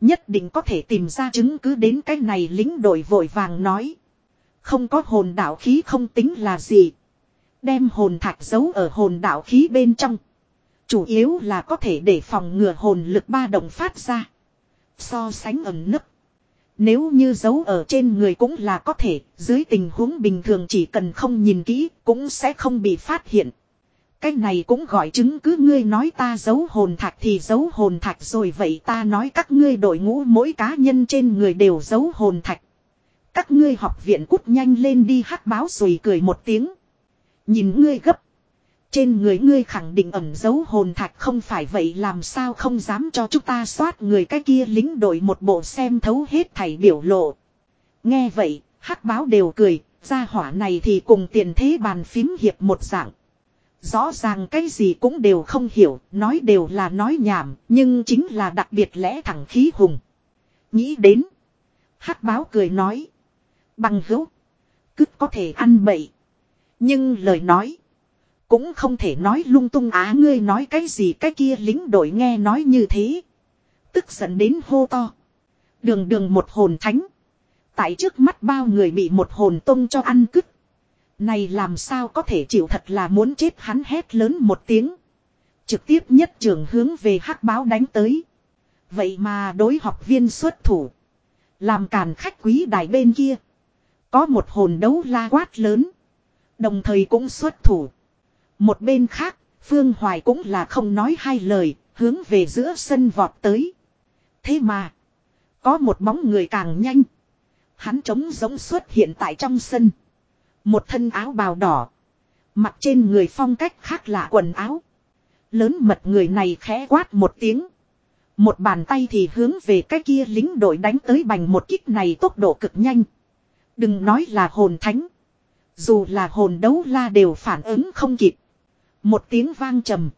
[SPEAKER 1] Nhất định có thể tìm ra chứng cứ đến cái này lính đội vội vàng nói. Không có hồn đạo khí không tính là gì. Đem hồn thạch giấu ở hồn đạo khí bên trong. Chủ yếu là có thể để phòng ngừa hồn lực ba động phát ra. So sánh ẩn nấp. Nếu như giấu ở trên người cũng là có thể, dưới tình huống bình thường chỉ cần không nhìn kỹ cũng sẽ không bị phát hiện. Cái này cũng gọi chứng cứ ngươi nói ta giấu hồn thạch thì giấu hồn thạch rồi vậy ta nói các ngươi đội ngũ mỗi cá nhân trên người đều giấu hồn thạch. Các ngươi học viện cút nhanh lên đi hắc báo rồi cười một tiếng. Nhìn ngươi gấp. Trên người ngươi khẳng định ẩn giấu hồn thạch không phải vậy làm sao không dám cho chúng ta soát người cái kia lính đội một bộ xem thấu hết thảy biểu lộ. Nghe vậy, hắc báo đều cười, gia hỏa này thì cùng tiền thế bàn phím hiệp một dạng. Rõ ràng cái gì cũng đều không hiểu, nói đều là nói nhảm, nhưng chính là đặc biệt lẽ thẳng khí hùng. Nghĩ đến. hắc báo cười nói. Bằng hữu. Cứt có thể ăn bậy. Nhưng lời nói. Cũng không thể nói lung tung á ngươi nói cái gì cái kia lính đội nghe nói như thế. Tức giận đến hô to. Đường đường một hồn thánh. Tại trước mắt bao người bị một hồn tông cho ăn cứt. Này làm sao có thể chịu thật là muốn chết hắn hét lớn một tiếng. Trực tiếp nhất trường hướng về hắc báo đánh tới. Vậy mà đối học viên xuất thủ. Làm càn khách quý đài bên kia. Có một hồn đấu la quát lớn. Đồng thời cũng xuất thủ. Một bên khác, Phương Hoài cũng là không nói hai lời, hướng về giữa sân vọt tới. Thế mà, có một bóng người càng nhanh. Hắn trống giống xuất hiện tại trong sân. Một thân áo bào đỏ. Mặt trên người phong cách khác lạ quần áo. Lớn mật người này khẽ quát một tiếng. Một bàn tay thì hướng về cái kia lính đội đánh tới bành một kích này tốc độ cực nhanh. Đừng nói là hồn thánh. Dù là hồn đấu la đều phản ứng không kịp. Một tiếng vang trầm.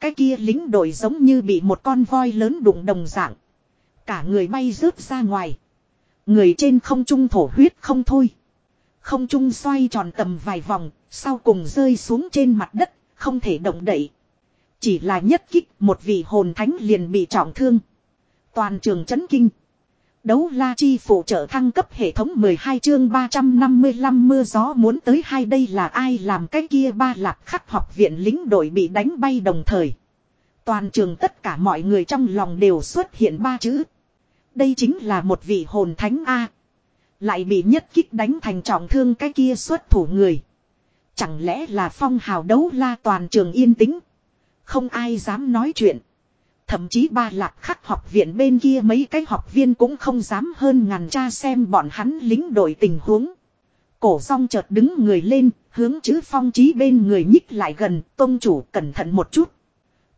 [SPEAKER 1] Cái kia lính đội giống như bị một con voi lớn đụng đồng dạng. Cả người bay rớt ra ngoài. Người trên không trung thổ huyết không thôi. Không trung xoay tròn tầm vài vòng, sau cùng rơi xuống trên mặt đất, không thể động đậy. Chỉ là nhất kích một vị hồn thánh liền bị trọng thương. Toàn trường chấn kinh. Đấu la chi phụ trợ thăng cấp hệ thống 12 chương 355 mưa gió muốn tới hai đây là ai làm cái kia ba lạc khắc học viện lính đội bị đánh bay đồng thời. Toàn trường tất cả mọi người trong lòng đều xuất hiện ba chữ. Đây chính là một vị hồn thánh A. Lại bị nhất kích đánh thành trọng thương cái kia xuất thủ người. Chẳng lẽ là phong hào đấu la toàn trường yên tĩnh. Không ai dám nói chuyện. Thậm chí ba lạc khắc học viện bên kia mấy cái học viên cũng không dám hơn ngàn cha xem bọn hắn lính đội tình huống. Cổ song chợt đứng người lên, hướng chữ phong trí bên người nhích lại gần, tôn chủ cẩn thận một chút.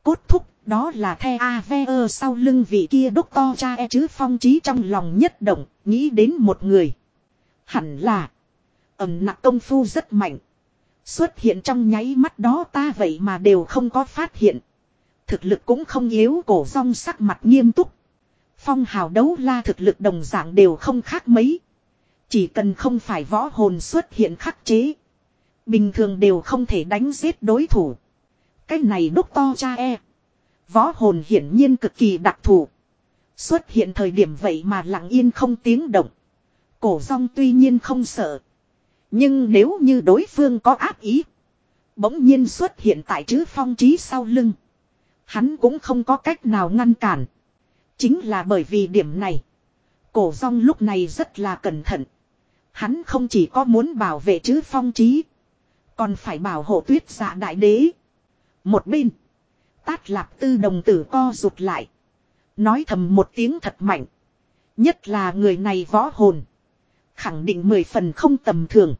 [SPEAKER 1] Cốt thúc, đó là the veer sau lưng vị kia đốc to cha e chứ phong trí trong lòng nhất động, nghĩ đến một người. Hẳn là, ẩm nặng công phu rất mạnh. Xuất hiện trong nháy mắt đó ta vậy mà đều không có phát hiện. Thực lực cũng không yếu cổ rong sắc mặt nghiêm túc. Phong hào đấu la thực lực đồng dạng đều không khác mấy. Chỉ cần không phải võ hồn xuất hiện khắc chế. Bình thường đều không thể đánh giết đối thủ. Cái này đúc to cha e. Võ hồn hiển nhiên cực kỳ đặc thù. Xuất hiện thời điểm vậy mà lặng yên không tiếng động. Cổ rong tuy nhiên không sợ. Nhưng nếu như đối phương có ác ý. Bỗng nhiên xuất hiện tại chữ phong trí sau lưng. Hắn cũng không có cách nào ngăn cản. Chính là bởi vì điểm này. Cổ rong lúc này rất là cẩn thận. Hắn không chỉ có muốn bảo vệ chữ phong trí. Còn phải bảo hộ tuyết dạ đại đế. Một bên. Tát lạp tư đồng tử co rụt lại. Nói thầm một tiếng thật mạnh. Nhất là người này võ hồn. Khẳng định mười phần không tầm thường.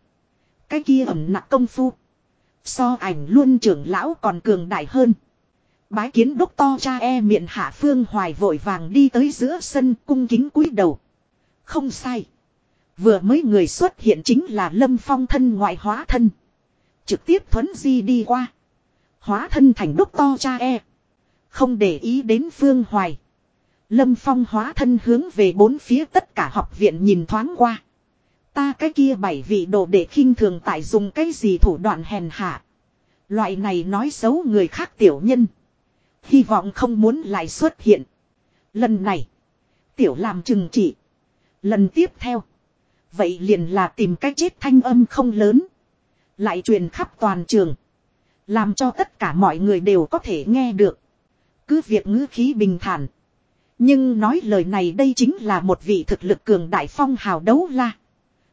[SPEAKER 1] Cái kia ẩm nặng công phu. So ảnh luôn trưởng lão còn cường đại hơn. Bái kiến đốc to cha e miệng hạ phương hoài vội vàng đi tới giữa sân cung kính cúi đầu. Không sai. Vừa mới người xuất hiện chính là lâm phong thân ngoại hóa thân. Trực tiếp thuấn di đi qua. Hóa thân thành đốc to cha e. Không để ý đến phương hoài. Lâm phong hóa thân hướng về bốn phía tất cả học viện nhìn thoáng qua. Ta cái kia bảy vị đồ để khinh thường tại dùng cái gì thủ đoạn hèn hạ. Loại này nói xấu người khác tiểu nhân. Hy vọng không muốn lại xuất hiện. Lần này. Tiểu làm chừng trị. Lần tiếp theo. Vậy liền là tìm cách chết thanh âm không lớn. Lại truyền khắp toàn trường. Làm cho tất cả mọi người đều có thể nghe được. Cứ việc ngữ khí bình thản. Nhưng nói lời này đây chính là một vị thực lực cường đại phong hào đấu la.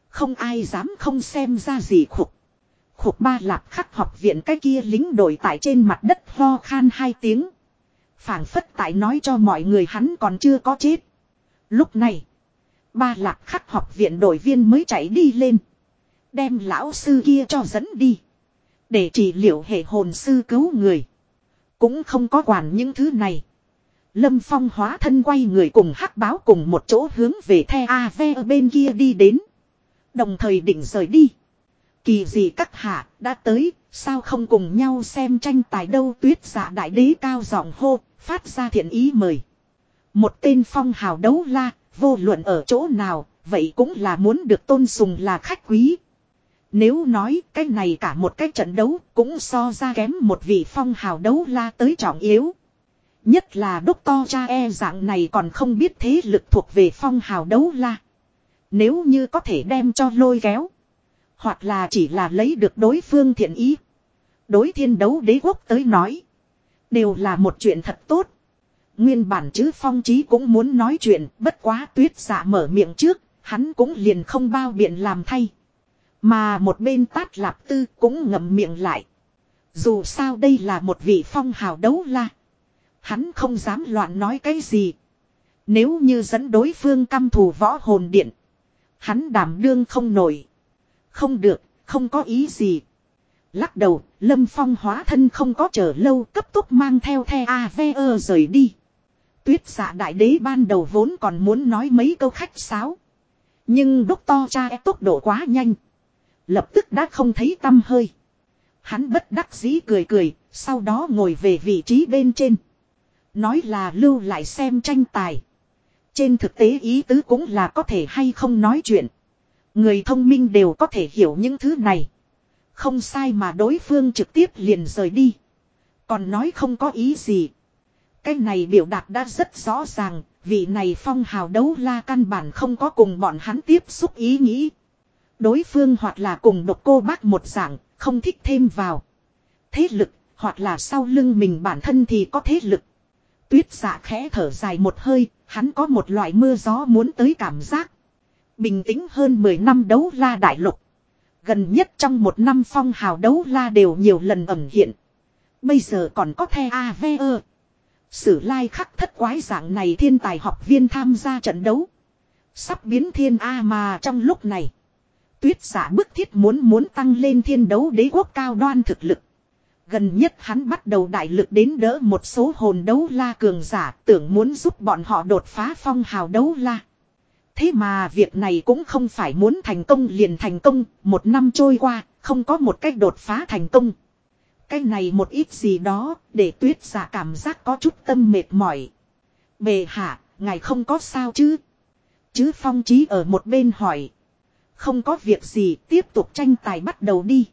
[SPEAKER 1] Không ai dám không xem ra gì khục. Khục ba lạp khắc học viện cái kia lính đội tại trên mặt đất ho khan hai tiếng phảng phất tại nói cho mọi người hắn còn chưa có chết. Lúc này, ba lạc khắc học viện đội viên mới chạy đi lên. Đem lão sư kia cho dẫn đi. Để trị liệu hệ hồn sư cứu người. Cũng không có quản những thứ này. Lâm Phong hóa thân quay người cùng hắc báo cùng một chỗ hướng về the AV bên kia đi đến. Đồng thời định rời đi. Kỳ gì các hạ đã tới, sao không cùng nhau xem tranh tài đâu tuyết giả đại đế cao giọng hô, Phát ra thiện ý mời. Một tên phong hào đấu la, vô luận ở chỗ nào, vậy cũng là muốn được tôn sùng là khách quý. Nếu nói cái này cả một cái trận đấu cũng so ra kém một vị phong hào đấu la tới trọng yếu. Nhất là đốc to cha e dạng này còn không biết thế lực thuộc về phong hào đấu la. Nếu như có thể đem cho lôi kéo. Hoặc là chỉ là lấy được đối phương thiện ý. Đối thiên đấu đế quốc tới nói. Đều là một chuyện thật tốt. Nguyên bản chứ phong trí cũng muốn nói chuyện, bất quá tuyết giả mở miệng trước, hắn cũng liền không bao biện làm thay. Mà một bên tát lạp tư cũng ngậm miệng lại. Dù sao đây là một vị phong hào đấu la. Hắn không dám loạn nói cái gì. Nếu như dẫn đối phương căm thù võ hồn điện. Hắn đảm đương không nổi. Không được, không có ý gì. Lắc đầu, Lâm Phong hóa thân không có chờ lâu cấp tốc mang theo the AVE rời đi. Tuyết giả đại đế ban đầu vốn còn muốn nói mấy câu khách sáo. Nhưng đốc to cha e tốc độ quá nhanh. Lập tức đã không thấy tâm hơi. Hắn bất đắc dĩ cười cười, sau đó ngồi về vị trí bên trên. Nói là lưu lại xem tranh tài. Trên thực tế ý tứ cũng là có thể hay không nói chuyện. Người thông minh đều có thể hiểu những thứ này. Không sai mà đối phương trực tiếp liền rời đi. Còn nói không có ý gì. Cái này biểu đạt đã rất rõ ràng, vị này phong hào đấu la căn bản không có cùng bọn hắn tiếp xúc ý nghĩ. Đối phương hoặc là cùng độc cô bác một dạng, không thích thêm vào. Thế lực, hoặc là sau lưng mình bản thân thì có thế lực. Tuyết dạ khẽ thở dài một hơi, hắn có một loại mưa gió muốn tới cảm giác. Bình tĩnh hơn 10 năm đấu la đại lục. Gần nhất trong một năm phong hào đấu la đều nhiều lần ẩm hiện. Bây giờ còn có the AVE. Sử lai khắc thất quái dạng này thiên tài học viên tham gia trận đấu. Sắp biến thiên A mà trong lúc này. Tuyết giả bức thiết muốn muốn tăng lên thiên đấu đế quốc cao đoan thực lực. Gần nhất hắn bắt đầu đại lực đến đỡ một số hồn đấu la cường giả tưởng muốn giúp bọn họ đột phá phong hào đấu la. Thế mà việc này cũng không phải muốn thành công liền thành công, một năm trôi qua, không có một cách đột phá thành công. Cái này một ít gì đó, để tuyết giả cảm giác có chút tâm mệt mỏi. Bề hạ, ngài không có sao chứ? Chứ phong trí ở một bên hỏi. Không có việc gì, tiếp tục tranh tài bắt đầu đi.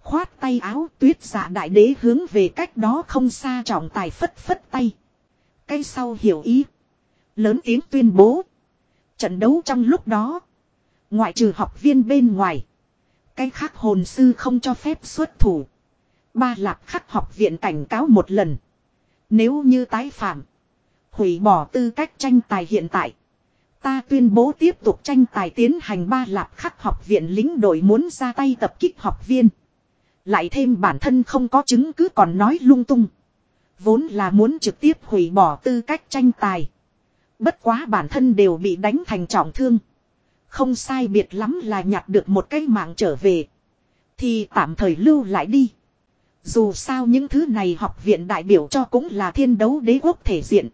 [SPEAKER 1] Khoát tay áo tuyết giả đại đế hướng về cách đó không xa trọng tài phất phất tay. Cái sau hiểu ý. Lớn tiếng tuyên bố. Trận đấu trong lúc đó. Ngoại trừ học viên bên ngoài. Cái khác hồn sư không cho phép xuất thủ. Ba lạc khắc học viện cảnh cáo một lần. Nếu như tái phạm. Hủy bỏ tư cách tranh tài hiện tại. Ta tuyên bố tiếp tục tranh tài tiến hành ba lạp khắc học viện lính đội muốn ra tay tập kích học viên. Lại thêm bản thân không có chứng cứ còn nói lung tung. Vốn là muốn trực tiếp hủy bỏ tư cách tranh tài. Bất quá bản thân đều bị đánh thành trọng thương. Không sai biệt lắm là nhặt được một cái mạng trở về. Thì tạm thời lưu lại đi. Dù sao những thứ này học viện đại biểu cho cũng là thiên đấu đế quốc thể diện.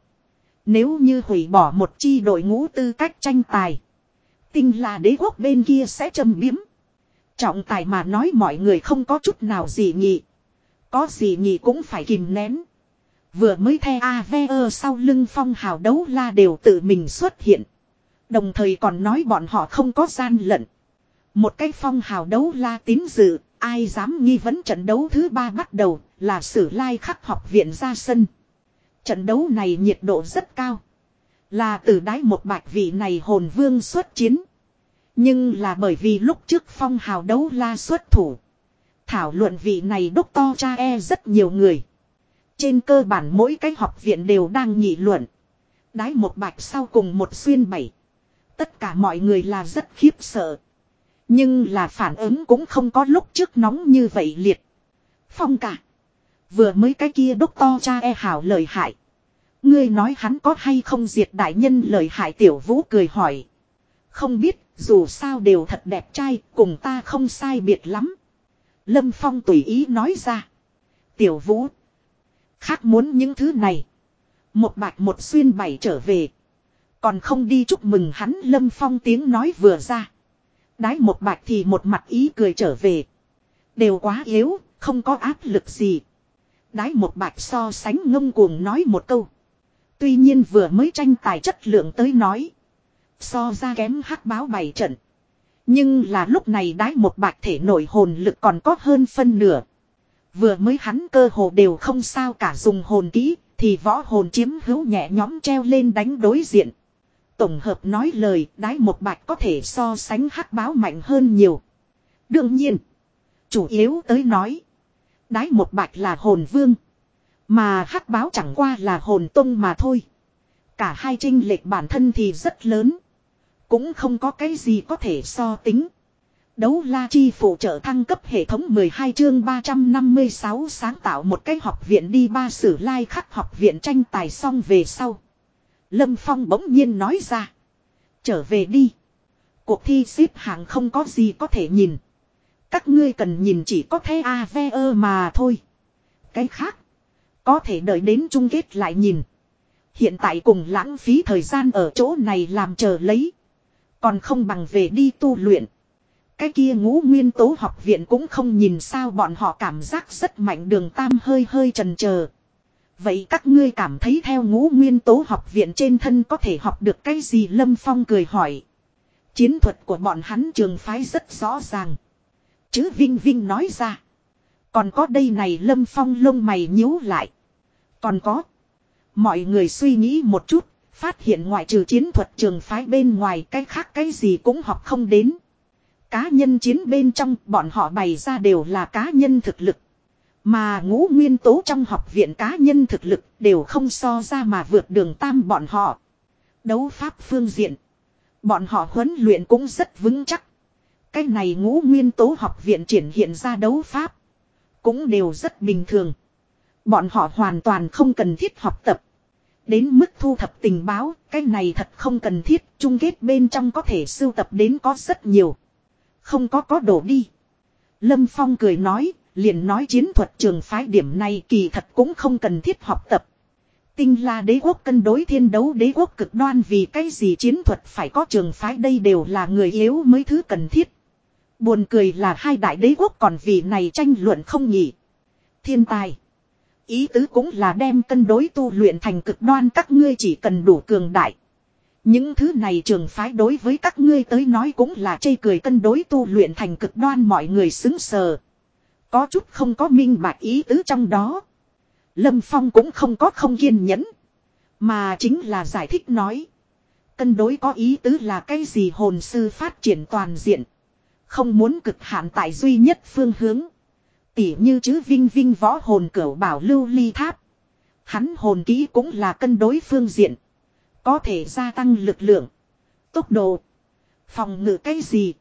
[SPEAKER 1] Nếu như hủy bỏ một chi đội ngũ tư cách tranh tài. Tinh là đế quốc bên kia sẽ châm biếm. Trọng tài mà nói mọi người không có chút nào gì nhị. Có gì nhị cũng phải kìm nén. Vừa mới the AVE sau lưng phong hào đấu la đều tự mình xuất hiện. Đồng thời còn nói bọn họ không có gian lận. Một cái phong hào đấu la tín dự, ai dám nghi vấn trận đấu thứ ba bắt đầu là sử lai khắc học viện ra sân. Trận đấu này nhiệt độ rất cao. Là từ đái một bạch vị này hồn vương xuất chiến. Nhưng là bởi vì lúc trước phong hào đấu la xuất thủ. Thảo luận vị này đốc to cha e rất nhiều người. Trên cơ bản mỗi cái học viện đều đang nghị luận. Đái một bạch sau cùng một xuyên bảy. Tất cả mọi người là rất khiếp sợ. Nhưng là phản ứng cũng không có lúc trước nóng như vậy liệt. Phong cả. Vừa mới cái kia đốc to cha e hảo lời hại. Ngươi nói hắn có hay không diệt đại nhân lời hại tiểu vũ cười hỏi. Không biết, dù sao đều thật đẹp trai, cùng ta không sai biệt lắm. Lâm Phong tùy ý nói ra. Tiểu vũ. Khác muốn những thứ này. Một bạch một xuyên bảy trở về. Còn không đi chúc mừng hắn Lâm Phong tiếng nói vừa ra. Đái một bạch thì một mặt ý cười trở về. Đều quá yếu, không có áp lực gì. Đái một bạch so sánh ngông cuồng nói một câu. Tuy nhiên vừa mới tranh tài chất lượng tới nói. So ra kém hắc báo bảy trận. Nhưng là lúc này đái một bạch thể nổi hồn lực còn có hơn phân nửa. Vừa mới hắn cơ hồ đều không sao cả dùng hồn kỹ, thì võ hồn chiếm hữu nhẹ nhóm treo lên đánh đối diện. Tổng hợp nói lời đái một bạch có thể so sánh hắc báo mạnh hơn nhiều. Đương nhiên, chủ yếu tới nói, đái một bạch là hồn vương. Mà hắc báo chẳng qua là hồn tông mà thôi. Cả hai trinh lệch bản thân thì rất lớn. Cũng không có cái gì có thể so tính. Đấu la chi phụ trợ thăng cấp hệ thống 12 chương 356 sáng tạo một cái học viện đi ba sử lai khắc học viện tranh tài xong về sau. Lâm Phong bỗng nhiên nói ra. Trở về đi. Cuộc thi xếp hạng không có gì có thể nhìn. Các ngươi cần nhìn chỉ có thế AVE mà thôi. Cái khác. Có thể đợi đến chung kết lại nhìn. Hiện tại cùng lãng phí thời gian ở chỗ này làm chờ lấy. Còn không bằng về đi tu luyện. Cái kia ngũ nguyên tố học viện cũng không nhìn sao bọn họ cảm giác rất mạnh đường tam hơi hơi trần chờ Vậy các ngươi cảm thấy theo ngũ nguyên tố học viện trên thân có thể học được cái gì Lâm Phong cười hỏi. Chiến thuật của bọn hắn trường phái rất rõ ràng. Chứ Vinh Vinh nói ra. Còn có đây này Lâm Phong lông mày nhíu lại. Còn có. Mọi người suy nghĩ một chút. Phát hiện ngoại trừ chiến thuật trường phái bên ngoài cái khác cái gì cũng học không đến. Cá nhân chiến bên trong bọn họ bày ra đều là cá nhân thực lực. Mà ngũ nguyên tố trong học viện cá nhân thực lực đều không so ra mà vượt đường tam bọn họ. Đấu pháp phương diện. Bọn họ huấn luyện cũng rất vững chắc. Cái này ngũ nguyên tố học viện triển hiện ra đấu pháp. Cũng đều rất bình thường. Bọn họ hoàn toàn không cần thiết học tập. Đến mức thu thập tình báo, cái này thật không cần thiết, chung kết bên trong có thể sưu tập đến có rất nhiều. Không có có đổ đi. Lâm Phong cười nói, liền nói chiến thuật trường phái điểm này kỳ thật cũng không cần thiết học tập. Tinh la đế quốc cân đối thiên đấu đế quốc cực đoan vì cái gì chiến thuật phải có trường phái đây đều là người yếu mới thứ cần thiết. Buồn cười là hai đại đế quốc còn vì này tranh luận không nhỉ. Thiên tài. Ý tứ cũng là đem cân đối tu luyện thành cực đoan các ngươi chỉ cần đủ cường đại. Những thứ này trường phái đối với các ngươi tới nói cũng là chây cười cân đối tu luyện thành cực đoan mọi người xứng sờ. Có chút không có minh bạch ý tứ trong đó. Lâm Phong cũng không có không kiên nhẫn. Mà chính là giải thích nói. Cân đối có ý tứ là cái gì hồn sư phát triển toàn diện. Không muốn cực hạn tại duy nhất phương hướng. Tỉ như chứ vinh vinh võ hồn cửu bảo lưu ly tháp. Hắn hồn kỹ cũng là cân đối phương diện. Có thể gia tăng lực lượng. Tốc độ. Phòng ngự cái gì.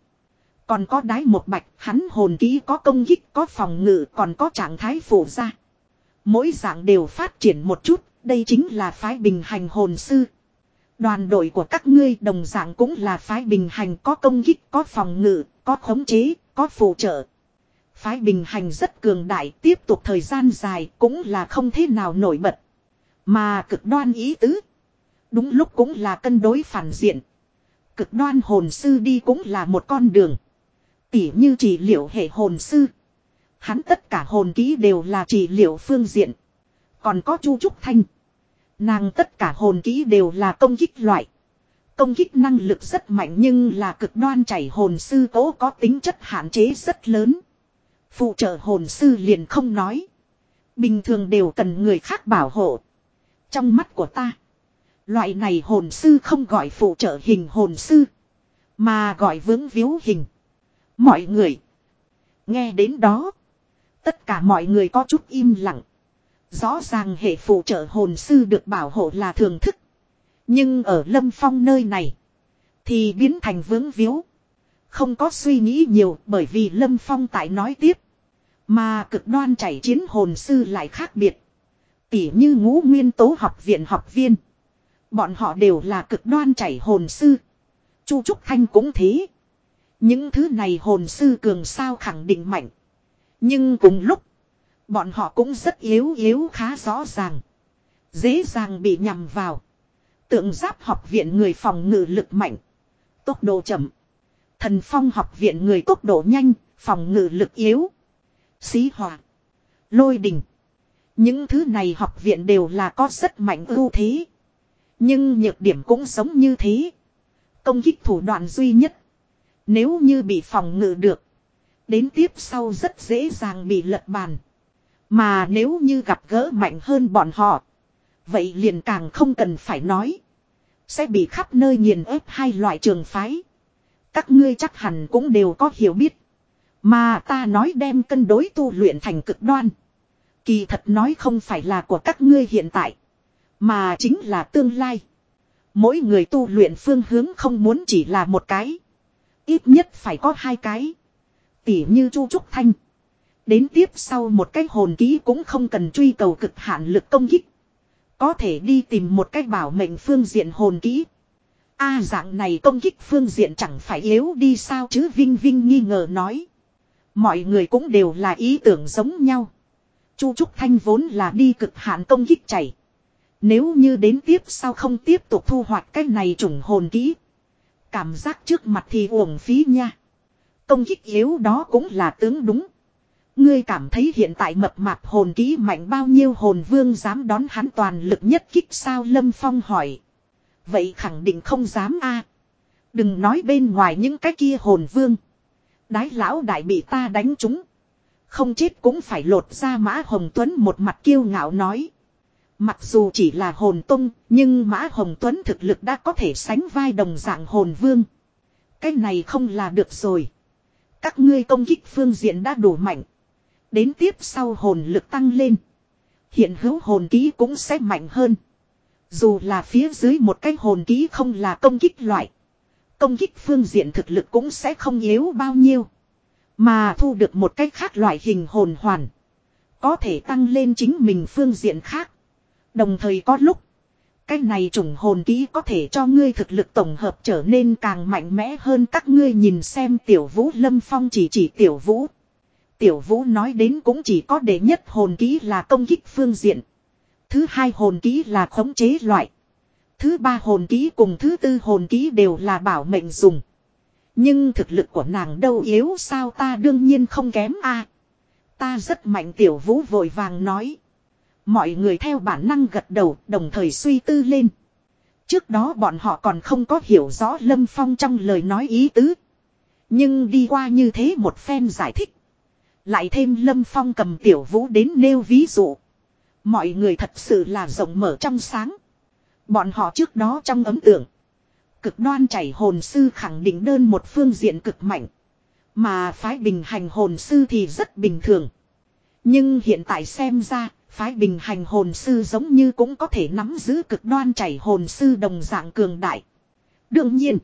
[SPEAKER 1] Còn có đái một bạch, hắn hồn kỹ có công kích, có phòng ngự, còn có trạng thái phụ ra. Mỗi dạng đều phát triển một chút, đây chính là phái bình hành hồn sư. Đoàn đội của các ngươi đồng dạng cũng là phái bình hành có công kích, có phòng ngự, có khống chế, có phụ trợ. Phái bình hành rất cường đại, tiếp tục thời gian dài cũng là không thế nào nổi bật. Mà cực đoan ý tứ. Đúng lúc cũng là cân đối phản diện. Cực đoan hồn sư đi cũng là một con đường. Tỉ như chỉ liệu hệ hồn sư. Hắn tất cả hồn ký đều là chỉ liệu phương diện. Còn có Chu Trúc Thanh. Nàng tất cả hồn ký đều là công kích loại. Công kích năng lực rất mạnh nhưng là cực đoan chảy hồn sư cố có tính chất hạn chế rất lớn. Phụ trợ hồn sư liền không nói. Bình thường đều cần người khác bảo hộ. Trong mắt của ta. Loại này hồn sư không gọi phụ trợ hình hồn sư. Mà gọi vướng víu hình. Mọi người. Nghe đến đó. Tất cả mọi người có chút im lặng. Rõ ràng hệ phụ trợ hồn sư được bảo hộ là thường thức. Nhưng ở lâm phong nơi này. Thì biến thành vướng víu. Không có suy nghĩ nhiều bởi vì lâm phong tại nói tiếp. Mà cực đoan chảy chiến hồn sư lại khác biệt. Tỉ như ngũ nguyên tố học viện học viên. Bọn họ đều là cực đoan chảy hồn sư. Chu Trúc Thanh cũng thế. Những thứ này hồn sư cường sao khẳng định mạnh. Nhưng cùng lúc, bọn họ cũng rất yếu yếu khá rõ ràng. Dễ dàng bị nhầm vào. Tượng giáp học viện người phòng ngự lực mạnh. Tốc độ chậm. Thần phong học viện người tốc độ nhanh, phòng ngự lực yếu. Xí hòa. Lôi đình. Những thứ này học viện đều là có rất mạnh ưu thế. Nhưng nhược điểm cũng giống như thế. Công kích thủ đoạn duy nhất nếu như bị phòng ngự được. Đến tiếp sau rất dễ dàng bị lật bàn. Mà nếu như gặp gỡ mạnh hơn bọn họ. Vậy liền càng không cần phải nói. Sẽ bị khắp nơi nghiền ép hai loại trường phái. Các ngươi chắc hẳn cũng đều có hiểu biết. Mà ta nói đem cân đối tu luyện thành cực đoan. Kỳ thật nói không phải là của các ngươi hiện tại. Mà chính là tương lai. Mỗi người tu luyện phương hướng không muốn chỉ là một cái. Ít nhất phải có hai cái. Tỉ như Chu Trúc Thanh. Đến tiếp sau một cái hồn ký cũng không cần truy cầu cực hạn lực công kích. Có thể đi tìm một cách bảo mệnh phương diện hồn ký. A dạng này công kích phương diện chẳng phải yếu đi sao chứ, Vinh Vinh nghi ngờ nói. Mọi người cũng đều là ý tưởng giống nhau. Chu Trúc Thanh vốn là đi cực hạn công kích chảy. Nếu như đến tiếp sau không tiếp tục thu hoạch cái này trùng hồn kỹ. Cảm giác trước mặt thì uổng phí nha. Công kích yếu đó cũng là tướng đúng. Ngươi cảm thấy hiện tại mập mạp hồn ký mạnh bao nhiêu hồn vương dám đón hắn toàn lực nhất kích sao Lâm Phong hỏi. Vậy khẳng định không dám a. Đừng nói bên ngoài những cái kia hồn vương. Đái lão đại bị ta đánh trúng. Không chết cũng phải lột ra Mã Hồng Tuấn một mặt kiêu ngạo nói. Mặc dù chỉ là hồn tung, nhưng Mã Hồng Tuấn thực lực đã có thể sánh vai đồng dạng hồn vương. Cái này không là được rồi. Các ngươi công kích phương diện đã đủ mạnh. Đến tiếp sau hồn lực tăng lên. Hiện hữu hồn ký cũng sẽ mạnh hơn. Dù là phía dưới một cái hồn ký không là công kích loại. Công kích phương diện thực lực cũng sẽ không yếu bao nhiêu. Mà thu được một cách khác loại hình hồn hoàn. Có thể tăng lên chính mình phương diện khác. Đồng thời có lúc. Cái này trùng hồn kỹ có thể cho ngươi thực lực tổng hợp trở nên càng mạnh mẽ hơn các ngươi nhìn xem tiểu vũ lâm phong chỉ chỉ tiểu vũ. Tiểu vũ nói đến cũng chỉ có đệ nhất hồn ký là công kích phương diện. Thứ hai hồn ký là khống chế loại. Thứ ba hồn ký cùng thứ tư hồn ký đều là bảo mệnh dùng. Nhưng thực lực của nàng đâu yếu sao ta đương nhiên không kém a. Ta rất mạnh tiểu vũ vội vàng nói. Mọi người theo bản năng gật đầu, đồng thời suy tư lên. Trước đó bọn họ còn không có hiểu rõ Lâm Phong trong lời nói ý tứ. Nhưng đi qua như thế một phen giải thích. Lại thêm Lâm Phong cầm tiểu vũ đến nêu ví dụ. Mọi người thật sự là rộng mở trong sáng. Bọn họ trước đó trong ấm tượng. Cực đoan chảy hồn sư khẳng định đơn một phương diện cực mạnh. Mà phái bình hành hồn sư thì rất bình thường. Nhưng hiện tại xem ra, phái bình hành hồn sư giống như cũng có thể nắm giữ cực đoan chảy hồn sư đồng dạng cường đại. Đương nhiên,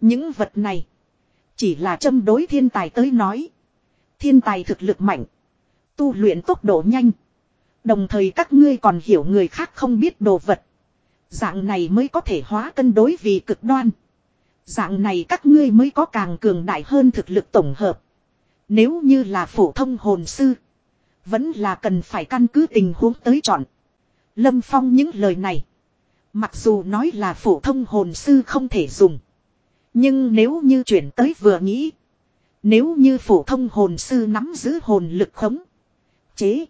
[SPEAKER 1] những vật này chỉ là châm đối thiên tài tới nói. Thiên tài thực lực mạnh, tu luyện tốc độ nhanh. Đồng thời các ngươi còn hiểu người khác không biết đồ vật. Dạng này mới có thể hóa cân đối vì cực đoan. Dạng này các ngươi mới có càng cường đại hơn thực lực tổng hợp. Nếu như là phổ thông hồn sư. Vẫn là cần phải căn cứ tình huống tới chọn. Lâm Phong những lời này. Mặc dù nói là phổ thông hồn sư không thể dùng. Nhưng nếu như chuyển tới vừa nghĩ. Nếu như phổ thông hồn sư nắm giữ hồn lực khống. Chế.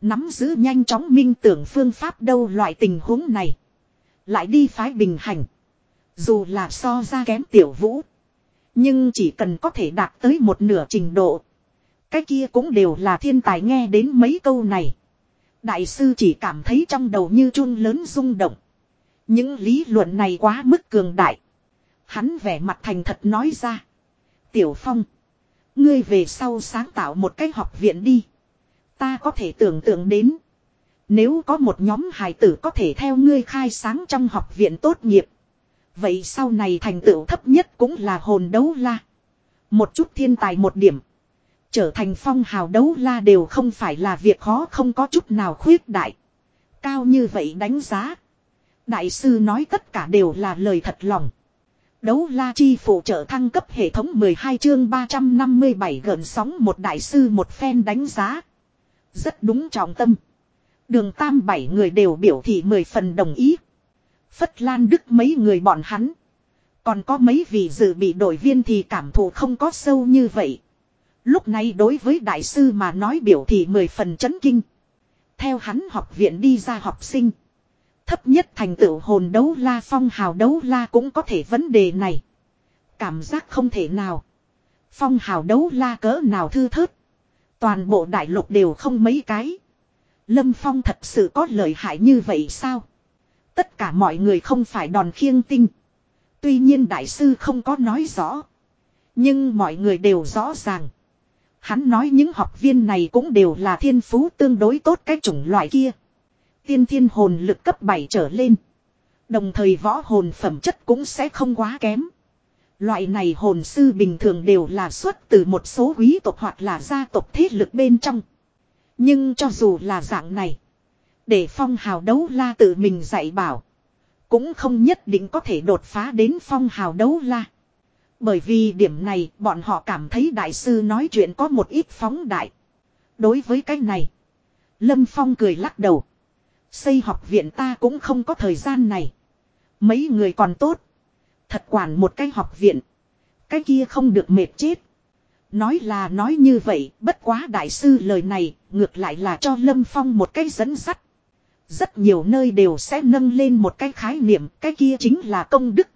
[SPEAKER 1] Nắm giữ nhanh chóng minh tưởng phương pháp đâu loại tình huống này. Lại đi phái bình hành. Dù là so ra kém tiểu vũ. Nhưng chỉ cần có thể đạt tới một nửa trình độ. Cái kia cũng đều là thiên tài nghe đến mấy câu này. Đại sư chỉ cảm thấy trong đầu như chun lớn rung động. Những lý luận này quá mức cường đại. Hắn vẻ mặt thành thật nói ra. Tiểu Phong. Ngươi về sau sáng tạo một cái học viện đi. Ta có thể tưởng tượng đến. Nếu có một nhóm hài tử có thể theo ngươi khai sáng trong học viện tốt nghiệp. Vậy sau này thành tựu thấp nhất cũng là hồn đấu la. Một chút thiên tài một điểm. Trở thành phong hào đấu la đều không phải là việc khó, không có chút nào khuyết đại. Cao như vậy đánh giá. Đại sư nói tất cả đều là lời thật lòng. Đấu la chi phụ trợ thăng cấp hệ thống 12 chương 357 gần sóng một đại sư một phen đánh giá. Rất đúng trọng tâm. Đường tam bảy người đều biểu thị mười phần đồng ý. Phất Lan Đức mấy người bọn hắn. Còn có mấy vị dự bị đội viên thì cảm thụ không có sâu như vậy. Lúc này đối với đại sư mà nói biểu thị mười phần chấn kinh. Theo hắn học viện đi ra học sinh. Thấp nhất thành tựu hồn đấu la phong hào đấu la cũng có thể vấn đề này. Cảm giác không thể nào. Phong hào đấu la cỡ nào thư thớt. Toàn bộ đại lục đều không mấy cái. Lâm Phong thật sự có lợi hại như vậy sao? Tất cả mọi người không phải đòn khiêng tinh. Tuy nhiên đại sư không có nói rõ. Nhưng mọi người đều rõ ràng. Hắn nói những học viên này cũng đều là thiên phú tương đối tốt cái chủng loại kia. Tiên thiên hồn lực cấp 7 trở lên. Đồng thời võ hồn phẩm chất cũng sẽ không quá kém. Loại này hồn sư bình thường đều là xuất từ một số quý tộc hoặc là gia tộc thế lực bên trong. Nhưng cho dù là dạng này. Để phong hào đấu la tự mình dạy bảo. Cũng không nhất định có thể đột phá đến phong hào đấu la. Bởi vì điểm này, bọn họ cảm thấy đại sư nói chuyện có một ít phóng đại. Đối với cái này. Lâm Phong cười lắc đầu. Xây học viện ta cũng không có thời gian này. Mấy người còn tốt. Thật quản một cái học viện. Cái kia không được mệt chết. Nói là nói như vậy, bất quá đại sư lời này, ngược lại là cho Lâm Phong một cái dẫn sắt. Rất nhiều nơi đều sẽ nâng lên một cái khái niệm, cái kia chính là công đức.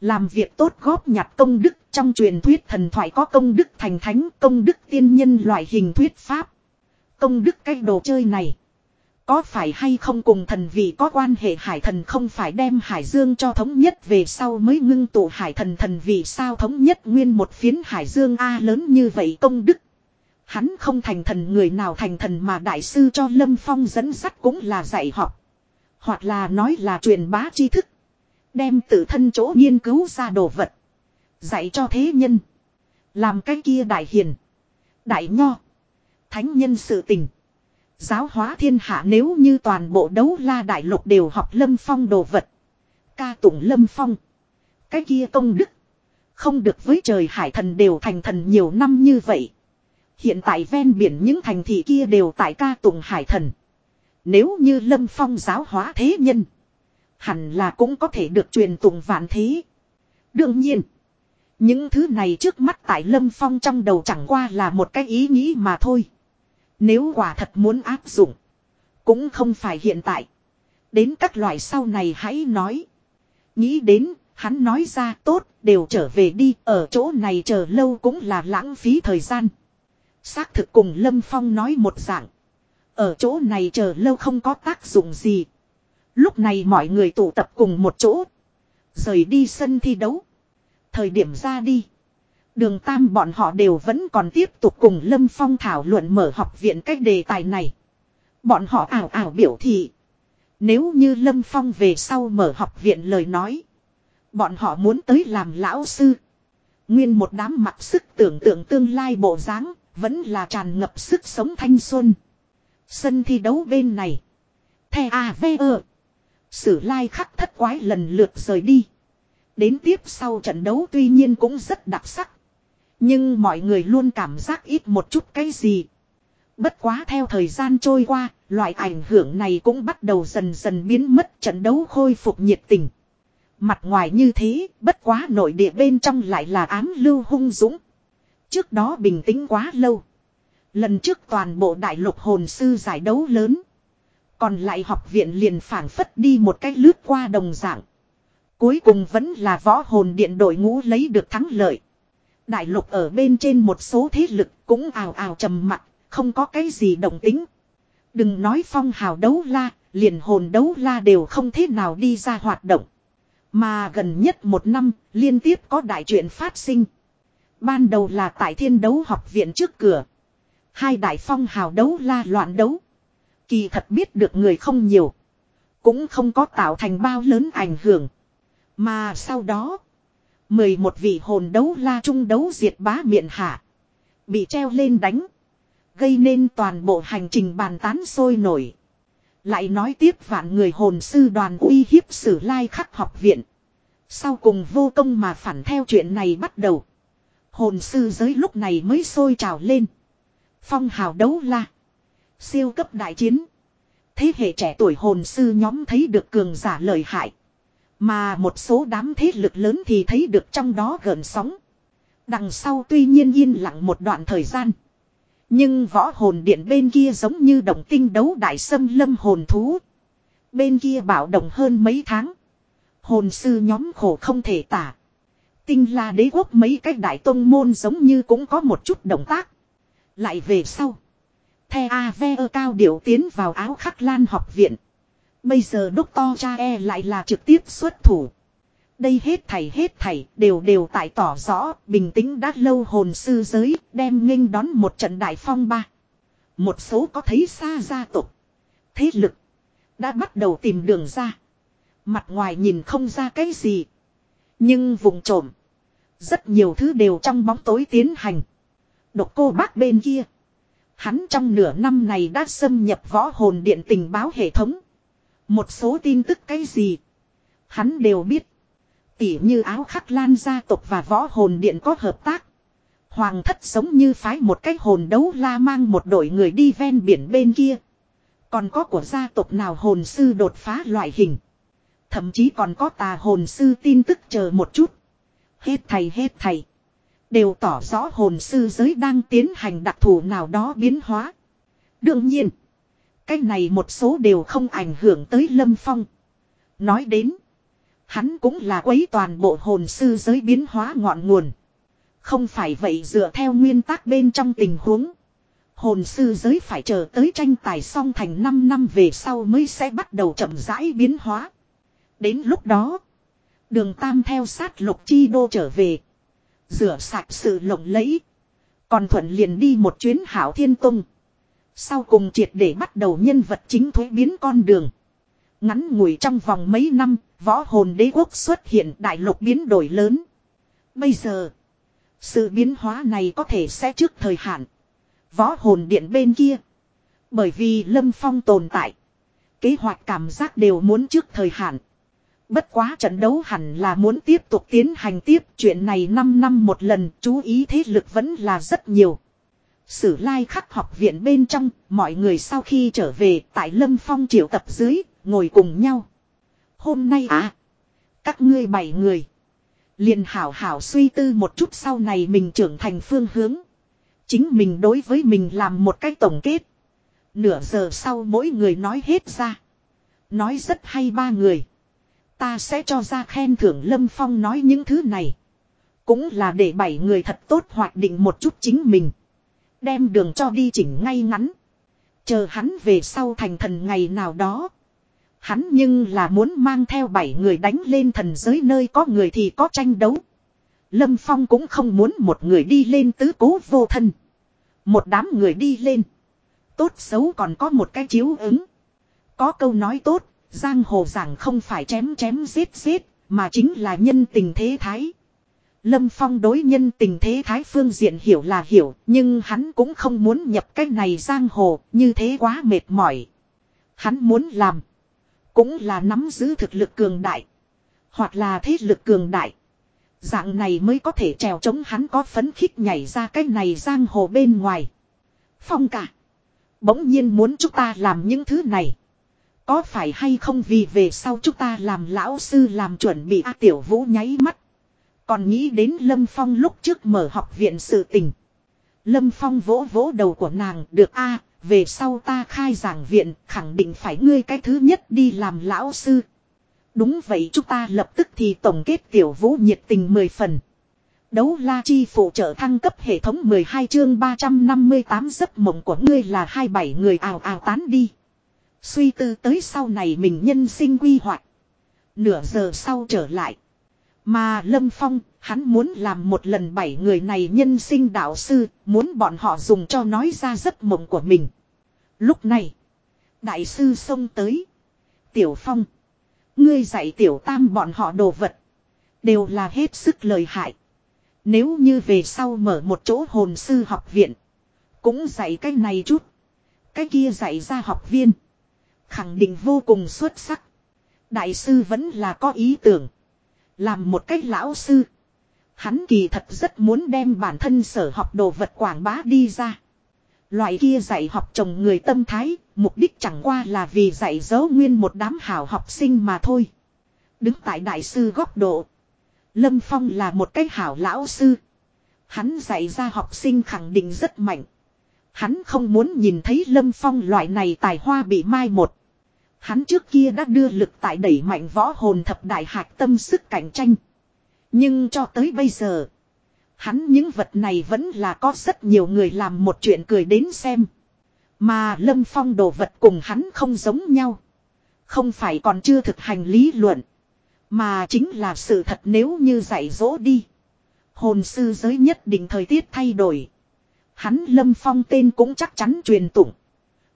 [SPEAKER 1] Làm việc tốt góp nhặt công đức, trong truyền thuyết thần thoại có công đức thành thánh, công đức tiên nhân loại hình thuyết pháp. Công đức cái đồ chơi này. Có phải hay không cùng thần vị có quan hệ hải thần không phải đem hải dương cho thống nhất về sau mới ngưng tụ hải thần thần vị sao thống nhất nguyên một phiến hải dương A lớn như vậy công đức. Hắn không thành thần người nào thành thần mà đại sư cho Lâm Phong dẫn sắt cũng là dạy học. Hoặc là nói là truyền bá tri thức. Đem tự thân chỗ nghiên cứu ra đồ vật. Dạy cho thế nhân. Làm cái kia đại hiền. Đại nho. Thánh nhân sự tình. Giáo hóa thiên hạ nếu như toàn bộ đấu la đại lục đều học lâm phong đồ vật. Ca tụng lâm phong. Cái kia công đức. Không được với trời hải thần đều thành thần nhiều năm như vậy. Hiện tại ven biển những thành thị kia đều tại ca tụng hải thần. Nếu như lâm phong giáo hóa thế nhân. Hẳn là cũng có thể được truyền tụng vạn thế. Đương nhiên. Những thứ này trước mắt tại lâm phong trong đầu chẳng qua là một cái ý nghĩ mà thôi. Nếu quả thật muốn áp dụng. Cũng không phải hiện tại. Đến các loại sau này hãy nói. Nghĩ đến, hắn nói ra tốt, đều trở về đi, ở chỗ này chờ lâu cũng là lãng phí thời gian. Xác thực cùng Lâm Phong nói một dạng. Ở chỗ này chờ lâu không có tác dụng gì. Lúc này mọi người tụ tập cùng một chỗ. Rời đi sân thi đấu. Thời điểm ra đi. Đường Tam bọn họ đều vẫn còn tiếp tục cùng Lâm Phong thảo luận mở học viện cách đề tài này. Bọn họ ảo ảo biểu thị. Nếu như Lâm Phong về sau mở học viện lời nói. Bọn họ muốn tới làm lão sư. Nguyên một đám mặc sức tưởng tượng tương lai bộ dáng vẫn là tràn ngập sức sống thanh xuân. Sân thi đấu bên này. The A V E. Sử lai khắc thất quái lần lượt rời đi. Đến tiếp sau trận đấu tuy nhiên cũng rất đặc sắc. Nhưng mọi người luôn cảm giác ít một chút cái gì. Bất quá theo thời gian trôi qua, loại ảnh hưởng này cũng bắt đầu dần dần biến mất trận đấu khôi phục nhiệt tình. Mặt ngoài như thế, bất quá nội địa bên trong lại là ám lưu hung dũng. Trước đó bình tĩnh quá lâu. Lần trước toàn bộ đại lục hồn sư giải đấu lớn. Còn lại học viện liền phản phất đi một cách lướt qua đồng dạng. Cuối cùng vẫn là võ hồn điện đội ngũ lấy được thắng lợi. Đại lục ở bên trên một số thế lực cũng ào ào trầm mặc, không có cái gì đồng tính. Đừng nói phong hào đấu la, liền hồn đấu la đều không thế nào đi ra hoạt động. Mà gần nhất một năm, liên tiếp có đại chuyện phát sinh. Ban đầu là tại thiên đấu học viện trước cửa. Hai đại phong hào đấu la loạn đấu. Kỳ thật biết được người không nhiều. Cũng không có tạo thành bao lớn ảnh hưởng. Mà sau đó. Mười một vị hồn đấu la trung đấu diệt bá miệng hạ. Bị treo lên đánh. Gây nên toàn bộ hành trình bàn tán sôi nổi. Lại nói tiếp vạn người hồn sư đoàn uy hiếp sử lai khắc học viện. Sau cùng vô công mà phản theo chuyện này bắt đầu. Hồn sư giới lúc này mới sôi trào lên. Phong hào đấu la. Siêu cấp đại chiến. Thế hệ trẻ tuổi hồn sư nhóm thấy được cường giả lợi hại. Mà một số đám thế lực lớn thì thấy được trong đó gần sóng. Đằng sau tuy nhiên yên lặng một đoạn thời gian. Nhưng võ hồn điện bên kia giống như đồng tinh đấu đại sâm lâm hồn thú. Bên kia bảo động hơn mấy tháng. Hồn sư nhóm khổ không thể tả. Tinh la đế quốc mấy cái đại tôn môn giống như cũng có một chút động tác. Lại về sau. The A.V.E. cao điệu tiến vào áo khắc lan học viện. Bây giờ đốc to cha e lại là trực tiếp xuất thủ. Đây hết thảy hết thảy đều đều tại tỏ rõ bình tĩnh đã lâu hồn sư giới đem nghênh đón một trận đại phong ba. Một số có thấy xa gia tộc. Thế lực. Đã bắt đầu tìm đường ra. Mặt ngoài nhìn không ra cái gì. Nhưng vùng trộm. Rất nhiều thứ đều trong bóng tối tiến hành. Độc cô bác bên kia. Hắn trong nửa năm này đã xâm nhập võ hồn điện tình báo hệ thống. Một số tin tức cái gì. Hắn đều biết. Tỉ như áo khắc lan gia tộc và võ hồn điện có hợp tác. Hoàng thất sống như phái một cái hồn đấu la mang một đội người đi ven biển bên kia. Còn có của gia tộc nào hồn sư đột phá loại hình. Thậm chí còn có tà hồn sư tin tức chờ một chút. Hết thầy hết thầy. Đều tỏ rõ hồn sư giới đang tiến hành đặc thù nào đó biến hóa. Đương nhiên. Cái này một số đều không ảnh hưởng tới Lâm Phong. Nói đến. Hắn cũng là quấy toàn bộ hồn sư giới biến hóa ngọn nguồn. Không phải vậy dựa theo nguyên tắc bên trong tình huống. Hồn sư giới phải chờ tới tranh tài xong thành 5 năm về sau mới sẽ bắt đầu chậm rãi biến hóa. Đến lúc đó. Đường Tam theo sát lục chi đô trở về. Rửa sạch sự lộng lẫy. Còn thuận liền đi một chuyến hảo thiên tông. Sau cùng triệt để bắt đầu nhân vật chính thuế biến con đường. Ngắn ngủi trong vòng mấy năm, võ hồn đế quốc xuất hiện đại lục biến đổi lớn. Bây giờ, sự biến hóa này có thể sẽ trước thời hạn. Võ hồn điện bên kia. Bởi vì Lâm Phong tồn tại. Kế hoạch cảm giác đều muốn trước thời hạn. Bất quá trận đấu hẳn là muốn tiếp tục tiến hành tiếp chuyện này 5 năm một lần chú ý thế lực vẫn là rất nhiều. Sử lai khắc học viện bên trong, mọi người sau khi trở về tại Lâm Phong triệu tập dưới, ngồi cùng nhau. Hôm nay à, các ngươi bảy người. liền hảo hảo suy tư một chút sau này mình trưởng thành phương hướng. Chính mình đối với mình làm một cái tổng kết. Nửa giờ sau mỗi người nói hết ra. Nói rất hay ba người. Ta sẽ cho ra khen thưởng Lâm Phong nói những thứ này. Cũng là để bảy người thật tốt hoạch định một chút chính mình. Đem đường cho đi chỉnh ngay ngắn. Chờ hắn về sau thành thần ngày nào đó. Hắn nhưng là muốn mang theo bảy người đánh lên thần giới nơi có người thì có tranh đấu. Lâm Phong cũng không muốn một người đi lên tứ cố vô thân. Một đám người đi lên. Tốt xấu còn có một cái chiếu ứng. Có câu nói tốt, giang hồ giảng không phải chém chém giết giết, mà chính là nhân tình thế thái. Lâm Phong đối nhân tình thế thái phương diện hiểu là hiểu, nhưng hắn cũng không muốn nhập cái này giang hồ, như thế quá mệt mỏi. Hắn muốn làm, cũng là nắm giữ thực lực cường đại, hoặc là thế lực cường đại. Dạng này mới có thể trèo chống hắn có phấn khích nhảy ra cái này giang hồ bên ngoài. Phong cả. Bỗng nhiên muốn chúng ta làm những thứ này. Có phải hay không vì về sau chúng ta làm lão sư làm chuẩn bị A Tiểu Vũ nháy mắt. Còn nghĩ đến Lâm Phong lúc trước mở học viện sự tình. Lâm Phong vỗ vỗ đầu của nàng, được a, về sau ta khai giảng viện, khẳng định phải ngươi cái thứ nhất đi làm lão sư. Đúng vậy, chúng ta lập tức thì tổng kết tiểu vũ nhiệt tình 10 phần. Đấu la chi phụ trợ thăng cấp hệ thống 12 chương 358 giấc mộng của ngươi là 27 người ào ào tán đi. Suy tư tới sau này mình nhân sinh quy hoạch. Nửa giờ sau trở lại. Mà Lâm Phong, hắn muốn làm một lần bảy người này nhân sinh đạo sư, muốn bọn họ dùng cho nói ra giấc mộng của mình. Lúc này, đại sư xông tới. Tiểu Phong, ngươi dạy tiểu tam bọn họ đồ vật. Đều là hết sức lời hại. Nếu như về sau mở một chỗ hồn sư học viện. Cũng dạy cái này chút. Cái kia dạy ra học viên. Khẳng định vô cùng xuất sắc. Đại sư vẫn là có ý tưởng. Làm một cách lão sư. Hắn kỳ thật rất muốn đem bản thân sở học đồ vật quảng bá đi ra. Loại kia dạy học chồng người tâm thái, mục đích chẳng qua là vì dạy dỗ nguyên một đám hảo học sinh mà thôi. Đứng tại đại sư góc độ. Lâm Phong là một cái hảo lão sư. Hắn dạy ra học sinh khẳng định rất mạnh. Hắn không muốn nhìn thấy Lâm Phong loại này tài hoa bị mai một. Hắn trước kia đã đưa lực tại đẩy mạnh võ hồn thập đại hạc tâm sức cạnh tranh. Nhưng cho tới bây giờ. Hắn những vật này vẫn là có rất nhiều người làm một chuyện cười đến xem. Mà Lâm Phong đồ vật cùng hắn không giống nhau. Không phải còn chưa thực hành lý luận. Mà chính là sự thật nếu như dạy dỗ đi. Hồn sư giới nhất định thời tiết thay đổi. Hắn Lâm Phong tên cũng chắc chắn truyền tụng.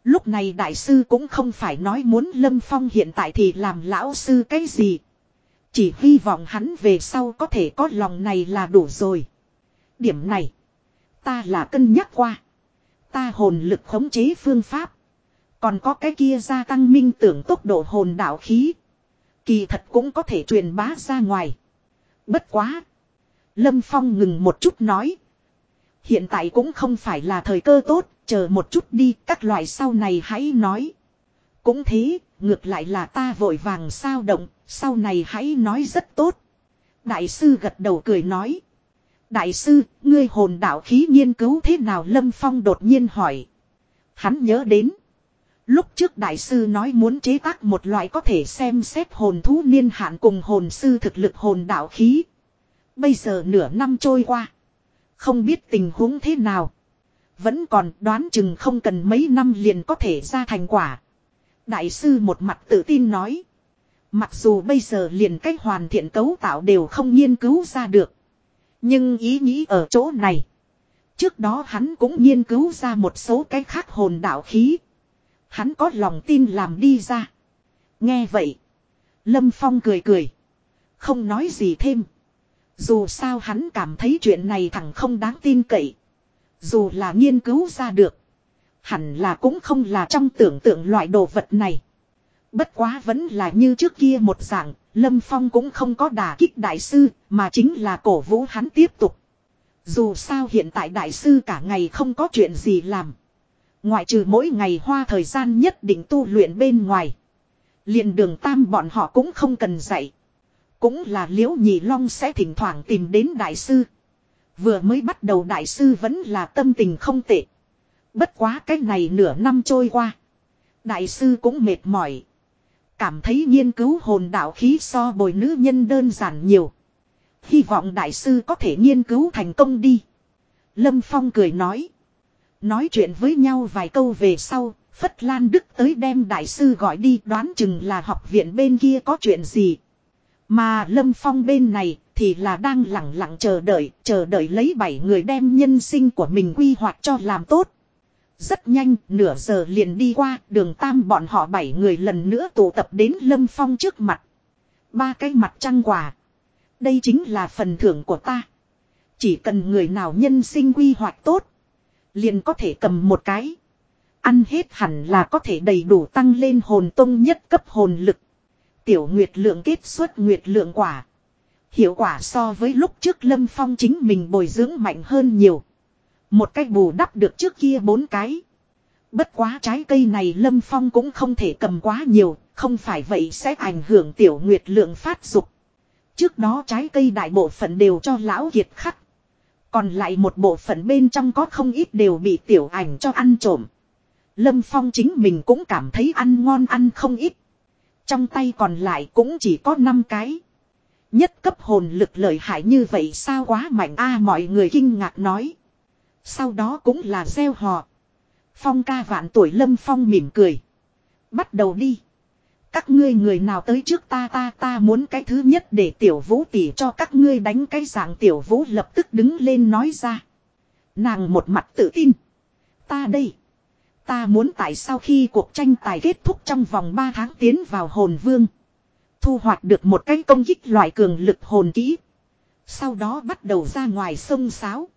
[SPEAKER 1] Lúc này đại sư cũng không phải nói muốn Lâm Phong hiện tại thì làm lão sư cái gì. Chỉ hy vọng hắn về sau có thể có lòng này là đủ rồi. Điểm này. Ta là cân nhắc qua. Ta hồn lực khống chế phương pháp. Còn có cái kia gia tăng minh tưởng tốc độ hồn đạo khí. Kỳ thật cũng có thể truyền bá ra ngoài. Bất quá. Lâm Phong ngừng một chút nói. Hiện tại cũng không phải là thời cơ tốt, chờ một chút đi, các loại sau này hãy nói. Cũng thế, ngược lại là ta vội vàng sao động, sau này hãy nói rất tốt. Đại sư gật đầu cười nói. Đại sư, ngươi hồn đạo khí nghiên cứu thế nào Lâm Phong đột nhiên hỏi. Hắn nhớ đến. Lúc trước đại sư nói muốn chế tác một loại có thể xem xét hồn thú niên hạn cùng hồn sư thực lực hồn đạo khí. Bây giờ nửa năm trôi qua. Không biết tình huống thế nào. Vẫn còn đoán chừng không cần mấy năm liền có thể ra thành quả. Đại sư một mặt tự tin nói. Mặc dù bây giờ liền cách hoàn thiện cấu tạo đều không nghiên cứu ra được. Nhưng ý nghĩ ở chỗ này. Trước đó hắn cũng nghiên cứu ra một số cái khác hồn đạo khí. Hắn có lòng tin làm đi ra. Nghe vậy. Lâm Phong cười cười. Không nói gì thêm. Dù sao hắn cảm thấy chuyện này thẳng không đáng tin cậy. Dù là nghiên cứu ra được. Hẳn là cũng không là trong tưởng tượng loại đồ vật này. Bất quá vẫn là như trước kia một dạng, Lâm Phong cũng không có đả kích đại sư, mà chính là cổ vũ hắn tiếp tục. Dù sao hiện tại đại sư cả ngày không có chuyện gì làm. Ngoại trừ mỗi ngày hoa thời gian nhất định tu luyện bên ngoài. liền đường tam bọn họ cũng không cần dạy. Cũng là liễu nhị long sẽ thỉnh thoảng tìm đến đại sư. Vừa mới bắt đầu đại sư vẫn là tâm tình không tệ. Bất quá cái này nửa năm trôi qua. Đại sư cũng mệt mỏi. Cảm thấy nghiên cứu hồn đạo khí so bồi nữ nhân đơn giản nhiều. Hy vọng đại sư có thể nghiên cứu thành công đi. Lâm Phong cười nói. Nói chuyện với nhau vài câu về sau, Phất Lan Đức tới đem đại sư gọi đi đoán chừng là học viện bên kia có chuyện gì. Mà Lâm Phong bên này thì là đang lặng lặng chờ đợi, chờ đợi lấy bảy người đem nhân sinh của mình quy hoạch cho làm tốt. Rất nhanh, nửa giờ liền đi qua, đường tam bọn họ bảy người lần nữa tụ tập đến Lâm Phong trước mặt. Ba cái mặt trăng quà. Đây chính là phần thưởng của ta. Chỉ cần người nào nhân sinh quy hoạch tốt. Liền có thể cầm một cái. Ăn hết hẳn là có thể đầy đủ tăng lên hồn tông nhất cấp hồn lực. Tiểu nguyệt lượng kết xuất nguyệt lượng quả. Hiệu quả so với lúc trước Lâm Phong chính mình bồi dưỡng mạnh hơn nhiều. Một cách bù đắp được trước kia bốn cái. Bất quá trái cây này Lâm Phong cũng không thể cầm quá nhiều, không phải vậy sẽ ảnh hưởng tiểu nguyệt lượng phát dục. Trước đó trái cây đại bộ phận đều cho lão kiệt khắc. Còn lại một bộ phận bên trong có không ít đều bị tiểu ảnh cho ăn trộm. Lâm Phong chính mình cũng cảm thấy ăn ngon ăn không ít. Trong tay còn lại cũng chỉ có 5 cái. Nhất cấp hồn lực lợi hại như vậy sao quá mạnh a à, mọi người kinh ngạc nói. Sau đó cũng là gieo họ. Phong ca vạn tuổi lâm phong mỉm cười. Bắt đầu đi. Các ngươi người nào tới trước ta ta ta muốn cái thứ nhất để tiểu vũ tỉ cho các ngươi đánh cái dạng tiểu vũ lập tức đứng lên nói ra. Nàng một mặt tự tin. Ta đây. Ta muốn tại sao khi cuộc tranh tài kết thúc trong vòng 3 tháng tiến vào hồn vương. Thu hoạch được một cái công kích loại cường lực hồn kỹ. Sau đó bắt đầu ra ngoài sông sáo.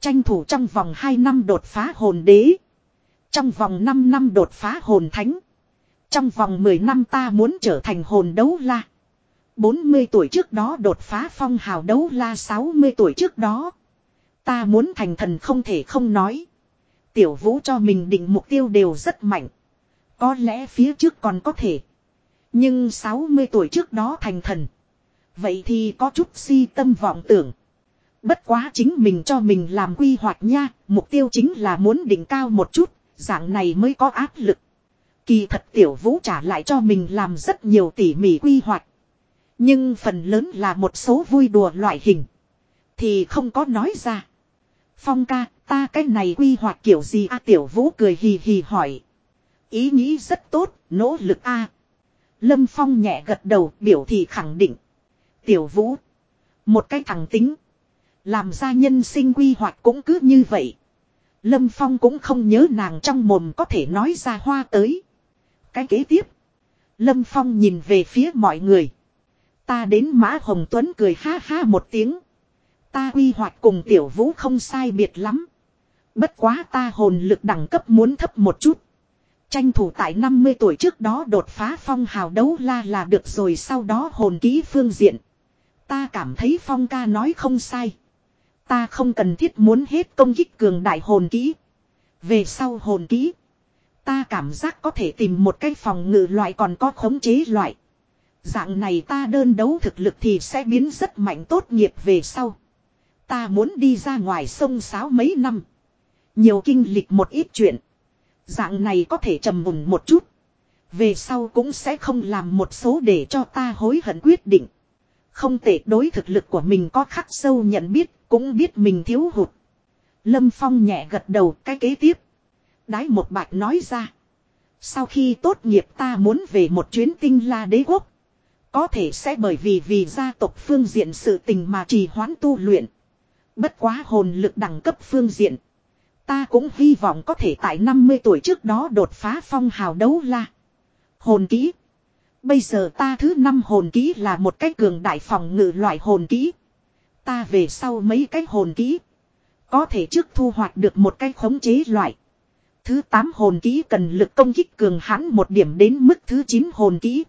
[SPEAKER 1] Tranh thủ trong vòng 2 năm đột phá hồn đế. Trong vòng 5 năm đột phá hồn thánh. Trong vòng 10 năm ta muốn trở thành hồn đấu la. 40 tuổi trước đó đột phá phong hào đấu la 60 tuổi trước đó. Ta muốn thành thần không thể không nói. Tiểu vũ cho mình định mục tiêu đều rất mạnh. Có lẽ phía trước còn có thể. Nhưng 60 tuổi trước đó thành thần. Vậy thì có chút si tâm vọng tưởng. Bất quá chính mình cho mình làm quy hoạch nha, mục tiêu chính là muốn đỉnh cao một chút, dạng này mới có áp lực. Kỳ thật tiểu vũ trả lại cho mình làm rất nhiều tỉ mỉ quy hoạch. Nhưng phần lớn là một số vui đùa loại hình. Thì không có nói ra. Phong ca, ta cái này quy hoạch kiểu gì a tiểu vũ cười hì hì hỏi. Ý nghĩ rất tốt, nỗ lực a Lâm Phong nhẹ gật đầu, biểu thị khẳng định. Tiểu vũ. Một cái thẳng tính. Làm ra nhân sinh quy hoạch cũng cứ như vậy. Lâm Phong cũng không nhớ nàng trong mồm có thể nói ra hoa tới. Cái kế tiếp. Lâm Phong nhìn về phía mọi người. Ta đến Mã Hồng Tuấn cười ha ha một tiếng. Ta quy hoạch cùng tiểu vũ không sai biệt lắm. Bất quá ta hồn lực đẳng cấp muốn thấp một chút. Tranh thủ tại 50 tuổi trước đó đột phá phong hào đấu la là được rồi sau đó hồn ký phương diện. Ta cảm thấy phong ca nói không sai. Ta không cần thiết muốn hết công kích cường đại hồn ký Về sau hồn ký, Ta cảm giác có thể tìm một cái phòng ngự loại còn có khống chế loại. Dạng này ta đơn đấu thực lực thì sẽ biến rất mạnh tốt nghiệp về sau. Ta muốn đi ra ngoài sông sáo mấy năm. Nhiều kinh lịch một ít chuyện. Dạng này có thể trầm mùng một chút. Về sau cũng sẽ không làm một số để cho ta hối hận quyết định. Không tệ đối thực lực của mình có khắc sâu nhận biết, cũng biết mình thiếu hụt. Lâm Phong nhẹ gật đầu cái kế tiếp. Đái một bạch nói ra. Sau khi tốt nghiệp ta muốn về một chuyến tinh la đế quốc. Có thể sẽ bởi vì vì gia tộc phương diện sự tình mà trì hoãn tu luyện. Bất quá hồn lực đẳng cấp phương diện. Ta cũng hy vọng có thể tại 50 tuổi trước đó đột phá phong hào đấu la. Hồn kỹ. Bây giờ ta thứ năm hồn kỹ là một cái cường đại phòng ngự loại hồn kỹ. Ta về sau mấy cái hồn kỹ. Có thể trước thu hoạch được một cái khống chế loại. Thứ 8 hồn kỹ cần lực công kích cường hãn một điểm đến mức thứ 9 hồn kỹ.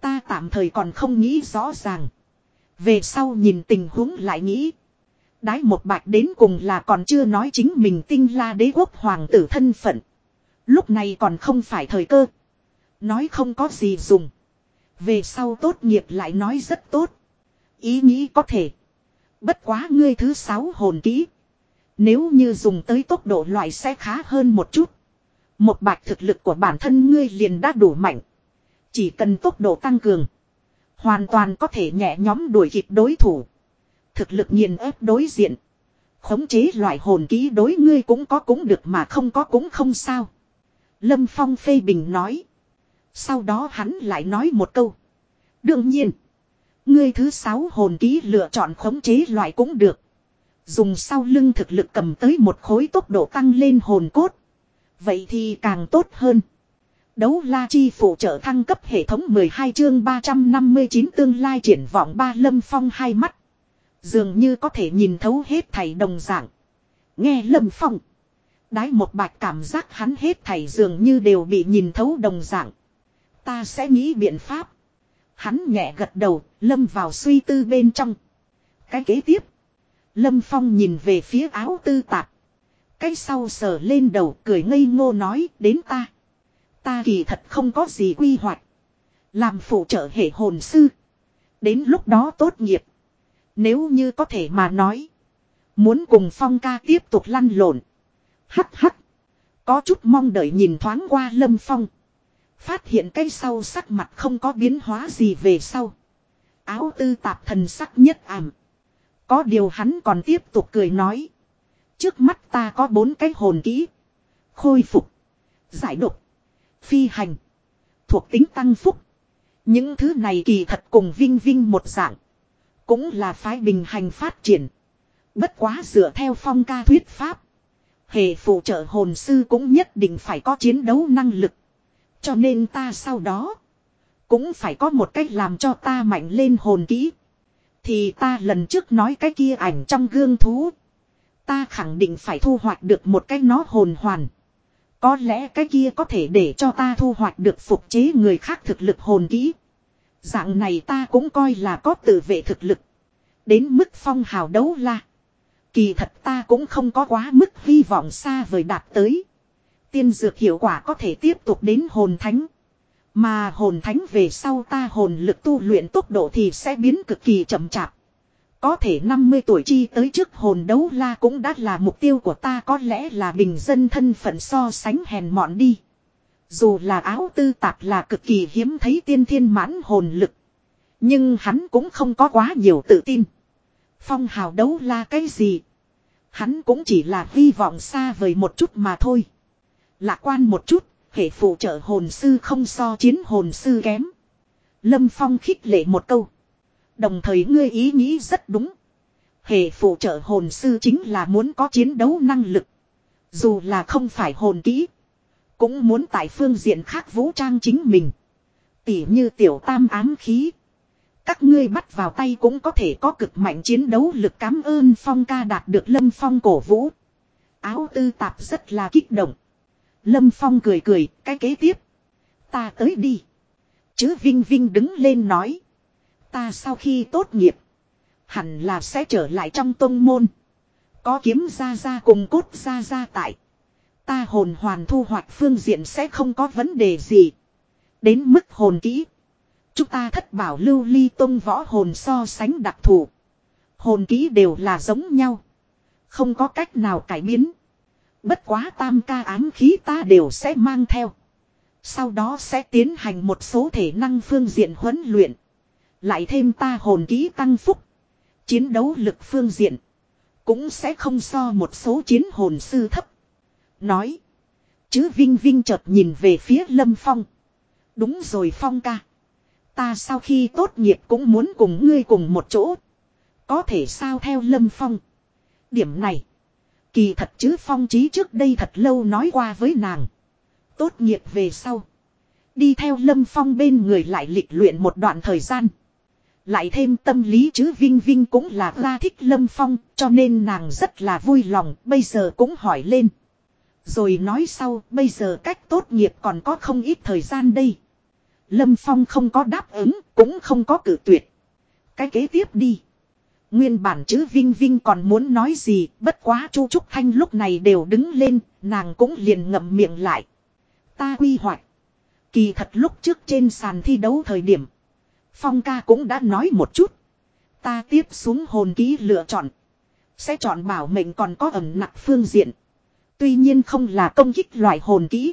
[SPEAKER 1] Ta tạm thời còn không nghĩ rõ ràng. Về sau nhìn tình huống lại nghĩ. Đái một bạch đến cùng là còn chưa nói chính mình tinh la đế quốc hoàng tử thân phận. Lúc này còn không phải thời cơ. Nói không có gì dùng. Về sau tốt nghiệp lại nói rất tốt. Ý nghĩ có thể. Bất quá ngươi thứ sáu hồn kỹ. Nếu như dùng tới tốc độ loại sẽ khá hơn một chút. Một bạch thực lực của bản thân ngươi liền đã đủ mạnh. Chỉ cần tốc độ tăng cường. Hoàn toàn có thể nhẹ nhóm đuổi kịp đối thủ. Thực lực nghiền ép đối diện. Khống chế loại hồn ký đối ngươi cũng có cũng được mà không có cũng không sao. Lâm Phong phê bình nói. Sau đó hắn lại nói một câu. Đương nhiên. Ngươi thứ sáu hồn ký lựa chọn khống chế loại cũng được. Dùng sau lưng thực lực cầm tới một khối tốc độ tăng lên hồn cốt. Vậy thì càng tốt hơn. Đấu la chi phụ trợ thăng cấp hệ thống 12 chương 359 tương lai triển vọng ba lâm phong hai mắt. Dường như có thể nhìn thấu hết thảy đồng dạng. Nghe lâm phong. Đái một bạch cảm giác hắn hết thảy dường như đều bị nhìn thấu đồng dạng. Ta sẽ nghĩ biện pháp. Hắn nhẹ gật đầu, lâm vào suy tư bên trong. Cái kế tiếp. Lâm Phong nhìn về phía áo tư tạp. Cái sau sờ lên đầu cười ngây ngô nói đến ta. Ta kỳ thật không có gì quy hoạch. Làm phụ trợ hệ hồn sư. Đến lúc đó tốt nghiệp. Nếu như có thể mà nói. Muốn cùng Phong ca tiếp tục lăn lộn. Hắc hắc. Có chút mong đợi nhìn thoáng qua Lâm Phong. Phát hiện cây sau sắc mặt không có biến hóa gì về sau. Áo tư tạp thần sắc nhất ảm. Có điều hắn còn tiếp tục cười nói. Trước mắt ta có bốn cái hồn kỹ. Khôi phục. Giải độc. Phi hành. Thuộc tính tăng phúc. Những thứ này kỳ thật cùng vinh vinh một dạng. Cũng là phái bình hành phát triển. Bất quá dựa theo phong ca thuyết pháp. Hệ phụ trợ hồn sư cũng nhất định phải có chiến đấu năng lực. Cho nên ta sau đó. Cũng phải có một cách làm cho ta mạnh lên hồn kỹ. Thì ta lần trước nói cái kia ảnh trong gương thú. Ta khẳng định phải thu hoạch được một cái nó hồn hoàn. Có lẽ cái kia có thể để cho ta thu hoạch được phục chế người khác thực lực hồn kỹ. Dạng này ta cũng coi là có tự vệ thực lực. Đến mức phong hào đấu la. Kỳ thật ta cũng không có quá mức hy vọng xa vời đạt tới. Tiên dược hiệu quả có thể tiếp tục đến hồn thánh. Mà hồn thánh về sau ta hồn lực tu luyện tốc độ thì sẽ biến cực kỳ chậm chạp. Có thể 50 tuổi chi tới trước hồn đấu la cũng đã là mục tiêu của ta, có lẽ là bình dân thân phận so sánh hèn mọn đi. Dù là áo tư tạp là cực kỳ hiếm thấy tiên thiên mãn hồn lực. Nhưng hắn cũng không có quá nhiều tự tin. Phong hào đấu là cái gì? Hắn cũng chỉ là hy vọng xa vời một chút mà thôi. Lạc quan một chút, hệ phụ trợ hồn sư không so chiến hồn sư kém. Lâm Phong khích lệ một câu. Đồng thời ngươi ý nghĩ rất đúng. Hệ phụ trợ hồn sư chính là muốn có chiến đấu năng lực. Dù là không phải hồn kỹ. Cũng muốn tại phương diện khác vũ trang chính mình. Tỉ như tiểu tam ám khí. Các ngươi bắt vào tay cũng có thể có cực mạnh chiến đấu lực cảm ơn Phong ca đạt được Lâm Phong cổ vũ. Áo tư tạp rất là kích động. Lâm Phong cười cười, cái kế tiếp. Ta tới đi. Chứ Vinh Vinh đứng lên nói. Ta sau khi tốt nghiệp. Hẳn là sẽ trở lại trong tông môn. Có kiếm ra ra cùng cốt ra ra tại. Ta hồn hoàn thu hoạch phương diện sẽ không có vấn đề gì. Đến mức hồn kỹ. Chúng ta thất bảo lưu ly tông võ hồn so sánh đặc thù. Hồn ký đều là giống nhau. Không có cách nào cải biến. Bất quá tam ca ám khí ta đều sẽ mang theo. Sau đó sẽ tiến hành một số thể năng phương diện huấn luyện. Lại thêm ta hồn ký tăng phúc. Chiến đấu lực phương diện. Cũng sẽ không so một số chiến hồn sư thấp. Nói. Chứ Vinh Vinh chợt nhìn về phía Lâm Phong. Đúng rồi Phong ca. Ta sau khi tốt nghiệp cũng muốn cùng ngươi cùng một chỗ. Có thể sao theo Lâm Phong. Điểm này. Kỳ thật chứ Phong trí trước đây thật lâu nói qua với nàng. Tốt nghiệp về sau. Đi theo Lâm Phong bên người lại lịch luyện một đoạn thời gian. Lại thêm tâm lý chứ Vinh Vinh cũng là ra thích Lâm Phong, cho nên nàng rất là vui lòng, bây giờ cũng hỏi lên. Rồi nói sau, bây giờ cách tốt nghiệp còn có không ít thời gian đây. Lâm Phong không có đáp ứng, cũng không có cử tuyệt. Cái kế tiếp đi. Nguyên bản chữ Vinh Vinh còn muốn nói gì, bất quá Chu Trúc Thanh lúc này đều đứng lên, nàng cũng liền ngậm miệng lại. Ta quy hoạch. Kỳ thật lúc trước trên sàn thi đấu thời điểm. Phong ca cũng đã nói một chút. Ta tiếp xuống hồn ký lựa chọn. Sẽ chọn bảo mệnh còn có ẩm nặng phương diện. Tuy nhiên không là công kích loại hồn kỹ.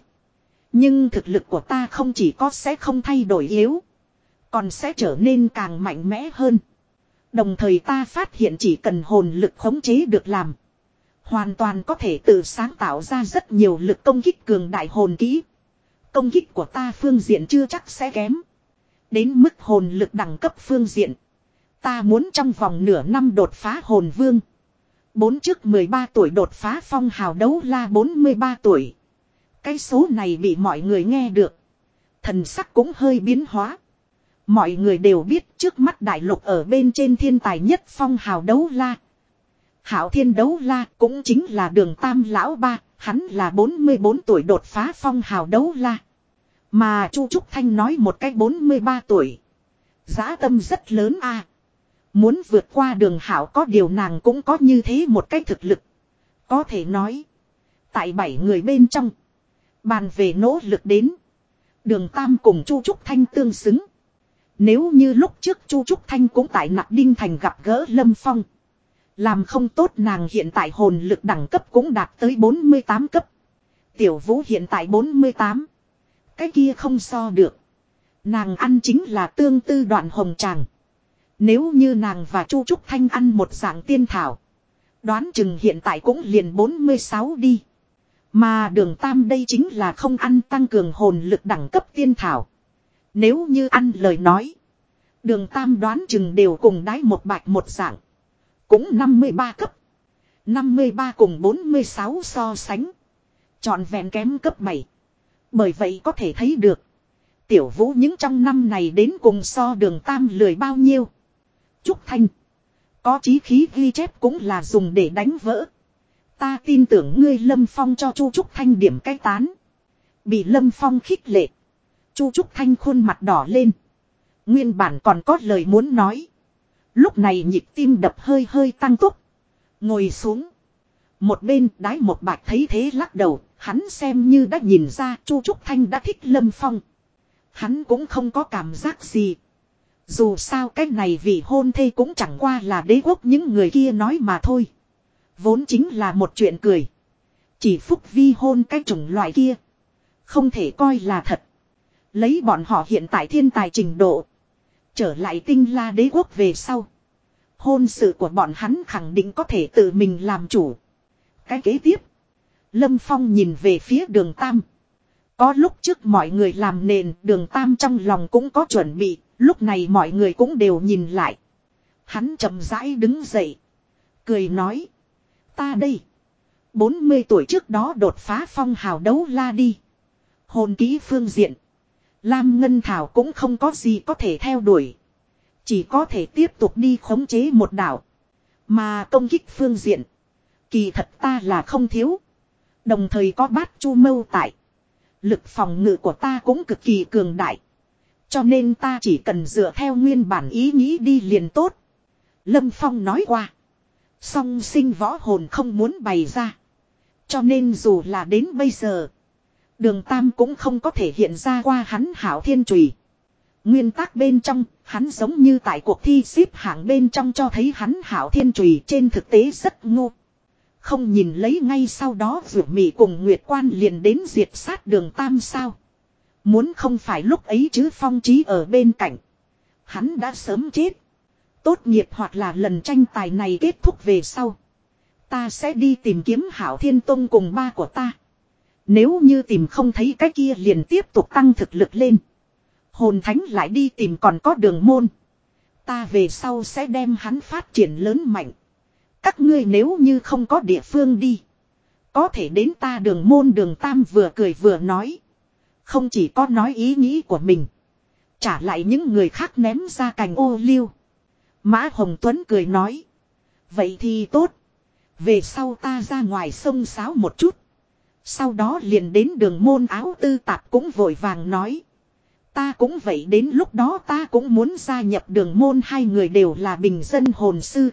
[SPEAKER 1] Nhưng thực lực của ta không chỉ có sẽ không thay đổi yếu. Còn sẽ trở nên càng mạnh mẽ hơn. Đồng thời ta phát hiện chỉ cần hồn lực khống chế được làm. Hoàn toàn có thể tự sáng tạo ra rất nhiều lực công kích cường đại hồn kỹ. Công kích của ta phương diện chưa chắc sẽ kém. Đến mức hồn lực đẳng cấp phương diện. Ta muốn trong vòng nửa năm đột phá hồn vương. Bốn trước 13 tuổi đột phá phong hào đấu la 43 tuổi. Cái số này bị mọi người nghe được. Thần sắc cũng hơi biến hóa. Mọi người đều biết trước mắt đại lục ở bên trên thiên tài nhất phong hào đấu la. Hảo thiên đấu la cũng chính là đường tam lão ba, hắn là 44 tuổi đột phá phong hào đấu la. Mà Chu Trúc Thanh nói một cách 43 tuổi. Giá tâm rất lớn a Muốn vượt qua đường hảo có điều nàng cũng có như thế một cách thực lực. Có thể nói. Tại bảy người bên trong. Bàn về nỗ lực đến. Đường Tam cùng Chu Trúc Thanh tương xứng. Nếu như lúc trước Chu Trúc Thanh cũng tại Nặc Đinh Thành gặp gỡ Lâm Phong. Làm không tốt nàng hiện tại hồn lực đẳng cấp cũng đạt tới 48 cấp. Tiểu Vũ hiện tại 48. Cái kia không so được. Nàng ăn chính là tương tư đoạn hồng tràng. Nếu như nàng và Chu Trúc Thanh ăn một dạng tiên thảo. Đoán chừng hiện tại cũng liền 46 đi. Mà đường tam đây chính là không ăn tăng cường hồn lực đẳng cấp tiên thảo. Nếu như ăn lời nói. Đường tam đoán chừng đều cùng đái một bạch một dạng. Cũng 53 cấp. 53 cùng 46 so sánh. Chọn vẹn kém cấp 7. Bởi vậy có thể thấy được. Tiểu vũ những trong năm này đến cùng so đường tam lười bao nhiêu. Trúc Thanh. Có chí khí ghi chép cũng là dùng để đánh vỡ. Ta tin tưởng ngươi Lâm Phong cho Chu Trúc Thanh điểm cái tán. Bị Lâm Phong khích lệ. Chu Trúc Thanh khuôn mặt đỏ lên. Nguyên bản còn có lời muốn nói. Lúc này nhịp tim đập hơi hơi tăng tốc. Ngồi xuống. Một bên đái một bạch thấy thế lắc đầu. Hắn xem như đã nhìn ra Chu Trúc Thanh đã thích Lâm Phong. Hắn cũng không có cảm giác gì. Dù sao cái này vì hôn thê cũng chẳng qua là đế quốc những người kia nói mà thôi. Vốn chính là một chuyện cười. Chỉ phúc vi hôn cái chủng loại kia. Không thể coi là thật. Lấy bọn họ hiện tại thiên tài trình độ. Trở lại tinh la đế quốc về sau. Hôn sự của bọn hắn khẳng định có thể tự mình làm chủ. Cái kế tiếp. Lâm Phong nhìn về phía đường Tam. Có lúc trước mọi người làm nền, đường Tam trong lòng cũng có chuẩn bị. Lúc này mọi người cũng đều nhìn lại. Hắn chậm rãi đứng dậy. Cười nói. Ta đây. 40 tuổi trước đó đột phá phong hào đấu la đi. Hồn ký phương diện. Lam Ngân Thảo cũng không có gì có thể theo đuổi. Chỉ có thể tiếp tục đi khống chế một đảo. Mà công kích phương diện. Kỳ thật ta là không thiếu. Đồng thời có bát chu mâu tại. Lực phòng ngự của ta cũng cực kỳ cường đại. Cho nên ta chỉ cần dựa theo nguyên bản ý nghĩ đi liền tốt. Lâm Phong nói qua. Song sinh võ hồn không muốn bày ra. Cho nên dù là đến bây giờ. Đường Tam cũng không có thể hiện ra qua hắn hảo thiên trùy. Nguyên tắc bên trong, hắn giống như tại cuộc thi xếp hạng bên trong cho thấy hắn hảo thiên trùy trên thực tế rất ngu. Không nhìn lấy ngay sau đó vượt mị cùng Nguyệt Quan liền đến diệt sát đường Tam sao. Muốn không phải lúc ấy chứ phong trí ở bên cạnh. Hắn đã sớm chết. Tốt nghiệp hoặc là lần tranh tài này kết thúc về sau. Ta sẽ đi tìm kiếm Hảo Thiên Tông cùng ba của ta. Nếu như tìm không thấy cái kia liền tiếp tục tăng thực lực lên. Hồn thánh lại đi tìm còn có đường môn. Ta về sau sẽ đem hắn phát triển lớn mạnh. Các ngươi nếu như không có địa phương đi. Có thể đến ta đường môn đường tam vừa cười vừa nói. Không chỉ có nói ý nghĩ của mình. Trả lại những người khác ném ra cành ô liu. Mã Hồng Tuấn cười nói. Vậy thì tốt. Về sau ta ra ngoài sông sáo một chút. Sau đó liền đến đường môn áo tư tạp cũng vội vàng nói. Ta cũng vậy đến lúc đó ta cũng muốn gia nhập đường môn, hai người đều là bình dân hồn sư.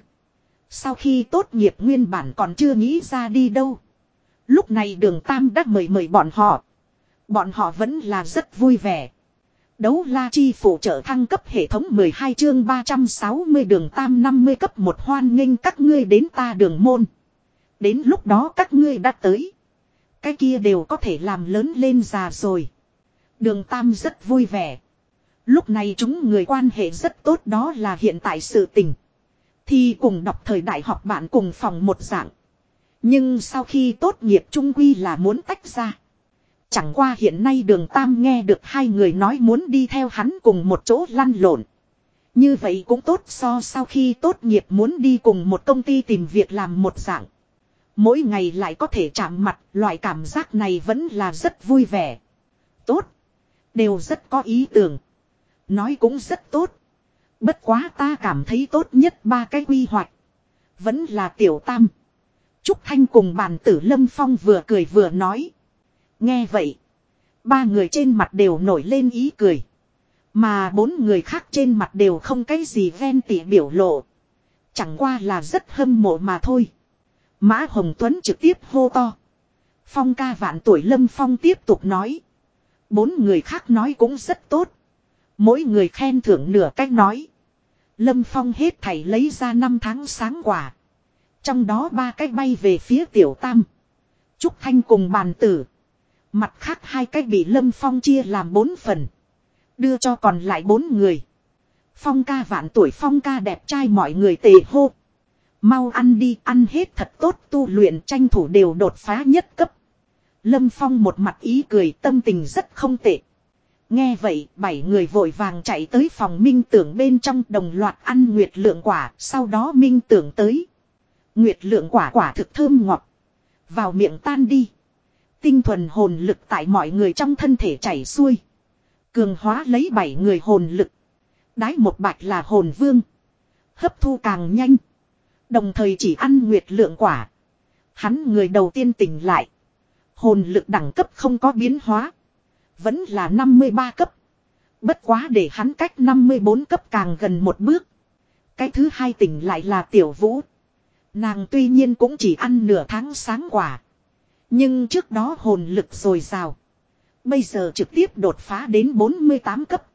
[SPEAKER 1] Sau khi tốt nghiệp nguyên bản còn chưa nghĩ ra đi đâu. Lúc này đường Tam đã mời mời bọn họ. Bọn họ vẫn là rất vui vẻ. Đấu la chi phụ trợ thăng cấp hệ thống 12 chương 360 đường Tam 50 cấp một hoan nghênh các ngươi đến ta đường môn. Đến lúc đó các ngươi đã tới. Cái kia đều có thể làm lớn lên già rồi. Đường Tam rất vui vẻ. Lúc này chúng người quan hệ rất tốt đó là hiện tại sự tình. Thì cùng đọc thời đại học bạn cùng phòng một dạng. Nhưng sau khi tốt nghiệp trung quy là muốn tách ra. Chẳng qua hiện nay đường Tam nghe được hai người nói muốn đi theo hắn cùng một chỗ lăn lộn. Như vậy cũng tốt so sau khi tốt nghiệp muốn đi cùng một công ty tìm việc làm một dạng. Mỗi ngày lại có thể chạm mặt, loại cảm giác này vẫn là rất vui vẻ. Tốt. Đều rất có ý tưởng. Nói cũng rất tốt. Bất quá ta cảm thấy tốt nhất ba cái quy hoạch. Vẫn là tiểu tam. Trúc Thanh cùng bàn tử Lâm Phong vừa cười vừa nói. Nghe vậy. Ba người trên mặt đều nổi lên ý cười. Mà bốn người khác trên mặt đều không cái gì ven tỉ biểu lộ. Chẳng qua là rất hâm mộ mà thôi. Mã Hồng Tuấn trực tiếp hô to. Phong ca vạn tuổi Lâm Phong tiếp tục nói. Bốn người khác nói cũng rất tốt. Mỗi người khen thưởng nửa cách nói. Lâm Phong hết thảy lấy ra năm tháng sáng quả. Trong đó ba cách bay về phía tiểu tam. Trúc Thanh cùng bàn tử. Mặt khác hai cách bị Lâm Phong chia làm bốn phần. Đưa cho còn lại bốn người. Phong ca vạn tuổi phong ca đẹp trai mọi người tề hô. Mau ăn đi ăn hết thật tốt tu luyện tranh thủ đều đột phá nhất cấp. Lâm Phong một mặt ý cười tâm tình rất không tệ. Nghe vậy, bảy người vội vàng chạy tới phòng minh tưởng bên trong đồng loạt ăn nguyệt lượng quả, sau đó minh tưởng tới. Nguyệt lượng quả quả thực thơm ngọt. Vào miệng tan đi. Tinh thuần hồn lực tại mọi người trong thân thể chảy xuôi. Cường hóa lấy bảy người hồn lực. Đái một bạch là hồn vương. Hấp thu càng nhanh. Đồng thời chỉ ăn nguyệt lượng quả. Hắn người đầu tiên tỉnh lại. Hồn lực đẳng cấp không có biến hóa. Vẫn là 53 cấp. Bất quá để hắn cách 54 cấp càng gần một bước. Cái thứ hai tỉnh lại là tiểu vũ. Nàng tuy nhiên cũng chỉ ăn nửa tháng sáng quả. Nhưng trước đó hồn lực rồi rào. Bây giờ trực tiếp đột phá đến 48 cấp.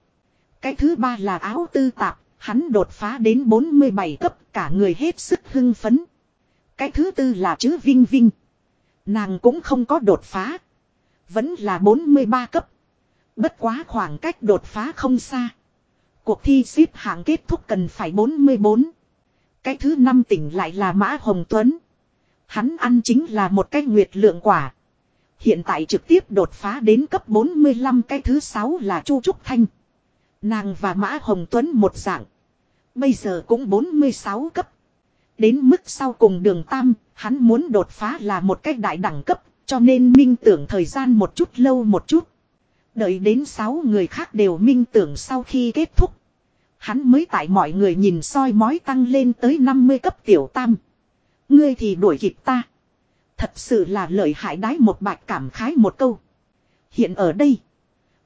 [SPEAKER 1] Cái thứ ba là áo tư tạp. Hắn đột phá đến 47 cấp, cả người hết sức hưng phấn. Cái thứ tư là chữ Vinh Vinh. Nàng cũng không có đột phá. Vẫn là 43 cấp. Bất quá khoảng cách đột phá không xa. Cuộc thi xếp hạng kết thúc cần phải 44. Cái thứ năm tỉnh lại là Mã Hồng Tuấn. Hắn ăn chính là một cái nguyệt lượng quả. Hiện tại trực tiếp đột phá đến cấp 45 cái thứ sáu là Chu Trúc Thanh. Nàng và Mã Hồng Tuấn một dạng. Bây giờ cũng 46 cấp. Đến mức sau cùng đường Tam, hắn muốn đột phá là một cách đại đẳng cấp, cho nên minh tưởng thời gian một chút lâu một chút. Đợi đến 6 người khác đều minh tưởng sau khi kết thúc. Hắn mới tại mọi người nhìn soi mói tăng lên tới 50 cấp tiểu tam. Ngươi thì đuổi kịp ta. Thật sự là lợi hại đái một bạch cảm khái một câu. Hiện ở đây.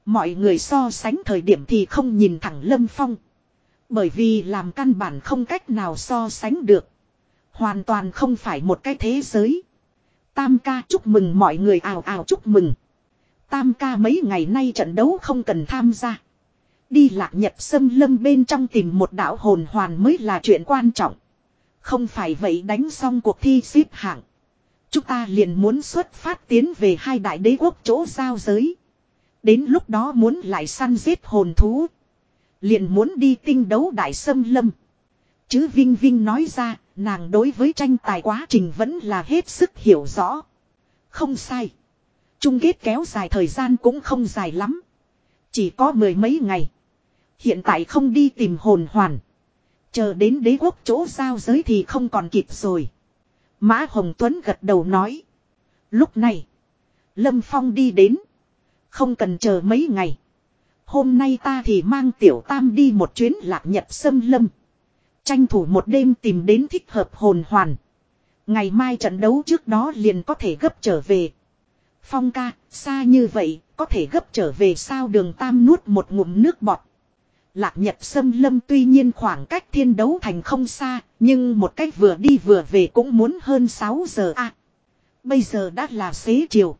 [SPEAKER 1] Mọi người so sánh thời điểm thì không nhìn thẳng Lâm Phong. Bởi vì làm căn bản không cách nào so sánh được. Hoàn toàn không phải một cái thế giới. Tam ca chúc mừng mọi người ào ào chúc mừng. Tam ca mấy ngày nay trận đấu không cần tham gia. Đi lạc nhập sâm lâm bên trong tìm một đạo hồn hoàn mới là chuyện quan trọng. Không phải vậy đánh xong cuộc thi xếp hạng. Chúng ta liền muốn xuất phát tiến về hai đại đế quốc chỗ giao giới. Đến lúc đó muốn lại săn giết hồn thú. Liền muốn đi tinh đấu đại sâm lâm. Chứ Vinh Vinh nói ra, nàng đối với tranh tài quá trình vẫn là hết sức hiểu rõ. Không sai. Chung kết kéo dài thời gian cũng không dài lắm. Chỉ có mười mấy ngày. Hiện tại không đi tìm hồn hoàn. Chờ đến đế quốc chỗ giao giới thì không còn kịp rồi. Mã Hồng Tuấn gật đầu nói. Lúc này. Lâm Phong đi đến. Không cần chờ mấy ngày. Hôm nay ta thì mang tiểu tam đi một chuyến lạc nhật sâm lâm. Tranh thủ một đêm tìm đến thích hợp hồn hoàn. Ngày mai trận đấu trước đó liền có thể gấp trở về. Phong ca, xa như vậy, có thể gấp trở về sao đường tam nuốt một ngụm nước bọt. Lạc Nhật Sâm Lâm tuy nhiên khoảng cách thiên đấu thành không xa, nhưng một cách vừa đi vừa về cũng muốn hơn 6 giờ a. À, bây giờ đã là xế chiều.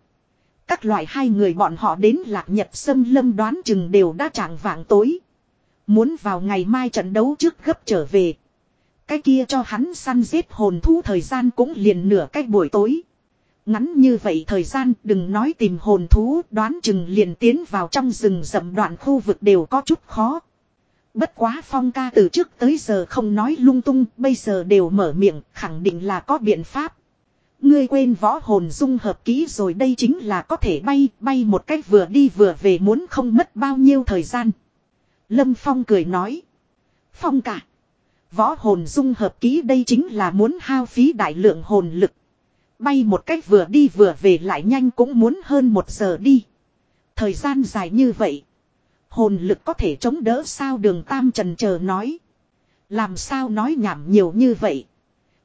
[SPEAKER 1] Các loại hai người bọn họ đến Lạc Nhật Sâm Lâm đoán chừng đều đã trạng vạng tối. Muốn vào ngày mai trận đấu trước gấp trở về. Cái kia cho hắn săn giết hồn thú thời gian cũng liền nửa cách buổi tối. Ngắn như vậy thời gian đừng nói tìm hồn thú đoán chừng liền tiến vào trong rừng rậm đoạn khu vực đều có chút khó. Bất quá phong ca từ trước tới giờ không nói lung tung, bây giờ đều mở miệng, khẳng định là có biện pháp. Ngươi quên võ hồn dung hợp kỹ rồi đây chính là có thể bay, bay một cách vừa đi vừa về muốn không mất bao nhiêu thời gian. Lâm Phong cười nói. Phong cả. Võ hồn dung hợp kỹ đây chính là muốn hao phí đại lượng hồn lực. Bay một cách vừa đi vừa về lại nhanh cũng muốn hơn một giờ đi. Thời gian dài như vậy. Hồn lực có thể chống đỡ sao đường tam trần chờ nói. Làm sao nói nhảm nhiều như vậy.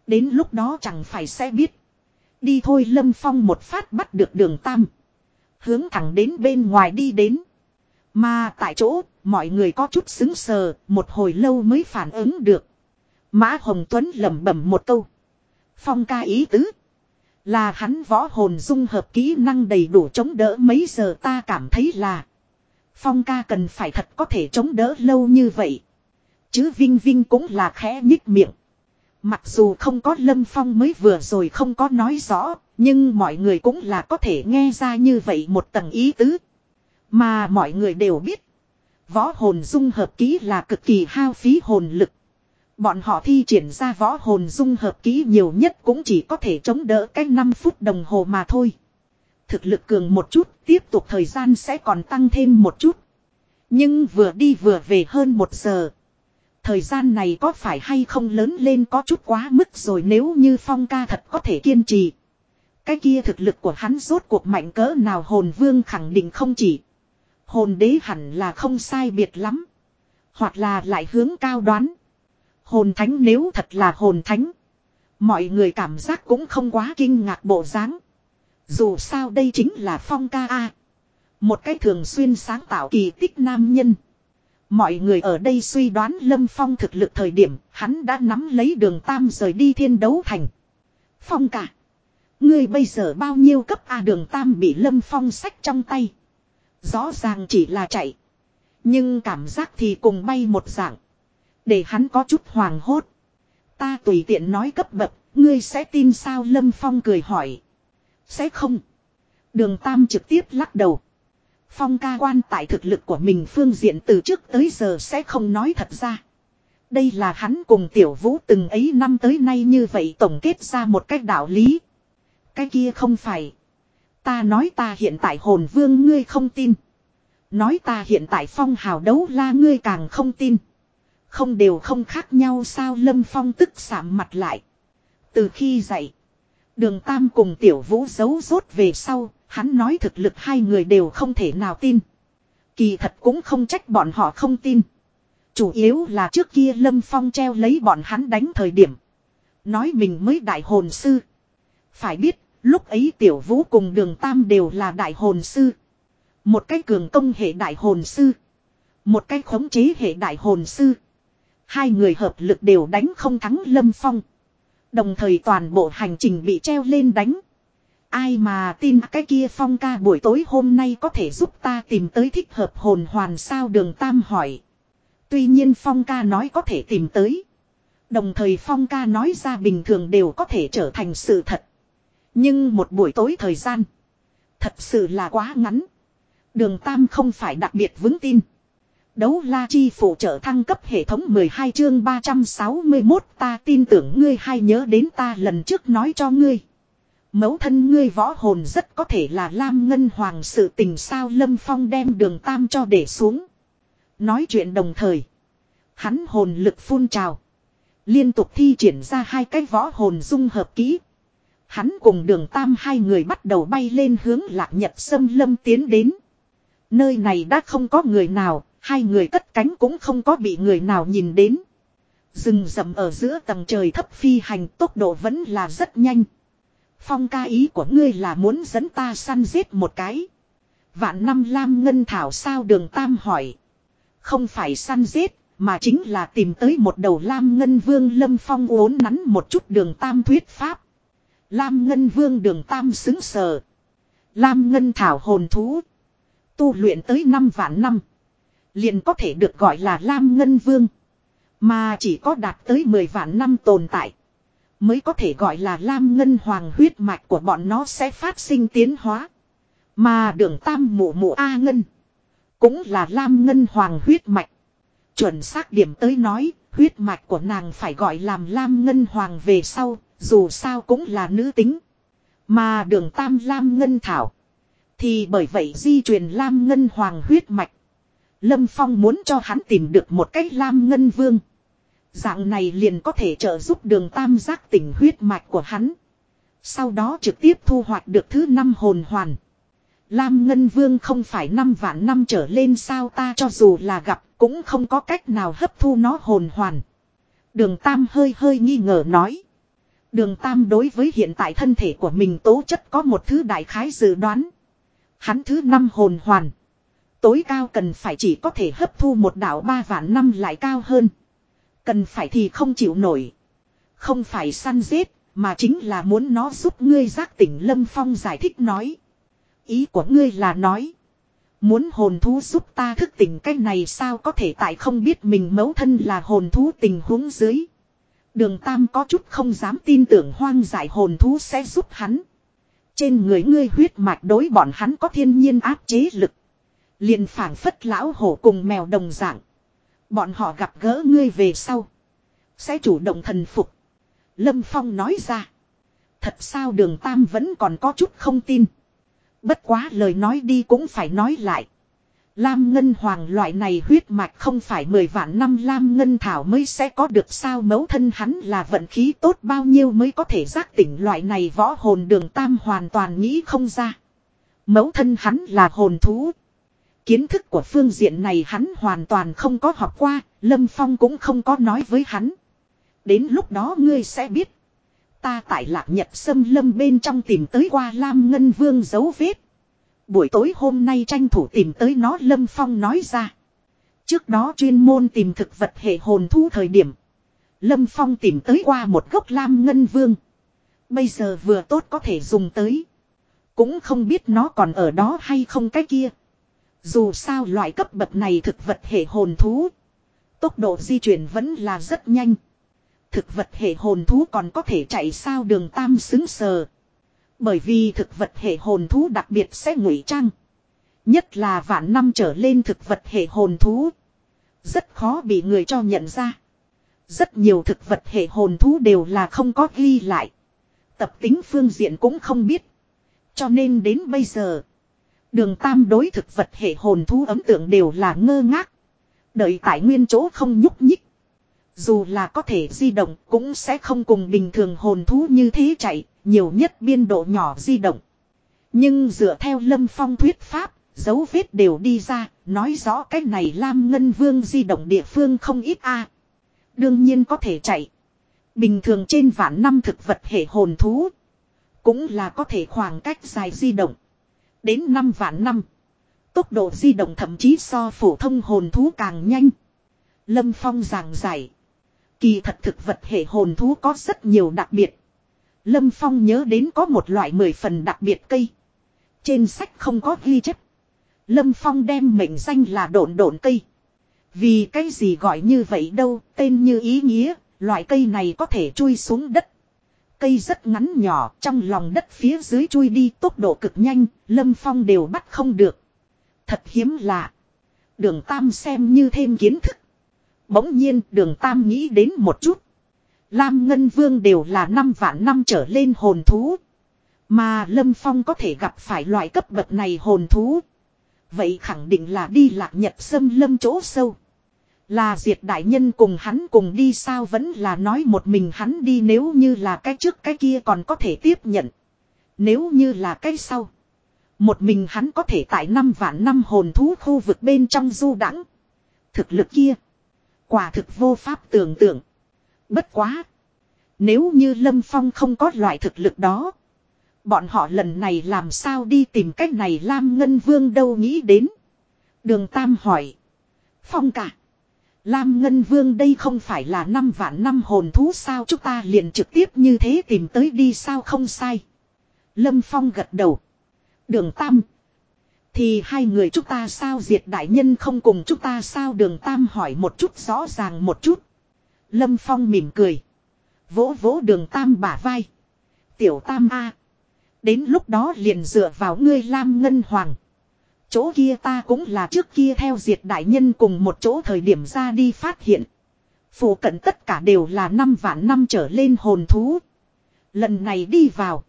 [SPEAKER 1] Đến lúc đó chẳng phải sẽ biết. Đi thôi lâm phong một phát bắt được đường tam. Hướng thẳng đến bên ngoài đi đến. Mà tại chỗ, mọi người có chút xứng sờ, một hồi lâu mới phản ứng được. Mã Hồng Tuấn lẩm bẩm một câu. Phong ca ý tứ. Là hắn võ hồn dung hợp kỹ năng đầy đủ chống đỡ mấy giờ ta cảm thấy là. Phong ca cần phải thật có thể chống đỡ lâu như vậy. Chứ Vinh Vinh cũng là khẽ nhích miệng. Mặc dù không có Lâm Phong mới vừa rồi không có nói rõ, nhưng mọi người cũng là có thể nghe ra như vậy một tầng ý tứ. Mà mọi người đều biết. Võ hồn dung hợp kỹ là cực kỳ hao phí hồn lực. Bọn họ thi triển ra võ hồn dung hợp kỹ nhiều nhất cũng chỉ có thể chống đỡ cách 5 phút đồng hồ mà thôi thực lực cường một chút, tiếp tục thời gian sẽ còn tăng thêm một chút. Nhưng vừa đi vừa về hơn một giờ. Thời gian này có phải hay không lớn lên có chút quá mức rồi nếu như phong ca thật có thể kiên trì. Cái kia thực lực của hắn rốt cuộc mạnh cỡ nào hồn vương khẳng định không chỉ. Hồn đế hẳn là không sai biệt lắm. Hoặc là lại hướng cao đoán. Hồn thánh nếu thật là hồn thánh. Mọi người cảm giác cũng không quá kinh ngạc bộ dáng. Dù sao đây chính là phong ca A. Một cái thường xuyên sáng tạo kỳ tích nam nhân. Mọi người ở đây suy đoán Lâm Phong thực lực thời điểm hắn đã nắm lấy đường Tam rời đi thiên đấu thành. Phong ca. Ngươi bây giờ bao nhiêu cấp A đường Tam bị Lâm Phong sách trong tay. Rõ ràng chỉ là chạy. Nhưng cảm giác thì cùng bay một dạng. Để hắn có chút hoàng hốt. Ta tùy tiện nói cấp bậc, ngươi sẽ tin sao Lâm Phong cười hỏi. Sẽ không. Đường Tam trực tiếp lắc đầu. Phong ca quan tại thực lực của mình phương diện từ trước tới giờ sẽ không nói thật ra. Đây là hắn cùng tiểu vũ từng ấy năm tới nay như vậy tổng kết ra một cách đạo lý. Cái kia không phải. Ta nói ta hiện tại hồn vương ngươi không tin. Nói ta hiện tại phong hào đấu la ngươi càng không tin. Không đều không khác nhau sao lâm phong tức sạm mặt lại. Từ khi dậy. Đường Tam cùng Tiểu Vũ giấu rốt về sau, hắn nói thực lực hai người đều không thể nào tin. Kỳ thật cũng không trách bọn họ không tin. Chủ yếu là trước kia Lâm Phong treo lấy bọn hắn đánh thời điểm. Nói mình mới đại hồn sư. Phải biết, lúc ấy Tiểu Vũ cùng Đường Tam đều là đại hồn sư. Một cái cường công hệ đại hồn sư. Một cái khống chế hệ đại hồn sư. Hai người hợp lực đều đánh không thắng Lâm Phong. Đồng thời toàn bộ hành trình bị treo lên đánh. Ai mà tin cái kia phong ca buổi tối hôm nay có thể giúp ta tìm tới thích hợp hồn hoàn sao đường tam hỏi. Tuy nhiên phong ca nói có thể tìm tới. Đồng thời phong ca nói ra bình thường đều có thể trở thành sự thật. Nhưng một buổi tối thời gian. Thật sự là quá ngắn. Đường Tam không phải đặc biệt vững tin. Đấu la chi phụ trợ thăng cấp hệ thống 12 chương 361 ta tin tưởng ngươi hay nhớ đến ta lần trước nói cho ngươi. Mẫu thân ngươi võ hồn rất có thể là Lam Ngân Hoàng sự tình sao Lâm Phong đem đường Tam cho để xuống. Nói chuyện đồng thời. Hắn hồn lực phun trào. Liên tục thi triển ra hai cái võ hồn dung hợp kỹ. Hắn cùng đường Tam hai người bắt đầu bay lên hướng lạc nhật sâm lâm tiến đến. Nơi này đã không có người nào, hai người cất cánh cũng không có bị người nào nhìn đến. Rừng rậm ở giữa tầng trời thấp phi hành tốc độ vẫn là rất nhanh. Phong ca ý của ngươi là muốn dẫn ta săn giết một cái. Vạn năm lam ngân thảo sao đường tam hỏi. Không phải săn giết, mà chính là tìm tới một đầu lam ngân vương lâm phong uốn nắn một chút đường tam thuyết pháp. Lam ngân vương đường tam xứng sờ. Lam ngân thảo hồn thú. Tu luyện tới năm vạn năm. Liền có thể được gọi là Lam Ngân Vương. Mà chỉ có đạt tới 10 vạn năm tồn tại. Mới có thể gọi là Lam Ngân Hoàng huyết mạch của bọn nó sẽ phát sinh tiến hóa. Mà đường tam mụ mụ A Ngân. Cũng là Lam Ngân Hoàng huyết mạch. Chuẩn xác điểm tới nói, huyết mạch của nàng phải gọi làm Lam Ngân Hoàng về sau, dù sao cũng là nữ tính. Mà đường tam Lam Ngân Thảo. Thì bởi vậy di truyền Lam Ngân Hoàng huyết mạch. Lâm Phong muốn cho hắn tìm được một cách Lam Ngân Vương. Dạng này liền có thể trợ giúp đường tam giác tỉnh huyết mạch của hắn. Sau đó trực tiếp thu hoạch được thứ năm hồn hoàn. Lam Ngân Vương không phải năm vạn năm trở lên sao ta cho dù là gặp cũng không có cách nào hấp thu nó hồn hoàn. Đường Tam hơi hơi nghi ngờ nói. Đường Tam đối với hiện tại thân thể của mình tố chất có một thứ đại khái dự đoán. Hắn thứ năm hồn hoàn. Tối cao cần phải chỉ có thể hấp thu một đạo ba vạn năm lại cao hơn. Cần phải thì không chịu nổi. Không phải săn giết, mà chính là muốn nó giúp ngươi giác tỉnh Lâm Phong giải thích nói. Ý của ngươi là nói. Muốn hồn thú giúp ta thức tỉnh cái này sao có thể tại không biết mình mẫu thân là hồn thú tình huống dưới. Đường Tam có chút không dám tin tưởng hoang dại hồn thú sẽ giúp hắn. Trên người ngươi huyết mạch đối bọn hắn có thiên nhiên áp chế lực. Liền phảng phất lão hổ cùng mèo đồng dạng. Bọn họ gặp gỡ ngươi về sau. Sẽ chủ động thần phục. Lâm Phong nói ra. Thật sao đường Tam vẫn còn có chút không tin. Bất quá lời nói đi cũng phải nói lại. Lam Ngân Hoàng loại này huyết mạch không phải mười vạn năm Lam Ngân Thảo mới sẽ có được sao mấu thân hắn là vận khí tốt bao nhiêu mới có thể giác tỉnh loại này võ hồn đường tam hoàn toàn nghĩ không ra. Mấu thân hắn là hồn thú. Kiến thức của phương diện này hắn hoàn toàn không có học qua, Lâm Phong cũng không có nói với hắn. Đến lúc đó ngươi sẽ biết. Ta tại lạc nhật sâm lâm bên trong tìm tới qua Lam Ngân Vương dấu vết. Buổi tối hôm nay tranh thủ tìm tới nó Lâm Phong nói ra. Trước đó chuyên môn tìm thực vật hệ hồn thú thời điểm. Lâm Phong tìm tới qua một gốc Lam Ngân Vương. Bây giờ vừa tốt có thể dùng tới. Cũng không biết nó còn ở đó hay không cái kia. Dù sao loại cấp bậc này thực vật hệ hồn thú. Tốc độ di chuyển vẫn là rất nhanh. Thực vật hệ hồn thú còn có thể chạy sao đường tam xứng sờ. Bởi vì thực vật hệ hồn thú đặc biệt sẽ ngụy trang. Nhất là vạn năm trở lên thực vật hệ hồn thú. Rất khó bị người cho nhận ra. Rất nhiều thực vật hệ hồn thú đều là không có ghi lại. Tập tính phương diện cũng không biết. Cho nên đến bây giờ. Đường tam đối thực vật hệ hồn thú ấm tượng đều là ngơ ngác. Đợi tại nguyên chỗ không nhúc nhích. Dù là có thể di động cũng sẽ không cùng bình thường hồn thú như thế chạy, nhiều nhất biên độ nhỏ di động. Nhưng dựa theo lâm phong thuyết pháp, dấu vết đều đi ra, nói rõ cái này Lam Ngân Vương di động địa phương không ít a Đương nhiên có thể chạy. Bình thường trên vạn năm thực vật hệ hồn thú. Cũng là có thể khoảng cách dài di động. Đến năm vạn năm. Tốc độ di động thậm chí so phổ thông hồn thú càng nhanh. Lâm Phong giảng giải. Kỳ thật thực vật hệ hồn thú có rất nhiều đặc biệt. Lâm Phong nhớ đến có một loại mười phần đặc biệt cây. Trên sách không có ghi chép. Lâm Phong đem mệnh danh là độn độn cây. Vì cái gì gọi như vậy đâu, tên như ý nghĩa, loại cây này có thể chui xuống đất. Cây rất ngắn nhỏ, trong lòng đất phía dưới chui đi tốc độ cực nhanh, Lâm Phong đều bắt không được. Thật hiếm lạ. Đường Tam xem như thêm kiến thức. Bỗng nhiên đường Tam nghĩ đến một chút. Lam Ngân Vương đều là năm vạn năm trở lên hồn thú. Mà Lâm Phong có thể gặp phải loại cấp bậc này hồn thú. Vậy khẳng định là đi lạc nhật sâm lâm chỗ sâu. Là diệt đại nhân cùng hắn cùng đi sao vẫn là nói một mình hắn đi nếu như là cái trước cái kia còn có thể tiếp nhận. Nếu như là cái sau. Một mình hắn có thể tại năm vạn năm hồn thú khu vực bên trong du đãng Thực lực kia. Quả thực vô pháp tưởng tượng. Bất quá. Nếu như Lâm Phong không có loại thực lực đó. Bọn họ lần này làm sao đi tìm cách này Lam Ngân Vương đâu nghĩ đến. Đường Tam hỏi. Phong cả. Lam Ngân Vương đây không phải là năm vạn năm hồn thú sao chúng ta liền trực tiếp như thế tìm tới đi sao không sai. Lâm Phong gật đầu. Đường Tam. Thì hai người chúng ta sao diệt đại nhân không cùng chúng ta sao đường Tam hỏi một chút rõ ràng một chút. Lâm Phong mỉm cười. Vỗ vỗ đường Tam bả vai. Tiểu Tam A. Đến lúc đó liền dựa vào ngươi Lam Ngân Hoàng. Chỗ kia ta cũng là trước kia theo diệt đại nhân cùng một chỗ thời điểm ra đi phát hiện. Phủ cận tất cả đều là năm vạn năm trở lên hồn thú. Lần này đi vào.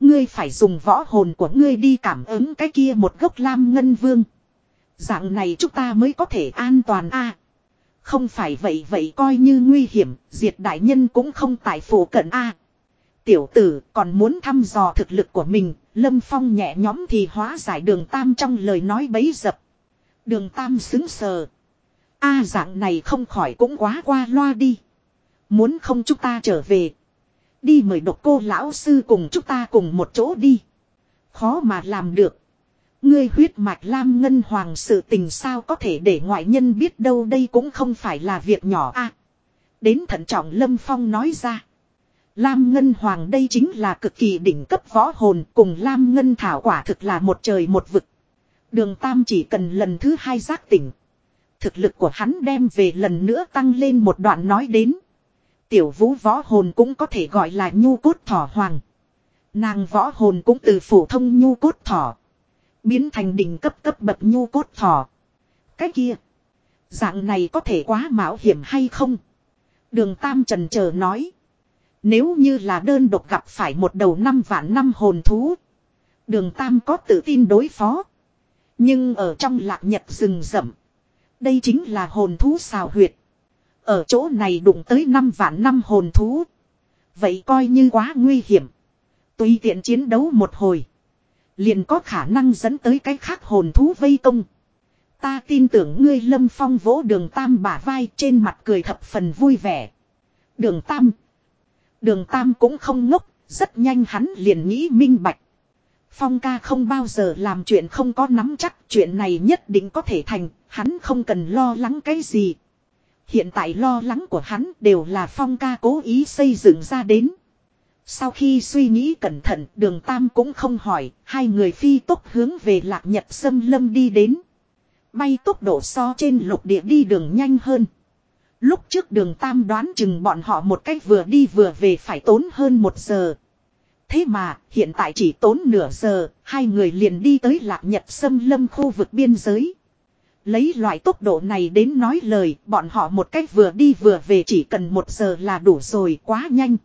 [SPEAKER 1] Ngươi phải dùng võ hồn của ngươi đi cảm ứng cái kia một gốc lam ngân vương. Dạng này chúng ta mới có thể an toàn a. không phải vậy vậy coi như nguy hiểm, diệt đại nhân cũng không tại phủ cận a. Tiểu tử còn muốn thăm dò thực lực của mình, Lâm Phong nhẹ nhóm thì hóa giải đường Tam trong lời nói bấy dập. Đường Tam xứng sờ. A à, dạng này không khỏi cũng quá qua loa đi. Muốn không chúng ta trở về. Đi mời độc cô lão sư cùng chúng ta cùng một chỗ đi. Khó mà làm được. Ngươi huyết mạch lam ngân hoàng sự tình sao có thể để ngoại nhân biết đâu đây cũng không phải là việc nhỏ a. đến thận trọng Lâm Phong nói ra. Lam Ngân Hoàng đây chính là cực kỳ đỉnh cấp võ hồn, cùng Lam Ngân Thảo quả thực là một trời một vực. Đường Tam chỉ cần lần thứ hai giác tỉnh. Thực lực của hắn đem về lần nữa tăng lên một đoạn nói đến. Tiểu vũ võ hồn cũng có thể gọi là nhu cốt thỏ hoàng. Nàng võ hồn cũng từ phổ thông nhu cốt thỏ. Biến thành đỉnh cấp cấp bậc nhu cốt thỏ. Cái kia. Dạng này có thể quá mạo hiểm hay không? Đường Tam trần chờ nói. Nếu như là đơn độc gặp phải một đầu năm vạn năm hồn thú. Đường Tam có tự tin đối phó. Nhưng ở trong lạc nhật rừng rậm. Đây chính là hồn thú xào huyệt. Ở chỗ này đụng tới năm vạn năm hồn thú. Vậy coi như quá nguy hiểm. Tùy tiện chiến đấu một hồi. Liền có khả năng dẫn tới cái khác hồn thú vây công. Ta tin tưởng ngươi lâm phong vỗ đường tam bả vai trên mặt cười thập phần vui vẻ. Đường tam. Đường tam cũng không ngốc, rất nhanh hắn liền nghĩ minh bạch. Phong ca không bao giờ làm chuyện không có nắm chắc chuyện này nhất định có thể thành, hắn không cần lo lắng cái gì. Hiện tại lo lắng của hắn đều là phong ca cố ý xây dựng ra đến. Sau khi suy nghĩ cẩn thận đường Tam cũng không hỏi, hai người phi tốc hướng về lạc nhật sâm lâm đi đến. Bay tốc độ so trên lục địa đi đường nhanh hơn. Lúc trước đường Tam đoán chừng bọn họ một cách vừa đi vừa về phải tốn hơn một giờ. Thế mà, hiện tại chỉ tốn nửa giờ, hai người liền đi tới lạc nhật sâm lâm khu vực biên giới. Lấy loại tốc độ này đến nói lời, bọn họ một cách vừa đi vừa về chỉ cần một giờ là đủ rồi, quá nhanh.